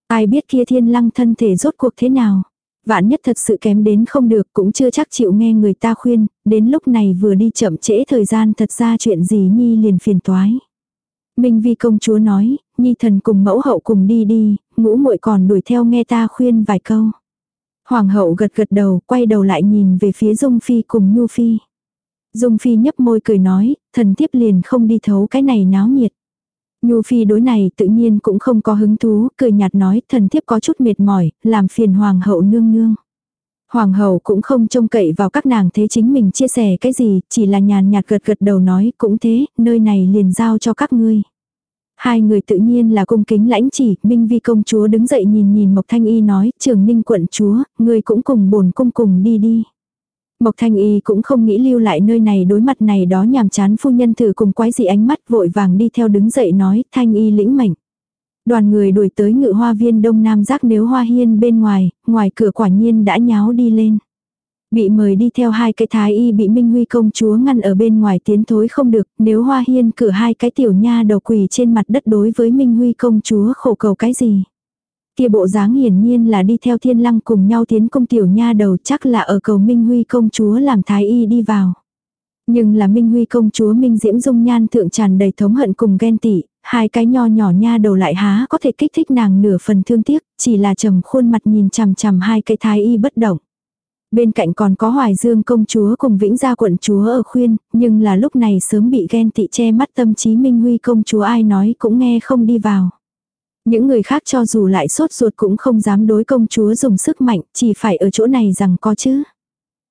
Ai biết kia thiên lăng thân thể rốt cuộc thế nào. Vạn nhất thật sự kém đến không được cũng chưa chắc chịu nghe người ta khuyên, đến lúc này vừa đi chậm trễ thời gian thật ra chuyện gì Nhi liền phiền toái. Minh Vi công chúa nói, Nhi thần cùng mẫu hậu cùng đi đi, ngũ muội còn đuổi theo nghe ta khuyên vài câu. Hoàng hậu gật gật đầu, quay đầu lại nhìn về phía Dung Phi cùng Nhu Phi. Dung Phi nhấp môi cười nói, thần tiếp liền không đi thấu cái này náo nhiệt. Nhu Phi đối này tự nhiên cũng không có hứng thú, cười nhạt nói thần thiếp có chút mệt mỏi, làm phiền hoàng hậu nương nương. Hoàng hậu cũng không trông cậy vào các nàng thế chính mình chia sẻ cái gì, chỉ là nhàn nhạt gật gật đầu nói cũng thế, nơi này liền giao cho các ngươi. Hai người tự nhiên là cung kính lãnh chỉ, Minh Vi công chúa đứng dậy nhìn nhìn Mộc Thanh Y nói, trường ninh quận chúa, người cũng cùng bổn cung cùng đi đi. Mộc Thanh Y cũng không nghĩ lưu lại nơi này đối mặt này đó nhàm chán phu nhân thử cùng quái dị ánh mắt vội vàng đi theo đứng dậy nói Thanh Y lĩnh mệnh. Đoàn người đuổi tới ngự hoa viên đông nam giác nếu hoa hiên bên ngoài, ngoài cửa quả nhiên đã nháo đi lên. Bị mời đi theo hai cái thái y bị Minh Huy công chúa ngăn ở bên ngoài tiến thối không được, nếu hoa hiên cử hai cái tiểu nha đầu quỳ trên mặt đất đối với Minh Huy công chúa khổ cầu cái gì. Kia bộ dáng hiển nhiên là đi theo thiên lăng cùng nhau tiến công tiểu nha đầu chắc là ở cầu Minh Huy công chúa làm thái y đi vào. Nhưng là Minh Huy công chúa Minh Diễm Dung Nhan thượng tràn đầy thống hận cùng ghen tị, hai cái nho nhỏ nha đầu lại há có thể kích thích nàng nửa phần thương tiếc, chỉ là trầm khuôn mặt nhìn chằm chằm hai cái thái y bất động. Bên cạnh còn có Hoài Dương công chúa cùng Vĩnh Gia quận chúa ở khuyên, nhưng là lúc này sớm bị ghen tị che mắt tâm trí Minh Huy công chúa ai nói cũng nghe không đi vào. Những người khác cho dù lại sốt ruột cũng không dám đối công chúa dùng sức mạnh, chỉ phải ở chỗ này rằng có chứ.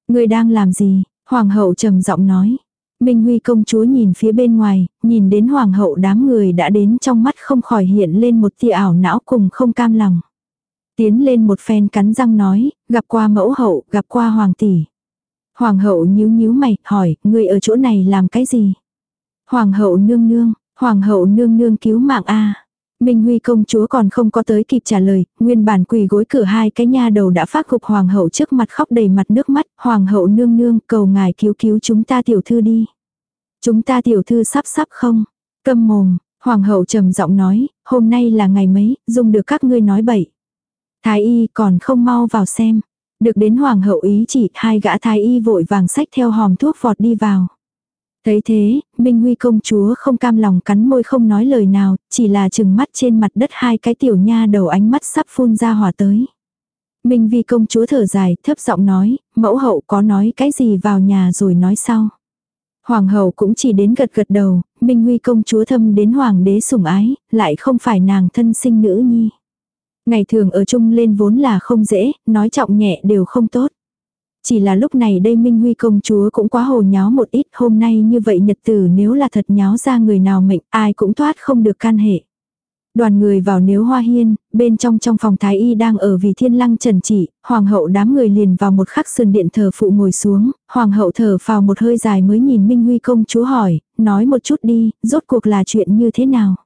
Người đang làm gì? Hoàng hậu trầm giọng nói. Minh Huy công chúa nhìn phía bên ngoài, nhìn đến hoàng hậu đám người đã đến trong mắt không khỏi hiện lên một tia ảo não cùng không cam lòng. Tiến lên một phen cắn răng nói, gặp qua mẫu hậu, gặp qua hoàng tỷ. Hoàng hậu nhíu nhíu mày, hỏi, người ở chỗ này làm cái gì? Hoàng hậu nương nương, hoàng hậu nương nương cứu mạng a. Minh Huy công chúa còn không có tới kịp trả lời, nguyên bản quỳ gối cửa hai cái nha đầu đã phát gục hoàng hậu trước mặt khóc đầy mặt nước mắt, hoàng hậu nương nương cầu ngài cứu cứu chúng ta tiểu thư đi. Chúng ta tiểu thư sắp sắp không? Câm mồm, hoàng hậu trầm giọng nói, hôm nay là ngày mấy, dùng được các ngươi nói bậy. Thái y còn không mau vào xem. Được đến hoàng hậu ý chỉ, hai gã thái y vội vàng sách theo hòm thuốc vọt đi vào. Thấy thế, Minh Huy công chúa không cam lòng cắn môi không nói lời nào, chỉ là chừng mắt trên mặt đất hai cái tiểu nha đầu ánh mắt sắp phun ra hỏa tới. Minh Vi công chúa thở dài, thấp giọng nói, mẫu hậu có nói cái gì vào nhà rồi nói sau. Hoàng hậu cũng chỉ đến gật gật đầu, Minh Huy công chúa thâm đến hoàng đế sủng ái, lại không phải nàng thân sinh nữ nhi. Ngày thường ở chung lên vốn là không dễ, nói trọng nhẹ đều không tốt. Chỉ là lúc này đây Minh Huy công chúa cũng quá hồ nháo một ít, hôm nay như vậy nhật tử nếu là thật nháo ra người nào mệnh, ai cũng thoát không được can hệ. Đoàn người vào nếu hoa hiên, bên trong trong phòng thái y đang ở vì thiên lăng trần trị, hoàng hậu đám người liền vào một khắc sườn điện thờ phụ ngồi xuống, hoàng hậu thở vào một hơi dài mới nhìn Minh Huy công chúa hỏi, nói một chút đi, rốt cuộc là chuyện như thế nào.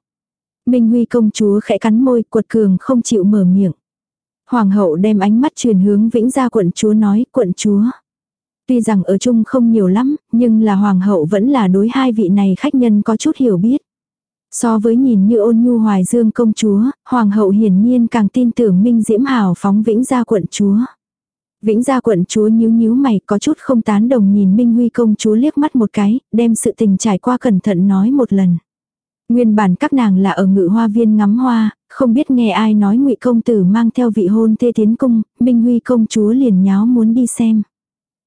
Minh Huy công chúa khẽ cắn môi, quật cường không chịu mở miệng. Hoàng hậu đem ánh mắt truyền hướng vĩnh gia quận chúa nói, quận chúa. Tuy rằng ở chung không nhiều lắm, nhưng là hoàng hậu vẫn là đối hai vị này khách nhân có chút hiểu biết. So với nhìn như ôn nhu hoài dương công chúa, hoàng hậu hiển nhiên càng tin tưởng Minh Diễm Hào phóng vĩnh gia quận chúa. Vĩnh gia quận chúa nhíu nhíu mày có chút không tán đồng nhìn Minh Huy công chúa liếc mắt một cái, đem sự tình trải qua cẩn thận nói một lần. Nguyên bản các nàng là ở ngự hoa viên ngắm hoa, không biết nghe ai nói ngụy công tử mang theo vị hôn thê tiến cung, Minh Huy công chúa liền nháo muốn đi xem.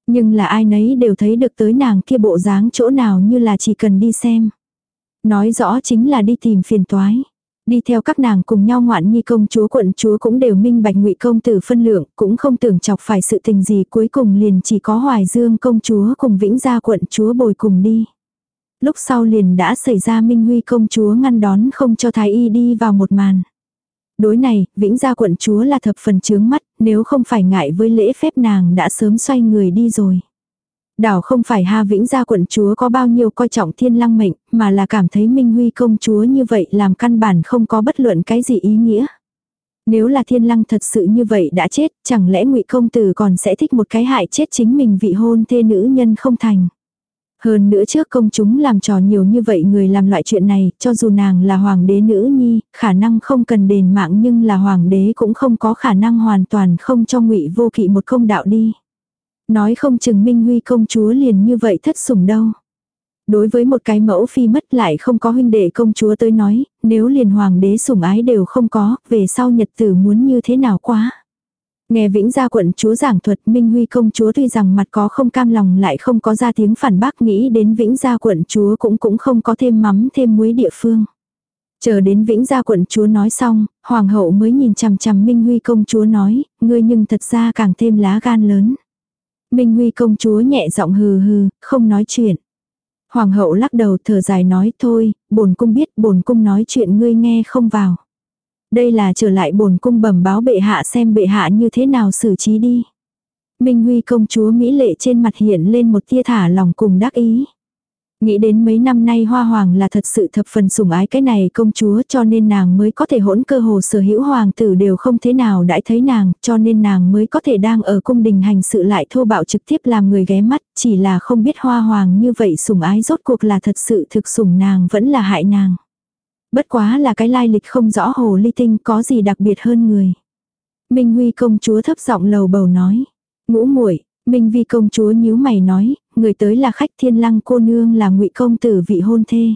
Nhưng là ai nấy đều thấy được tới nàng kia bộ dáng chỗ nào như là chỉ cần đi xem. Nói rõ chính là đi tìm phiền toái. Đi theo các nàng cùng nhau ngoạn nhi công chúa quận chúa cũng đều minh bạch ngụy công tử phân lượng, cũng không tưởng chọc phải sự tình gì cuối cùng liền chỉ có hoài dương công chúa cùng vĩnh gia quận chúa bồi cùng đi. Lúc sau liền đã xảy ra Minh Huy công chúa ngăn đón không cho Thái Y đi vào một màn. Đối này, Vĩnh Gia quận chúa là thập phần chướng mắt, nếu không phải ngại với lễ phép nàng đã sớm xoay người đi rồi. Đảo không phải Ha Vĩnh Gia quận chúa có bao nhiêu coi trọng thiên lăng mệnh, mà là cảm thấy Minh Huy công chúa như vậy làm căn bản không có bất luận cái gì ý nghĩa. Nếu là thiên lăng thật sự như vậy đã chết, chẳng lẽ ngụy công tử còn sẽ thích một cái hại chết chính mình vị hôn thê nữ nhân không thành. Hơn nữa trước công chúng làm trò nhiều như vậy người làm loại chuyện này, cho dù nàng là hoàng đế nữ nhi, khả năng không cần đền mạng nhưng là hoàng đế cũng không có khả năng hoàn toàn không cho ngụy vô kỵ một công đạo đi. Nói không chừng Minh Huy công chúa liền như vậy thất sủng đâu. Đối với một cái mẫu phi mất lại không có huynh đệ công chúa tới nói, nếu liền hoàng đế sủng ái đều không có, về sau nhật tử muốn như thế nào quá. Nghe Vĩnh Gia quận chúa giảng thuật Minh Huy công chúa tuy rằng mặt có không cam lòng lại không có ra tiếng phản bác nghĩ đến Vĩnh Gia quận chúa cũng cũng không có thêm mắm thêm muối địa phương. Chờ đến Vĩnh Gia quận chúa nói xong, Hoàng hậu mới nhìn chằm chằm Minh Huy công chúa nói, ngươi nhưng thật ra càng thêm lá gan lớn. Minh Huy công chúa nhẹ giọng hừ hừ, không nói chuyện. Hoàng hậu lắc đầu thở dài nói thôi, bổn cung biết bổn cung nói chuyện ngươi nghe không vào. Đây là trở lại bổn cung bẩm báo bệ hạ xem bệ hạ như thế nào xử trí đi. Minh Huy công chúa Mỹ lệ trên mặt hiện lên một tia thả lòng cùng đắc ý. Nghĩ đến mấy năm nay Hoa Hoàng là thật sự thập phần sủng ái cái này công chúa cho nên nàng mới có thể hỗn cơ hồ sở hữu hoàng tử đều không thế nào đãi thấy nàng, cho nên nàng mới có thể đang ở cung đình hành sự lại thô bạo trực tiếp làm người ghé mắt, chỉ là không biết Hoa Hoàng như vậy sủng ái rốt cuộc là thật sự thực sủng nàng vẫn là hại nàng. Bất quá là cái lai lịch không rõ hồ ly tinh có gì đặc biệt hơn người. Minh Huy công chúa thấp giọng lầu bầu nói. Ngũ muội Minh Vi công chúa nhíu mày nói, người tới là khách thiên lăng cô nương là ngụy công tử vị hôn thê.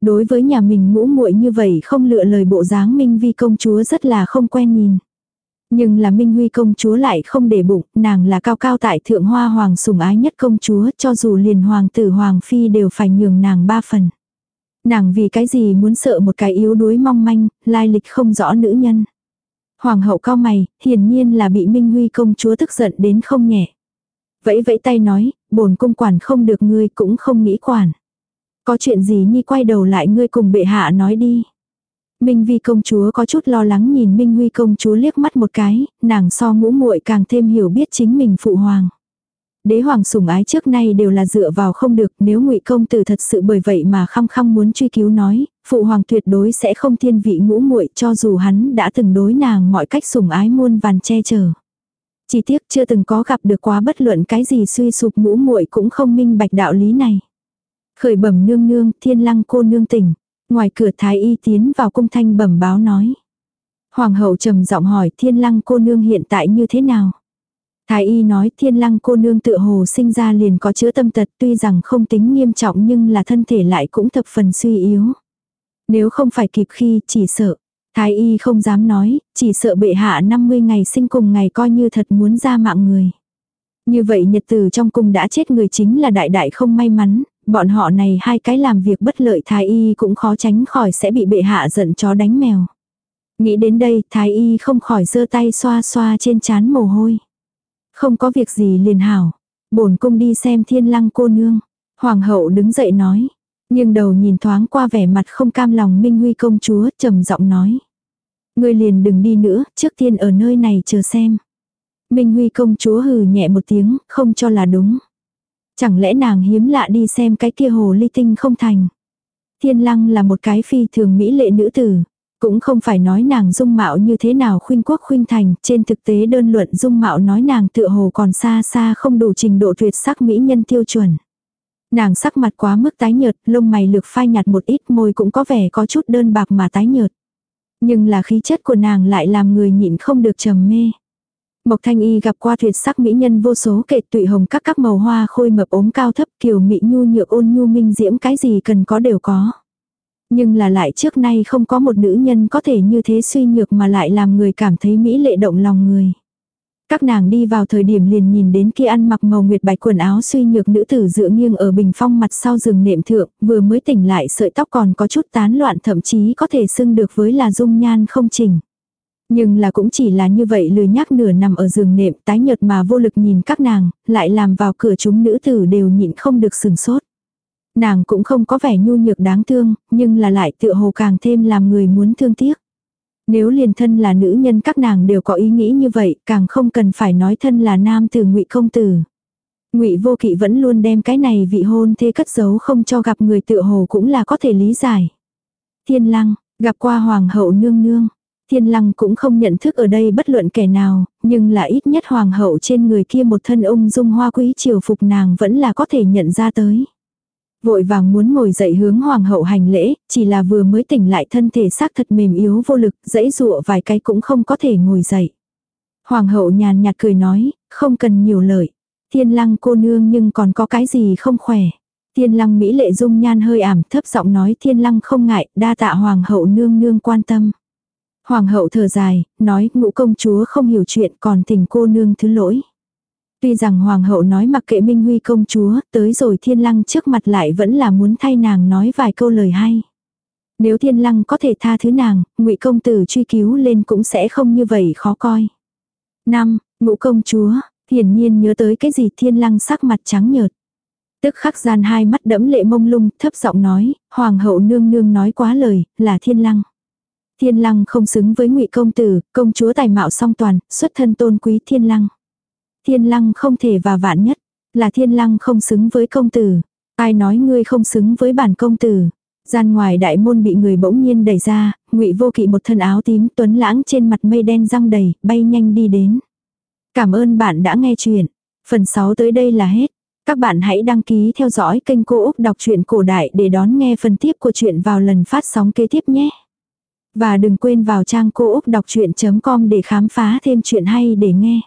Đối với nhà mình ngũ muội như vậy không lựa lời bộ dáng Minh Vi công chúa rất là không quen nhìn. Nhưng là Minh Huy công chúa lại không để bụng, nàng là cao cao tại thượng hoa hoàng sủng ái nhất công chúa cho dù liền hoàng tử hoàng phi đều phải nhường nàng ba phần. Nàng vì cái gì muốn sợ một cái yếu đuối mong manh, lai lịch không rõ nữ nhân. Hoàng hậu cao mày, hiển nhiên là bị Minh Huy công chúa tức giận đến không nhẹ. Vẫy vẫy tay nói, bổn cung quản không được ngươi cũng không nghĩ quản. Có chuyện gì nhi quay đầu lại ngươi cùng bệ hạ nói đi. Minh Vi công chúa có chút lo lắng nhìn Minh Huy công chúa liếc mắt một cái, nàng so ngũ muội càng thêm hiểu biết chính mình phụ hoàng. Đế hoàng sủng ái trước nay đều là dựa vào không được, nếu ngụy công tử thật sự bởi vậy mà khăng khăng muốn truy cứu nói, phụ hoàng tuyệt đối sẽ không thiên vị ngũ muội cho dù hắn đã từng đối nàng mọi cách sủng ái muôn vàn che chở. Chỉ tiếc chưa từng có gặp được quá bất luận cái gì suy sụp ngũ muội cũng không minh bạch đạo lý này. Khởi bẩm nương nương, thiên lăng cô nương tỉnh. Ngoài cửa thái y tiến vào cung thanh bẩm báo nói. Hoàng hậu trầm giọng hỏi thiên lăng cô nương hiện tại như thế nào? Thái y nói thiên lăng cô nương tự hồ sinh ra liền có chữa tâm tật tuy rằng không tính nghiêm trọng nhưng là thân thể lại cũng thập phần suy yếu. Nếu không phải kịp khi chỉ sợ. Thái y không dám nói, chỉ sợ bệ hạ 50 ngày sinh cùng ngày coi như thật muốn ra mạng người. Như vậy nhật tử trong cung đã chết người chính là đại đại không may mắn, bọn họ này hai cái làm việc bất lợi thái y cũng khó tránh khỏi sẽ bị bệ hạ giận chó đánh mèo. Nghĩ đến đây thái y không khỏi giơ tay xoa xoa trên chán mồ hôi. Không có việc gì liền hảo. bổn cung đi xem thiên lăng cô nương. Hoàng hậu đứng dậy nói. Nhưng đầu nhìn thoáng qua vẻ mặt không cam lòng Minh Huy công chúa trầm giọng nói. Ngươi liền đừng đi nữa, trước tiên ở nơi này chờ xem. Minh Huy công chúa hừ nhẹ một tiếng, không cho là đúng. Chẳng lẽ nàng hiếm lạ đi xem cái kia hồ ly tinh không thành. Thiên lăng là một cái phi thường mỹ lệ nữ tử. Cũng không phải nói nàng dung mạo như thế nào khuynh quốc khuynh thành, trên thực tế đơn luận dung mạo nói nàng tựa hồ còn xa xa không đủ trình độ tuyệt sắc mỹ nhân tiêu chuẩn. Nàng sắc mặt quá mức tái nhợt, lông mày lược phai nhạt một ít môi cũng có vẻ có chút đơn bạc mà tái nhợt. Nhưng là khí chất của nàng lại làm người nhịn không được trầm mê. Mộc Thanh Y gặp qua tuyệt sắc mỹ nhân vô số kệ tụy hồng các các màu hoa khôi mập ốm cao thấp kiều mỹ nhu nhược ôn nhu minh diễm cái gì cần có đều có. Nhưng là lại trước nay không có một nữ nhân có thể như thế suy nhược mà lại làm người cảm thấy mỹ lệ động lòng người. Các nàng đi vào thời điểm liền nhìn đến kia ăn mặc màu nguyệt bạch quần áo suy nhược nữ tử dựa nghiêng ở bình phong mặt sau giường nệm thượng, vừa mới tỉnh lại sợi tóc còn có chút tán loạn thậm chí có thể xưng được với là dung nhan không chỉnh. Nhưng là cũng chỉ là như vậy lười nhác nửa nằm ở giường nệm tái nhợt mà vô lực nhìn các nàng, lại làm vào cửa chúng nữ tử đều nhịn không được sừng sốt. Nàng cũng không có vẻ nhu nhược đáng thương, nhưng là lại tựa hồ càng thêm làm người muốn thương tiếc. Nếu liền thân là nữ nhân các nàng đều có ý nghĩ như vậy, càng không cần phải nói thân là nam từ ngụy công tử. Ngụy Vô Kỵ vẫn luôn đem cái này vị hôn thê cất giấu không cho gặp người tựa hồ cũng là có thể lý giải. Thiên Lăng, gặp qua hoàng hậu nương nương. Thiên Lăng cũng không nhận thức ở đây bất luận kẻ nào, nhưng là ít nhất hoàng hậu trên người kia một thân ung dung hoa quý triều phục nàng vẫn là có thể nhận ra tới. Vội vàng muốn ngồi dậy hướng hoàng hậu hành lễ, chỉ là vừa mới tỉnh lại thân thể xác thật mềm yếu vô lực, dãy dụa vài cái cũng không có thể ngồi dậy. Hoàng hậu nhàn nhạt cười nói, không cần nhiều lời. Thiên lăng cô nương nhưng còn có cái gì không khỏe. Thiên lăng Mỹ lệ dung nhan hơi ảm thấp giọng nói thiên lăng không ngại, đa tạ hoàng hậu nương nương quan tâm. Hoàng hậu thở dài, nói ngũ công chúa không hiểu chuyện còn tình cô nương thứ lỗi. Tuy rằng hoàng hậu nói mặc kệ Minh Huy công chúa, tới rồi thiên lăng trước mặt lại vẫn là muốn thay nàng nói vài câu lời hay. Nếu thiên lăng có thể tha thứ nàng, ngụy công tử truy cứu lên cũng sẽ không như vậy khó coi. năm Ngũ công chúa, hiển nhiên nhớ tới cái gì thiên lăng sắc mặt trắng nhợt. Tức khắc gian hai mắt đẫm lệ mông lung, thấp giọng nói, hoàng hậu nương nương nói quá lời, là thiên lăng. Thiên lăng không xứng với ngụy công tử, công chúa tài mạo song toàn, xuất thân tôn quý thiên lăng. Thiên lăng không thể và vạn nhất, là thiên lăng không xứng với công tử. Ai nói ngươi không xứng với bản công tử. Gian ngoài đại môn bị người bỗng nhiên đẩy ra, ngụy vô kỵ một thân áo tím tuấn lãng trên mặt mây đen răng đầy, bay nhanh đi đến. Cảm ơn bạn đã nghe chuyện. Phần 6 tới đây là hết. Các bạn hãy đăng ký theo dõi kênh Cô Úc Đọc truyện Cổ Đại để đón nghe phần tiếp của chuyện vào lần phát sóng kế tiếp nhé. Và đừng quên vào trang cô úc đọc chuyện.com để khám phá thêm chuyện hay để nghe.